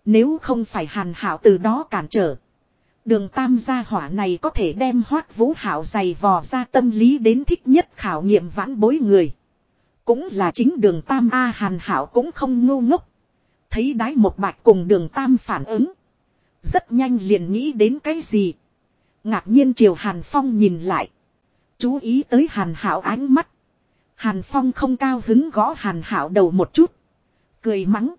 Nếu không phải Hàn Hảo từ đó cản trở. Đường tam gia hỏa này có thể đem hoát vũ hảo dày vò ra tâm lý đến thích nhất khảo nghiệm vãn bối người. Cũng là chính đường tam A Hàn Hảo cũng không ngu ngốc. Thấy đái một bạch cùng đường tam phản ứng. Rất nhanh liền nghĩ đến cái gì. Ngạc nhiên chiều Hàn Phong nhìn lại. Chú ý tới Hàn Hảo ánh mắt. Hàn Phong không cao hứng gõ Hàn Hảo đầu một chút. Cười mắng.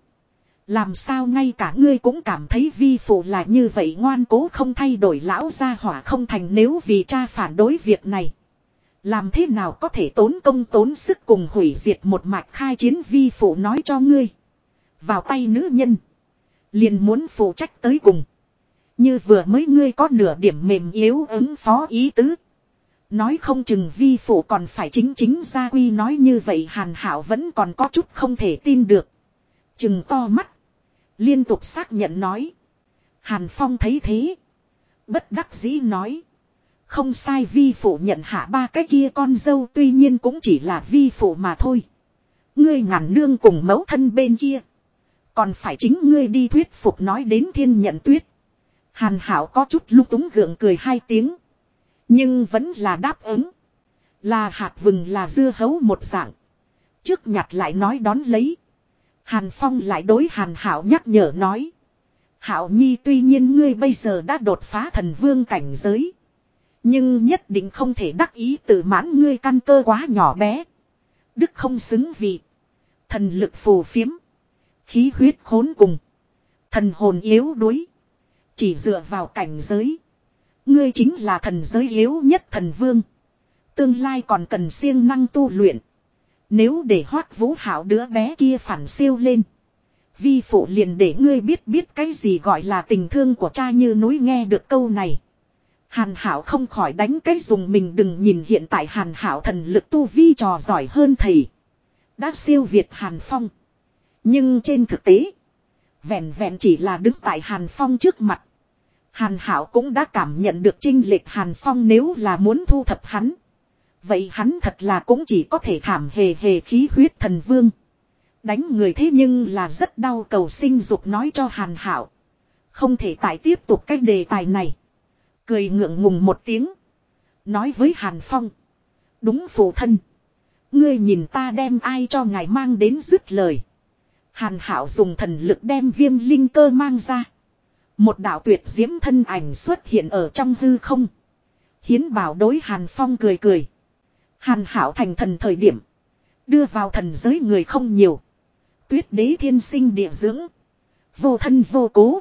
Làm sao ngay cả ngươi cũng cảm thấy vi phụ là như vậy ngoan cố không thay đổi lão gia hỏa không thành nếu vì cha phản đối việc này. Làm thế nào có thể tốn công tốn sức cùng hủy diệt một mạch khai chiến vi phụ nói cho ngươi. Vào tay nữ nhân. Liền muốn phụ trách tới cùng. Như vừa mới ngươi có nửa điểm mềm yếu ứng phó ý tứ. Nói không chừng vi phụ còn phải chính chính gia quy nói như vậy hàn hảo vẫn còn có chút không thể tin được. Chừng to mắt. Liên tục xác nhận nói. Hàn Phong thấy thế. Bất đắc dĩ nói. Không sai vi phụ nhận hạ ba cái kia con dâu tuy nhiên cũng chỉ là vi phụ mà thôi. Ngươi ngàn nương cùng mẫu thân bên kia. Còn phải chính ngươi đi thuyết phục nói đến thiên nhận tuyết. Hàn hảo có chút lúc túng gượng cười hai tiếng. Nhưng vẫn là đáp ứng. Là hạt vừng là dưa hấu một dạng. Trước nhặt lại nói đón lấy. Hàn Phong lại đối Hàn Hảo nhắc nhở nói. Hảo Nhi tuy nhiên ngươi bây giờ đã đột phá thần vương cảnh giới. Nhưng nhất định không thể đắc ý tự mãn ngươi căn cơ quá nhỏ bé. Đức không xứng vị. Thần lực phù phiếm. Khí huyết khốn cùng. Thần hồn yếu đuối. Chỉ dựa vào cảnh giới. Ngươi chính là thần giới yếu nhất thần vương. Tương lai còn cần siêng năng tu luyện. Nếu để hoác vũ hảo đứa bé kia phản siêu lên. Vi phụ liền để ngươi biết biết cái gì gọi là tình thương của cha như núi nghe được câu này. Hàn hảo không khỏi đánh cái dùng mình đừng nhìn hiện tại hàn hảo thần lực tu vi trò giỏi hơn thầy. Đã siêu việt hàn phong. Nhưng trên thực tế. Vẹn vẹn chỉ là đứng tại hàn phong trước mặt. Hàn hảo cũng đã cảm nhận được trinh lệch hàn phong nếu là muốn thu thập hắn. Vậy hắn thật là cũng chỉ có thể thảm hề hề khí huyết thần vương. Đánh người thế nhưng là rất đau cầu sinh dục nói cho Hàn Hảo. Không thể tải tiếp tục cái đề tài này. Cười ngượng ngùng một tiếng. Nói với Hàn Phong. Đúng phụ thân. Ngươi nhìn ta đem ai cho ngài mang đến dứt lời. Hàn Hảo dùng thần lực đem viêm linh cơ mang ra. Một đạo tuyệt diễm thân ảnh xuất hiện ở trong hư không. Hiến bảo đối Hàn Phong cười cười. Hàn Hảo thành thần thời điểm. Đưa vào thần giới người không nhiều. Tuyết đế thiên sinh địa dưỡng. Vô thân vô cố.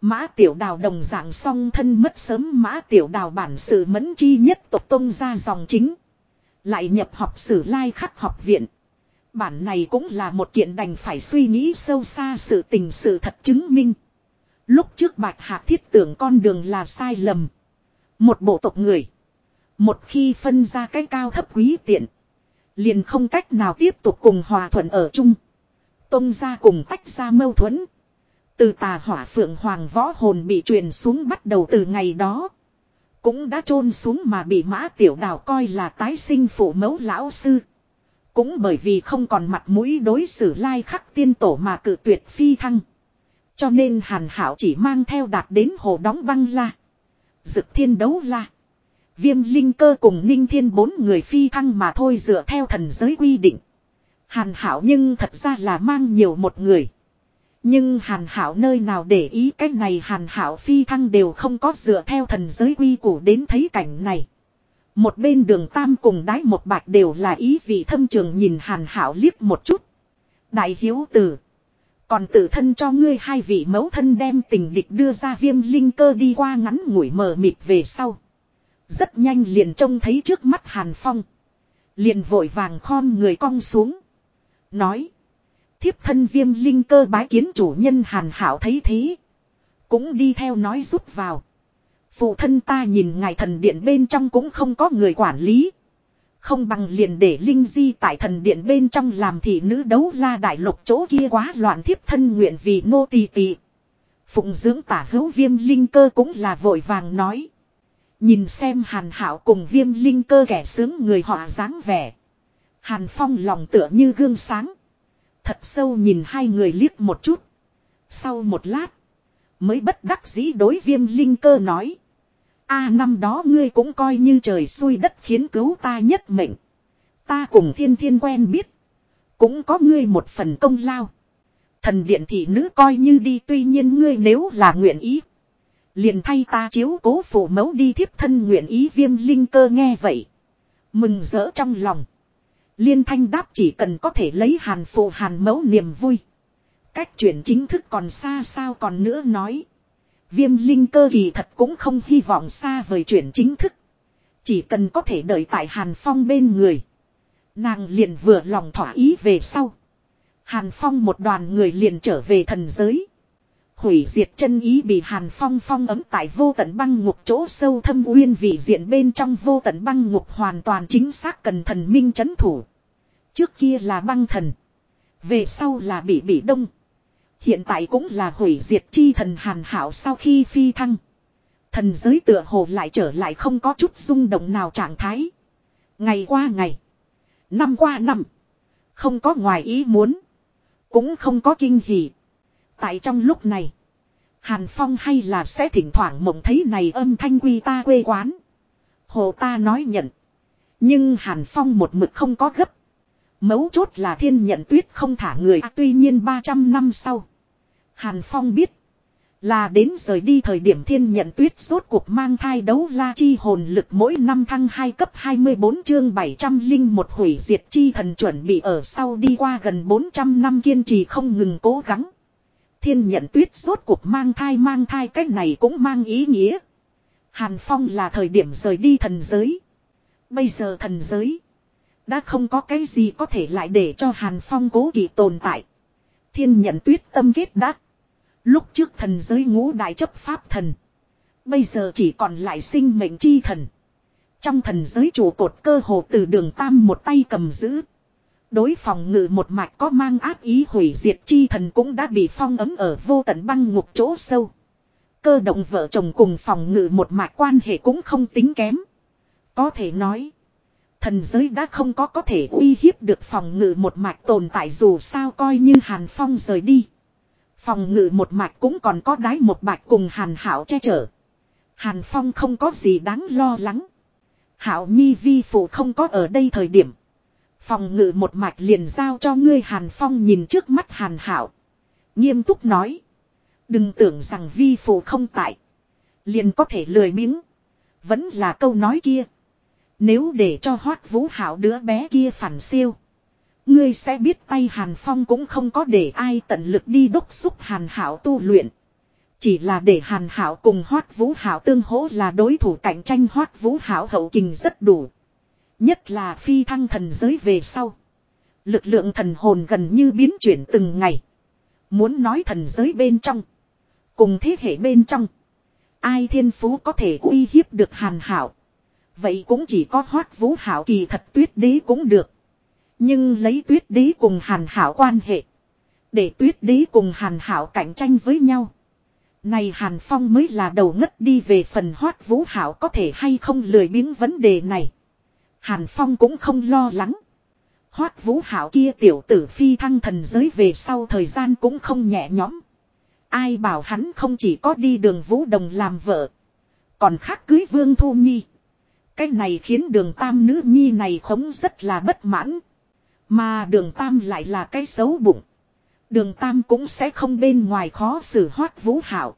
Mã tiểu đào đồng dạng song thân mất sớm mã tiểu đào bản sự mẫn chi nhất tộc tông ra dòng chính. Lại nhập học sử lai khắc học viện. Bản này cũng là một kiện đành phải suy nghĩ sâu xa sự tình sự thật chứng minh. Lúc trước bạch hạ thiết tưởng con đường là sai lầm. Một bộ tộc người. Một khi phân ra cái cao thấp quý tiện. Liền không cách nào tiếp tục cùng hòa thuận ở chung. Tông ra cùng tách ra mâu thuẫn. Từ tà hỏa phượng hoàng võ hồn bị truyền xuống bắt đầu từ ngày đó. Cũng đã chôn xuống mà bị mã tiểu đào coi là tái sinh phụ mẫu lão sư. Cũng bởi vì không còn mặt mũi đối xử lai khắc tiên tổ mà cự tuyệt phi thăng. Cho nên hàn hảo chỉ mang theo đạt đến hồ đóng băng la. Dực thiên đấu la. Viêm linh cơ cùng ninh thiên bốn người phi thăng mà thôi dựa theo thần giới quy định. Hàn hảo nhưng thật ra là mang nhiều một người. Nhưng hàn hảo nơi nào để ý cái này hàn hảo phi thăng đều không có dựa theo thần giới quy củ đến thấy cảnh này. Một bên đường tam cùng đái một bạch đều là ý vị thâm trường nhìn hàn hảo liếc một chút. Đại hiếu tử. Còn tự thân cho ngươi hai vị mẫu thân đem tình địch đưa ra viêm linh cơ đi qua ngắn ngủi mờ mịt về sau. Rất nhanh liền trông thấy trước mắt hàn phong. Liền vội vàng khom người cong xuống. Nói. Thiếp thân viêm linh cơ bái kiến chủ nhân hàn hảo thấy thế. Cũng đi theo nói rút vào. Phụ thân ta nhìn ngài thần điện bên trong cũng không có người quản lý. Không bằng liền để Linh Di tại thần điện bên trong làm thị nữ đấu la đại lục chỗ kia quá loạn thiếp thân nguyện vì nô tỳ tỳ. Phụng dưỡng tả hữu viêm linh cơ cũng là vội vàng nói. Nhìn xem hàn hảo cùng viêm linh cơ kẻ sướng người họ dáng vẻ. Hàn phong lòng tựa như gương sáng. Thật sâu nhìn hai người liếc một chút. Sau một lát. Mới bất đắc dĩ đối viêm linh cơ nói a năm đó ngươi cũng coi như trời xui đất khiến cứu ta nhất mệnh. Ta cùng thiên thiên quen biết. Cũng có ngươi một phần công lao. Thần điện thị nữ coi như đi, tuy nhiên ngươi nếu là nguyện ý. Liền thay ta chiếu cố phụ mẫu đi thiếp thân nguyện ý viêm linh cơ nghe vậy. Mừng rỡ trong lòng. Liên thanh đáp chỉ cần có thể lấy hàn phụ hàn mẫu niềm vui. Cách chuyển chính thức còn xa sao còn nữa nói. Viêm linh cơ kỳ thật cũng không hy vọng xa vời chuyển chính thức. Chỉ cần có thể đợi tại hàn phong bên người. Nàng liền vừa lòng thỏa ý về sau. Hàn phong một đoàn người liền trở về thần giới. Hủy diệt chân ý bị hàn phong phong ấm tại vô tận băng ngục chỗ sâu thâm uyên vị diện bên trong vô tận băng ngục hoàn toàn chính xác cần thần minh chấn thủ. Trước kia là băng thần. Về sau là bị bị đông. Hiện tại cũng là hủy diệt chi thần hàn hảo sau khi phi thăng. Thần giới tựa hồ lại trở lại không có chút rung động nào trạng thái. Ngày qua ngày. Năm qua năm. Không có ngoài ý muốn. Cũng không có kinh hỉ. Tại trong lúc này. Hàn Phong hay là sẽ thỉnh thoảng mộng thấy này âm thanh quy ta quê quán. Hồ ta nói nhận. Nhưng Hàn Phong một mực không có gấp. Mấu chốt là thiên nhận tuyết không thả người à, tuy nhiên 300 năm sau. Hàn Phong biết. Là đến rời đi thời điểm thiên nhận tuyết rốt cuộc mang thai đấu la chi hồn lực mỗi năm thăng 2 cấp 24 chương 700 linh một hủy diệt chi thần chuẩn bị ở sau đi qua gần 400 năm kiên trì không ngừng cố gắng. Thiên nhận tuyết rốt cuộc mang thai mang thai cách này cũng mang ý nghĩa. Hàn Phong là thời điểm rời đi thần giới. Bây giờ thần giới. Đã không có cái gì có thể lại để cho Hàn Phong cố kỳ tồn tại. Thiên nhận tuyết tâm kết đắc. Lúc trước thần giới ngũ đại chấp pháp thần. Bây giờ chỉ còn lại sinh mệnh chi thần. Trong thần giới chủ cột cơ hồ từ đường tam một tay cầm giữ. Đối phòng ngự một mạch có mang áp ý hủy diệt chi thần cũng đã bị phong ấm ở vô tận băng ngục chỗ sâu. Cơ động vợ chồng cùng phòng ngự một mạch quan hệ cũng không tính kém. Có thể nói. Thần giới đã không có có thể uy hiếp được phòng ngự một mạch tồn tại dù sao coi như Hàn Phong rời đi. Phòng ngự một mạch cũng còn có đái một bạch cùng Hàn Hảo che chở. Hàn Phong không có gì đáng lo lắng. Hảo Nhi vi phụ không có ở đây thời điểm. Phòng ngự một mạch liền giao cho ngươi Hàn Phong nhìn trước mắt Hàn Hảo. Nghiêm túc nói. Đừng tưởng rằng vi phụ không tại. Liền có thể lười miếng Vẫn là câu nói kia. Nếu để cho hoát vũ hảo đứa bé kia phản siêu. Ngươi sẽ biết tay Hàn Phong cũng không có để ai tận lực đi đốc xúc Hàn Hảo tu luyện. Chỉ là để Hàn Hảo cùng Hoát Vũ Hảo tương hỗ là đối thủ cạnh tranh Hoát Vũ Hảo hậu kình rất đủ. Nhất là phi thăng thần giới về sau. Lực lượng thần hồn gần như biến chuyển từng ngày. Muốn nói thần giới bên trong. Cùng thế hệ bên trong. Ai thiên phú có thể uy hiếp được Hàn Hảo. Vậy cũng chỉ có Hoát Vũ Hảo kỳ thật tuyết đế cũng được. Nhưng lấy tuyết đế cùng Hàn Hảo quan hệ. Để tuyết đế cùng Hàn Hảo cạnh tranh với nhau. Này Hàn Phong mới là đầu ngất đi về phần hoát vũ hảo có thể hay không lười biếng vấn đề này. Hàn Phong cũng không lo lắng. Hoát vũ hảo kia tiểu tử phi thăng thần giới về sau thời gian cũng không nhẹ nhõm. Ai bảo hắn không chỉ có đi đường vũ đồng làm vợ. Còn khác cưới vương thu nhi. Cái này khiến đường tam nữ nhi này khống rất là bất mãn. Mà đường tam lại là cái xấu bụng. Đường Tam cũng sẽ không bên ngoài khó xử hoát vũ hảo.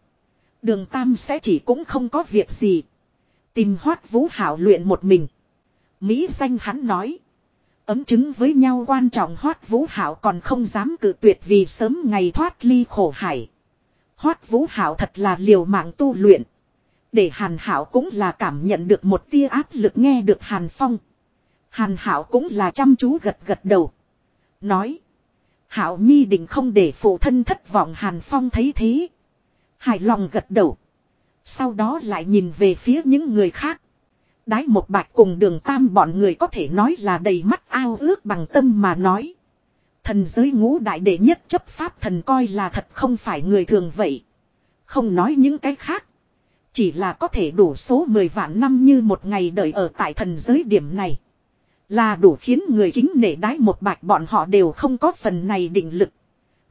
Đường Tam sẽ chỉ cũng không có việc gì. Tìm hoát vũ hảo luyện một mình. Mỹ danh hắn nói. Ấm chứng với nhau quan trọng hoát vũ hảo còn không dám cự tuyệt vì sớm ngày thoát ly khổ hải. Hoát vũ hảo thật là liều mạng tu luyện. Để hàn hảo cũng là cảm nhận được một tia áp lực nghe được hàn phong. Hàn hảo cũng là chăm chú gật gật đầu. Nói. Hảo Nhi định không để phụ thân thất vọng Hàn Phong thấy thế. Hài lòng gật đầu. Sau đó lại nhìn về phía những người khác. Đái một bạch cùng đường tam bọn người có thể nói là đầy mắt ao ước bằng tâm mà nói. Thần giới ngũ đại đệ nhất chấp pháp thần coi là thật không phải người thường vậy. Không nói những cái khác. Chỉ là có thể đủ số 10 vạn năm như một ngày đợi ở tại thần giới điểm này. Là đủ khiến người kính nể đái một bạch bọn họ đều không có phần này định lực.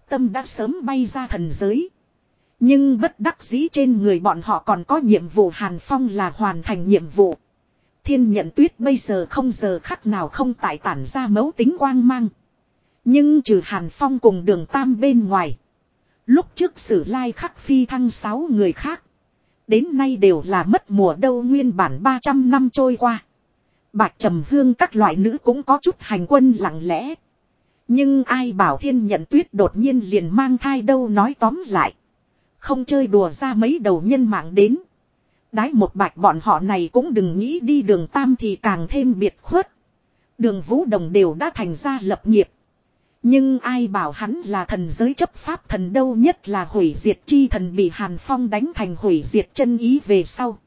Tâm đã sớm bay ra thần giới. Nhưng bất đắc dĩ trên người bọn họ còn có nhiệm vụ Hàn Phong là hoàn thành nhiệm vụ. Thiên nhận tuyết bây giờ không giờ khắc nào không tải tản ra mấu tính quang mang. Nhưng trừ Hàn Phong cùng đường Tam bên ngoài. Lúc trước sử lai khắc phi thăng sáu người khác. Đến nay đều là mất mùa đâu nguyên bản 300 năm trôi qua. Bạch trầm hương các loại nữ cũng có chút hành quân lặng lẽ. Nhưng ai bảo thiên nhận tuyết đột nhiên liền mang thai đâu nói tóm lại. Không chơi đùa ra mấy đầu nhân mạng đến. Đái một bạch bọn họ này cũng đừng nghĩ đi đường tam thì càng thêm biệt khuất. Đường vũ đồng đều đã thành ra lập nghiệp. Nhưng ai bảo hắn là thần giới chấp pháp thần đâu nhất là hủy diệt chi thần bị Hàn Phong đánh thành hủy diệt chân ý về sau.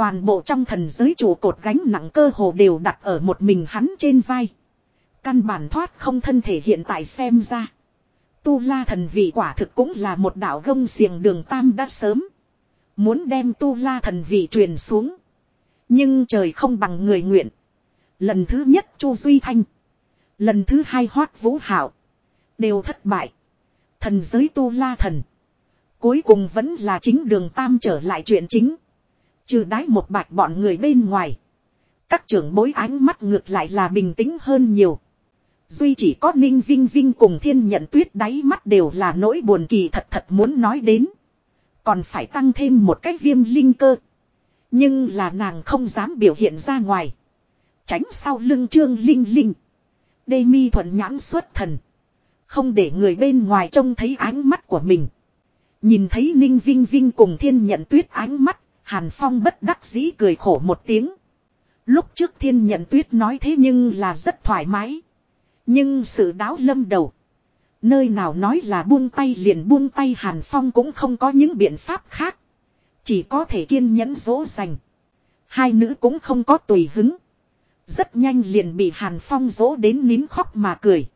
Toàn bộ trong thần giới trụ cột gánh nặng cơ hồ đều đặt ở một mình hắn trên vai. Căn bản thoát không thân thể hiện tại xem ra. Tu la thần vị quả thực cũng là một đạo gông xiềng đường tam đã sớm. Muốn đem tu la thần vị truyền xuống. Nhưng trời không bằng người nguyện. Lần thứ nhất Chu Duy Thanh. Lần thứ hai Hoát Vũ Hảo. Đều thất bại. Thần giới tu la thần. Cuối cùng vẫn là chính đường tam trở lại chuyện chính. Trừ đái một bạch bọn người bên ngoài. Các trưởng bối ánh mắt ngược lại là bình tĩnh hơn nhiều. Duy chỉ có Ninh Vinh Vinh cùng thiên nhận tuyết đáy mắt đều là nỗi buồn kỳ thật thật muốn nói đến. Còn phải tăng thêm một cái viêm linh cơ. Nhưng là nàng không dám biểu hiện ra ngoài. Tránh sau lưng trương linh linh. Đê mi thuận nhãn xuất thần. Không để người bên ngoài trông thấy ánh mắt của mình. Nhìn thấy Ninh Vinh Vinh cùng thiên nhận tuyết ánh mắt Hàn Phong bất đắc dĩ cười khổ một tiếng. Lúc trước thiên nhận tuyết nói thế nhưng là rất thoải mái. Nhưng sự đáo lâm đầu. Nơi nào nói là buông tay liền buông tay Hàn Phong cũng không có những biện pháp khác. Chỉ có thể kiên nhẫn dỗ dành. Hai nữ cũng không có tùy hứng. Rất nhanh liền bị Hàn Phong dỗ đến nín khóc mà cười.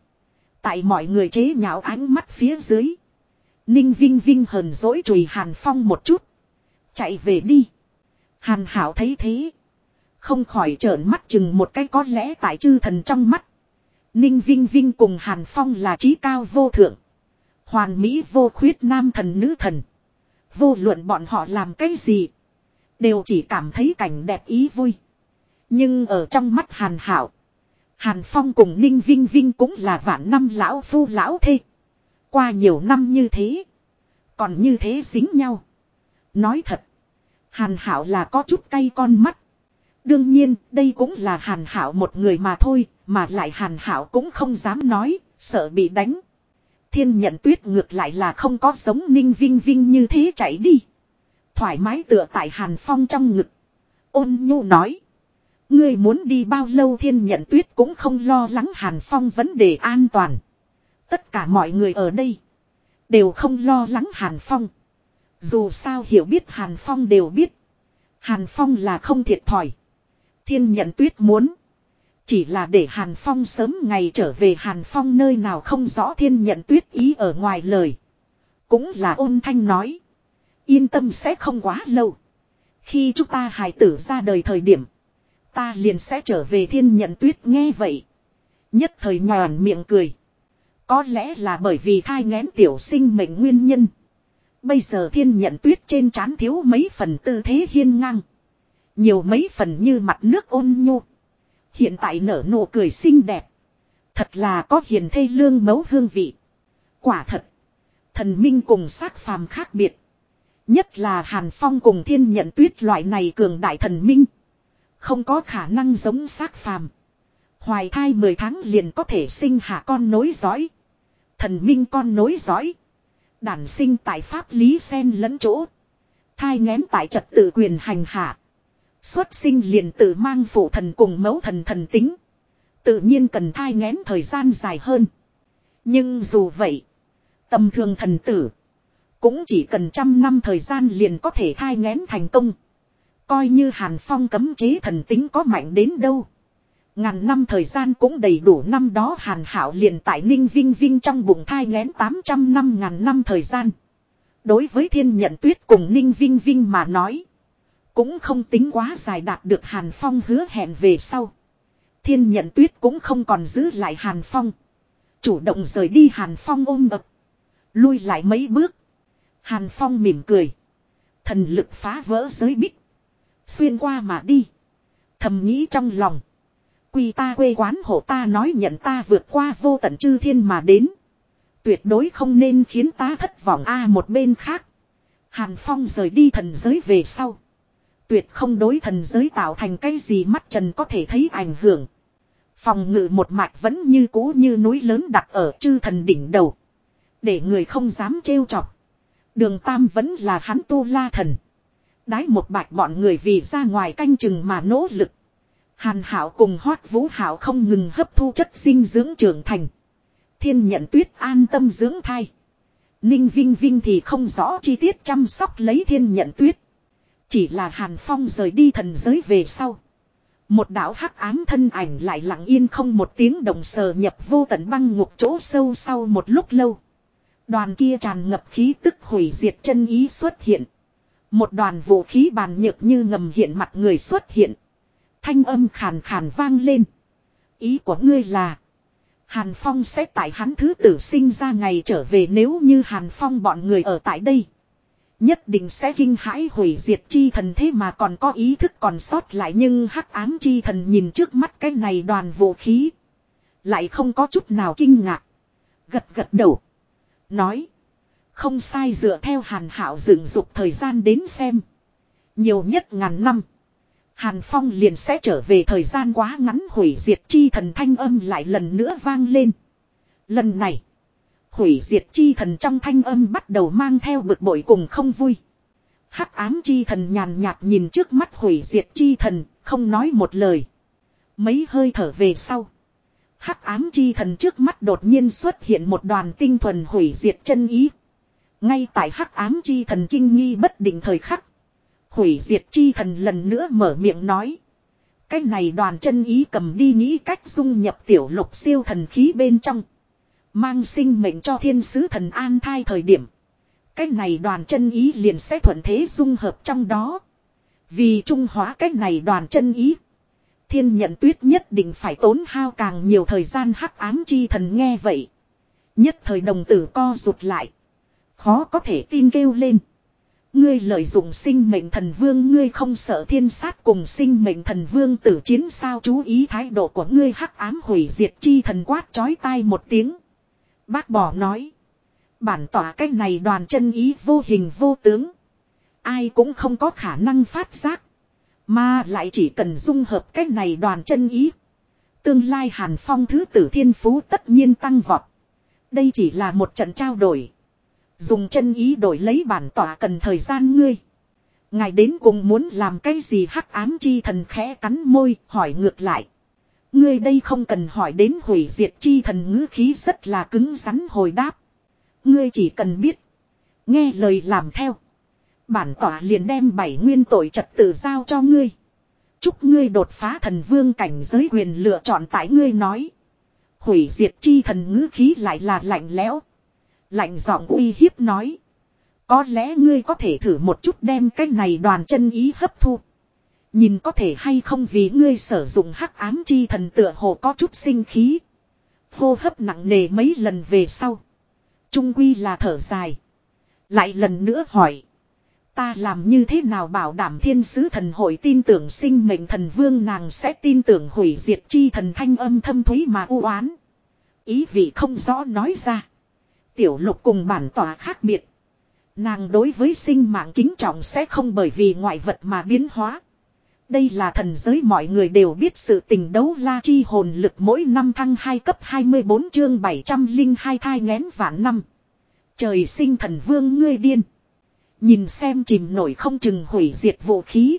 Tại mọi người chế nhạo ánh mắt phía dưới. Ninh Vinh Vinh hờn dỗi chùi Hàn Phong một chút. Chạy về đi. Hàn Hảo thấy thế. Không khỏi trợn mắt chừng một cái có lẽ tại chư thần trong mắt. Ninh Vinh Vinh cùng Hàn Phong là trí cao vô thượng. Hoàn Mỹ vô khuyết nam thần nữ thần. Vô luận bọn họ làm cái gì. Đều chỉ cảm thấy cảnh đẹp ý vui. Nhưng ở trong mắt Hàn Hảo. Hàn Phong cùng Ninh Vinh Vinh cũng là vạn năm lão phu lão thê. Qua nhiều năm như thế. Còn như thế dính nhau. Nói thật. Hàn Hảo là có chút cay con mắt. Đương nhiên, đây cũng là Hàn Hảo một người mà thôi, mà lại Hàn Hảo cũng không dám nói, sợ bị đánh. Thiên nhận tuyết ngược lại là không có sống ninh vinh vinh như thế chạy đi. Thoải mái tựa tại Hàn Phong trong ngực. Ôn nhu nói. Ngươi muốn đi bao lâu thiên nhận tuyết cũng không lo lắng Hàn Phong vấn đề an toàn. Tất cả mọi người ở đây. Đều không lo lắng Hàn Phong. Dù sao hiểu biết Hàn Phong đều biết. Hàn Phong là không thiệt thòi. Thiên nhận tuyết muốn. Chỉ là để Hàn Phong sớm ngày trở về Hàn Phong nơi nào không rõ thiên nhận tuyết ý ở ngoài lời. Cũng là ôn thanh nói. Yên tâm sẽ không quá lâu. Khi chúng ta hài tử ra đời thời điểm. Ta liền sẽ trở về thiên nhận tuyết nghe vậy. Nhất thời nhòn miệng cười. Có lẽ là bởi vì thai ngén tiểu sinh mệnh nguyên nhân. Bây giờ thiên nhận tuyết trên trán thiếu mấy phần tư thế hiên ngang. Nhiều mấy phần như mặt nước ôn nhu. Hiện tại nở nụ cười xinh đẹp. Thật là có hiền thê lương mấu hương vị. Quả thật. Thần minh cùng sát phàm khác biệt. Nhất là Hàn Phong cùng thiên nhận tuyết loại này cường đại thần minh. Không có khả năng giống xác phàm. Hoài thai 10 tháng liền có thể sinh hạ con nối dõi. Thần minh con nối dõi. Đản sinh tại pháp lý sen lẫn chỗ. Thai ngén tại trật tự quyền hành hạ. Xuất sinh liền tự mang phụ thần cùng mẫu thần thần tính. Tự nhiên cần thai ngén thời gian dài hơn. Nhưng dù vậy. Tầm thường thần tử. Cũng chỉ cần trăm năm thời gian liền có thể thai ngén thành công. Coi như Hàn Phong cấm chế thần tính có mạnh đến đâu. Ngàn năm thời gian cũng đầy đủ năm đó Hàn Hảo liền tại Ninh Vinh Vinh trong bụng thai ngén 800 năm ngàn năm thời gian. Đối với thiên nhận tuyết cùng Ninh Vinh Vinh mà nói. Cũng không tính quá dài đạt được Hàn Phong hứa hẹn về sau. Thiên nhận tuyết cũng không còn giữ lại Hàn Phong. Chủ động rời đi Hàn Phong ôm ập. Lui lại mấy bước. Hàn Phong mỉm cười. Thần lực phá vỡ giới bích. Xuyên qua mà đi. Thầm nghĩ trong lòng. Quy ta quê quán hộ ta nói nhận ta vượt qua vô tận chư thiên mà đến. Tuyệt đối không nên khiến ta thất vọng a một bên khác. Hàn Phong rời đi thần giới về sau. Tuyệt không đối thần giới tạo thành cái gì mắt trần có thể thấy ảnh hưởng. Phòng ngự một mạch vẫn như cũ như núi lớn đặt ở chư thần đỉnh đầu. Để người không dám trêu chọc. Đường Tam vẫn là hắn tu la thần. Đái một bạch bọn người vì ra ngoài canh chừng mà nỗ lực. Hàn hảo cùng hoát vũ hảo không ngừng hấp thu chất sinh dưỡng trưởng thành. Thiên nhận tuyết an tâm dưỡng thai. Ninh Vinh Vinh thì không rõ chi tiết chăm sóc lấy thiên nhận tuyết. Chỉ là Hàn Phong rời đi thần giới về sau. Một đạo hắc ám thân ảnh lại lặng yên không một tiếng động sờ nhập vô tận băng ngục chỗ sâu sau một lúc lâu. Đoàn kia tràn ngập khí tức hủy diệt chân ý xuất hiện. Một đoàn vũ khí bàn nhược như ngầm hiện mặt người xuất hiện. Thanh âm khàn khàn vang lên. Ý của ngươi là. Hàn Phong sẽ tại hắn thứ tử sinh ra ngày trở về nếu như Hàn Phong bọn người ở tại đây. Nhất định sẽ kinh hãi hủy diệt chi thần thế mà còn có ý thức còn sót lại nhưng hắc ám chi thần nhìn trước mắt cái này đoàn vũ khí. Lại không có chút nào kinh ngạc. Gật gật đầu. Nói. Không sai dựa theo hàn hảo dựng dục thời gian đến xem. Nhiều nhất ngàn năm. Hàn Phong liền sẽ trở về thời gian quá ngắn hủy diệt chi thần thanh âm lại lần nữa vang lên. Lần này. Hủy diệt chi thần trong thanh âm bắt đầu mang theo bực bội cùng không vui. Hắc ám chi thần nhàn nhạt nhìn trước mắt hủy diệt chi thần, không nói một lời. Mấy hơi thở về sau. Hắc ám chi thần trước mắt đột nhiên xuất hiện một đoàn tinh thuần hủy diệt chân ý. Ngay tại hắc ám chi thần kinh nghi bất định thời khắc. Hủy diệt chi thần lần nữa mở miệng nói. Cái này đoàn chân ý cầm đi nghĩ cách dung nhập tiểu lục siêu thần khí bên trong. Mang sinh mệnh cho thiên sứ thần an thai thời điểm. Cái này đoàn chân ý liền sẽ thuận thế dung hợp trong đó. Vì trung hóa cái này đoàn chân ý. thiên nhận tuyết nhất định phải tốn hao càng nhiều thời gian hắc ám chi thần nghe vậy. Nhất thời đồng tử co rụt lại. Khó có thể tin kêu lên. Ngươi lợi dụng sinh mệnh thần vương, ngươi không sợ thiên sát cùng sinh mệnh thần vương tử chiến sao chú ý thái độ của ngươi hắc ám hủy diệt chi thần quát chói tai một tiếng. Bác bỏ nói. Bản tỏa cách này đoàn chân ý vô hình vô tướng. Ai cũng không có khả năng phát giác. Mà lại chỉ cần dung hợp cách này đoàn chân ý. Tương lai hàn phong thứ tử thiên phú tất nhiên tăng vọt. Đây chỉ là một trận trao đổi. Dùng chân ý đổi lấy bản tỏa cần thời gian ngươi. Ngài đến cùng muốn làm cái gì hắc ám chi thần khẽ cắn môi, hỏi ngược lại. Ngươi đây không cần hỏi đến hủy diệt chi thần ngữ khí rất là cứng rắn hồi đáp. Ngươi chỉ cần biết. Nghe lời làm theo. Bản tỏa liền đem bảy nguyên tội trật tự giao cho ngươi. Chúc ngươi đột phá thần vương cảnh giới quyền lựa chọn tại ngươi nói. Hủy diệt chi thần ngữ khí lại là lạnh lẽo. Lạnh giọng uy hiếp nói. Có lẽ ngươi có thể thử một chút đem cái này đoàn chân ý hấp thu. Nhìn có thể hay không vì ngươi sử dụng hắc ám chi thần tựa hồ có chút sinh khí. Hô hấp nặng nề mấy lần về sau. Trung quy là thở dài. Lại lần nữa hỏi. Ta làm như thế nào bảo đảm thiên sứ thần hội tin tưởng sinh mệnh thần vương nàng sẽ tin tưởng hủy diệt chi thần thanh âm thâm thúy mà u oán. Ý vị không rõ nói ra. Tiểu lục cùng bản tỏa khác biệt. Nàng đối với sinh mạng kính trọng sẽ không bởi vì ngoại vật mà biến hóa. Đây là thần giới mọi người đều biết sự tình đấu la chi hồn lực mỗi năm thăng 2 cấp 24 chương 702 thai ngén vạn năm. Trời sinh thần vương ngươi điên. Nhìn xem chìm nổi không chừng hủy diệt vũ khí.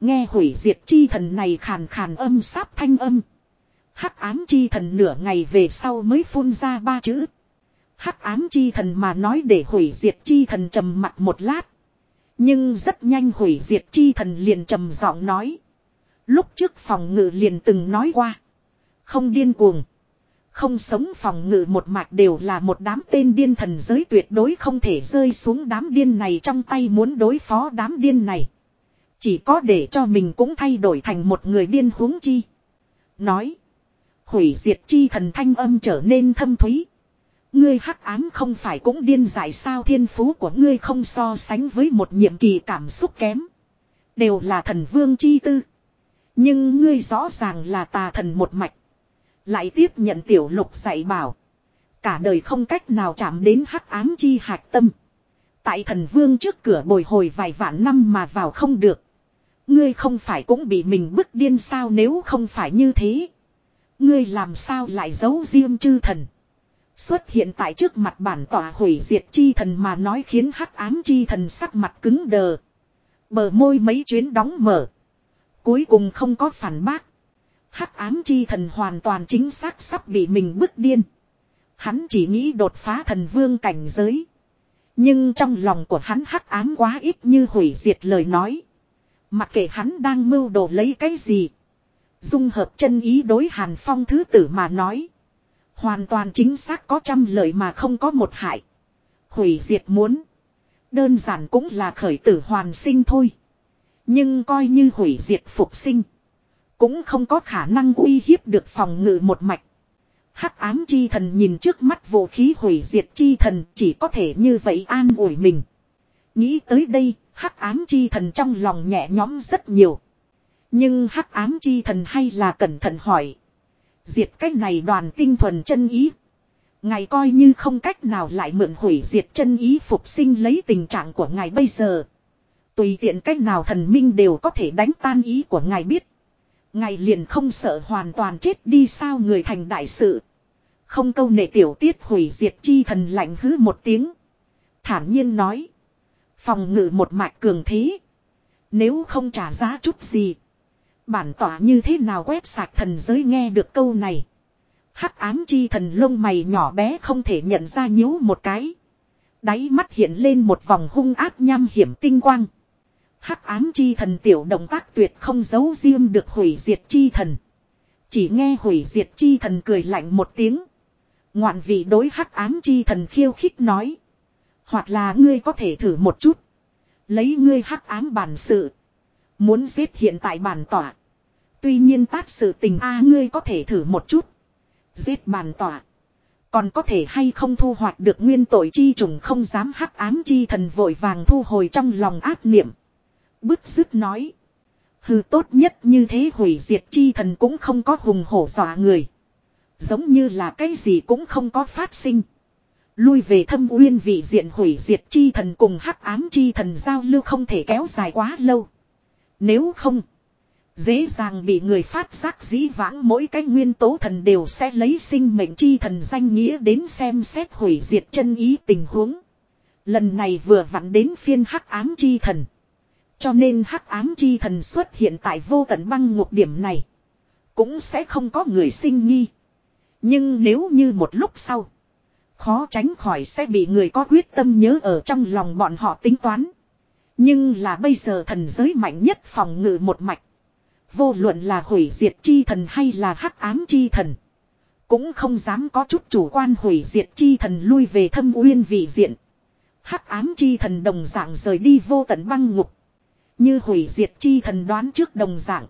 Nghe hủy diệt chi thần này khàn khàn âm sáp thanh âm. Hắc ám chi thần nửa ngày về sau mới phun ra ba chữ. Hắc ám chi thần mà nói để hủy diệt chi thần trầm mặt một lát. Nhưng rất nhanh hủy diệt chi thần liền trầm giọng nói. Lúc trước phòng ngự liền từng nói qua. Không điên cuồng. Không sống phòng ngự một mạch đều là một đám tên điên thần giới tuyệt đối không thể rơi xuống đám điên này trong tay muốn đối phó đám điên này. Chỉ có để cho mình cũng thay đổi thành một người điên huống chi. Nói. Hủy diệt chi thần thanh âm trở nên thâm thúy. Ngươi hắc ám không phải cũng điên dại sao thiên phú của ngươi không so sánh với một nhiệm kỳ cảm xúc kém. Đều là thần vương chi tư. Nhưng ngươi rõ ràng là tà thần một mạch. Lại tiếp nhận tiểu lục dạy bảo. Cả đời không cách nào chạm đến hắc ám chi hạch tâm. Tại thần vương trước cửa bồi hồi vài vạn năm mà vào không được. Ngươi không phải cũng bị mình bức điên sao nếu không phải như thế. Ngươi làm sao lại giấu riêng chư thần. Xuất hiện tại trước mặt bản tỏa hủy diệt chi thần mà nói khiến hắc ám chi thần sắc mặt cứng đờ. Bờ môi mấy chuyến đóng mở. Cuối cùng không có phản bác. Hắc ám chi thần hoàn toàn chính xác sắp bị mình bức điên. Hắn chỉ nghĩ đột phá thần vương cảnh giới. Nhưng trong lòng của hắn hắc ám quá ít như hủy diệt lời nói. Mặc kệ hắn đang mưu đồ lấy cái gì. Dung hợp chân ý đối hàn phong thứ tử mà nói. Hoàn toàn chính xác có trăm lợi mà không có một hại. Hủy diệt muốn. Đơn giản cũng là khởi tử hoàn sinh thôi. Nhưng coi như hủy diệt phục sinh. Cũng không có khả năng uy hiếp được phòng ngự một mạch. Hắc ám chi thần nhìn trước mắt vũ khí hủy diệt chi thần chỉ có thể như vậy an ủi mình. Nghĩ tới đây, hắc ám chi thần trong lòng nhẹ nhõm rất nhiều. Nhưng hắc ám chi thần hay là cẩn thận hỏi. Diệt cách này đoàn tinh thuần chân ý. Ngài coi như không cách nào lại mượn hủy diệt chân ý phục sinh lấy tình trạng của ngài bây giờ. Tùy tiện cách nào thần minh đều có thể đánh tan ý của ngài biết. Ngài liền không sợ hoàn toàn chết đi sao người thành đại sự. Không câu nệ tiểu tiết hủy diệt chi thần lạnh hứ một tiếng. Thản nhiên nói. Phòng ngự một mạch cường thế. Nếu không trả giá chút gì. Bản tỏa như thế nào quét sạc thần giới nghe được câu này. Hắc ám chi thần lông mày nhỏ bé không thể nhận ra nhíu một cái. Đáy mắt hiện lên một vòng hung ác nham hiểm tinh quang. Hắc ám chi thần tiểu động tác tuyệt không giấu riêng được hủy diệt chi thần. Chỉ nghe hủy diệt chi thần cười lạnh một tiếng. Ngoạn vị đối hắc ám chi thần khiêu khích nói. Hoặc là ngươi có thể thử một chút. Lấy ngươi hắc ám bản sự. Muốn giết hiện tại bàn tỏa. Tuy nhiên tát sự tình a ngươi có thể thử một chút. Giết bàn tỏa. Còn có thể hay không thu hoạch được nguyên tội chi trùng không dám hắc ám chi thần vội vàng thu hồi trong lòng ác niệm. Bức dứt nói. Hừ tốt nhất như thế hủy diệt chi thần cũng không có hùng hổ dọa người. Giống như là cái gì cũng không có phát sinh. Lui về thâm uyên vị diện hủy diệt chi thần cùng hắc ám chi thần giao lưu không thể kéo dài quá lâu. Nếu không, dễ dàng bị người phát giác dĩ vãng mỗi cái nguyên tố thần đều sẽ lấy sinh mệnh chi thần danh nghĩa đến xem xét hủy diệt chân ý tình huống. Lần này vừa vặn đến phiên hắc ám chi thần. Cho nên hắc ám chi thần xuất hiện tại vô tận băng ngục điểm này. Cũng sẽ không có người sinh nghi. Nhưng nếu như một lúc sau. Khó tránh khỏi sẽ bị người có quyết tâm nhớ ở trong lòng bọn họ tính toán. Nhưng là bây giờ thần giới mạnh nhất phòng ngự một mạch. Vô luận là hủy diệt chi thần hay là hắc ám chi thần. Cũng không dám có chút chủ quan hủy diệt chi thần lui về thâm uyên vị diện. Hắc ám chi thần đồng dạng rời đi vô tận băng ngục. Như hủy diệt chi thần đoán trước đồng dạng.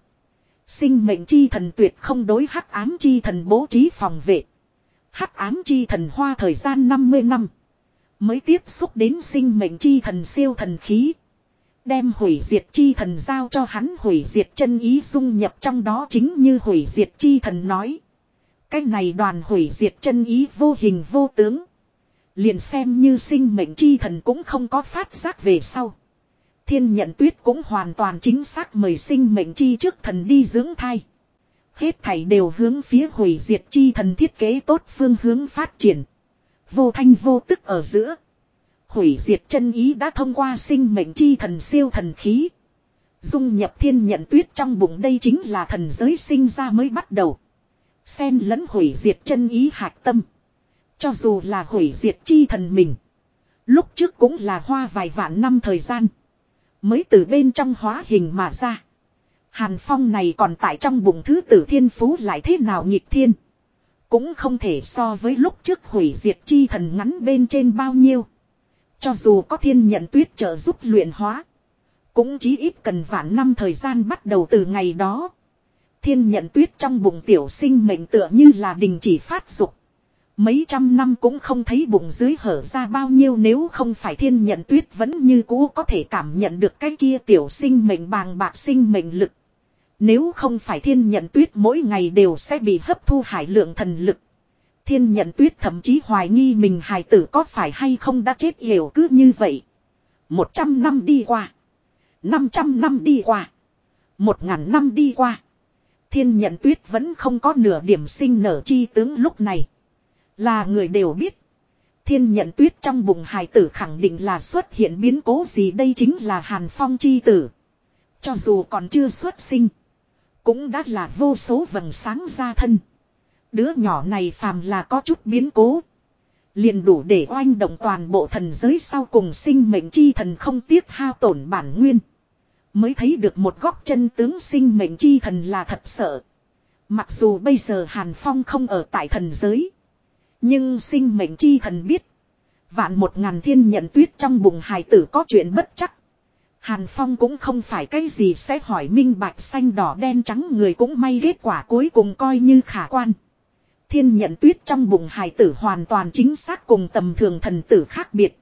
Sinh mệnh chi thần tuyệt không đối hắc ám chi thần bố trí phòng vệ. Hắc ám chi thần hoa thời gian 50 năm. Mới tiếp xúc đến sinh mệnh chi thần siêu thần khí. Đem hủy diệt chi thần giao cho hắn hủy diệt chân ý dung nhập trong đó chính như hủy diệt chi thần nói. Cái này đoàn hủy diệt chân ý vô hình vô tướng. Liền xem như sinh mệnh chi thần cũng không có phát giác về sau. Thiên nhận tuyết cũng hoàn toàn chính xác mời sinh mệnh chi trước thần đi dưỡng thai. Hết thảy đều hướng phía hủy diệt chi thần thiết kế tốt phương hướng phát triển. Vô thanh vô tức ở giữa. Hủy diệt chân ý đã thông qua sinh mệnh chi thần siêu thần khí. Dung nhập thiên nhận tuyết trong bụng đây chính là thần giới sinh ra mới bắt đầu. Xen lẫn hủy diệt chân ý hạc tâm. Cho dù là hủy diệt chi thần mình. Lúc trước cũng là hoa vài vạn năm thời gian. Mới từ bên trong hóa hình mà ra. Hàn Phong này còn tại trong bụng thứ tử thiên phú lại thế nào nghịch thiên. Cũng không thể so với lúc trước hủy diệt chi thần ngắn bên trên bao nhiêu. Cho dù có thiên nhận tuyết trợ giúp luyện hóa. Cũng chỉ ít cần vạn năm thời gian bắt đầu từ ngày đó. Thiên nhận tuyết trong bụng tiểu sinh mệnh tựa như là đình chỉ phát dục. Mấy trăm năm cũng không thấy bụng dưới hở ra bao nhiêu nếu không phải thiên nhận tuyết vẫn như cũ có thể cảm nhận được cái kia tiểu sinh mệnh bàng bạc sinh mệnh lực. Nếu không phải thiên nhận tuyết mỗi ngày đều sẽ bị hấp thu hải lượng thần lực. Thiên nhận tuyết thậm chí hoài nghi mình hài tử có phải hay không đã chết hiểu cứ như vậy. Một trăm năm đi qua. Năm trăm năm đi qua. Một ngàn năm đi qua. Thiên nhận tuyết vẫn không có nửa điểm sinh nở chi tướng lúc này. Là người đều biết. Thiên nhận tuyết trong bụng hài tử khẳng định là xuất hiện biến cố gì đây chính là hàn phong chi tử. Cho dù còn chưa xuất sinh. Cũng đã là vô số vầng sáng ra thân. Đứa nhỏ này phàm là có chút biến cố. Liền đủ để oanh động toàn bộ thần giới sau cùng sinh mệnh chi thần không tiếc hao tổn bản nguyên. Mới thấy được một góc chân tướng sinh mệnh chi thần là thật sợ. Mặc dù bây giờ Hàn Phong không ở tại thần giới. Nhưng sinh mệnh chi thần biết. Vạn một ngàn thiên nhận tuyết trong bụng hài tử có chuyện bất chắc. Hàn Phong cũng không phải cái gì sẽ hỏi minh bạch xanh đỏ đen trắng người cũng may kết quả cuối cùng coi như khả quan. Thiên nhận tuyết trong bụng hài tử hoàn toàn chính xác cùng tầm thường thần tử khác biệt.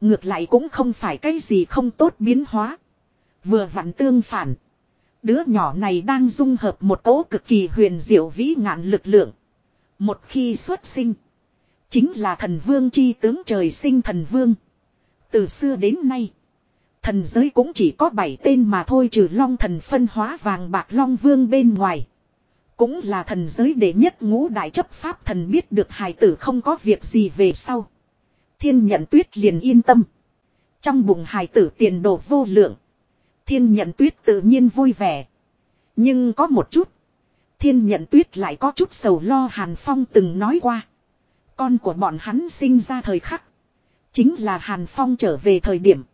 Ngược lại cũng không phải cái gì không tốt biến hóa. Vừa vặn tương phản. Đứa nhỏ này đang dung hợp một cỗ cực kỳ huyền diệu vĩ ngạn lực lượng. Một khi xuất sinh. Chính là thần vương chi tướng trời sinh thần vương. Từ xưa đến nay. Thần giới cũng chỉ có bảy tên mà thôi trừ long thần phân hóa vàng bạc long vương bên ngoài. Cũng là thần giới đệ nhất ngũ đại chấp pháp thần biết được hài tử không có việc gì về sau. Thiên nhận tuyết liền yên tâm. Trong bụng hài tử tiền đồ vô lượng. Thiên nhận tuyết tự nhiên vui vẻ. Nhưng có một chút. Thiên nhận tuyết lại có chút sầu lo Hàn Phong từng nói qua. Con của bọn hắn sinh ra thời khắc. Chính là Hàn Phong trở về thời điểm.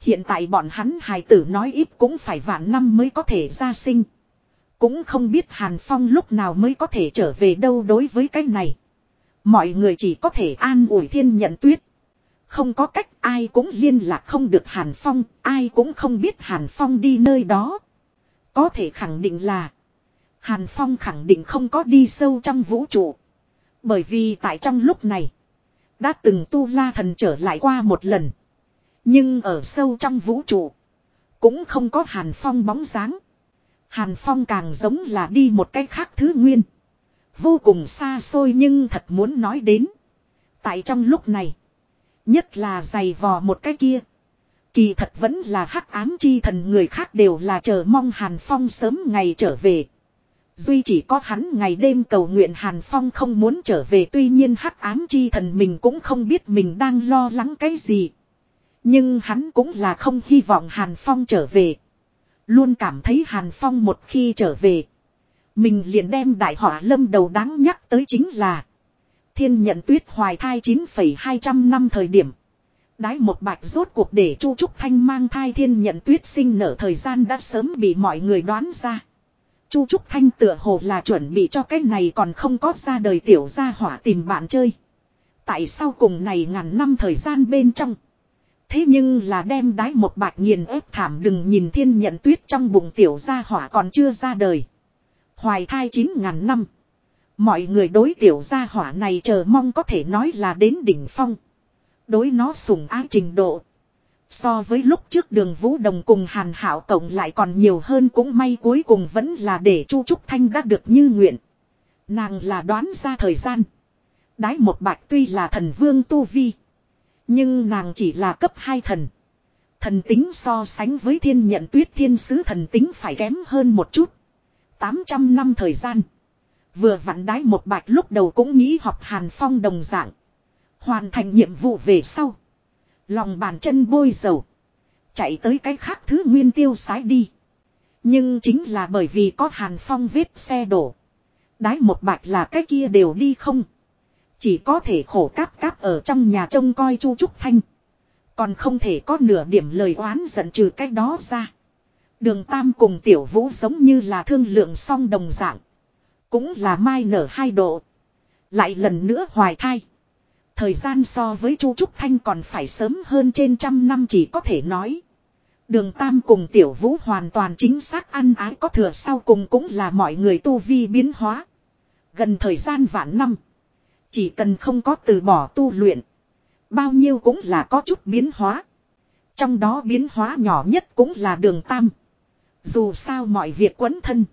Hiện tại bọn hắn hài tử nói ít cũng phải vạn năm mới có thể ra sinh. Cũng không biết Hàn Phong lúc nào mới có thể trở về đâu đối với cái này. Mọi người chỉ có thể an ủi thiên nhận tuyết. Không có cách ai cũng liên lạc không được Hàn Phong, ai cũng không biết Hàn Phong đi nơi đó. Có thể khẳng định là Hàn Phong khẳng định không có đi sâu trong vũ trụ. Bởi vì tại trong lúc này. Đã từng tu la thần trở lại qua một lần. Nhưng ở sâu trong vũ trụ. Cũng không có Hàn Phong bóng dáng. Hàn Phong càng giống là đi một cách khác thứ nguyên. Vô cùng xa xôi nhưng thật muốn nói đến. Tại trong lúc này. Nhất là giày vò một cái kia. Kỳ thật vẫn là hắc ám chi thần người khác đều là chờ mong Hàn Phong sớm ngày trở về. Duy chỉ có hắn ngày đêm cầu nguyện Hàn Phong không muốn trở về, tuy nhiên hắc ám chi thần mình cũng không biết mình đang lo lắng cái gì. Nhưng hắn cũng là không hy vọng Hàn Phong trở về. Luôn cảm thấy Hàn Phong một khi trở về. Mình liền đem đại họa lâm đầu đáng nhắc tới chính là. Thiên nhận tuyết hoài thai 9,200 năm thời điểm. Đái một bạch rốt cuộc để Chu Trúc Thanh mang thai thiên nhận tuyết sinh nở thời gian đã sớm bị mọi người đoán ra. Chu Trúc Thanh tựa hồ là chuẩn bị cho cái này còn không có ra đời tiểu gia hỏa tìm bạn chơi. Tại sao cùng này ngàn năm thời gian bên trong. Thế nhưng là đem đái một bạch nghiền ép thảm đừng nhìn thiên nhận tuyết trong bụng tiểu gia hỏa còn chưa ra đời. Hoài thai chín ngàn năm. Mọi người đối tiểu gia hỏa này chờ mong có thể nói là đến đỉnh phong. Đối nó sùng ái trình độ. So với lúc trước đường Vũ Đồng cùng Hàn Hảo cộng lại còn nhiều hơn cũng may cuối cùng vẫn là để Chu Trúc Thanh đã được như nguyện. Nàng là đoán ra thời gian. Đái một bạch tuy là thần vương Tu Vi. Nhưng nàng chỉ là cấp hai thần. Thần tính so sánh với thiên nhận tuyết, thiên sứ thần tính phải kém hơn một chút. 800 năm thời gian. Vừa vặn đái một bạch lúc đầu cũng nghĩ học Hàn Phong đồng dạng. Hoàn thành nhiệm vụ về sau. Lòng bàn chân bôi dầu. Chạy tới cái khác thứ nguyên tiêu sái đi. Nhưng chính là bởi vì có Hàn Phong vết xe đổ. Đái một bạch là cái kia đều đi không. Chỉ có thể khổ cáp cáp ở trong nhà trông coi Chu Trúc Thanh. Còn không thể có nửa điểm lời oán giận trừ cái đó ra. Đường Tam cùng Tiểu Vũ giống như là thương lượng song đồng dạng. Cũng là mai nở hai độ. Lại lần nữa hoài thai. Thời gian so với Chu Trúc Thanh còn phải sớm hơn trên trăm năm chỉ có thể nói. Đường Tam cùng Tiểu Vũ hoàn toàn chính xác ăn ái có thừa sau cùng cũng là mọi người tu vi biến hóa. Gần thời gian vạn năm. Chỉ cần không có từ bỏ tu luyện. Bao nhiêu cũng là có chút biến hóa. Trong đó biến hóa nhỏ nhất cũng là đường Tam. Dù sao mọi việc quấn thân.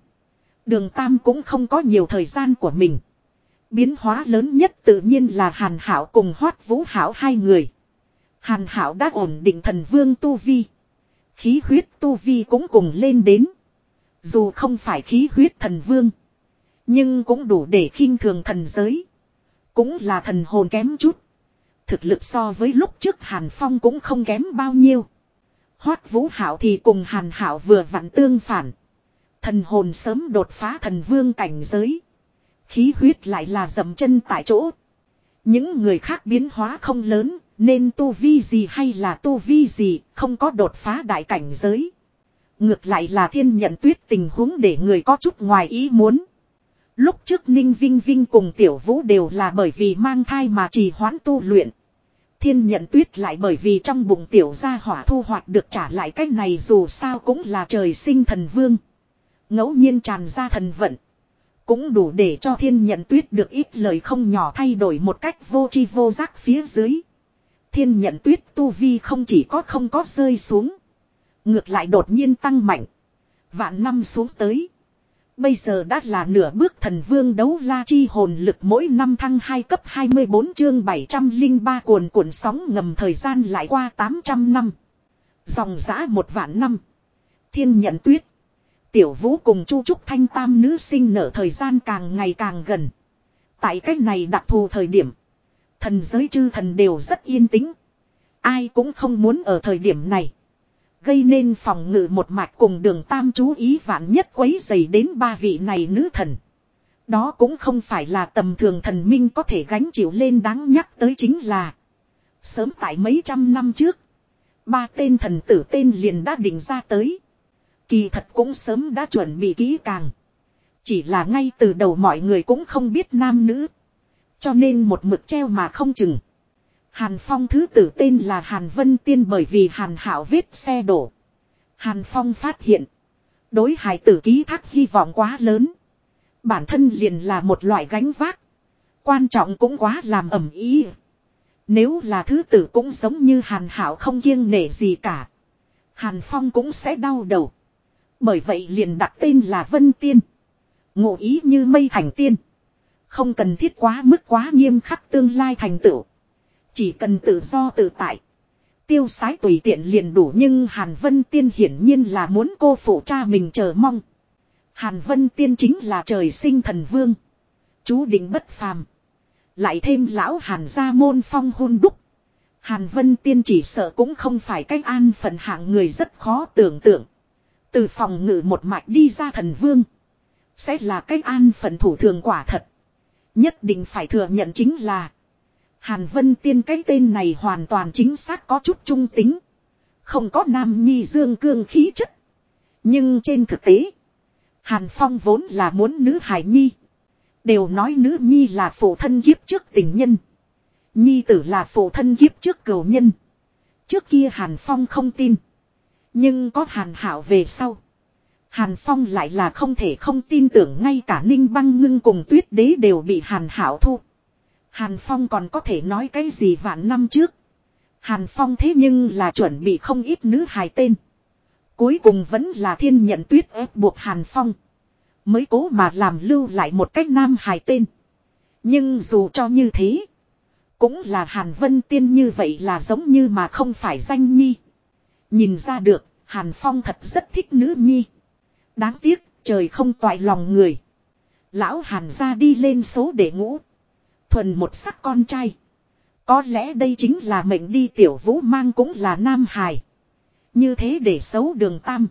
Đường Tam cũng không có nhiều thời gian của mình. Biến hóa lớn nhất tự nhiên là Hàn Hảo cùng Hoát Vũ Hảo hai người. Hàn Hảo đã ổn định thần vương Tu Vi. Khí huyết Tu Vi cũng cùng lên đến. Dù không phải khí huyết thần vương. Nhưng cũng đủ để khinh thường thần giới. Cũng là thần hồn kém chút. Thực lực so với lúc trước Hàn Phong cũng không kém bao nhiêu. Hoát Vũ Hảo thì cùng Hàn Hảo vừa vặn tương phản. Thần hồn sớm đột phá thần vương cảnh giới. Khí huyết lại là dầm chân tại chỗ. Những người khác biến hóa không lớn, nên tu vi gì hay là tu vi gì, không có đột phá đại cảnh giới. Ngược lại là thiên nhận tuyết tình huống để người có chút ngoài ý muốn. Lúc trước Ninh Vinh Vinh cùng Tiểu Vũ đều là bởi vì mang thai mà trì hoãn tu luyện. Thiên nhận tuyết lại bởi vì trong bụng Tiểu gia hỏa thu hoạch được trả lại cách này dù sao cũng là trời sinh thần vương. ngẫu nhiên tràn ra thần vận. Cũng đủ để cho thiên nhận tuyết được ít lời không nhỏ thay đổi một cách vô chi vô giác phía dưới. Thiên nhận tuyết tu vi không chỉ có không có rơi xuống. Ngược lại đột nhiên tăng mạnh. Vạn năm xuống tới. Bây giờ đã là nửa bước thần vương đấu la chi hồn lực mỗi năm thăng 2 cấp 24 chương 703 cuồn cuộn sóng ngầm thời gian lại qua 800 năm. Dòng giã một vạn năm. Thiên nhận tuyết. Tiểu vũ cùng Chu Trúc Thanh Tam nữ sinh nở thời gian càng ngày càng gần. Tại cách này đặc thù thời điểm. Thần giới chư thần đều rất yên tĩnh. Ai cũng không muốn ở thời điểm này. Gây nên phòng ngự một mạch cùng đường tam chú ý vạn nhất quấy dày đến ba vị này nữ thần. Đó cũng không phải là tầm thường thần minh có thể gánh chịu lên đáng nhắc tới chính là. Sớm tại mấy trăm năm trước. Ba tên thần tử tên liền đã định ra tới. Kỳ thật cũng sớm đã chuẩn bị kỹ càng. Chỉ là ngay từ đầu mọi người cũng không biết nam nữ. Cho nên một mực treo mà không chừng. Hàn Phong thứ tử tên là Hàn Vân Tiên bởi vì Hàn Hảo vết xe đổ. Hàn Phong phát hiện. Đối hải tử ký thác hy vọng quá lớn. Bản thân liền là một loại gánh vác. Quan trọng cũng quá làm ẩm ý. Nếu là thứ tử cũng giống như Hàn Hảo không kiêng nể gì cả. Hàn Phong cũng sẽ đau đầu. Bởi vậy liền đặt tên là Vân Tiên. ngộ ý như mây thành tiên. Không cần thiết quá mức quá nghiêm khắc tương lai thành tựu. Chỉ cần tự do tự tại. Tiêu sái tùy tiện liền đủ nhưng Hàn Vân Tiên hiển nhiên là muốn cô phụ cha mình chờ mong. Hàn Vân Tiên chính là trời sinh thần vương. Chú định bất phàm. Lại thêm lão Hàn gia môn phong hôn đúc. Hàn Vân Tiên chỉ sợ cũng không phải cách an phận hạng người rất khó tưởng tượng. Từ phòng ngự một mạch đi ra thần vương. Sẽ là cách an phận thủ thường quả thật. Nhất định phải thừa nhận chính là. Hàn Vân Tiên cái tên này hoàn toàn chính xác có chút trung tính. Không có nam nhi dương cương khí chất. Nhưng trên thực tế. Hàn Phong vốn là muốn nữ hải nhi. Đều nói nữ nhi là phụ thân kiếp trước tình nhân. Nhi tử là phụ thân kiếp trước cầu nhân. Trước kia Hàn Phong không tin. Nhưng có Hàn Hảo về sau. Hàn Phong lại là không thể không tin tưởng ngay cả Ninh Băng Ngưng cùng Tuyết Đế đều bị Hàn Hảo thu. Hàn Phong còn có thể nói cái gì vạn năm trước. Hàn Phong thế nhưng là chuẩn bị không ít nữ hài tên. Cuối cùng vẫn là thiên nhận tuyết ép buộc Hàn Phong. Mới cố mà làm lưu lại một cách nam hài tên. Nhưng dù cho như thế. Cũng là Hàn Vân Tiên như vậy là giống như mà không phải danh nhi. Nhìn ra được, Hàn Phong thật rất thích nữ nhi. Đáng tiếc, trời không toại lòng người. Lão Hàn ra đi lên số để ngũ. Thuần một sắc con trai. Có lẽ đây chính là mệnh đi tiểu vũ mang cũng là nam hài. Như thế để xấu đường tam.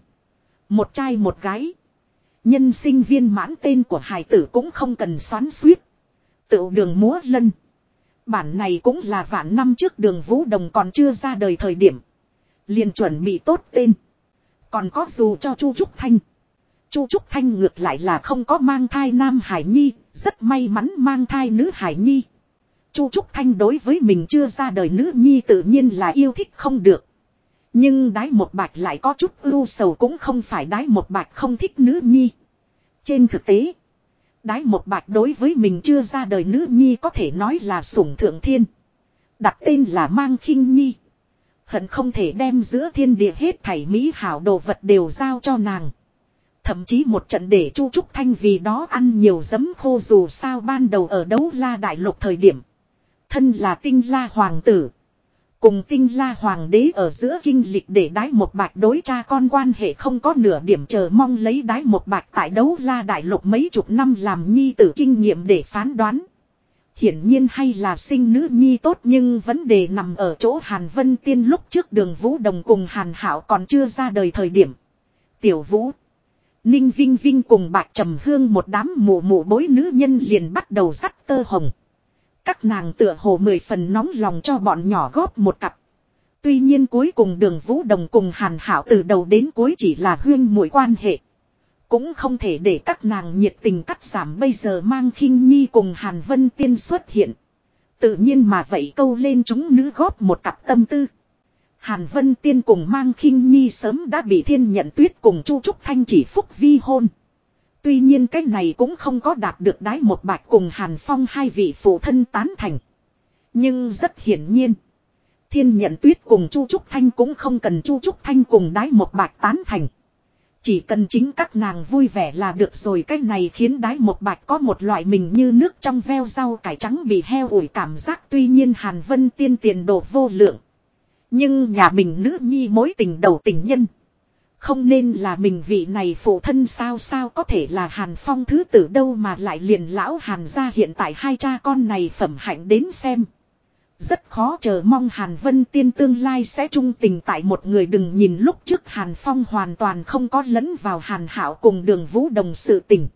Một trai một gái. Nhân sinh viên mãn tên của hài tử cũng không cần xoắn suýt. Tựu đường múa lân. Bản này cũng là vạn năm trước đường vũ đồng còn chưa ra đời thời điểm. liền chuẩn bị tốt tên. Còn có dù cho Chu Trúc Thanh. Chu Trúc Thanh ngược lại là không có mang thai Nam Hải Nhi, rất may mắn mang thai nữ Hải Nhi. Chu Trúc Thanh đối với mình chưa ra đời nữ Nhi tự nhiên là yêu thích không được. Nhưng đái một bạch lại có chút ưu sầu cũng không phải đái một bạch không thích nữ Nhi. Trên thực tế, đái một bạch đối với mình chưa ra đời nữ Nhi có thể nói là sủng thượng thiên. Đặt tên là Mang khinh Nhi. Hận không thể đem giữa thiên địa hết thảy mỹ hảo đồ vật đều giao cho nàng. Thậm chí một trận để Chu Trúc Thanh vì đó ăn nhiều giấm khô dù sao ban đầu ở đấu la đại lục thời điểm. Thân là tinh la hoàng tử. Cùng tinh la hoàng đế ở giữa kinh lịch để đái một bạch đối cha con quan hệ không có nửa điểm chờ mong lấy đái một bạch tại đấu la đại lục mấy chục năm làm nhi tử kinh nghiệm để phán đoán. Hiển nhiên hay là sinh nữ nhi tốt nhưng vấn đề nằm ở chỗ Hàn Vân Tiên lúc trước đường Vũ Đồng cùng Hàn Hảo còn chưa ra đời thời điểm. Tiểu Vũ Ninh Vinh Vinh cùng bạc trầm hương một đám mụ mụ bối nữ nhân liền bắt đầu dắt tơ hồng. Các nàng tựa hồ mười phần nóng lòng cho bọn nhỏ góp một cặp. Tuy nhiên cuối cùng đường Vũ Đồng cùng Hàn Hảo từ đầu đến cuối chỉ là huyên mũi quan hệ. Cũng không thể để các nàng nhiệt tình cắt giảm bây giờ mang khinh nhi cùng Hàn Vân Tiên xuất hiện. Tự nhiên mà vậy câu lên chúng nữ góp một cặp tâm tư. Hàn Vân Tiên cùng mang khinh nhi sớm đã bị thiên nhận tuyết cùng Chu Trúc Thanh chỉ phúc vi hôn. Tuy nhiên cái này cũng không có đạt được đái một bạch cùng Hàn Phong hai vị phụ thân tán thành. Nhưng rất hiển nhiên. Thiên nhận tuyết cùng Chu Trúc Thanh cũng không cần Chu Trúc Thanh cùng đái một bạch tán thành. Chỉ cần chính các nàng vui vẻ là được rồi cái này khiến đái một bạch có một loại mình như nước trong veo rau cải trắng bị heo ủi cảm giác tuy nhiên Hàn Vân tiên tiền đồ vô lượng. Nhưng nhà mình nữ nhi mối tình đầu tình nhân. Không nên là mình vị này phụ thân sao sao có thể là Hàn Phong thứ tử đâu mà lại liền lão Hàn ra hiện tại hai cha con này phẩm hạnh đến xem. Rất khó chờ mong Hàn Vân Tiên tương lai sẽ trung tình tại một người đừng nhìn lúc trước Hàn Phong hoàn toàn không có lẫn vào Hàn Hảo cùng đường vũ đồng sự tình.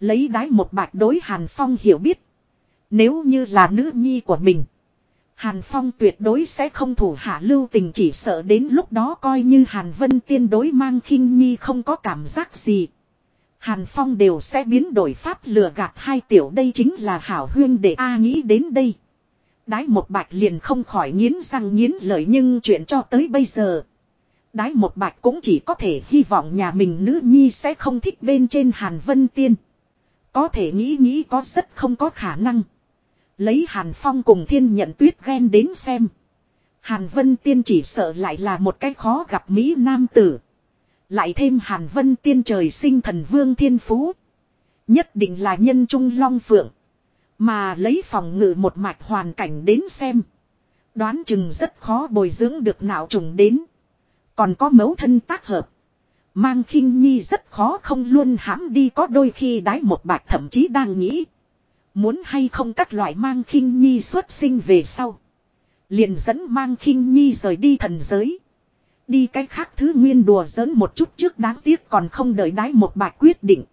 Lấy đái một bạch đối Hàn Phong hiểu biết. Nếu như là nữ nhi của mình. Hàn Phong tuyệt đối sẽ không thủ hạ lưu tình chỉ sợ đến lúc đó coi như Hàn Vân Tiên đối mang khinh nhi không có cảm giác gì. Hàn Phong đều sẽ biến đổi pháp lừa gạt hai tiểu đây chính là hảo huyên để A nghĩ đến đây. Đái một bạch liền không khỏi nghiến răng nghiến lợi nhưng chuyện cho tới bây giờ. Đái một bạch cũng chỉ có thể hy vọng nhà mình nữ nhi sẽ không thích bên trên Hàn Vân Tiên. Có thể nghĩ nghĩ có rất không có khả năng. Lấy Hàn Phong cùng thiên nhận tuyết ghen đến xem. Hàn Vân Tiên chỉ sợ lại là một cái khó gặp Mỹ Nam tử. Lại thêm Hàn Vân Tiên trời sinh thần vương thiên phú. Nhất định là nhân trung long phượng. Mà lấy phòng ngự một mạch hoàn cảnh đến xem. Đoán chừng rất khó bồi dưỡng được não trùng đến. Còn có mấu thân tác hợp. Mang khinh nhi rất khó không luôn hãm đi có đôi khi đái một bạch thậm chí đang nghĩ. Muốn hay không các loại mang khinh nhi xuất sinh về sau. Liền dẫn mang khinh nhi rời đi thần giới. Đi cái khác thứ nguyên đùa giỡn một chút trước đáng tiếc còn không đợi đái một bạch quyết định.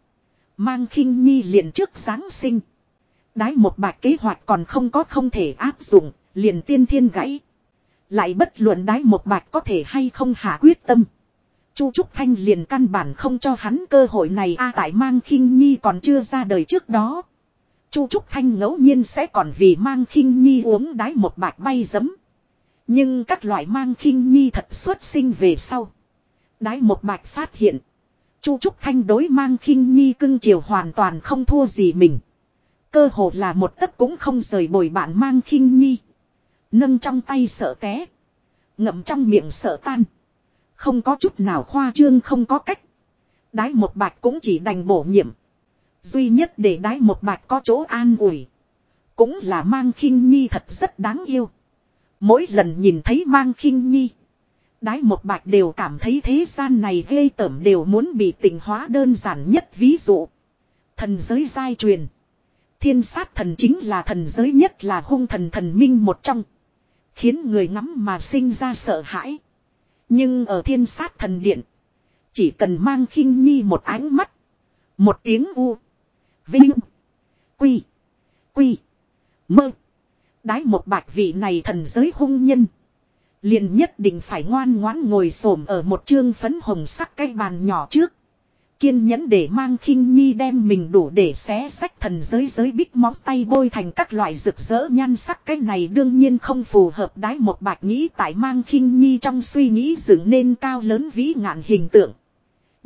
Mang khinh nhi liền trước Giáng sinh. Đái một bạch kế hoạch còn không có không thể áp dụng, liền tiên thiên gãy. Lại bất luận đái một bạch có thể hay không hạ quyết tâm. Chu Trúc Thanh liền căn bản không cho hắn cơ hội này a tại mang khinh nhi còn chưa ra đời trước đó. Chu Trúc Thanh ngẫu nhiên sẽ còn vì mang khinh nhi uống đái một bạch bay giấm. Nhưng các loại mang khinh nhi thật xuất sinh về sau. Đái một bạch phát hiện. Chu Trúc Thanh đối mang khinh nhi cưng chiều hoàn toàn không thua gì mình. Cơ hồ là một tấc cũng không rời bồi bạn mang khinh nhi. Nâng trong tay sợ té. Ngậm trong miệng sợ tan. Không có chút nào khoa trương, không có cách. Đái một bạch cũng chỉ đành bổ nhiệm. Duy nhất để đái một bạch có chỗ an ủi. Cũng là mang khinh nhi thật rất đáng yêu. Mỗi lần nhìn thấy mang khinh nhi. Đái một bạch đều cảm thấy thế gian này ghê tởm đều muốn bị tình hóa đơn giản nhất ví dụ. Thần giới giai truyền. Thiên sát thần chính là thần giới nhất là hung thần thần minh một trong. Khiến người ngắm mà sinh ra sợ hãi. Nhưng ở thiên sát thần điện. Chỉ cần mang khinh nhi một ánh mắt. Một tiếng u. Vinh. Quy. Quy. Mơ. Đái một bạch vị này thần giới hung nhân. Liền nhất định phải ngoan ngoãn ngồi xổm ở một chương phấn hồng sắc cái bàn nhỏ trước. Kiên nhẫn để mang khinh nhi đem mình đủ để xé sách thần giới giới bích móng tay bôi thành các loại rực rỡ nhan sắc cái này đương nhiên không phù hợp đái một bạch nghĩ tại mang khinh nhi trong suy nghĩ dựng nên cao lớn vĩ ngạn hình tượng.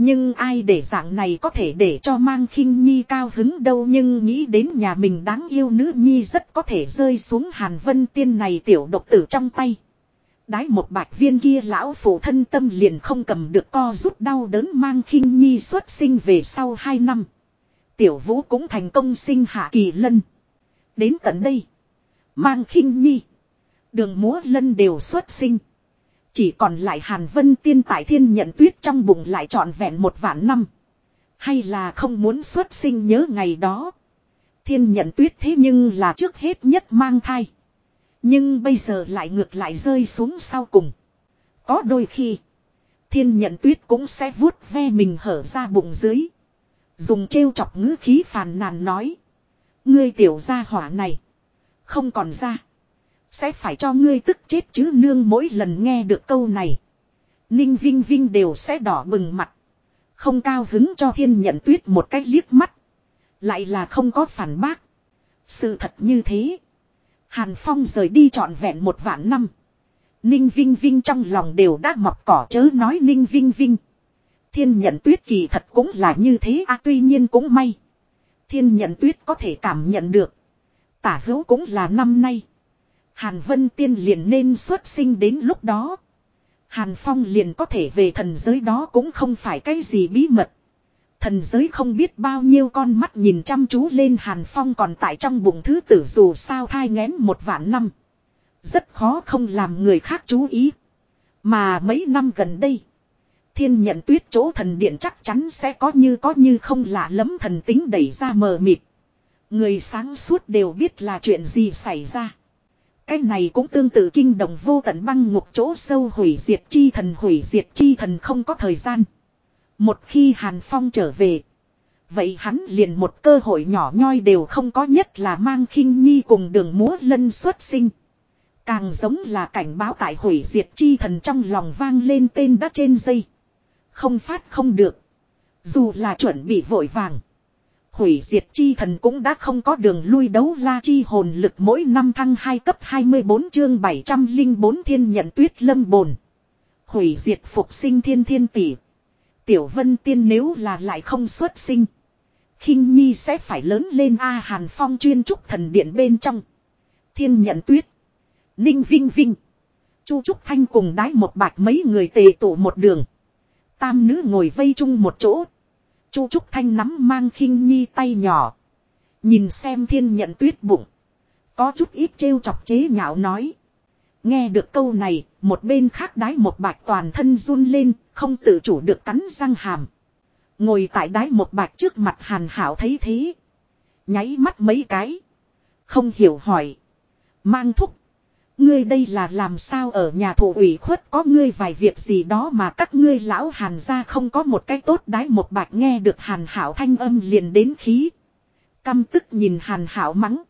Nhưng ai để dạng này có thể để cho mang khinh nhi cao hứng đâu nhưng nghĩ đến nhà mình đáng yêu nữ nhi rất có thể rơi xuống hàn vân tiên này tiểu độc tử trong tay. Đái một bạch viên kia lão phụ thân tâm liền không cầm được co rút đau đớn mang khinh nhi xuất sinh về sau hai năm. Tiểu vũ cũng thành công sinh hạ kỳ lân. Đến tận đây. Mang khinh nhi. Đường múa lân đều xuất sinh. Chỉ còn lại Hàn Vân Tiên tại thiên nhận tuyết trong bụng lại trọn vẹn một vạn năm. Hay là không muốn xuất sinh nhớ ngày đó. Thiên nhận tuyết thế nhưng là trước hết nhất mang thai. Nhưng bây giờ lại ngược lại rơi xuống sau cùng. Có đôi khi. Thiên nhận tuyết cũng sẽ vuốt ve mình hở ra bụng dưới. Dùng trêu chọc ngữ khí phàn nàn nói. Ngươi tiểu gia hỏa này. Không còn ra. Sẽ phải cho ngươi tức chết chứ nương mỗi lần nghe được câu này. Ninh Vinh Vinh đều sẽ đỏ bừng mặt. Không cao hứng cho thiên nhận tuyết một cách liếc mắt. Lại là không có phản bác. Sự thật như thế. Hàn Phong rời đi trọn vẹn một vạn năm. Ninh Vinh Vinh trong lòng đều đã mọc cỏ chớ nói Ninh Vinh Vinh. Thiên nhận tuyết kỳ thật cũng là như thế à tuy nhiên cũng may. Thiên nhận tuyết có thể cảm nhận được. Tả hữu cũng là năm nay. Hàn Vân Tiên liền nên xuất sinh đến lúc đó. Hàn Phong liền có thể về thần giới đó cũng không phải cái gì bí mật. Thần giới không biết bao nhiêu con mắt nhìn chăm chú lên Hàn Phong còn tại trong bụng thứ tử dù sao thai ngén một vạn năm. Rất khó không làm người khác chú ý. Mà mấy năm gần đây. Thiên nhận tuyết chỗ thần điện chắc chắn sẽ có như có như không lạ lắm thần tính đẩy ra mờ mịt. Người sáng suốt đều biết là chuyện gì xảy ra. Cái này cũng tương tự kinh động vô tận băng ngục chỗ sâu hủy diệt chi thần, hủy diệt chi thần không có thời gian. Một khi Hàn Phong trở về. Vậy hắn liền một cơ hội nhỏ nhoi đều không có, nhất là mang khinh nhi cùng đường múa lân xuất sinh. Càng giống là cảnh báo tại hủy diệt chi thần trong lòng vang lên tên đất trên dây. Không phát không được. Dù là chuẩn bị vội vàng. Hủy diệt chi thần cũng đã không có đường lui đấu la chi hồn lực mỗi năm thăng 2 cấp 24 chương 704 thiên nhận tuyết lâm bồn. Hủy diệt phục sinh thiên thiên tỷ. Tiểu vân tiên nếu là lại không xuất sinh. khinh nhi sẽ phải lớn lên A Hàn Phong chuyên trúc thần điện bên trong. Thiên nhận tuyết. Ninh Vinh Vinh. Chu Trúc Thanh cùng đái một bạch mấy người tề tụ một đường. Tam nữ ngồi vây chung một chỗ. Chu Trúc Thanh nắm mang khinh nhi tay nhỏ. Nhìn xem thiên nhận tuyết bụng. Có chút ít trêu chọc chế nhạo nói. Nghe được câu này, một bên khác đái một bạch toàn thân run lên, không tự chủ được cắn răng hàm. Ngồi tại đái một bạch trước mặt hàn hảo thấy thế. Nháy mắt mấy cái. Không hiểu hỏi. Mang thúc. Ngươi đây là làm sao ở nhà thủ ủy khuất có ngươi vài việc gì đó mà các ngươi lão hàn ra không có một cái tốt đái một bạch nghe được hàn hảo thanh âm liền đến khí. Căm tức nhìn hàn hảo mắng.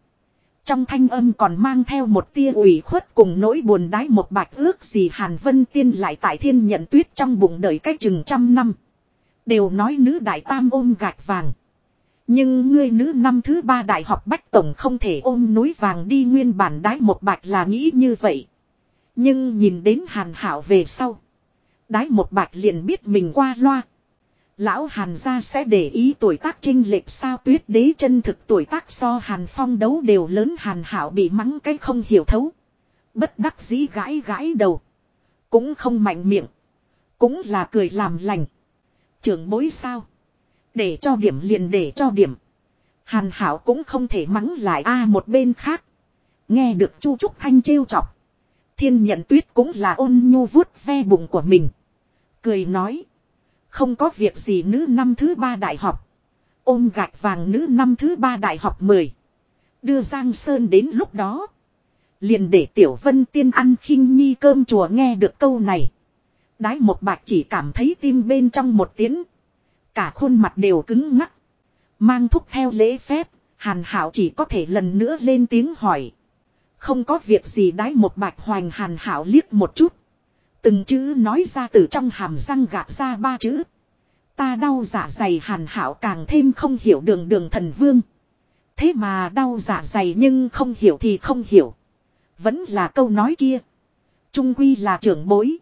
Trong thanh âm còn mang theo một tia ủy khuất cùng nỗi buồn đái một bạch ước gì Hàn Vân Tiên lại tại thiên nhận tuyết trong bụng đợi cách chừng trăm năm. Đều nói nữ đại tam ôm gạch vàng. Nhưng ngươi nữ năm thứ ba đại học Bách Tổng không thể ôm núi vàng đi nguyên bản đái một bạch là nghĩ như vậy. Nhưng nhìn đến hàn hảo về sau. Đái một bạch liền biết mình qua loa. Lão hàn gia sẽ để ý tuổi tác trinh lệch sao tuyết đế chân thực tuổi tác so hàn phong đấu đều lớn hàn hảo bị mắng cái không hiểu thấu. Bất đắc dĩ gãi gãi đầu. Cũng không mạnh miệng. Cũng là cười làm lành. Trưởng bối sao. Để cho điểm liền để cho điểm. Hàn hảo cũng không thể mắng lại a một bên khác. Nghe được chu trúc thanh trêu chọc. Thiên nhận tuyết cũng là ôn nhu vuốt ve bụng của mình. Cười nói. Không có việc gì nữ năm thứ ba đại học. Ôm gạch vàng nữ năm thứ ba đại học 10. Đưa Giang Sơn đến lúc đó. Liền để Tiểu Vân Tiên ăn khinh nhi cơm chùa nghe được câu này. Đái một bạch chỉ cảm thấy tim bên trong một tiếng. Cả khuôn mặt đều cứng ngắc. Mang thúc theo lễ phép, hàn hảo chỉ có thể lần nữa lên tiếng hỏi. Không có việc gì đái một bạch hoành hàn hảo liếc một chút. Từng chữ nói ra từ trong hàm răng gạt ra ba chữ. Ta đau dạ dày hàn hảo càng thêm không hiểu đường đường thần vương. Thế mà đau dạ dày nhưng không hiểu thì không hiểu. Vẫn là câu nói kia. Trung quy là trưởng bối.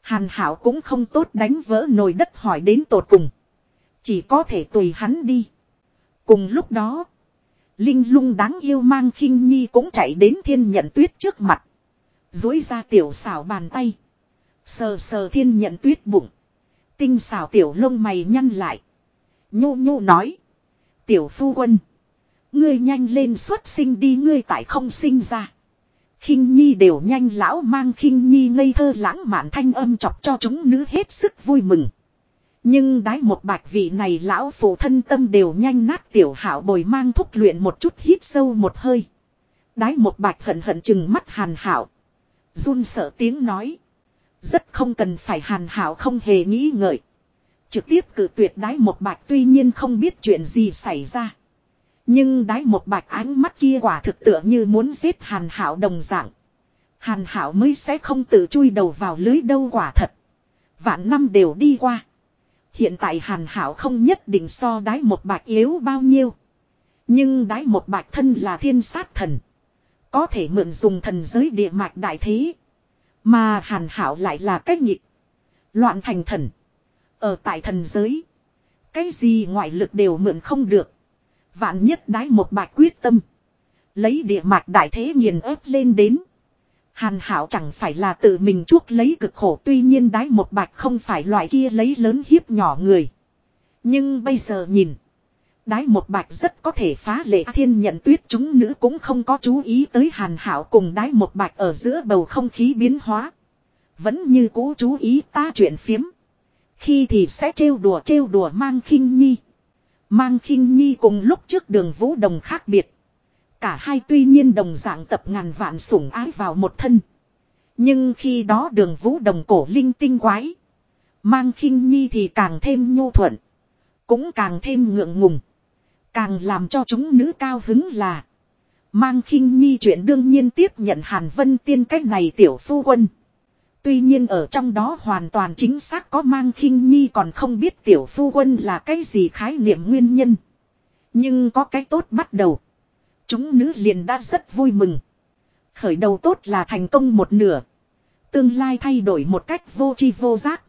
Hàn hảo cũng không tốt đánh vỡ nồi đất hỏi đến tột cùng. Chỉ có thể tùy hắn đi. Cùng lúc đó. Linh lung đáng yêu mang khinh nhi cũng chạy đến thiên nhận tuyết trước mặt. Dối ra tiểu xảo bàn tay. Sờ sờ thiên nhận tuyết bụng. Tinh xảo tiểu lông mày nhăn lại. Nhô nhô nói. Tiểu phu quân. Ngươi nhanh lên xuất sinh đi, ngươi tại không sinh ra. khinh nhi đều nhanh lão mang khinh nhi ngây thơ lãng mạn thanh âm chọc cho chúng nữ hết sức vui mừng. Nhưng đái một bạch vị này lão phụ thân tâm đều nhanh nát tiểu hảo bồi mang thúc luyện một chút hít sâu một hơi. Đái một bạch hận hận chừng mắt hàn hảo. run sợ tiếng nói. Rất không cần phải hàn hảo không hề nghĩ ngợi. Trực tiếp cử tuyệt đái một bạch tuy nhiên không biết chuyện gì xảy ra. Nhưng đái một bạch ánh mắt kia quả thực tựa như muốn giết hàn hảo đồng dạng. Hàn hảo mới sẽ không tự chui đầu vào lưới đâu quả thật. Vạn năm đều đi qua. Hiện tại hàn hảo không nhất định so đái một bạch yếu bao nhiêu. Nhưng đái một bạch thân là thiên sát thần. Có thể mượn dùng thần giới địa mạch đại thế. Mà hàn hảo lại là cách nhịp. Loạn thành thần. Ở tại thần giới. Cái gì ngoại lực đều mượn không được. Vạn nhất đái một bạch quyết tâm. Lấy địa mạch đại thế nghiền ép lên đến. Hàn hảo chẳng phải là tự mình chuốc lấy cực khổ, tuy nhiên đái một bạch không phải loại kia lấy lớn hiếp nhỏ người. Nhưng bây giờ nhìn. Đái một bạch rất có thể phá lệ thiên nhận tuyết chúng nữ cũng không có chú ý tới hàn hảo cùng đái một bạch ở giữa bầu không khí biến hóa. Vẫn như cũ chú ý ta chuyện phiếm. Khi thì sẽ trêu đùa trêu đùa mang khinh nhi. Mang khinh nhi cùng lúc trước đường vũ đồng khác biệt. Cả hai tuy nhiên đồng dạng tập ngàn vạn sủng ái vào một thân. Nhưng khi đó đường vũ đồng cổ linh tinh quái. Mang khinh nhi thì càng thêm nhu thuận. Cũng càng thêm ngượng ngùng. Càng làm cho chúng nữ cao hứng là. Mang khinh nhi chuyện đương nhiên tiếp nhận Hàn Vân Tiên cách này tiểu phu quân. Tuy nhiên ở trong đó hoàn toàn chính xác có mang khinh nhi còn không biết tiểu phu quân là cái gì khái niệm nguyên nhân. Nhưng có cái tốt bắt đầu. Chúng nữ liền đã rất vui mừng. Khởi đầu tốt là thành công một nửa. Tương lai thay đổi một cách vô tri vô giác.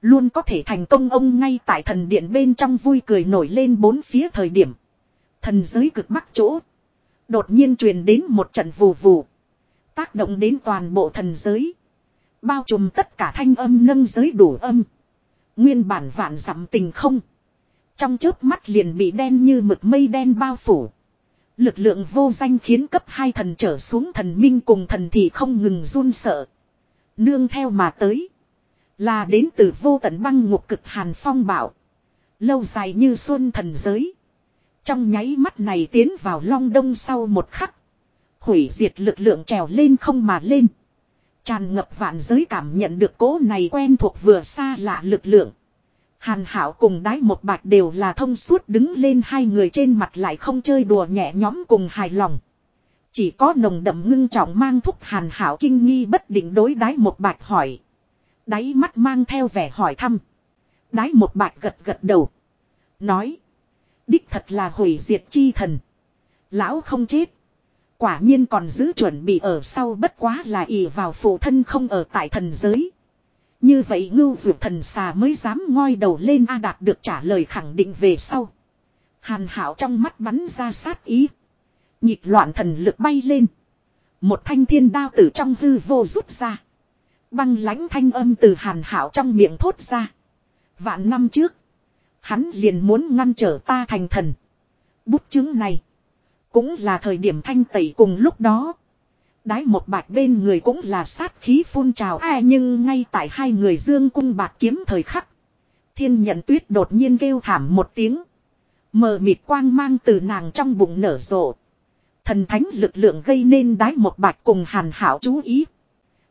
Luôn có thể thành công ông ngay tại thần điện bên trong vui cười nổi lên bốn phía thời điểm. Thần giới cực bắc chỗ. Đột nhiên truyền đến một trận vù vù. Tác động đến toàn bộ thần giới. Bao trùm tất cả thanh âm nâng giới đủ âm. Nguyên bản vạn dặm tình không. Trong chớp mắt liền bị đen như mực mây đen bao phủ. Lực lượng vô danh khiến cấp hai thần trở xuống thần minh cùng thần thì không ngừng run sợ. Nương theo mà tới. Là đến từ vô tận băng ngục cực hàn phong bảo. Lâu dài như xuân thần giới. Trong nháy mắt này tiến vào long đông sau một khắc. Hủy diệt lực lượng trèo lên không mà lên. Tràn ngập vạn giới cảm nhận được cố này quen thuộc vừa xa lạ lực lượng. Hàn hảo cùng đái một bạch đều là thông suốt đứng lên hai người trên mặt lại không chơi đùa nhẹ nhóm cùng hài lòng. Chỉ có nồng đậm ngưng trọng mang thúc hàn hảo kinh nghi bất định đối đái một bạch hỏi. Đáy mắt mang theo vẻ hỏi thăm. Đái một bạch gật gật đầu. Nói. Đích thật là hủy diệt chi thần. Lão không chết. Quả nhiên còn giữ chuẩn bị ở sau bất quá là ỷ vào phụ thân không ở tại thần giới. Như vậy ngưu dược thần xà mới dám ngoi đầu lên A đạt được trả lời khẳng định về sau. Hàn hảo trong mắt bắn ra sát ý. Nhịp loạn thần lực bay lên. Một thanh thiên đao từ trong hư vô rút ra. Băng lãnh thanh âm từ hàn hảo trong miệng thốt ra. Vạn năm trước. Hắn liền muốn ngăn trở ta thành thần. Bút chứng này. Cũng là thời điểm thanh tẩy cùng lúc đó. Đái một bạch bên người cũng là sát khí phun trào à nhưng ngay tại hai người dương cung bạc kiếm thời khắc. Thiên nhận tuyết đột nhiên kêu thảm một tiếng. Mờ mịt quang mang từ nàng trong bụng nở rộ. Thần thánh lực lượng gây nên đái một bạch cùng hàn hảo chú ý.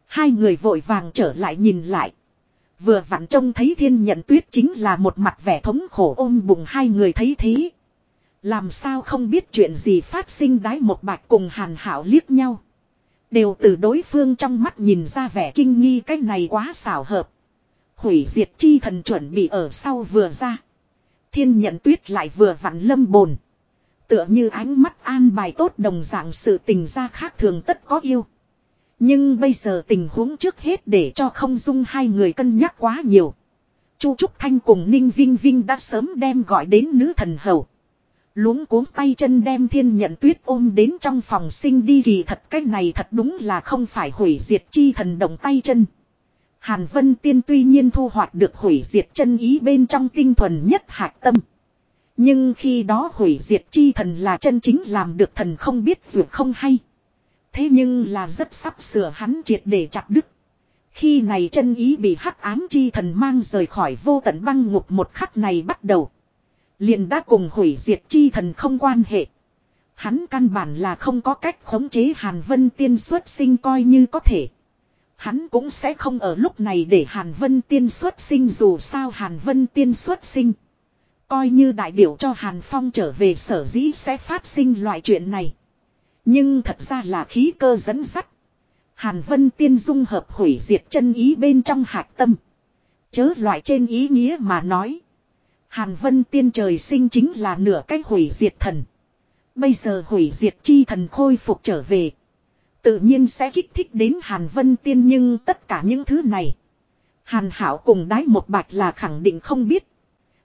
Hai người vội vàng trở lại nhìn lại. Vừa vặn trông thấy thiên nhận tuyết chính là một mặt vẻ thống khổ ôm bụng hai người thấy thế. Làm sao không biết chuyện gì phát sinh đái một bạch cùng hàn hảo liếc nhau. Đều từ đối phương trong mắt nhìn ra vẻ kinh nghi cái này quá xảo hợp. Hủy diệt chi thần chuẩn bị ở sau vừa ra. Thiên nhận tuyết lại vừa vặn lâm bồn. Tựa như ánh mắt an bài tốt đồng dạng sự tình ra khác thường tất có yêu. Nhưng bây giờ tình huống trước hết để cho không dung hai người cân nhắc quá nhiều. Chu Trúc Thanh cùng Ninh Vinh Vinh đã sớm đem gọi đến nữ thần hầu. Luống cuống tay chân đem thiên nhận tuyết ôm đến trong phòng sinh đi kỳ thật cái này thật đúng là không phải hủy diệt chi thần động tay chân. Hàn Vân Tiên tuy nhiên thu hoạch được hủy diệt chân ý bên trong tinh thuần nhất hạt tâm. Nhưng khi đó hủy diệt chi thần là chân chính làm được thần không biết dù không hay. Thế nhưng là rất sắp sửa hắn triệt để chặt đứt. Khi này chân ý bị hắc ám chi thần mang rời khỏi vô tận băng ngục một khắc này bắt đầu. Liền đã cùng hủy diệt chi thần không quan hệ. Hắn căn bản là không có cách khống chế Hàn Vân Tiên xuất sinh coi như có thể. Hắn cũng sẽ không ở lúc này để Hàn Vân Tiên xuất sinh dù sao Hàn Vân Tiên xuất sinh. Coi như đại biểu cho Hàn Phong trở về sở dĩ sẽ phát sinh loại chuyện này. Nhưng thật ra là khí cơ dẫn dắt. Hàn Vân Tiên dung hợp hủy diệt chân ý bên trong hạt tâm. Chớ loại trên ý nghĩa mà nói. Hàn Vân Tiên trời sinh chính là nửa cách hủy diệt thần. Bây giờ hủy diệt chi thần khôi phục trở về. Tự nhiên sẽ kích thích đến Hàn Vân Tiên nhưng tất cả những thứ này. Hàn Hảo cùng đái một bạch là khẳng định không biết.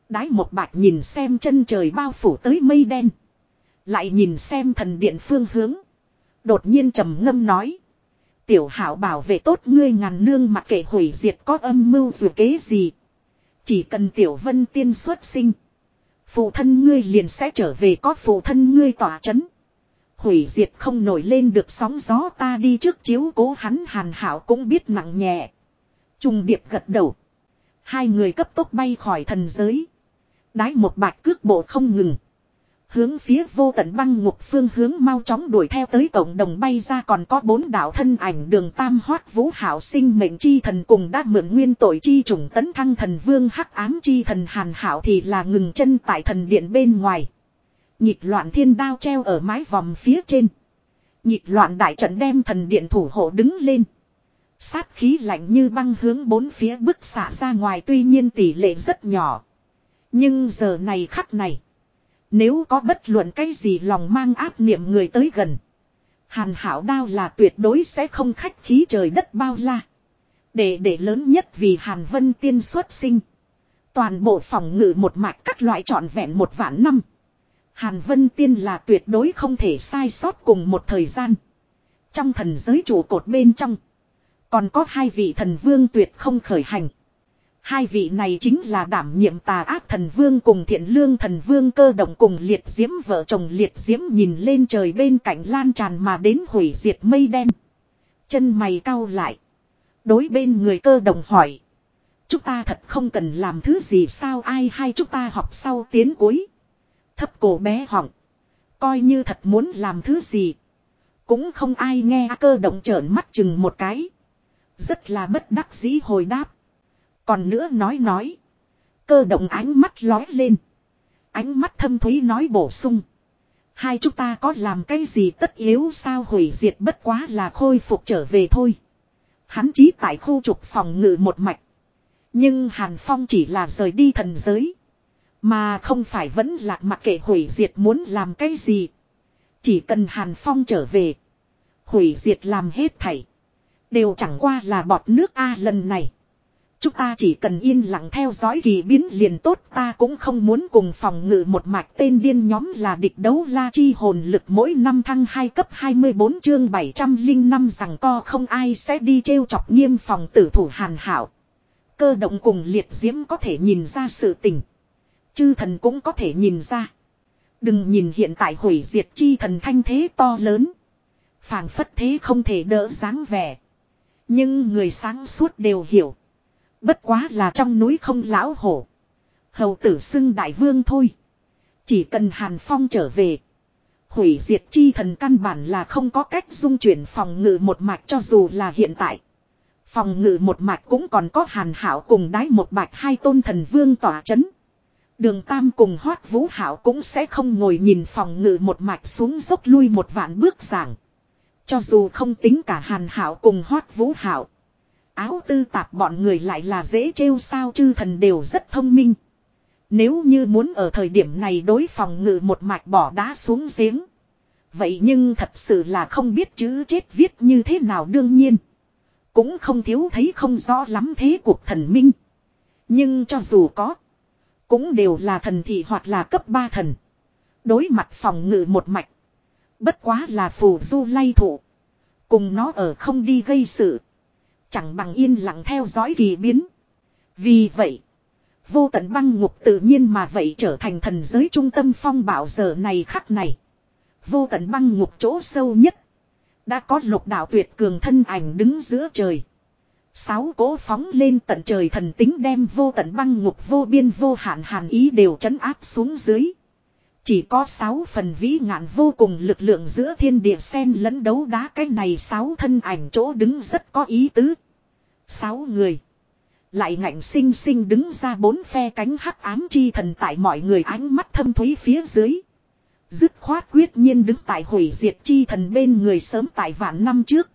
Đái một bạch nhìn xem chân trời bao phủ tới mây đen. Lại nhìn xem thần điện phương hướng. Đột nhiên trầm ngâm nói. Tiểu hảo bảo vệ tốt ngươi ngàn nương mặc kệ hủy diệt có âm mưu dù kế gì. Chỉ cần tiểu vân tiên xuất sinh. Phụ thân ngươi liền sẽ trở về có phụ thân ngươi tỏa chấn. Hủy diệt không nổi lên được sóng gió ta đi trước chiếu cố hắn hàn hảo cũng biết nặng nhẹ. Trung điệp gật đầu. Hai người cấp tốc bay khỏi thần giới. Đái một bạch cước bộ không ngừng. Hướng phía vô tận băng ngục phương hướng mau chóng đuổi theo tới cộng đồng bay ra còn có bốn đạo thân ảnh đường tam hoát vũ hảo sinh mệnh chi thần cùng đã mượn nguyên tội chi trùng tấn thăng thần vương hắc ám chi thần hàn hảo thì là ngừng chân tại thần điện bên ngoài. Nhịp loạn thiên đao treo ở mái vòm phía trên. Nhịp loạn đại trận đem thần điện thủ hộ đứng lên. Sát khí lạnh như băng hướng bốn phía bức xạ ra ngoài tuy nhiên tỷ lệ rất nhỏ. Nhưng giờ này khắc này. Nếu có bất luận cái gì lòng mang áp niệm người tới gần. Hàn hảo đao là tuyệt đối sẽ không khách khí trời đất bao la. Để để lớn nhất vì Hàn Vân Tiên xuất sinh. Toàn bộ phòng ngự một mạch các loại trọn vẹn một vạn năm. Hàn Vân Tiên là tuyệt đối không thể sai sót cùng một thời gian. Trong thần giới trụ cột bên trong. Còn có hai vị thần vương tuyệt không khởi hành. Hai vị này chính là đảm nhiệm tà ác thần vương cùng thiện lương thần vương cơ động cùng liệt diễm vợ chồng liệt diễm nhìn lên trời bên cạnh lan tràn mà đến hủy diệt mây đen. Chân mày cau lại. Đối bên người cơ động hỏi. Chúng ta thật không cần làm thứ gì sao ai hay chúng ta học sau tiến cuối. Thấp cổ bé họng. Coi như thật muốn làm thứ gì. Cũng không ai nghe cơ động trợn mắt chừng một cái. Rất là bất đắc dĩ hồi đáp. Còn nữa nói nói. Cơ động ánh mắt lói lên. Ánh mắt thâm thúy nói bổ sung. Hai chúng ta có làm cái gì tất yếu sao hủy diệt bất quá là khôi phục trở về thôi. Hắn chí tại khu trục phòng ngự một mạch. Nhưng Hàn Phong chỉ là rời đi thần giới. Mà không phải vẫn lạc mặc kệ hủy diệt muốn làm cái gì. Chỉ cần Hàn Phong trở về. Hủy diệt làm hết thảy. Đều chẳng qua là bọt nước A lần này. Chúng ta chỉ cần yên lặng theo dõi kỳ biến liền tốt, ta cũng không muốn cùng phòng ngự một mạch tên điên nhóm là địch đấu la chi hồn lực mỗi năm thăng 2 cấp 24 chương 705 rằng co không ai sẽ đi trêu chọc nghiêm phòng tử thủ hàn hảo. Cơ động cùng liệt diễm có thể nhìn ra sự tình. Chư thần cũng có thể nhìn ra. Đừng nhìn hiện tại hủy diệt chi thần thanh thế to lớn. phảng phất thế không thể đỡ dáng vẻ. Nhưng người sáng suốt đều hiểu. Bất quá là trong núi không lão hổ. Hầu tử xưng đại vương thôi. Chỉ cần Hàn Phong trở về. Hủy diệt chi thần căn bản là không có cách dung chuyển phòng ngự một mạch cho dù là hiện tại. Phòng ngự một mạch cũng còn có Hàn Hảo cùng đái một bạch hai tôn thần vương tỏa chấn. Đường Tam cùng Hoát Vũ Hảo cũng sẽ không ngồi nhìn phòng ngự một mạch xuống dốc lui một vạn bước giảng. Cho dù không tính cả Hàn Hảo cùng Hoát Vũ Hảo. Áo tư tạp bọn người lại là dễ trêu sao chư thần đều rất thông minh. Nếu như muốn ở thời điểm này đối phòng ngự một mạch bỏ đá xuống giếng. Vậy nhưng thật sự là không biết chữ chết viết như thế nào đương nhiên. Cũng không thiếu thấy không rõ lắm thế cuộc thần minh. Nhưng cho dù có. Cũng đều là thần thị hoặc là cấp 3 thần. Đối mặt phòng ngự một mạch. Bất quá là phù du lay thụ. Cùng nó ở không đi gây sự. Chẳng bằng yên lặng theo dõi kỳ biến. Vì vậy. Vô tận băng ngục tự nhiên mà vậy trở thành thần giới trung tâm phong bảo giờ này khắc này. Vô tận băng ngục chỗ sâu nhất. Đã có lục đạo tuyệt cường thân ảnh đứng giữa trời. Sáu cố phóng lên tận trời thần tính đem vô tận băng ngục vô biên vô hạn hàn ý đều chấn áp xuống dưới. Chỉ có sáu phần vĩ ngạn vô cùng lực lượng giữa thiên địa sen lẫn đấu đá cái này sáu thân ảnh chỗ đứng rất có ý tứ. Sáu người. Lại ngạnh sinh sinh đứng ra bốn phe cánh hắc ám chi thần tại mọi người ánh mắt thâm thúy phía dưới. Dứt khoát quyết nhiên đứng tại hủy diệt chi thần bên người sớm tại vạn năm trước.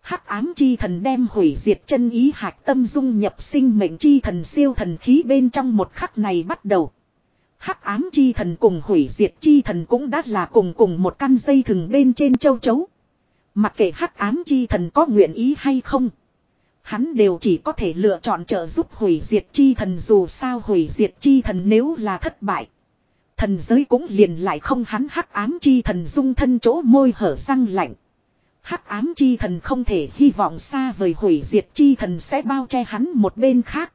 Hắc ám chi thần đem hủy diệt chân ý hạt tâm dung nhập sinh mệnh chi thần siêu thần khí bên trong một khắc này bắt đầu. Hắc ám chi thần cùng hủy diệt chi thần cũng đã là cùng cùng một căn dây thừng bên trên châu chấu. Mặc kệ hắc ám chi thần có nguyện ý hay không. Hắn đều chỉ có thể lựa chọn trợ giúp hủy diệt chi thần dù sao hủy diệt chi thần nếu là thất bại. Thần giới cũng liền lại không hắn hắc ám chi thần dung thân chỗ môi hở răng lạnh. Hắc ám chi thần không thể hy vọng xa vời hủy diệt chi thần sẽ bao che hắn một bên khác.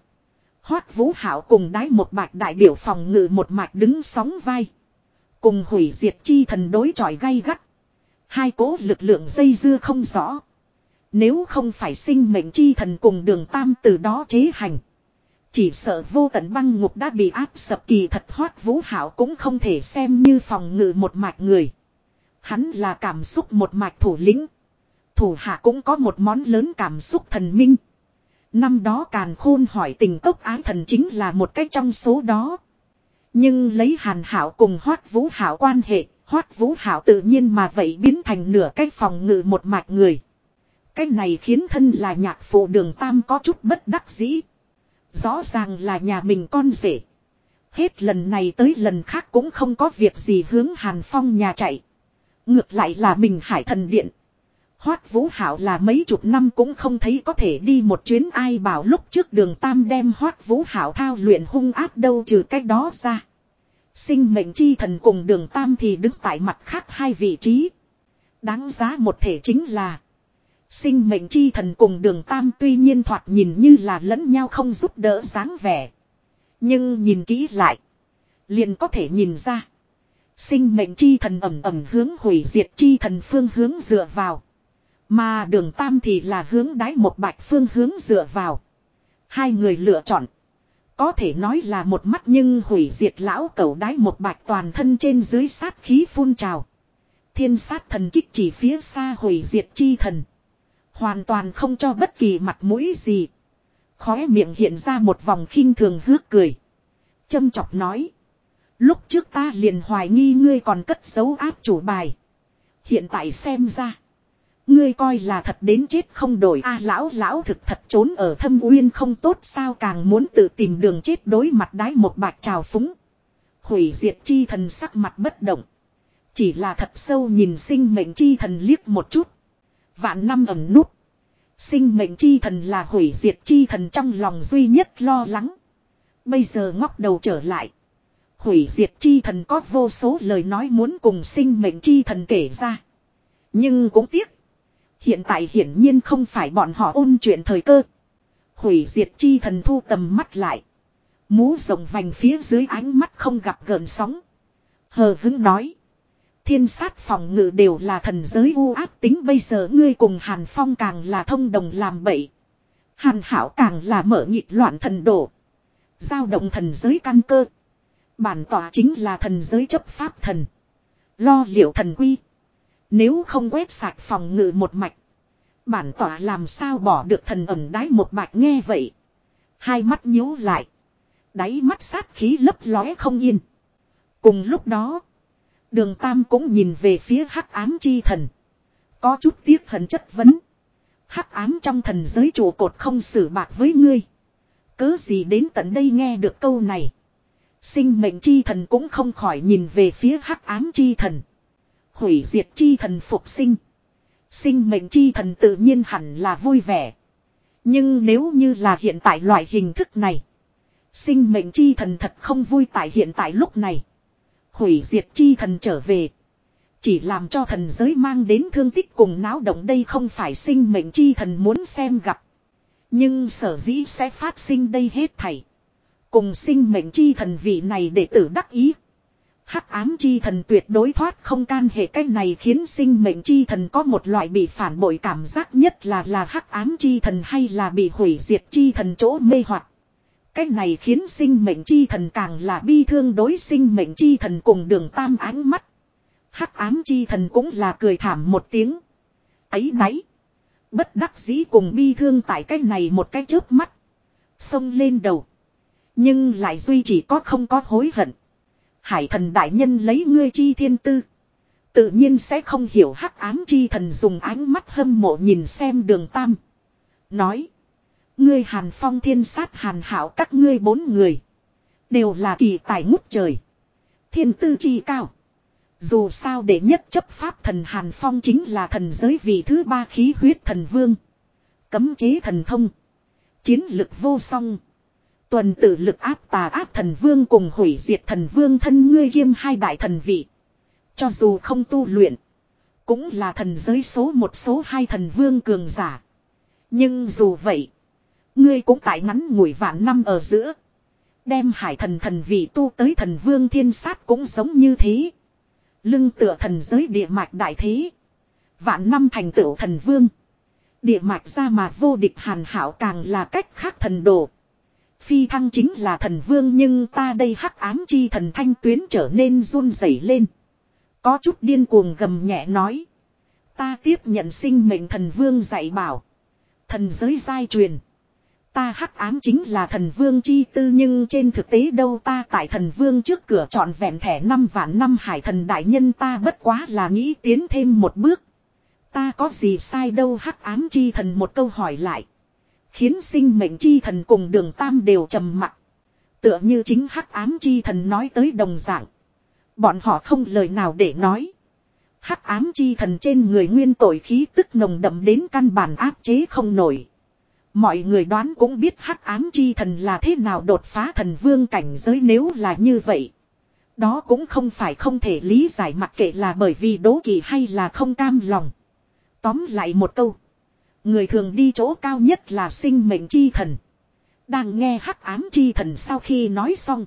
Hoác vũ hảo cùng đái một bạch đại biểu phòng ngự một mạch đứng sóng vai. Cùng hủy diệt chi thần đối chọi gay gắt. Hai cố lực lượng dây dưa không rõ. Nếu không phải sinh mệnh chi thần cùng đường tam từ đó chế hành. Chỉ sợ vô tận băng ngục đã bị áp sập kỳ thật hoát vũ hảo cũng không thể xem như phòng ngự một mạch người. Hắn là cảm xúc một mạch thủ lĩnh. Thủ hạ cũng có một món lớn cảm xúc thần minh. Năm đó càn khôn hỏi tình cốc ái thần chính là một cách trong số đó. Nhưng lấy hàn hảo cùng hoát vũ hảo quan hệ, hoát vũ hảo tự nhiên mà vậy biến thành nửa cách phòng ngự một mạch người. Cái này khiến thân là nhạc phụ đường tam có chút bất đắc dĩ. Rõ ràng là nhà mình con rể. Hết lần này tới lần khác cũng không có việc gì hướng Hàn Phong nhà chạy. Ngược lại là mình hải thần điện. Hoát Vũ Hảo là mấy chục năm cũng không thấy có thể đi một chuyến ai bảo lúc trước đường Tam đem Hoát Vũ Hảo thao luyện hung áp đâu trừ cách đó ra. Sinh mệnh chi thần cùng đường Tam thì đứng tại mặt khác hai vị trí. Đáng giá một thể chính là, Sinh mệnh chi thần cùng đường Tam tuy nhiên thoạt nhìn như là lẫn nhau không giúp đỡ dáng vẻ. Nhưng nhìn kỹ lại. Liền có thể nhìn ra. Sinh mệnh chi thần ẩm ẩm hướng hủy diệt chi thần phương hướng dựa vào. Mà đường tam thì là hướng đáy một bạch phương hướng dựa vào. Hai người lựa chọn. Có thể nói là một mắt nhưng hủy diệt lão cầu đáy một bạch toàn thân trên dưới sát khí phun trào. Thiên sát thần kích chỉ phía xa hủy diệt chi thần. Hoàn toàn không cho bất kỳ mặt mũi gì. Khóe miệng hiện ra một vòng khinh thường hước cười. Châm chọc nói. Lúc trước ta liền hoài nghi ngươi còn cất dấu áp chủ bài. Hiện tại xem ra. Ngươi coi là thật đến chết không đổi a, lão lão thực thật trốn ở thâm uyên không tốt sao càng muốn tự tìm đường chết đối mặt đái một bạch trào phúng. Hủy diệt chi thần sắc mặt bất động. Chỉ là thật sâu nhìn sinh mệnh chi thần liếc một chút. Vạn năm ẩm nút. Sinh mệnh chi thần là hủy diệt chi thần trong lòng duy nhất lo lắng. Bây giờ ngóc đầu trở lại. Hủy diệt chi thần có vô số lời nói muốn cùng sinh mệnh chi thần kể ra. Nhưng cũng tiếc. Hiện tại hiển nhiên không phải bọn họ ôn chuyện thời cơ. Hủy diệt chi thần thu tầm mắt lại. Mũ rồng vành phía dưới ánh mắt không gặp gợn sóng. Hờ hứng nói. Thiên sát phòng ngự đều là thần giới u ác tính bây giờ ngươi cùng Hàn Phong càng là thông đồng làm bậy. Hàn Hảo càng là mở nhịp loạn thần đổ. Giao động thần giới căn cơ. Bản tỏa chính là thần giới chấp pháp thần. Lo liệu thần quy. Nếu không quét sạch phòng ngự một mạch. Bản tỏa làm sao bỏ được thần ẩn đái một bạch nghe vậy. Hai mắt nhíu lại. Đáy mắt sát khí lấp lóe không yên. Cùng lúc đó. Đường Tam cũng nhìn về phía hắc ám chi thần. Có chút tiếc hận chất vấn. Hắc ám trong thần giới trụ cột không xử bạc với ngươi. Cớ gì đến tận đây nghe được câu này. Sinh mệnh chi thần cũng không khỏi nhìn về phía hắc ám chi thần. Hủy diệt chi thần phục sinh. Sinh mệnh chi thần tự nhiên hẳn là vui vẻ. Nhưng nếu như là hiện tại loại hình thức này. Sinh mệnh chi thần thật không vui tại hiện tại lúc này. Hủy diệt chi thần trở về. Chỉ làm cho thần giới mang đến thương tích cùng náo động đây không phải sinh mệnh chi thần muốn xem gặp. Nhưng sở dĩ sẽ phát sinh đây hết thảy. Cùng sinh mệnh chi thần vị này để tử đắc ý. Hắc ám chi thần tuyệt đối thoát không can hệ cách này khiến sinh mệnh chi thần có một loại bị phản bội cảm giác nhất là là hắc ám chi thần hay là bị hủy diệt chi thần chỗ mê hoặc. Cách này khiến sinh mệnh chi thần càng là bi thương đối sinh mệnh chi thần cùng đường tam ánh mắt. Hắc ám chi thần cũng là cười thảm một tiếng. Ấy nấy. Bất đắc dĩ cùng bi thương tại cách này một cái chớp mắt. Xông lên đầu. Nhưng lại duy chỉ có không có hối hận. Hải thần đại nhân lấy ngươi chi thiên tư. Tự nhiên sẽ không hiểu hắc ám chi thần dùng ánh mắt hâm mộ nhìn xem đường tam. Nói. Ngươi hàn phong thiên sát hàn hảo các ngươi bốn người. Đều là kỳ tài ngút trời. Thiên tư chi cao. Dù sao để nhất chấp pháp thần hàn phong chính là thần giới vị thứ ba khí huyết thần vương. Cấm chế thần thông. Chiến lực vô song. Tuần tự lực áp tà áp thần vương cùng hủy diệt thần vương thân ngươi kiêm hai đại thần vị. Cho dù không tu luyện. Cũng là thần giới số một số hai thần vương cường giả. Nhưng dù vậy. Ngươi cũng tại ngắn ngủi vạn năm ở giữa. Đem hải thần thần vị tu tới thần vương thiên sát cũng giống như thế. Lưng tựa thần giới địa mạch đại thế. Vạn năm thành tựu thần vương. Địa mạch ra mà vô địch hàn hảo càng là cách khác thần đồ. Phi thăng chính là thần vương nhưng ta đây hắc ám chi thần thanh tuyến trở nên run rẩy lên. Có chút điên cuồng gầm nhẹ nói. Ta tiếp nhận sinh mệnh thần vương dạy bảo. Thần giới giai truyền. Ta hắc ám chính là thần vương chi tư nhưng trên thực tế đâu ta tại thần vương trước cửa chọn vẹn thẻ năm vạn năm hải thần đại nhân ta bất quá là nghĩ tiến thêm một bước. Ta có gì sai đâu hắc ám chi thần một câu hỏi lại. Khiến sinh mệnh chi thần cùng đường tam đều trầm mặc. Tựa như chính hắc ám chi thần nói tới đồng dạng. Bọn họ không lời nào để nói. Hắc ám chi thần trên người nguyên tội khí tức nồng đậm đến căn bản áp chế không nổi. Mọi người đoán cũng biết hắc ám chi thần là thế nào đột phá thần vương cảnh giới nếu là như vậy. Đó cũng không phải không thể lý giải mặc kệ là bởi vì đố kỵ hay là không cam lòng. Tóm lại một câu. Người thường đi chỗ cao nhất là sinh mệnh chi thần. Đang nghe hắc ám chi thần sau khi nói xong.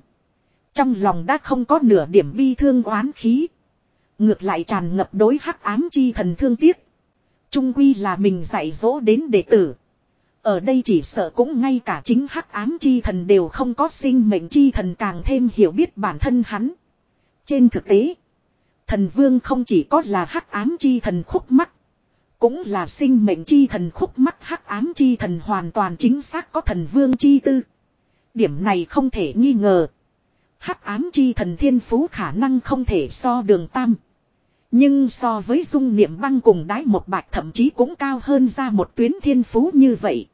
Trong lòng đã không có nửa điểm bi thương oán khí. Ngược lại tràn ngập đối hắc ám chi thần thương tiếc. Trung quy là mình dạy dỗ đến đệ tử. Ở đây chỉ sợ cũng ngay cả chính hắc ám chi thần đều không có sinh mệnh chi thần càng thêm hiểu biết bản thân hắn. Trên thực tế, thần vương không chỉ có là hắc ám chi thần khúc mắc. Cũng là sinh mệnh chi thần khúc mắt hắc ám chi thần hoàn toàn chính xác có thần vương chi tư. Điểm này không thể nghi ngờ. Hắc ám chi thần thiên phú khả năng không thể so đường tam. Nhưng so với dung niệm băng cùng đái một bạch thậm chí cũng cao hơn ra một tuyến thiên phú như vậy.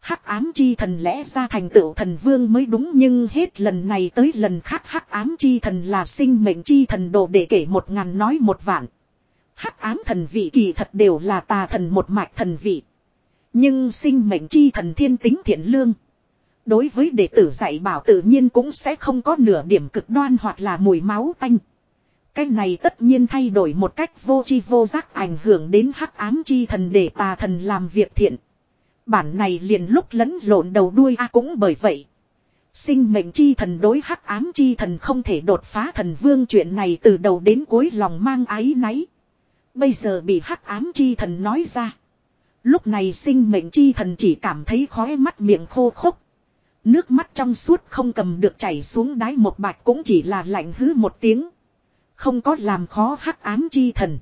Hắc ám chi thần lẽ ra thành tựu thần vương mới đúng nhưng hết lần này tới lần khác hắc ám chi thần là sinh mệnh chi thần độ để kể một ngàn nói một vạn. Hắc ám thần vị kỳ thật đều là tà thần một mạch thần vị. Nhưng sinh mệnh chi thần thiên tính thiện lương. Đối với đệ tử dạy bảo tự nhiên cũng sẽ không có nửa điểm cực đoan hoặc là mùi máu tanh. Cái này tất nhiên thay đổi một cách vô chi vô giác ảnh hưởng đến hắc ám chi thần để tà thần làm việc thiện. Bản này liền lúc lẫn lộn đầu đuôi a cũng bởi vậy. Sinh mệnh chi thần đối hắc ám chi thần không thể đột phá thần vương chuyện này từ đầu đến cuối lòng mang ái náy. Bây giờ bị hắc ám chi thần nói ra. Lúc này sinh mệnh chi thần chỉ cảm thấy khóe mắt miệng khô khốc. Nước mắt trong suốt không cầm được chảy xuống đáy một bạch cũng chỉ là lạnh hứ một tiếng. Không có làm khó hắc ám chi thần.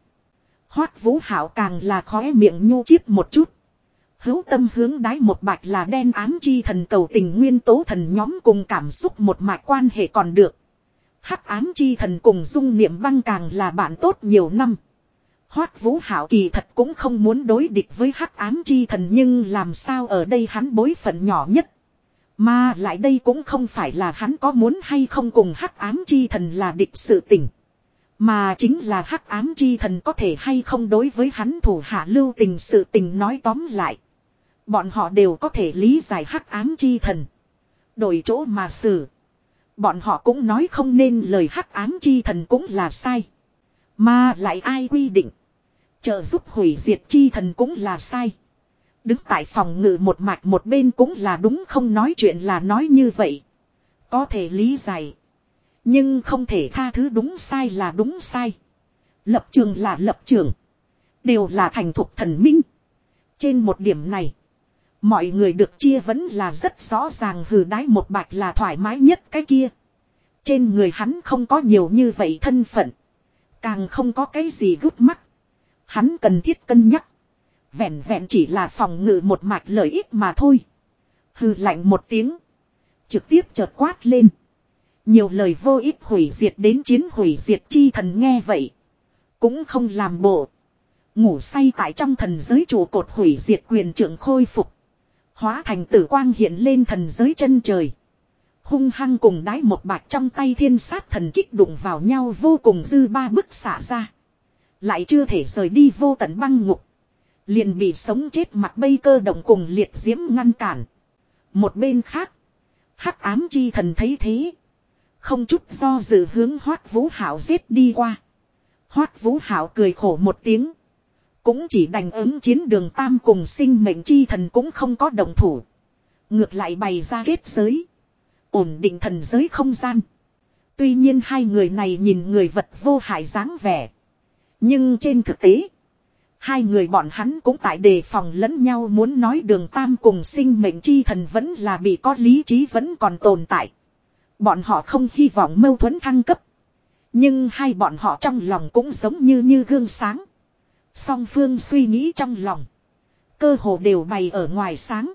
Hoát vũ hảo càng là khóe miệng nhu chiếp một chút. Hữu tâm hướng đáy một bạch là đen ám chi thần cầu tình nguyên tố thần nhóm cùng cảm xúc một mạch quan hệ còn được. Hắc ám chi thần cùng dung niệm băng càng là bạn tốt nhiều năm. Hoát vũ hảo kỳ thật cũng không muốn đối địch với hắc ám chi thần nhưng làm sao ở đây hắn bối phận nhỏ nhất. Mà lại đây cũng không phải là hắn có muốn hay không cùng hắc ám chi thần là địch sự tình. Mà chính là hắc ám chi thần có thể hay không đối với hắn thủ hạ lưu tình sự tình nói tóm lại. Bọn họ đều có thể lý giải hắc ám chi thần. Đổi chỗ mà xử. Bọn họ cũng nói không nên lời hắc ám chi thần cũng là sai. Mà lại ai quy định. Trợ giúp hủy diệt chi thần cũng là sai. Đứng tại phòng ngự một mạch một bên cũng là đúng không nói chuyện là nói như vậy. Có thể lý giải. Nhưng không thể tha thứ đúng sai là đúng sai. Lập trường là lập trường. Đều là thành thục thần minh. Trên một điểm này. Mọi người được chia vẫn là rất rõ ràng hừ đái một bạch là thoải mái nhất cái kia. Trên người hắn không có nhiều như vậy thân phận. Càng không có cái gì gút mắt. Hắn cần thiết cân nhắc. Vẹn vẹn chỉ là phòng ngự một mạch lợi ích mà thôi. hư lạnh một tiếng. Trực tiếp chợt quát lên. Nhiều lời vô ích hủy diệt đến chiến hủy diệt chi thần nghe vậy. Cũng không làm bộ. Ngủ say tại trong thần giới trụ cột hủy diệt quyền trưởng khôi phục. Hóa thành tử quang hiện lên thần giới chân trời. Hung hăng cùng đái một bạc trong tay thiên sát thần kích đụng vào nhau vô cùng dư ba bức xả ra. Lại chưa thể rời đi vô tận băng ngục. Liền bị sống chết mặt bây cơ động cùng liệt diễm ngăn cản. Một bên khác. hắc ám chi thần thấy thế. Không chút do dự hướng hoát vũ hảo giết đi qua. Hoát vũ hảo cười khổ một tiếng. Cũng chỉ đành ứng chiến đường tam cùng sinh mệnh chi thần cũng không có đồng thủ. Ngược lại bày ra kết giới. Ổn định thần giới không gian. Tuy nhiên hai người này nhìn người vật vô hại dáng vẻ. Nhưng trên thực tế. Hai người bọn hắn cũng tại đề phòng lẫn nhau muốn nói đường tam cùng sinh mệnh chi thần vẫn là bị có lý trí vẫn còn tồn tại. Bọn họ không hy vọng mâu thuẫn thăng cấp. Nhưng hai bọn họ trong lòng cũng giống như như gương sáng. Song phương suy nghĩ trong lòng. Cơ hồ đều bày ở ngoài sáng.